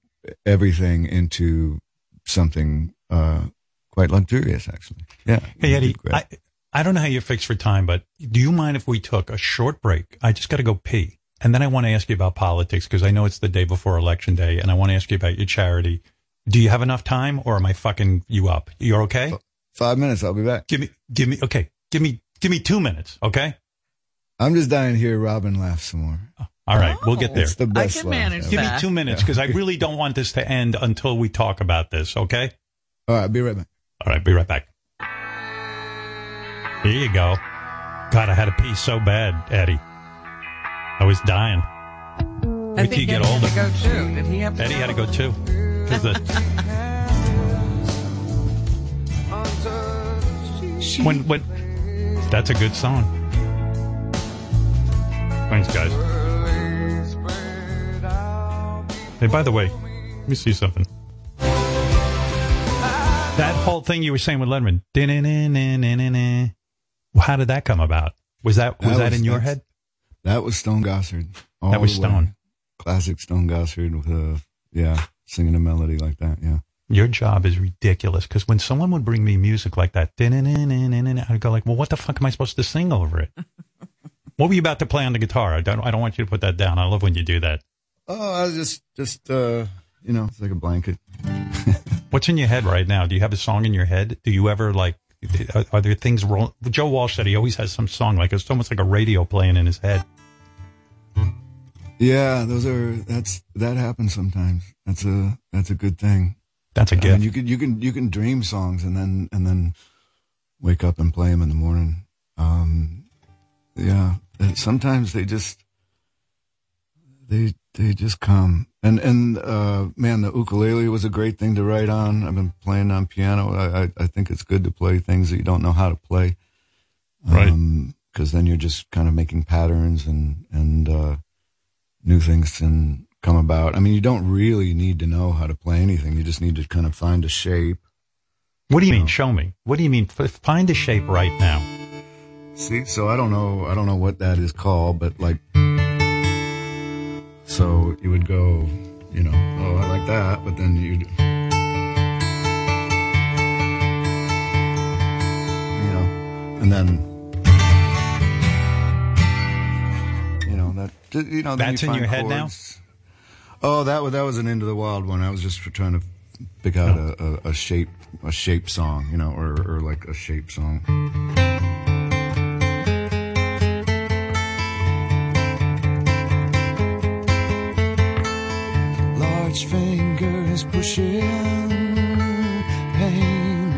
everything into something, uh, quite luxurious, actually. Yeah. Hey, Eddie, I, I don't know how you're fixed for time, but do you mind if we took a short break? I just got to go pee. And then I want to ask you about politics because I know it's the day before election day and I want to ask you about your charity. Do you have enough time or am I fucking you up? You're okay? Five minutes. I'll be back. Give me, give me, okay. Give me, give me two minutes. Okay. I'm just dying to hear Robin laugh some more. All right. we'll get oh, there. The best I can manage. Give me two minutes because I really don't want this to end until we talk about this. Okay. All right. Be right back. All right. Be right back. Here you go. God, I had a pee so bad, Eddie. I was dying. I Wait think you get older. Had to go too. Did he have to Eddie had to go too. 'Cause the- when when that's a good song. Thanks, guys. Hey, by the way, let me see something. That whole thing you were saying with Letterman. How did that come about? Was that was that, in your head? That was Stone Gossard. That was the way. Stone. Classic Stone Gossard with a, yeah, singing a melody like that. Yeah. Your job is ridiculous because when someone would bring me music like that, I'd go like, "Well, what the fuck am I supposed to sing over it?" what were you about to play on the guitar? I don't. I don't want you to put that down. I love when you do that. Oh, I just, just, uh, you know, it's like a blanket. What's in your head right now? Do you have a song in your head? Do you ever like? Are, are there things? Roll- Joe Walsh said he always has some song like it's almost like a radio playing in his head. Yeah, those are that's that happens sometimes. That's a that's a good thing. That's a I mean, gift. you can you can you can dream songs and then and then wake up and play them in the morning. Um, yeah, and sometimes they just they they just come. And and uh, man, the ukulele was a great thing to write on. I've been playing on piano. I I, I think it's good to play things that you don't know how to play, Right. Because then you're just kind of making patterns and and uh, new things can come about. I mean, you don't really need to know how to play anything. You just need to kind of find a shape. What do you mean? Show me. What do you mean? Find a shape right now. See, so I don't know, I don't know what that is called, but like, so you would go, you know, oh, I like that, but then you'd, you know, and then, you know, that, you know, That's you in your head now? Oh, that was that was an Into the Wild one. I was just trying to pick out oh. a, a, a shape, a shape song, you know, or or like a shape song. Large fingers pushing pain.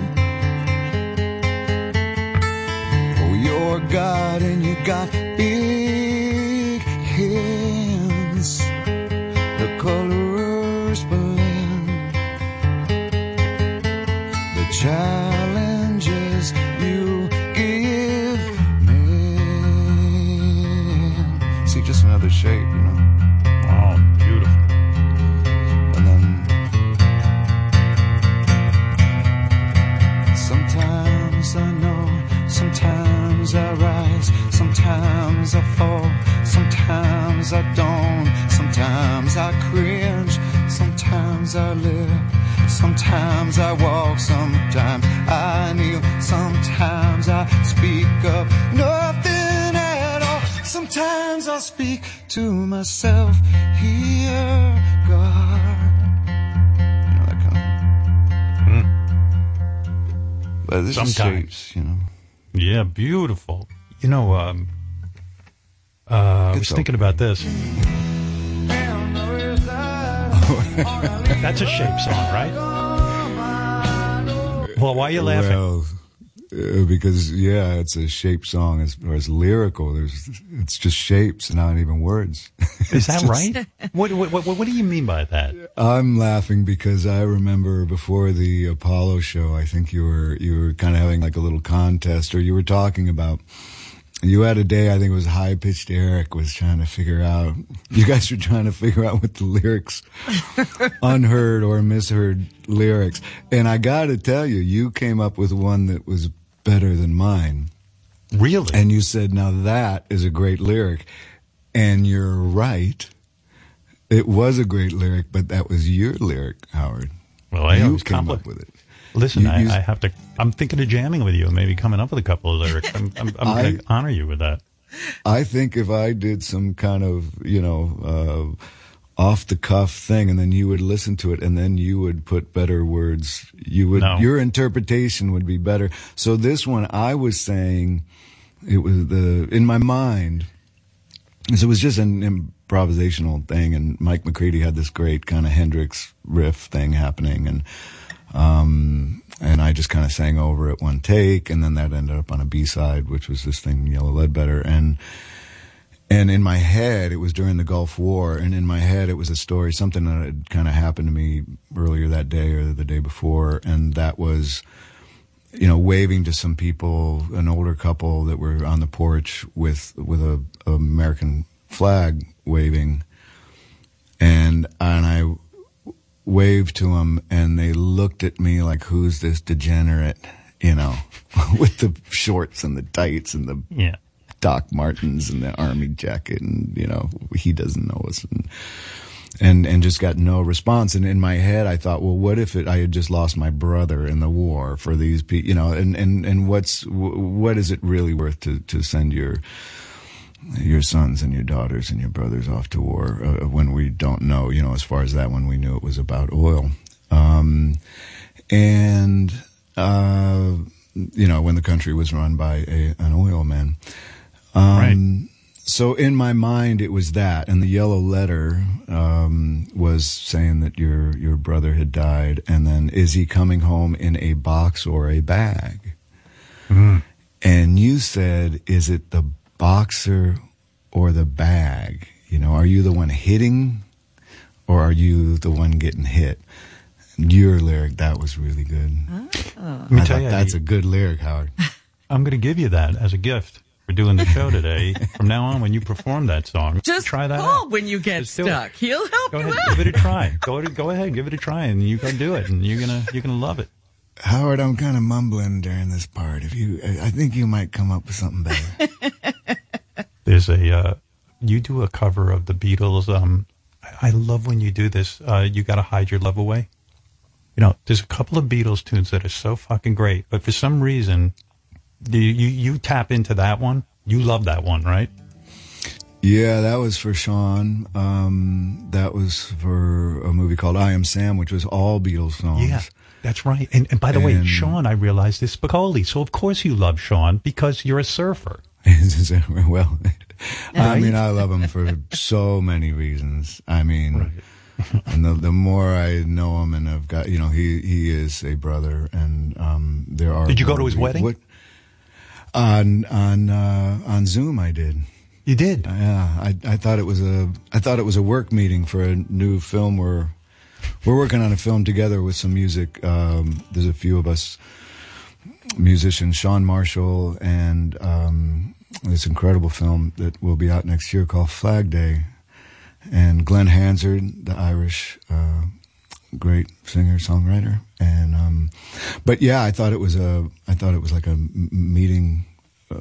Oh, you're God and you got big sometimes I don't, sometimes I cringe, sometimes I live, sometimes I walk, sometimes I kneel, sometimes I speak up, nothing at all. Sometimes I speak to myself, here, God. You know, that kind of But this is Sometimes. shapes, you know. Yeah, beautiful. You know, um, uh, I was thinking about this. That's a shape song, right? Well, why are you laughing? Well, uh, because yeah, it's a shape song as far as lyrical. There's it's just shapes, not even words. Is that just- right? What, what, what, what do you mean by that? I'm laughing because I remember before the Apollo show, I think you were you were kind of having like a little contest, or you were talking about. You had a day, I think it was high pitched. Eric was trying to figure out. You guys were trying to figure out what the lyrics, unheard or misheard lyrics, and I got to tell you, you came up with one that was better than mine. Really? And you said, "Now that is a great lyric," and you're right. It was a great lyric, but that was your lyric, Howard. Well, I you always came compli- up with it. Listen, You- I, you- I have to. I'm thinking of jamming with you and maybe coming up with a couple of lyrics. I'm, I'm, I'm I- going to honor you with that. I think if I did some kind of, you know, uh, off the cuff thing and then you would listen to it and then you would put better words, you would, No. your interpretation would be better. So this one, I was saying it was the, in my mind, So it was just an improvisational thing and Mike McCready had this great kind of Hendrix riff thing happening and, um, and I just kind of sang over it one take, and then that ended up on a B side, which was this thing, Yellow Ledbetter, and and in my head, it was during the Gulf War, and in my head, it was a story, something that had kind of happened to me earlier that day or the day before, and that was, you know, waving to some people, an older couple that were on the porch with with a, a American flag waving, and and I waved to them and they looked at me like who's this degenerate you know with the shorts and the tights and the Yeah. doc martens and the army jacket and you know he doesn't know us and and and just got no response and in my head i thought well what if it i had just lost my brother in the war for these people you know and and and what's what is it really worth to to send your your sons and your daughters and your brothers off to war uh, when we don't know, you know, as far as that when we knew it was about oil. Um, and, uh, you know, when the country was run by a, an oil man. Um, so in my mind, it was that, and the yellow letter um, was saying that your your brother had died, and then is he coming home in a box or a bag? Mm. And you said, is it the boxer or the bag? You know, are you the one hitting, or are you the one getting hit? Your lyric that was really good. Oh. Let me tell you, that's Eddie. a good lyric, Howard. I'm going to give you that as a gift for doing the show today. From now on, when you perform that song, Just try that call out. when you get Just stuck. He'll help Go you ahead, out. give it a try. Go to, go ahead, give it a try, and you go do it, and you're gonna you're gonna love it. Howard, I'm kind of mumbling during this part. If you, I I think you might come up with something better. There's a uh, you do a cover of the Beatles. Um, I, I love when you do this. Uh, you got to hide your love away. You know, there's a couple of Beatles tunes that are so fucking great, but for some reason, you you, you tap into that one. You love that one, right? Yeah, that was for Sean. Um, that was for a movie called I Am Sam, which was all Beatles songs. Yeah, that's right. And, and by the way, Sean, I realized this is Spicoli. So of course you love Sean because you're a surfer. well, I mean, I love him for so many reasons. I mean, and the the more I know him, and I've got you know, he he is a brother, and um, there are. Did you go to his re- wedding? What, on on uh, on Zoom, I did. You did? Yeah, I I thought it was a I thought it was a work meeting for a new film. We're we're working on a film together with some music. Um, there's a few of us musicians, Chan Marshall, and um, this incredible film that will be out next year called Flag Day. And Glen Hansard, the Irish uh, great singer songwriter, and um, but yeah, I thought it was a I thought it was like a m- meeting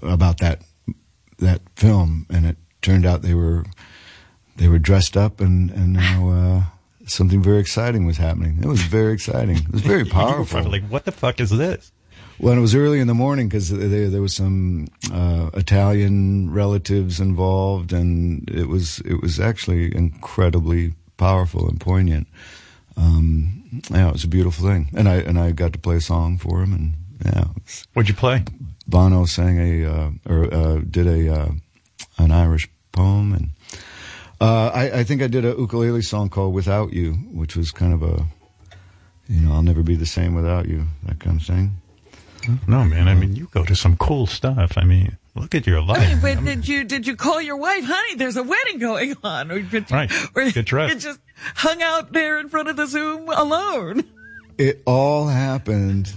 about that that film, and it turned out they were they were dressed up, and and now uh, something very exciting was happening. It was very exciting. It was very powerful. like, what the fuck is this? Well, it was early in the morning because there, there was some uh, Italian relatives involved, and it was it was actually incredibly powerful and poignant. Um, yeah, it was a beautiful thing, and I and I got to play a song for him, and yeah. What'd you play? Bono sang a uh, or uh, did a uh, an Irish poem, and uh, I, I think I did a ukulele song called "Without You," which was kind of a you know I'll never be the same without you that kind of thing. No, man. I mean, you go to some cool stuff. I mean, look at your life. But did you did you call your wife, honey? There's a wedding going on, or did you, Right. or Get dressed. you just hung out there in front of the Zoom alone? It all happened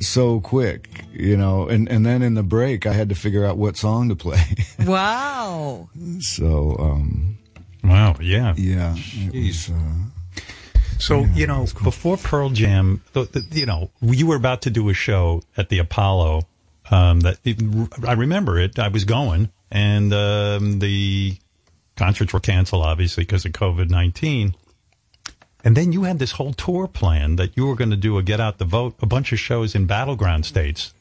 so quick, you know, and and then in the break I had to figure out what song to play. Wow. so um Wow. Yeah. yeah, it was, uh, So you know, before Pearl Jam, the, the, you know, you were about to do a show at the Apollo. Um, that I remember it. I was going, and um, the concerts were canceled, obviously because of COVID nineteen. And then you had this whole tour plan that you were going to do a Get Out the Vote, a bunch of shows in battleground states,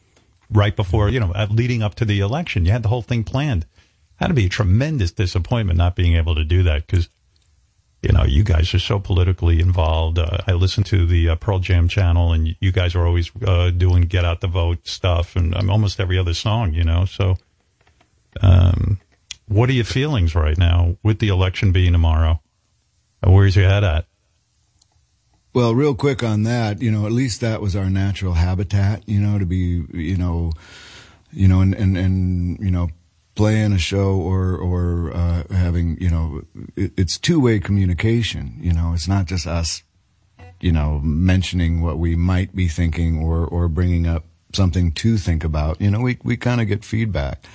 right before you know, leading up to the election. You had the whole thing planned. Had to be a tremendous disappointment not being able to do that because you know, you guys are so politically involved. Uh, I listen to the uh, Pearl Jam channel, and you guys are always uh, doing "Get Out the Vote" stuff, and um, almost every other song, you know. So, um, what are your feelings right now with the election being tomorrow? Uh, Where's your head at? Well, real quick on that, you know, at least that was our natural habitat, you know, to be, you know, you know, and and and you know, playing a show or or uh, having, you know, it, it's two way communication. You know, it's not just us, you know, mentioning what we might be thinking or or bringing up something to think about. You know, we we kind of get feedback.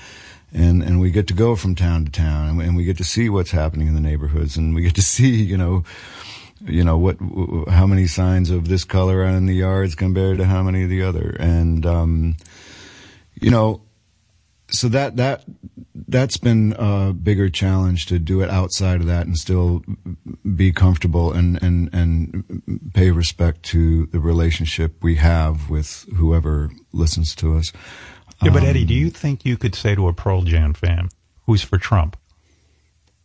And and we get to go from town to town, and we, and we get to see what's happening in the neighborhoods, and we get to see, you know, you know what how many signs of this color are in the yards compared to how many of the other and um you know so that that that's been a bigger challenge to do it outside of that and still be comfortable and and and pay respect to the relationship we have with whoever listens to us Yeah, but Um, Eddie, do you think you could say to a Pearl Jam fan who's for Trump,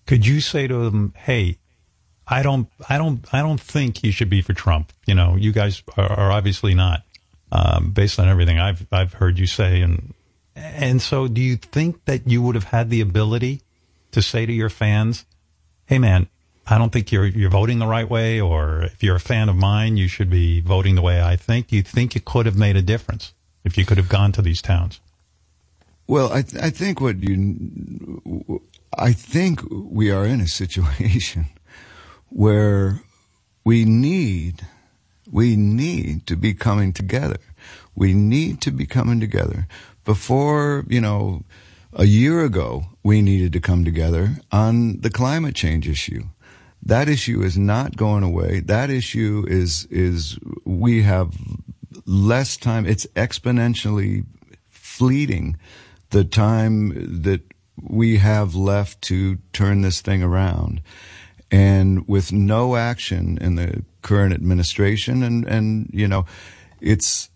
could you say to them, "Hey, I don't, I don't, I don't think you should be for Trump. You know, you guys are, are obviously not, um, based on everything I've I've heard you say, and and so do you think that you would have had the ability to say to your fans, "Hey, man, I don't think you're you're voting the right way, or if you're a fan of mine, you should be voting the way I think." Do you think it could have made a difference if you could have gone to these towns? Well, I th- I think what you I think we are in a situation where we need we need to be coming together. We need to be coming together. Before, you know, a year ago, we needed to come together on the climate change issue. That issue is not going away. That issue is, is, we have less time. It's exponentially fleeting the time that we have left to turn this thing around. And with no action in the current administration and, and, you know, it's,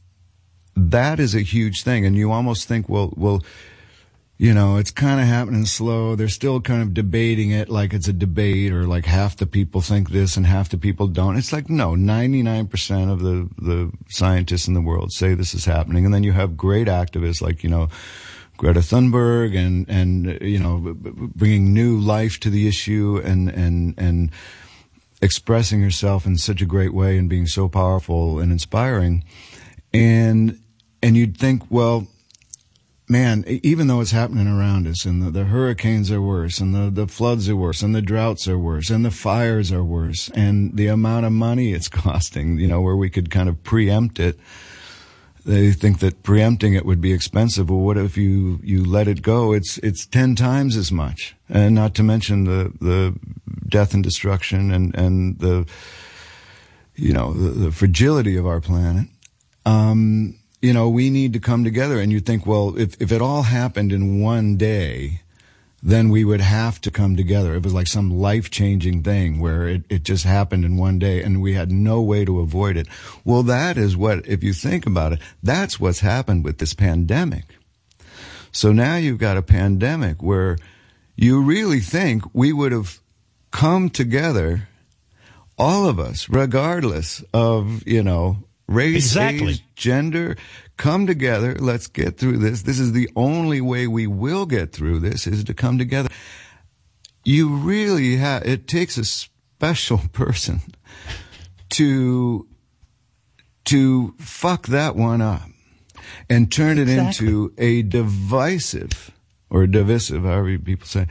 that is a huge thing. And you almost think, well, well, you know, it's kind of happening slow. They're still kind of debating it like it's a debate or like half the people think this and half the people don't. It's like, no, 99% of the, the scientists in the world say this is happening. And then you have great activists like, you know, Greta Thunberg and, and, you know, bringing new life to the issue and, and, and expressing herself in such a great way and being so powerful and inspiring. And, and you'd think, well, man, even though it's happening around us and the, the, hurricanes are worse and the, the floods are worse and the droughts are worse and the fires are worse and the amount of money it's costing, you know, where we could kind of preempt it. They think that preempting it would be expensive. Well, what if you, you let it go? It's, it's 10 times as much. And not to mention the, the death and destruction and, and the, you know, the, the fragility of our planet. Um, you know, we need to come together. And you think, well, if, if it all happened in one day, then we would have to come together. It was like some life changing thing where it, it just happened in one day and we had no way to avoid it. Well, that is what, if you think about it, that's what's happened with this pandemic. So now you've got a pandemic where you really think we would have come together, all of us, regardless of, you know, race, exactly. age, gender, come together. Let's get through this. This is the only way we will get through this is to come together. You really have, it takes a special person to, to fuck that one up and turn it Exactly. into a divisive or divisive, however people say,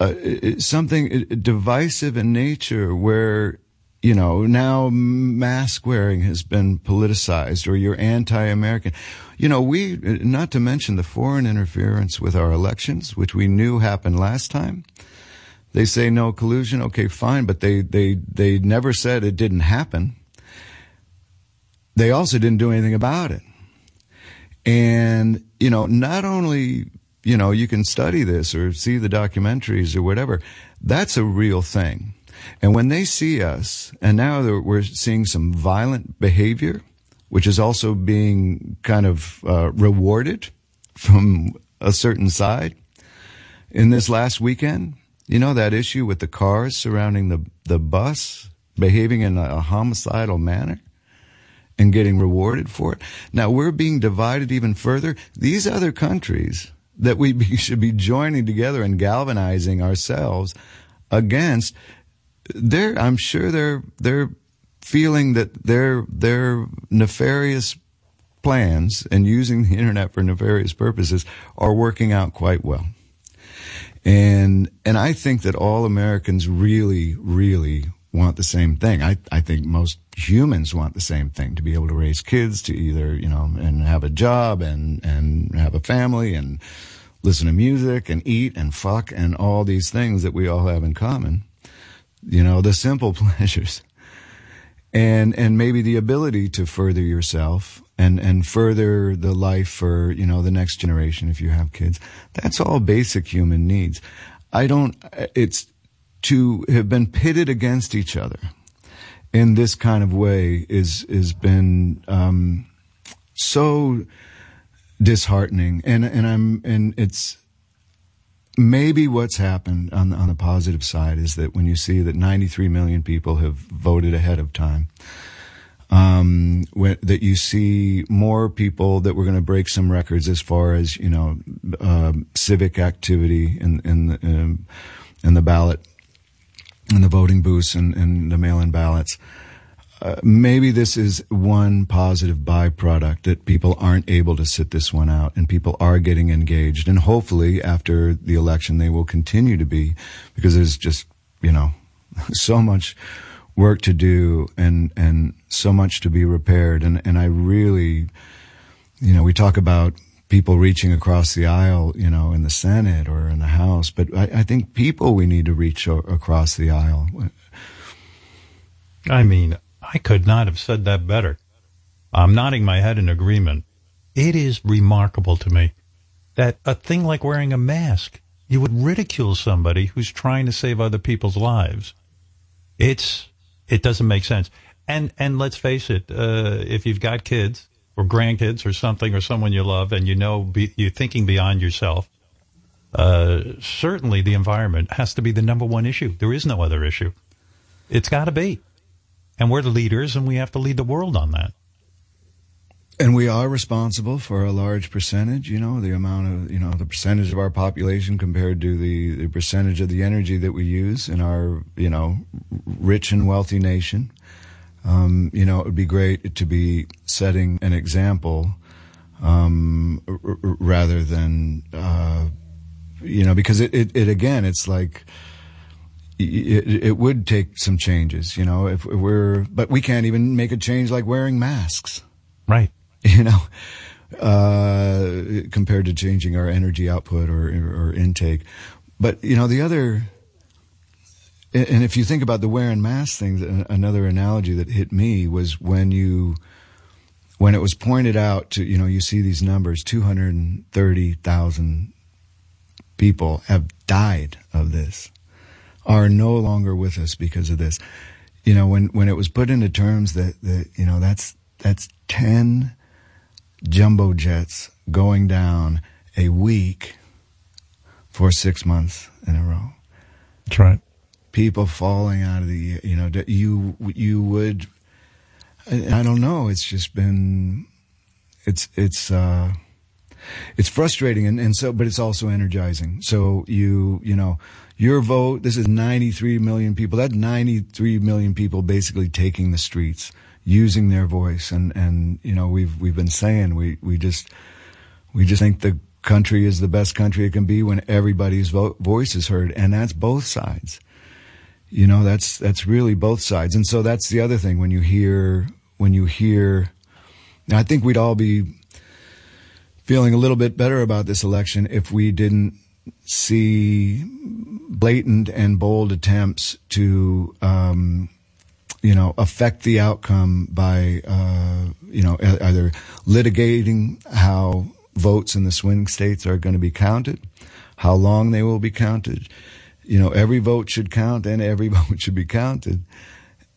uh, something divisive in nature where you know now mask wearing has been politicized or you're anti-american. You know we not to mention the foreign interference with our elections which we knew happened last time. They say no collusion. Okay fine. But they they they never said it didn't happen. They also didn't do anything about it. And, you know, not only, you know, you can study this or see the documentaries or whatever, that's a real thing. And when they see us, and now we're seeing some violent behavior, which is also being kind of uh, rewarded from a certain side. In this last weekend, you know that issue with the cars surrounding the the bus behaving in a homicidal manner and getting rewarded for it. Now we're being divided even further. These other countries that we be, should be joining together and galvanizing ourselves against, they're, I'm sure they're, they're feeling that their, their nefarious plans and using the internet for nefarious purposes are working out quite well. And, and I think that all Americans really, really want the same thing. I, I think most humans want the same thing to be able to raise kids, to either, you know, and have a job and, and have a family and listen to music and eat and fuck and all these things that we all have in common. You know, the simple pleasures. And, and maybe the ability to further yourself and, and further the life for, you know, the next generation if you have kids. That's all basic human needs. I don't, it's to have been pitted against each other in this kind of way is, has been, um, so disheartening. And, and I'm, and it's, maybe what's happened on the, on the positive side is that when you see that 93 million people have voted ahead of time, um, when, that you see more people that were going to break some records as far as you know um civic activity in in the, um, in the ballot in the voting booths and, and the mail-in ballots. Uh, maybe this is one positive byproduct that people aren't able to sit this one out and people are getting engaged. And hopefully after the election, they will continue to be because there's just, you know, so much work to do and, and so much to be repaired. And, and I really, you know, we talk about people reaching across the aisle, you know, in the Senate or in the House, but I, I think people we need to reach o- across the aisle. I mean, I could not have said that better. I'm nodding my head in agreement. It is remarkable to me that a thing like wearing a mask, you would ridicule somebody who's trying to save other people's lives. It's it doesn't make sense. And and let's face it, uh, if you've got kids or grandkids or something or someone you love, and you know be, you're thinking beyond yourself, uh, certainly the environment has to be the number one issue. There is no other issue. It's got to be. And we're the leaders, and we have to lead the world on that. And we are responsible for a large percentage, you know, the amount of, you know, the percentage of our population compared to the, the percentage of the energy that we use in our, you know, rich and wealthy nation. Um, you know, it would be great to be setting an example um, r- r- rather than, uh, you know, because it, it, it again, it's like, it, it would take some changes, you know, if we're, but we can't even make a change like wearing masks. Right. You know, uh, compared to changing our energy output or, or intake. But, you know, the other, and if you think about the wearing mask thing, another analogy that hit me was when you, when it was pointed out to, you know, you see these numbers, 230,000 people have died of this are no longer with us because of this. You know, when, when it was put into terms that, that, you know, that's, that's 10 jumbo jets going down a week for six months in a row. That's right. People falling out of the, you know, you, you would, I don't know. It's just been, it's, it's, uh, it's frustrating and, and so, but it's also energizing. So you, you know, your vote, this is 93 million people. That's 93 million people basically taking the streets, using their voice. And, and, you know, we've, we've been saying we, we just, we just think the country is the best country it can be when everybody's vo- voice is heard. And that's both sides. You know, that's, that's really both sides. And so that's the other thing when you hear, when you hear, I think we'd all be feeling a little bit better about this election if we didn't see blatant and bold attempts to, um, you know, affect the outcome by, uh, you know, either litigating how votes in the swing states are going to be counted, how long they will be counted. You know, every vote should count and every vote should be counted.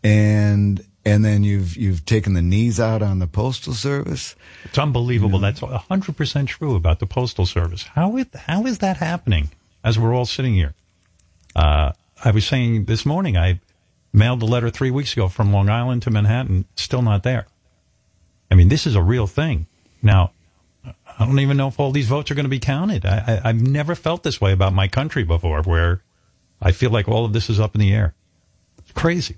And, and then you've, you've taken the knees out on the postal service. It's unbelievable. That's 100% true about the postal service. How is, how is that happening as we're all sitting here? Uh, I was saying this morning, I mailed a letter three weeks ago from Long Island to Manhattan, still not there. I mean, this is a real thing. Now, I don't even know if all these votes are going to be counted. I, I, I've never felt this way about my country before, where I feel like all of this is up in the air. It's crazy.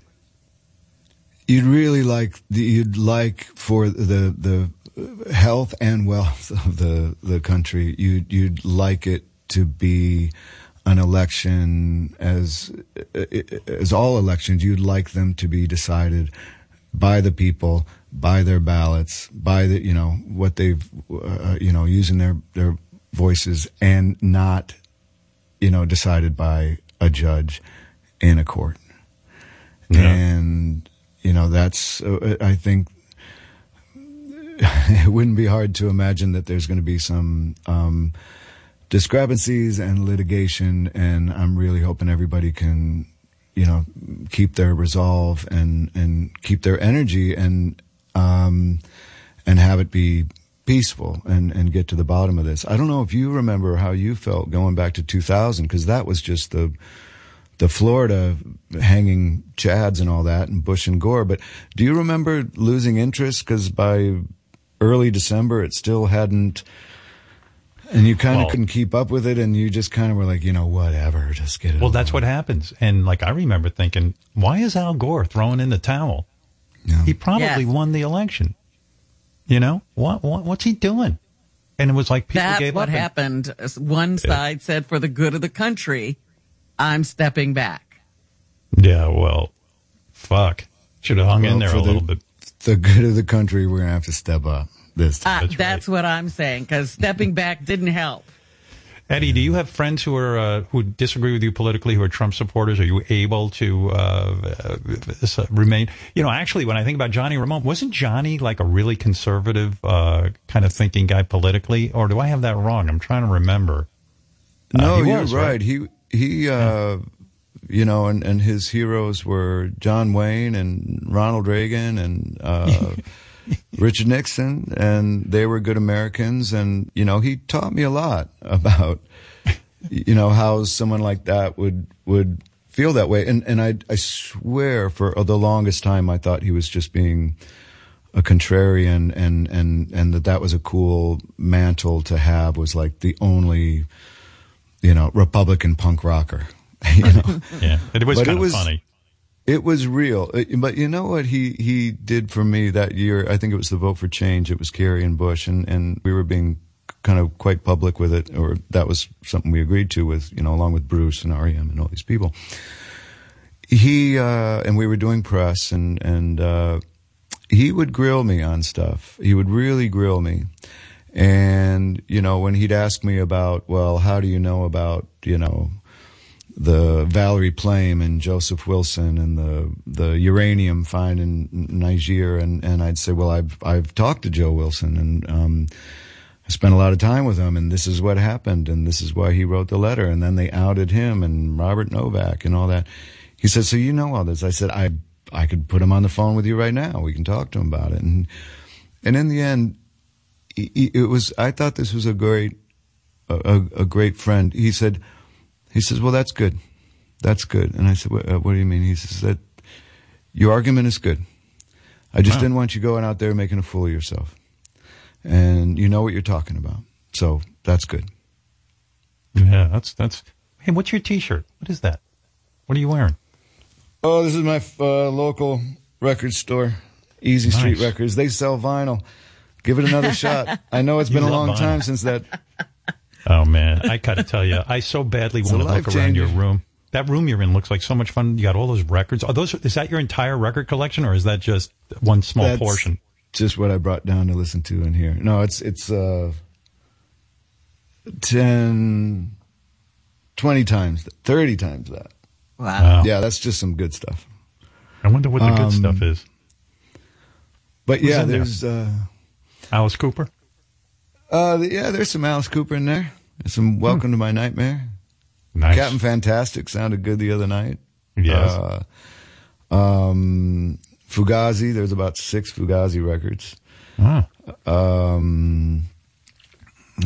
You'd really like you'd like for the the health and wealth of the the country. You'd you'd like it to be an election as as all elections. You'd like them to be decided by the people, by their ballots, by the you know what they've uh, you know using their their voices, and not you know decided by a judge in a court. Yeah. And you know that's uh, I think it wouldn't be hard to imagine that there's going to be some um, discrepancies and litigation, and I'm really hoping everybody can you know keep their resolve and and keep their energy and um, and have it be peaceful and and get to the bottom of this. I don't know if you remember how you felt going back to 2000 because that was just the the Florida hanging Chads and all that, and Bush and Gore. But do you remember losing interest because by early December it still hadn't, and you kind of Well- couldn't keep up with it, and you just kind of were like, you know, whatever, just get it. Well, that's what happens. And like I remember thinking, why is Al Gore throwing in the towel? He probably Yes. won the election. You know what, what? What's he doing? And it was like people That's gave what up. and- happened. One side said, for the good of the country, I'm stepping back. yeah, well, fuck. Should have hung in there for a the- little bit. The good of the country, we're gonna have to step up this Uh, time. that's what I'm saying, because stepping back didn't help. Eddie, do you have friends who are uh, who disagree with you politically, who are Trump supporters? Are you able to uh, uh, remain? You know, actually, when I think about Johnny Ramone, wasn't Johnny like a really conservative uh, kind of thinking guy politically, or do I have that wrong? I'm trying to remember. Uh, No, he you're was, right. He he, uh, you know, and and his heroes were John Wayne and Ronald Reagan and uh, Richard Nixon, and they were good Americans. And you know, he taught me a lot about you know how someone like that would would feel that way. And and I I swear for the longest time I thought he was just being a contrarian and and and that that was a cool mantle to have was like the only you know republican punk rocker you know Yeah, it was But kind it of was- funny. It was real Uh, but you know what he he did for me that year i think it was the vote for change it was kerry and bush and and we were being kind of quite public with it or that was something we agreed to with you know along with bruce and R.E.M. and all these people he uh and we were doing press and and uh he would grill me on stuff. He would really grill me. And, you know, when he'd ask me about, well, how do you know about, you know, the Valerie Plame and Joseph Wilson and the the uranium find in Niger and and I'd say, well, I've I've talked to Joe Wilson and um I spent a lot of time with him and this is what happened and this is why he wrote the letter and then they outed him and Robert Novak and all that. He said, "So you know all this?" I said, "I I could put him on the phone with you right now. We can talk to him about it." And and in the end, it was. I thought this was a great a, a great friend. He said, he says, "Well, that's good, that's good." And I said, "What, uh, what do you mean?" He says that your argument is good. I just Wow. didn't want you going out there making a fool of yourself, and you know what you're talking about. So that's good. Yeah, that's that's. Hey, what's your T-shirt? What is that? What are you wearing? Oh, this is my uh, local record store, Easy Street Records. They sell vinyl. Give it another shot. I know it's been a long vinyl. time since that. Oh man, I gotta tell you, I so badly want to look life around your room. That room you're in looks like so much fun. You got all those records. Are those is that your entire record collection, or is that just one small That's portion? Just what I brought down to listen to in here. No, it's it's uh, 10, 20 times, 30 times that. Wow. Yeah, that's just some good stuff. I wonder what the good Um, stuff is. But Who's yeah, in there? there's uh, Alice Cooper. Uh, yeah, there's some Alice Cooper in there. There's some Welcome to My Nightmare. Nice. Captain Fantastic sounded good the other night. Yes. Uh, um, Fugazi, there's about six Fugazi records. Ah. Um,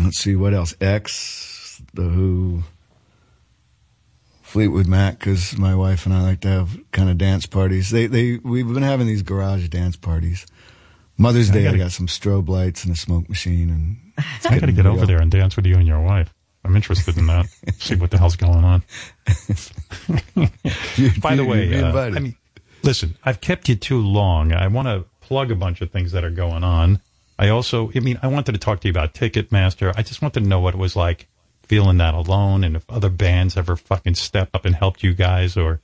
let's see what else. X, The Who, Fleetwood Mac, because my wife and I like to have kind of dance parties. They, they, we've been having these garage dance parties. Mother's Day, I, gotta- got some strobe lights and a smoke machine, and I got to get over there and dance with you and your wife. I'm interested in that. See what the hell's going on. By the you- way, you'd be uh. I mean, listen, I've kept you too long. I want to plug a bunch of things that are going on. I also, I mean, I wanted to talk to you about Ticketmaster. I just wanted to know what it was like feeling that alone and if other bands ever fucking stepped up and helped you guys or,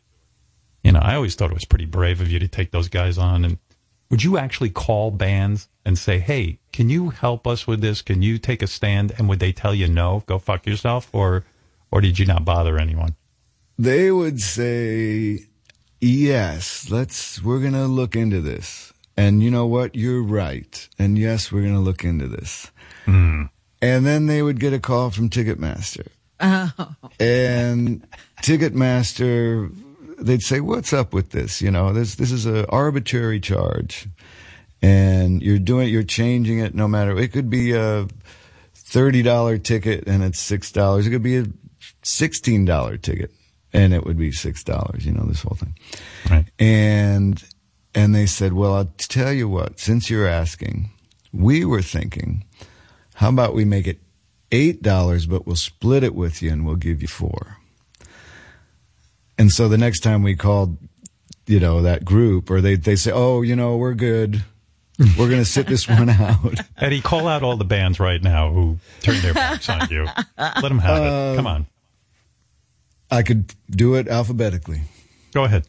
you know, I always thought it was pretty brave of you to take those guys on. And would you actually call bands and say, hey, can you help us with this? Can you take a stand? And would they tell you no, go fuck yourself? Or, or did you not bother anyone? They would say, yes, let's, we're going to look into this. And you know what? You're right. And yes, we're going to look into this. Hmm. And then they would get a call from Ticketmaster. Oh. And Ticketmaster, they'd say, what's up with this? You know, this, this is an arbitrary charge. And you're doing, you're changing it no matter, it could be a $30 ticket and it's $6. It could be a $16 ticket and it would be six dollars. You know, this whole thing. Right. And and they said, well, I'll tell you what. Since you're asking, we were thinking, how about we make it eight dollars, but we'll split it with you, and we'll give you four. And so the next time we called, you know, that group, or they they say, oh, you know, we're good. We're going to sit this one out. Eddie, call out all the bands right now who turned their backs on you. Let them have it. Uh, Come on. I could do it alphabetically. Go ahead.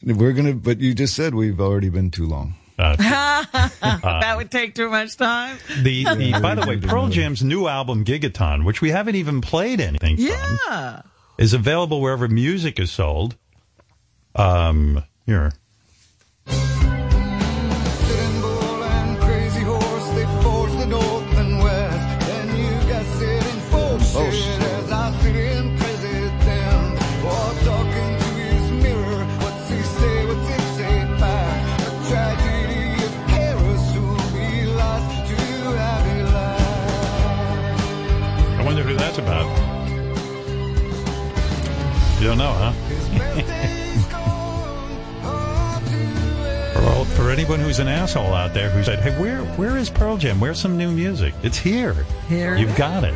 We're gonna, but you just said we've already been too long. Uh, that uh, would take too much time. The, the by the way, Pearl Jam's new album Gigaton, which we haven't even played anything from, Yeah. Is available wherever music is sold. Um, here. Don't know, huh? for, all, for anyone who's an asshole out there who said, "Hey, where where is Pearl Jam? Where's some new music? It's here. Here You've got it."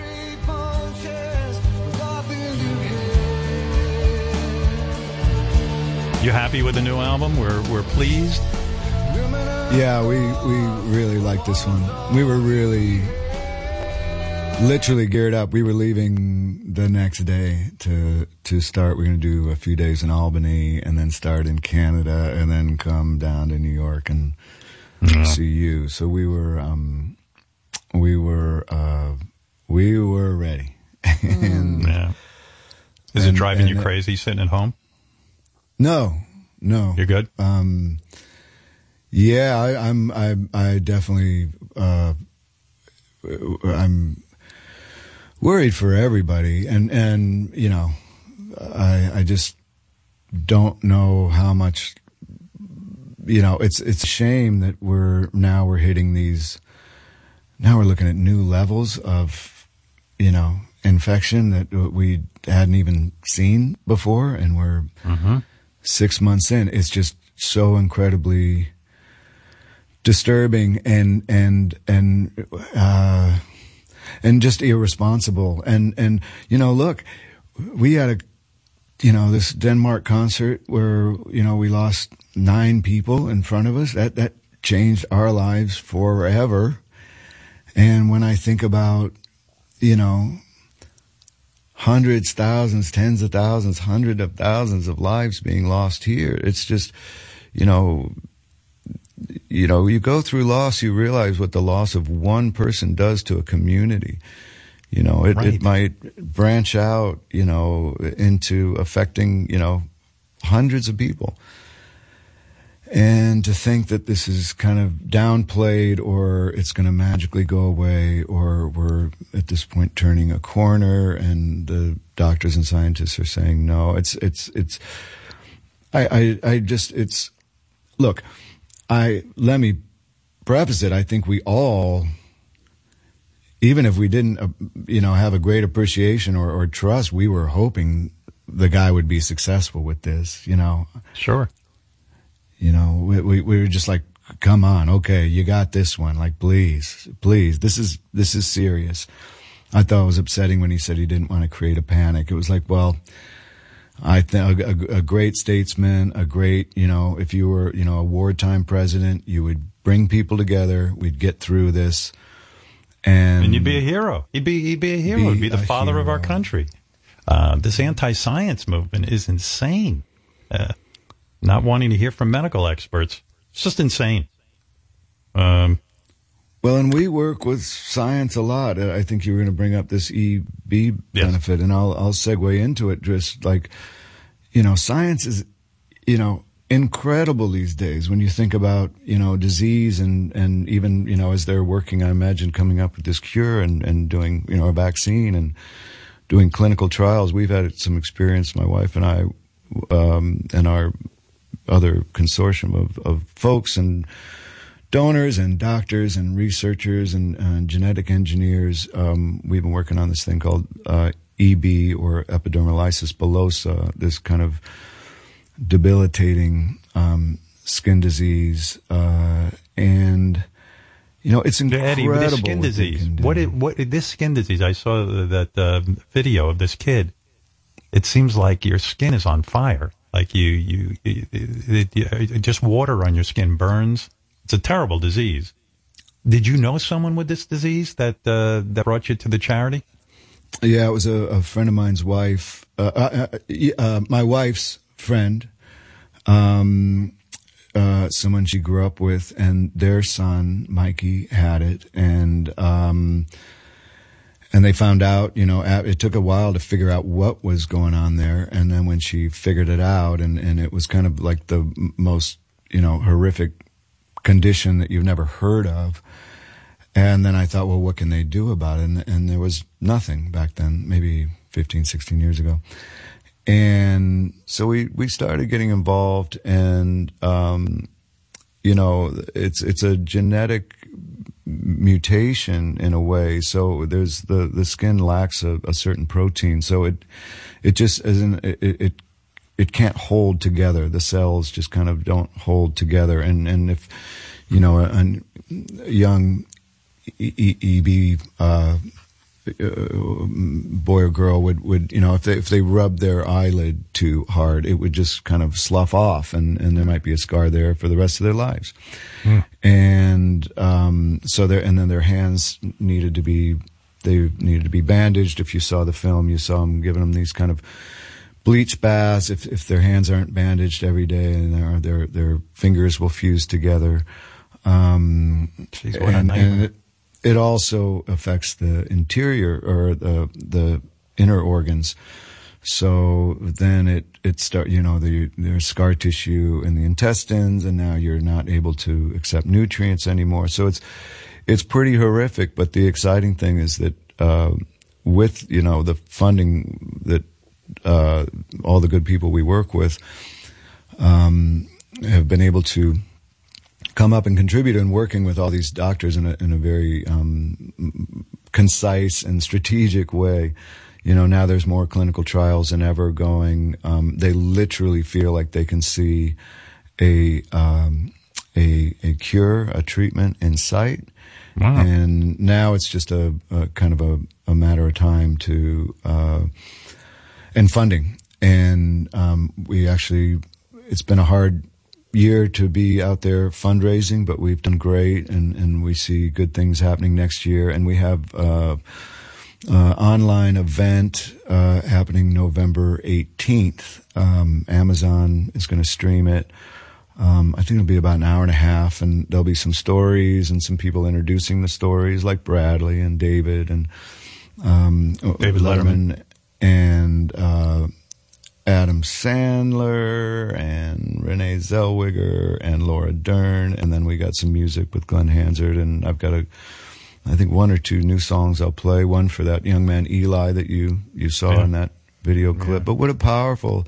You happy with the new album? We're we're pleased. Yeah, we we really like this one. We were really literally geared up. We were leaving the next day to to start. We're going to do a few days in Albany and then start in Canada and then come down to New York and see you. So we were um we were uh we were ready. and Yeah. Is it and- driving you and- crazy sitting at home? No, no. You're good. Um, yeah, I, I'm. I, I definitely. Uh, I'm worried for everybody, and and you know, I I just don't know how much. You know, it's it's a shame that we're now we're hitting these. Now we're looking at new levels of, you know, infection that we hadn't even seen before, and we're six months in. It's just so incredibly disturbing and and and uh, and just irresponsible. And and you know, look, we had a you know this Denmark concert where you know we lost nine people in front of us. That that changed our lives forever. And when I think about you know hundreds, thousands, tens of thousands, hundreds of thousands of lives being lost here. It's just, you know, you know, you go through loss, you realize what the loss of one person does to a community. You know, it, Right. it might branch out, you know, into affecting, you know, hundreds of people. And to think that this is kind of downplayed or it's going to magically go away or we're at this point turning a corner and the doctors and scientists are saying no, it's, it's, it's, I, I, I just, it's, look, I, let me preface it. I think we all, even if we didn't, uh, you know, have a great appreciation or, or trust, we were hoping the guy would be successful with this, you know. Sure. You know, we, we, we were just like, come on, okay, you got this one. Like, please, please, this is, this is serious. I thought it was upsetting when he said he didn't want to create a panic. It was like, well, I think a, a, great statesman, a great, you know, if you were, you know, a wartime president, you would bring people together. We'd get through this. And, And you'd be a hero. He'd be he'd be a hero. Be he'd be the father of our country. Uh, this anti-science movement is insane. Uh, not wanting to hear from medical experts. It's just insane. Um, Well, and we work with science a lot. I think you were going to bring up this EB benefit, and I'll I'll segue into it. Just like, you know, science is, you know, incredible these days. When you think about, you know, disease and and even you know as they're working, I imagine coming up with this cure and and doing you know a vaccine and doing clinical trials. We've had some experience, my wife and I, um, and our other consortium of, of folks and donors and doctors and researchers and, and genetic engineers. Um, we've been working on this thing called uh, EB or epidermolysis bullosa, this kind of debilitating um, skin disease, uh, and you know it's incredible. Eddie, this skin what disease, what it, what this skin disease? I saw that uh, video of this kid. It seems like your skin is on fire. Like you, you, it, it- just water on your skin burns. It's a terrible disease. Did you know someone with this disease that uh, that brought you to the charity? Yeah, it was a, a friend of mine's wife, uh, uh, uh, uh, my wife's friend, um, uh, someone she grew up with, and their son Mikey had it, and um, and they found out. You know, it took a while to figure out what was going on there, and then when she figured it out, and and it was kind of like the most you know horrific condition that you've never heard of. And then I thought, well, what can they do about it? And, and there was nothing back then, maybe 15, 16 years ago. And so we, we started getting involved and, um, you know, it's, it's a genetic mutation in a way. So there's the, the skin lacks a, a certain protein. So it, it just isn't, it, it, it can't hold together. The cells just kind of don't hold together. And, and if, you know, a, a young E- E- EB uh, uh, boy or girl would, would you know if they if they rub their eyelid too hard, it would just kind of slough off, and, and there might be a scar there for the rest of their lives. And um, so there, and then their hands needed to be they needed to be bandaged. If you saw the film, you saw them giving them these kind of bleach baths. If if their hands aren't bandaged every day, and their their their fingers will fuse together. Um, Jeez, and, and it, it also affects the interior or the the inner organs. So then it it start you know the, there's scar tissue in the intestines, and now you're not able to accept nutrients anymore. So it's it's pretty horrific. But the exciting thing is that uh, with you know the funding that uh, all the good people we work with um, have been able to come up and contribute in working with all these doctors in a, in a very um, concise and strategic way. You know, now there's more clinical trials than ever going. Um, they literally feel like they can see a um, a a cure, a treatment in sight. Wow. And now it's just a, a kind of a, a matter of time to uh, and funding. And um, we actually, it's been a hard year to be out there fundraising, but we've done great, and, and we see good things happening next year. And we have uh, uh, online event uh, happening November 18th. Um, Amazon is going to stream it. Um, I think it'll be about an hour and a half, and there'll be some stories and some people introducing the stories, like Bradley and David and um, David Letterman. And uh, Adam Sandler and Renee Zellweger and Laura Dern, and then we got some music with Glen Hansard, and I've got a, I think one or two new songs I'll play. One for that young man Eli that you you saw Yeah. in that video clip. But what a powerful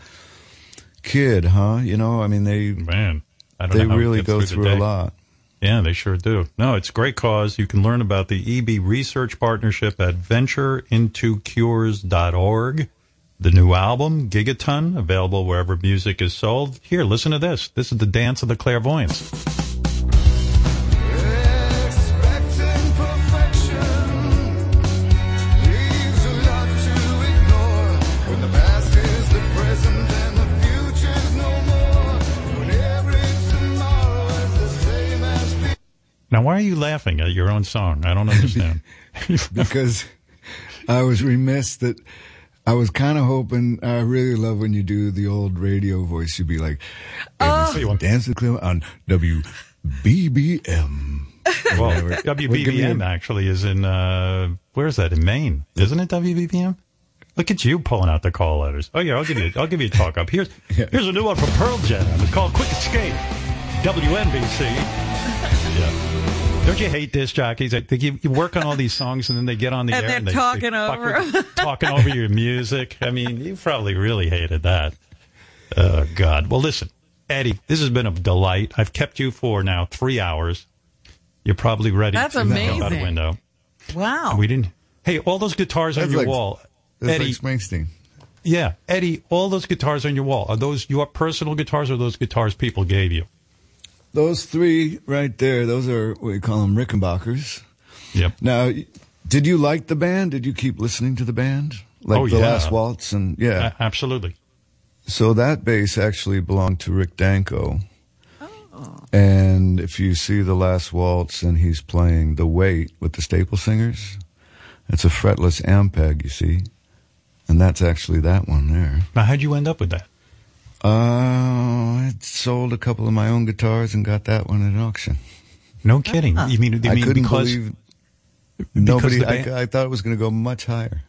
kid, huh? You know, I mean they Man, I don't they really go the through a lot. Yeah, they sure do. No, it's a great cause. You can learn about the EB Research Partnership at ventureintocures.org. The new album, Gigaton, available wherever music is sold. Here, listen to this. This is the dance of the clairvoyants. Now, why are you laughing at your own song? I don't understand. because I was remiss that I was kind of hoping. I really love when you do the old radio voice. You'd be like, Oh. "Dance the Clear on WBBM." Well, Whatever. Well, give WBBM actually is in, uh, where's that? In Maine. Isn't it WBBM? Look at you pulling out the call letters. Oh yeah, I'll give you, I'll give you a talk up. Here's, here's a new one from Pearl Jam. It's called Quick Escape. WNBC. Yeah. Don't you hate disc jockeys? I think you, you work on all these songs and then they get on the air And air they're and they, talking they over with- talking over your music. I mean, you probably really hated that. Oh God. Well, listen, Eddie, this has been a delight. I've kept you for now three hours. You're probably ready That's to jump out a amazing. window. Wow. We didn't. Hey, all those guitars on your like- wall. Eddie- like Springsteen. Yeah, Eddie, all those guitars on your wall are those your personal guitars or those guitars people gave you? Those three right there, those are what you call them Rickenbackers. Yep. Now, did you like the band? Did you keep listening to the band? Like Oh, the yeah. last waltz and yeah. A- absolutely. So that bass actually belonged to Rick Danko. Oh. And if you see the last waltz and he's playing the weight with the Staple Singers, it's a fretless Ampeg, you see. And that's actually that one there. Now, how'd you end up with that? Uh, I sold a couple of my own guitars and got that one at auction. No kidding. You mean, you I mean couldn't because believe nobody. I, I thought it was going to go much higher,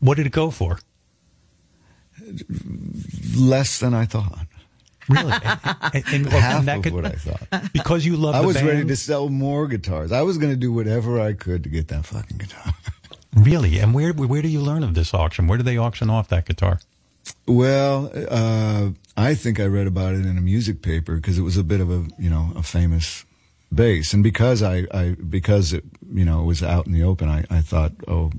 what did it go for? less than I thought. Really? and, and, Half and that of could- what I thought. because you love I the was ready to sell more guitars. I was going to do whatever I could to get that fucking guitar. Really? And where where do you learn of this auction? Where do they auction off that guitar? Well, uh, I think I read about it in a music paper because it was a bit of a you know a famous bass, and because I, I because it you know it was out in the open, I, I thought oh,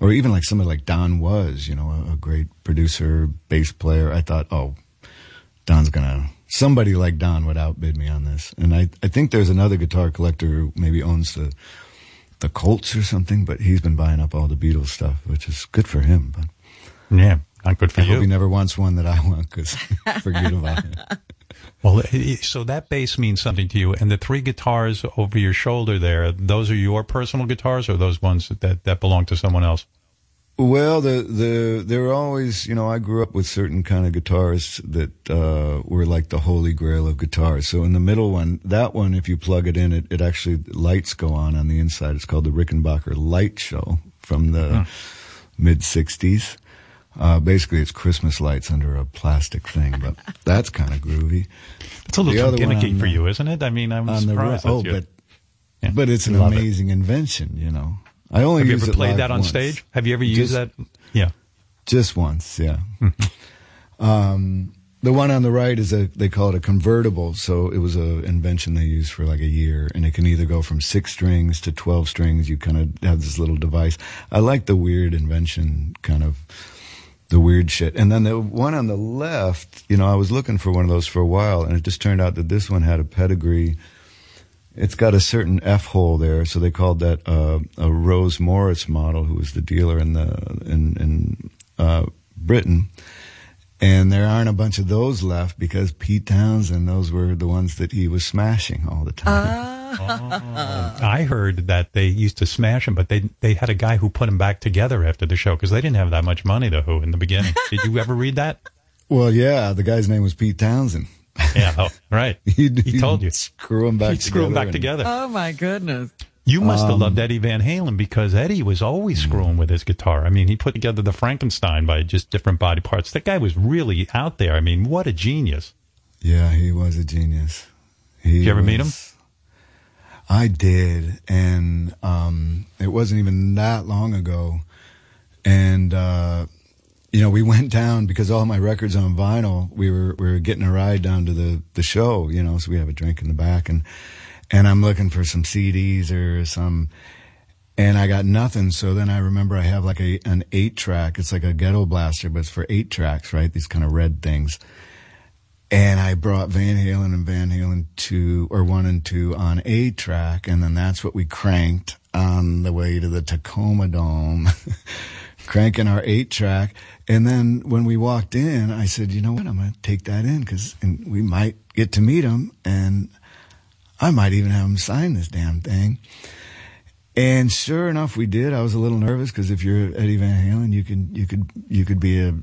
or even like somebody like Don was you know a, a great producer, bass player. I thought oh, Don's gonna somebody like Don would outbid me on this, and I I think there's another guitar collector who maybe owns the the Colts or something, but he's been buying up all the Beatles stuff, which is good for him. But Yeah, not good for I you. hope he never wants one that I want because forget about it. Well, so that bass means something to you, and the three guitars over your shoulder there, those are your personal guitars, or those ones that that belong to someone else? Well, the the there were always, you know, I grew up with certain kind of guitars that uh, were like the holy grail of guitars. So in the middle one, that one, if you plug it in, it, it actually lights go on on the inside. It's called the Rickenbacker Light Show from the mid '60s. Uh, basically, it's Christmas lights under a plastic thing, but that's kind of groovy. It's a little too gimmicky for you, isn't it? I mean, I'm surprised. Oh, but Yeah. but it's an Love it. amazing invention, you know. I only Have you ever played that on once. stage? Have you ever used Just- that? Yeah. Just once, yeah. um, the one on the right is a they call it a convertible. So it was a invention they used for like a year, and it can either go from six strings to twelve strings. You kind of have this little device. I like the weird invention kind of the weird shit. And then the one on the left, you know, I was looking for one of those for a while, and it just turned out that this one had a pedigree. It's got a certain F hole there, so they called that uh, a Rose Morris model, who was the dealer in the in in uh, Britain. And there aren't a bunch of those left because Pete Townshend, those were the ones that he was smashing all the time. Ah. I heard that they used to smash him, but they they had a guy who put them back together after the show because they didn't have that much money to Who in the beginning. Did you ever read that? Well, yeah, the guy's name was Pete Townshend. Yeah, oh, right. He'd, told you. Screw him back He'd screw 'em together back and- together. Oh my goodness. You must have Um, loved Eddie Van Halen because Eddie was always screwing with his guitar. I mean, he put together the Frankenstein by just different body parts. That guy was really out there. I mean, what a genius. Yeah, he was a genius. He Did you ever meet him? I did, and um, it wasn't even that long ago. And uh, you know, we went down because all my records on vinyl. We were we were getting a ride down to the the show. You know, so we have a drink in the back, and and I'm looking for some CDs or some. And I got nothing. So then I remember I have like a an eight track. It's like a ghetto blaster, but it's for eight tracks, right? These kind of red things. And I brought Van Halen and Van Halen two or one and two on a track, and then that's what we cranked on the way to the Tacoma Dome, cranking our eight track. And then when we walked in, I said, "You know what? I'm going to take that in because we might get to meet him, and I might even have him sign this damn thing." And sure enough, we did. I was a little nervous because if you're Eddie Van Halen, you could you could you could be a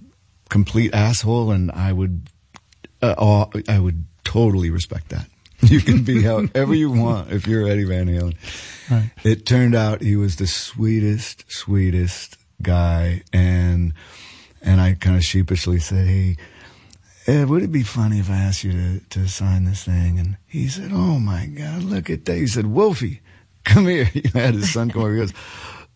complete asshole, and I would uh, I would totally respect that. You can be however you want if you're Eddie Van Halen. Right. It turned out he was the sweetest, sweetest guy, and and I kind of sheepishly said, "Hey, Ed, would it be funny if I asked you to to sign this thing?" And he said, "Oh my God, look at that!" He said, "Wolfie, come here." He had his son come over. He goes,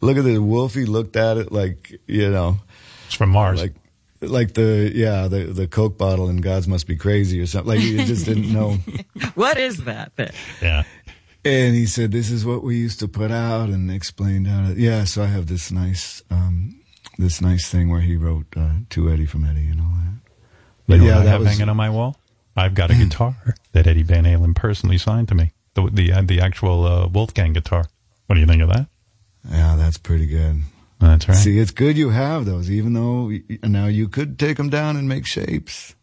"Look at this." Wolfie looked at it like you know, it's from Mars, like like the yeah the the Coke bottle and Gods Must Be Crazy or something. Like he just didn't know. What is that thing? Yeah. And he said, "This is what we used to put out," and explained how to. Yeah, so I have this nice um, this nice thing where he wrote uh, to Eddie from Eddie and all that. You know yeah, what I have was hanging on my wall? I've got a guitar that Eddie Van Halen personally signed to me. The the, uh, the actual uh, Wolfgang guitar. What do you think of that? yeah, that's pretty good. That's right. See, it's good you have those, even though now you could take them down and make shapes.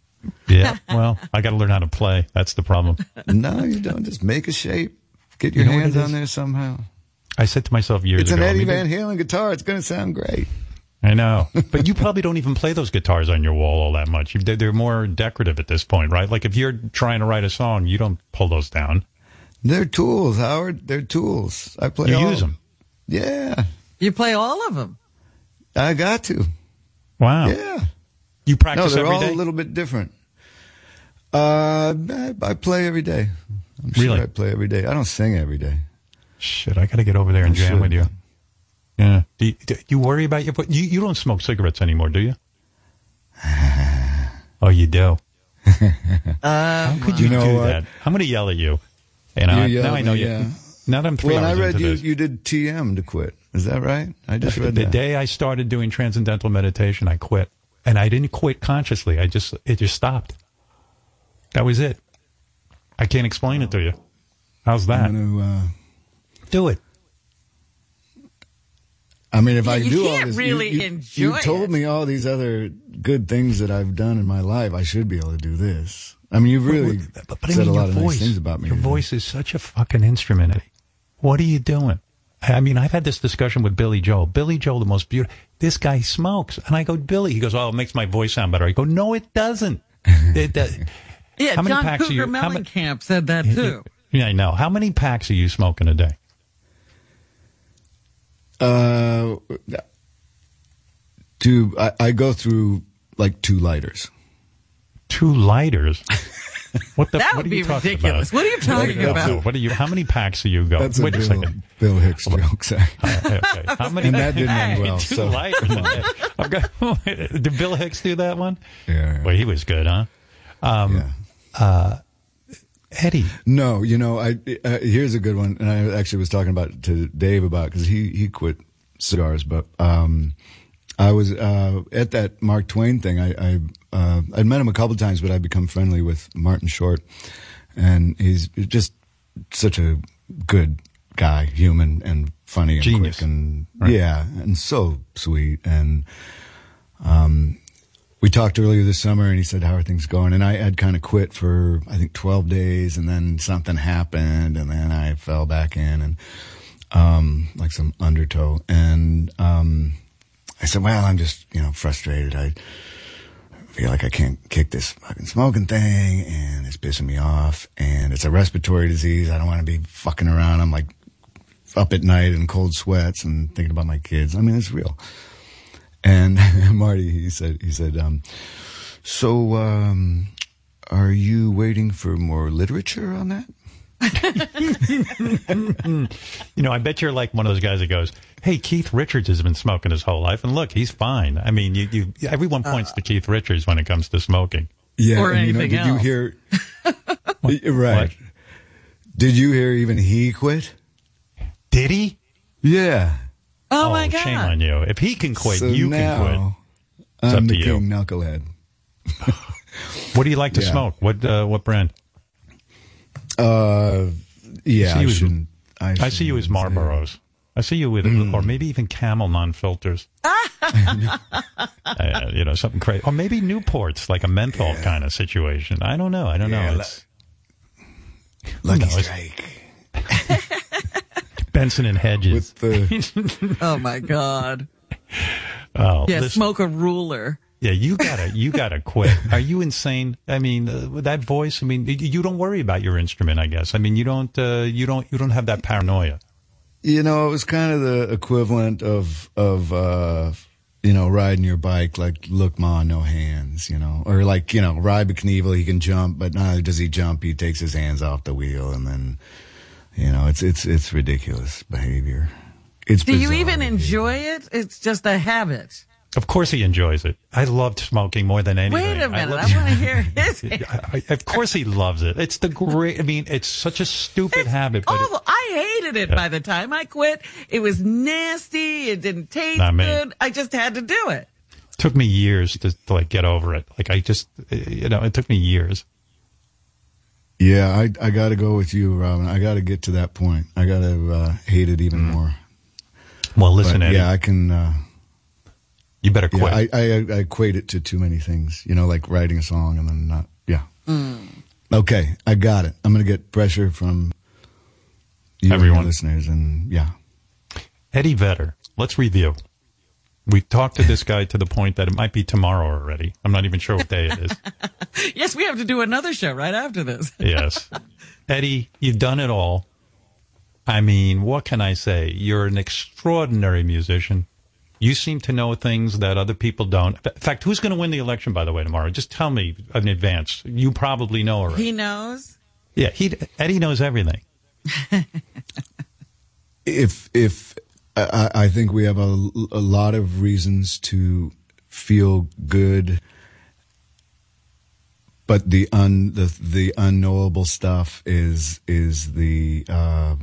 Yeah. Well, I got to learn how to play. That's the problem. no, you don't. Just make a shape. Get You your know hands on there somehow. I said to myself years ago. It's an ago. I Eddie mean, Van Halen guitar. It's going to sound great. I know, but you probably don't even play those guitars on your wall all that much. They're they're more decorative at this point, right? Like if you're trying to write a song, you don't pull those down. They're tools, Howard. They're tools. I play. You all- use them. Yeah, You play all of them. I got to. Wow. Yeah. You practice no, they're all day? a little bit different. Uh, I, I play every day. I'm sure Really? I play every day. I don't sing every day. Shit, I got to get over there and You jam should. with you. Yeah. Do you, do you worry about your? You you don't smoke cigarettes anymore, do you? oh, you do. How could you, You know do what? that? I'm going to yell at you. And I, You now yell I know me, you. yeah. Now that I'm three Well, I read you. this. You did TM to quit. Is that right? I just read the that. day I started doing transcendental meditation, I quit, and I didn't quit consciously. I just it just stopped. That was it. I can't explain it to you. How's that? Gonna, uh, Do it. I mean, if Yeah, I you do all can't this, really you, you, enjoy you told me all these other good things that I've done in my life. I should be able to do this. I mean, you've really But, but I said mean, a lot your of voice, nice things about me. Your voice is such a fucking instrument. What are you doing? I mean, I've had this discussion with Billy Joel. Billy Joel, the most beautiful. This guy smokes, and I go, Billy. He goes, "Oh, it makes my voice sound better." I go, "No, it doesn't." It does. Yeah, How many John packs are you- Cougar how ma- Mellencamp said that too. Yeah, I know. How many packs are you smoking a day? Uh, two. I, I go through like two lighters. Two lighters. What the? That what would are you be talking ridiculous. About? What are you talking No, about? no, What are you? How many packs are you go? That's a Wait a Bill, second. Bill Hicks joke. Sorry. Okay, okay. How many? And that didn't end well, Two so- lighters. I've got. Did Bill Hicks do that one? Yeah. Well, he was good, huh? Um, uh, Eddie. No, you know, I uh, here's a good one, and I actually was talking about to Dave about because he he quit cigars, but um, I was uh, at that Mark Twain thing. I I uh, I'd met him a couple times, but I'd become friendly with Martin Short, and he's just such a good guy, human and funny and Genius. quick, and Right. yeah, and so sweet and. Um, we talked earlier this summer and he said, how are things going? And I had kind of quit for, I think 12 days and then something happened and then I fell back in and, um, like some undertow. And, um, I said, well, I'm just, you know, frustrated. I feel like I can't kick this fucking smoking thing and it's pissing me off and it's a respiratory disease. I don't want to be fucking around. I'm like up at night in cold sweats and thinking about my kids. I mean, it's real. And Marty, he said, he said, um, so, um, are you waiting for more literature on that? you know, I bet you're like one of those guys that goes, "Hey, Keith Richards has been smoking his whole life, and look, he's fine." I mean, you, you everyone points to Keith Richards when it comes to smoking. Yeah. Or and, you know, anything did you hear? right. Did you hear even he quit? Did he? Yeah. Oh, my god! Shame on you. If he can quit, So you can quit. It's I'm up the to you. knucklehead. What do you like to Yeah. smoke? What uh, what brand? Uh, yeah, see I you as- shouldn't. I, see you as Marlboros. I see you with, Mm. or maybe even Camel non-filters. uh, you know, something crazy, or maybe Newports, like a menthol kind of situation. I don't know. I don't Yeah, know. li- It's Lucky No, strike. Benson and Hedges. With the oh my god! oh, Yeah, listen- smoke a ruler. Yeah, you gotta, you gotta quit. Are you insane? I mean, uh, that voice. I mean, you don't worry about your instrument, I guess. I mean, you don't, uh, you don't, you don't have that paranoia. You know, it was kind of the equivalent of of uh you know riding your bike. Like, look, ma, no hands. You know, or like you know, ride Knievel, he can jump, but not only does he jump, he takes his hands off the wheel, and then you know, it's it's it's ridiculous behavior. It's Do you bizarre. even enjoy it? It's just a habit. Of course, he enjoys it. I loved smoking more than anything. Wait a minute, love- I, want to hear his. I, I- of course, he loves it. It's the great. I mean, it's such a stupid habit, but it- Oh, I hated it by the time I quit. It was nasty. It didn't taste good. I just had to do it. took me years to, to like get over it. Like I just, you know, it took me years. Yeah, I I got to go with you, Robin. I got to get to that point. I got to uh, hate it even more. Mm. Well, listen, But, Eddie. yeah, I can. Uh, you better yeah, quit. I, I I equate it to too many things. You know, like writing a song and then not. Yeah. Okay, I got it. I'm gonna get pressure from you and your Everyone. listeners, and yeah. Eddie Vedder. Let's review. We talked to this guy to the point that it might be tomorrow already. I'm not even sure what day it is. Yes, we have to do another show right after this. yes. Eddie, you've done it all. I mean, what can I say? You're an extraordinary musician. You seem to know things that other people don't. In fact, who's going to win the election, by the way, tomorrow? Just tell me in advance. You probably know already. He knows. yeah, he, Eddie knows everything. if if I, I think we have a, a lot of reasons to feel good, but the un the the unknowable stuff is is the uh,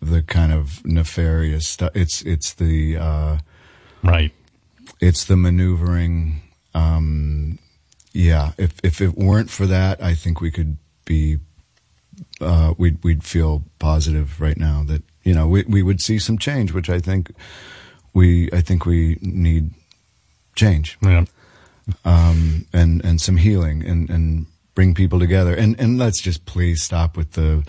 the kind of nefarious stuff. It's it's the uh, right. It's the maneuvering. Um, yeah, if if it weren't for that, I think we could be uh, we'd we'd feel positive right now that you know we we would see some change, which I think we I think we need change, yeah. um, and and some healing and and bring people together and and let's just please stop with the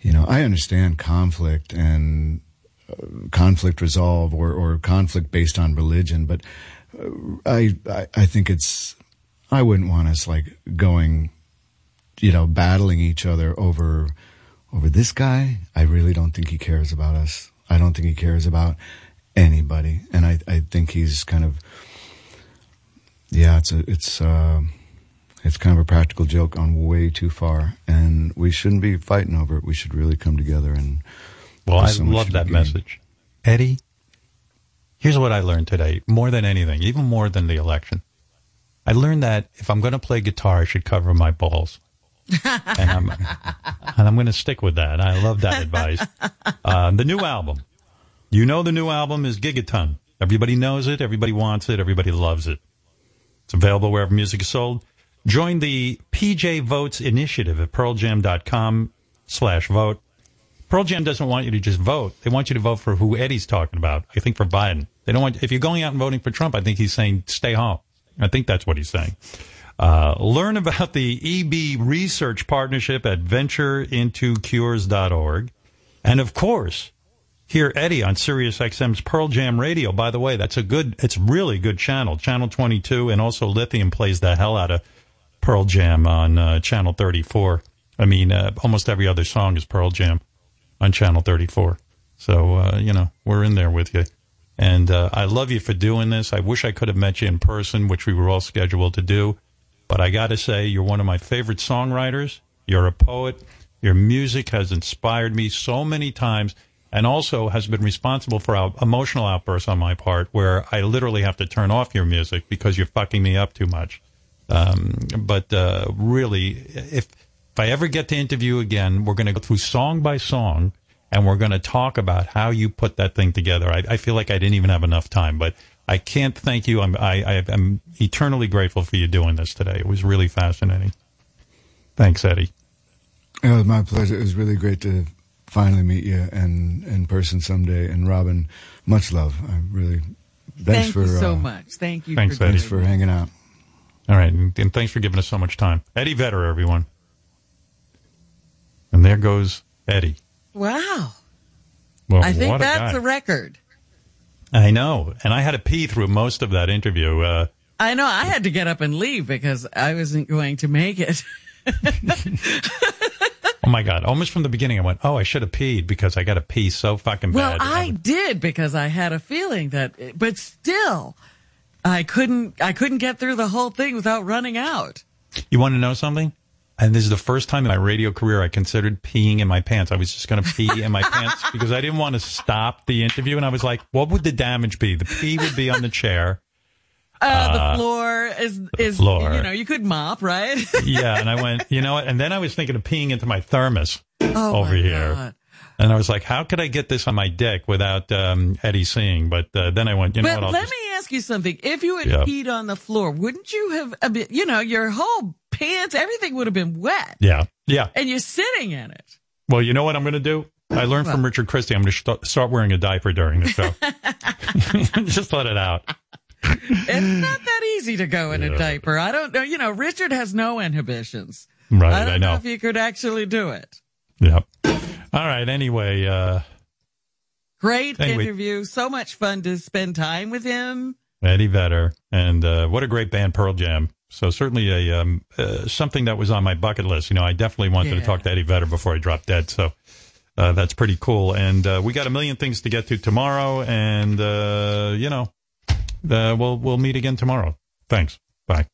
you know I understand conflict and uh, conflict resolve or or conflict based on religion, but uh, I, I I think it's I wouldn't want us like going you know, battling each other over over this guy. I really don't think he cares about us. I don't think he cares about anybody, and I I think he's kind of yeah, it's a it's uh, it's kind of a practical joke on way too far, and we shouldn't be fighting over it. We should really come together and. Well, I so much love that gain. message. Eddie, here's what I learned today, more than anything, even more than the election. I learned that if I'm going to play guitar, I should cover my balls. And I'm, and I'm going to stick with that. I love that advice. Uh, the new album. You know the new album is Gigaton. Everybody knows it. Everybody wants it. Everybody loves it. It's available wherever music is sold. Join the PJ Votes initiative at pearljam.com slash vote. Pearl Jam doesn't want you to just vote. They want you to vote for who Eddie's talking about. I think for Biden. They don't want, if you're going out and voting for Trump, I think he's saying stay home. I think that's what he's saying. Uh, learn about the EB research partnership at ventureintocures.org. And of course, hear Eddie on Sirius XM's Pearl Jam Radio. By the way, that's a good, it's really good channel, channel 22. And also Lithium plays the hell out of Pearl Jam on uh, channel 34. I mean, uh, almost every other song is Pearl Jam on channel 34. So, uh, you know, we're in there with you. And uh, I love you for doing this. I wish I could have met you in person, which we were all scheduled to do. But I got to say, you're one of my favorite songwriters. You're a poet. Your music has inspired me so many times and also has been responsible for emotional outbursts on my part where I literally have to turn off your music because you're fucking me up too much. Um, but uh, really, if if I ever get to interview again, we're going to go through song by song, and we're going to talk about how you put that thing together. I, I feel like I didn't even have enough time, but I can't thank you. I'm I, I, I'm eternally grateful for you doing this today. It was really fascinating. Thanks, Eddie. It was my pleasure. It was really great to finally meet you and in person someday. And Robin, much love. I really thanks Thank for you so uh, much. Thank you. Thanks, for Eddie. For hanging out. All right, and, and thanks for giving us so much time, Eddie Vedder, everyone. And there goes Eddie. Wow. Well, I think what a that's guy. a record. I know, and I had to pee through most of that interview. Uh, I know I had to get up and leave because I wasn't going to make it. oh my god! Almost from the beginning, I went, "Oh, I should have peed because I got to pee so fucking well, bad." I did because I had a feeling that, but still, I couldn't. I couldn't get through the whole thing without running out. You want to know something? And this is the first time in my radio career I considered peeing in my pants. I was just going to pee in my pants because I didn't want to stop the interview. And I was like, what would the damage be? The pee would be on the chair. Uh, Uh, the floor is is floor. you know you could mop right. Yeah. And I went, you know what? And then I was thinking of peeing into my thermos Oh, over my here. God. And I was like, how could I get this on my dick without um, Eddie seeing? But uh, then I went, you know but what? I'll let just, me ask you something. If you had Yeah. peed on the floor, wouldn't you have, a bit, you know, your whole pants, everything would have been wet yeah, yeah. and you're sitting in it. Well, you know what I'm going to do? I learned from Richard Christie. I'm going to st- start wearing a diaper during the show. just let it out. It's not that easy to go in a diaper. I don't know. You know, Richard has no inhibitions. Right, I don't I know. if you could actually do it. Yep. All right. Anyway, uh, Great Anyway. interview. So much fun to spend time with him. Eddie Vedder, and uh, what a great band, Pearl Jam. So certainly a um, uh, something that was on my bucket list. You know, I definitely wanted to talk to Eddie Vedder before I dropped dead. So uh, that's pretty cool. And uh, we got a million things to get to tomorrow, and uh, you know, uh, we'll we'll meet again tomorrow. Thanks. Bye.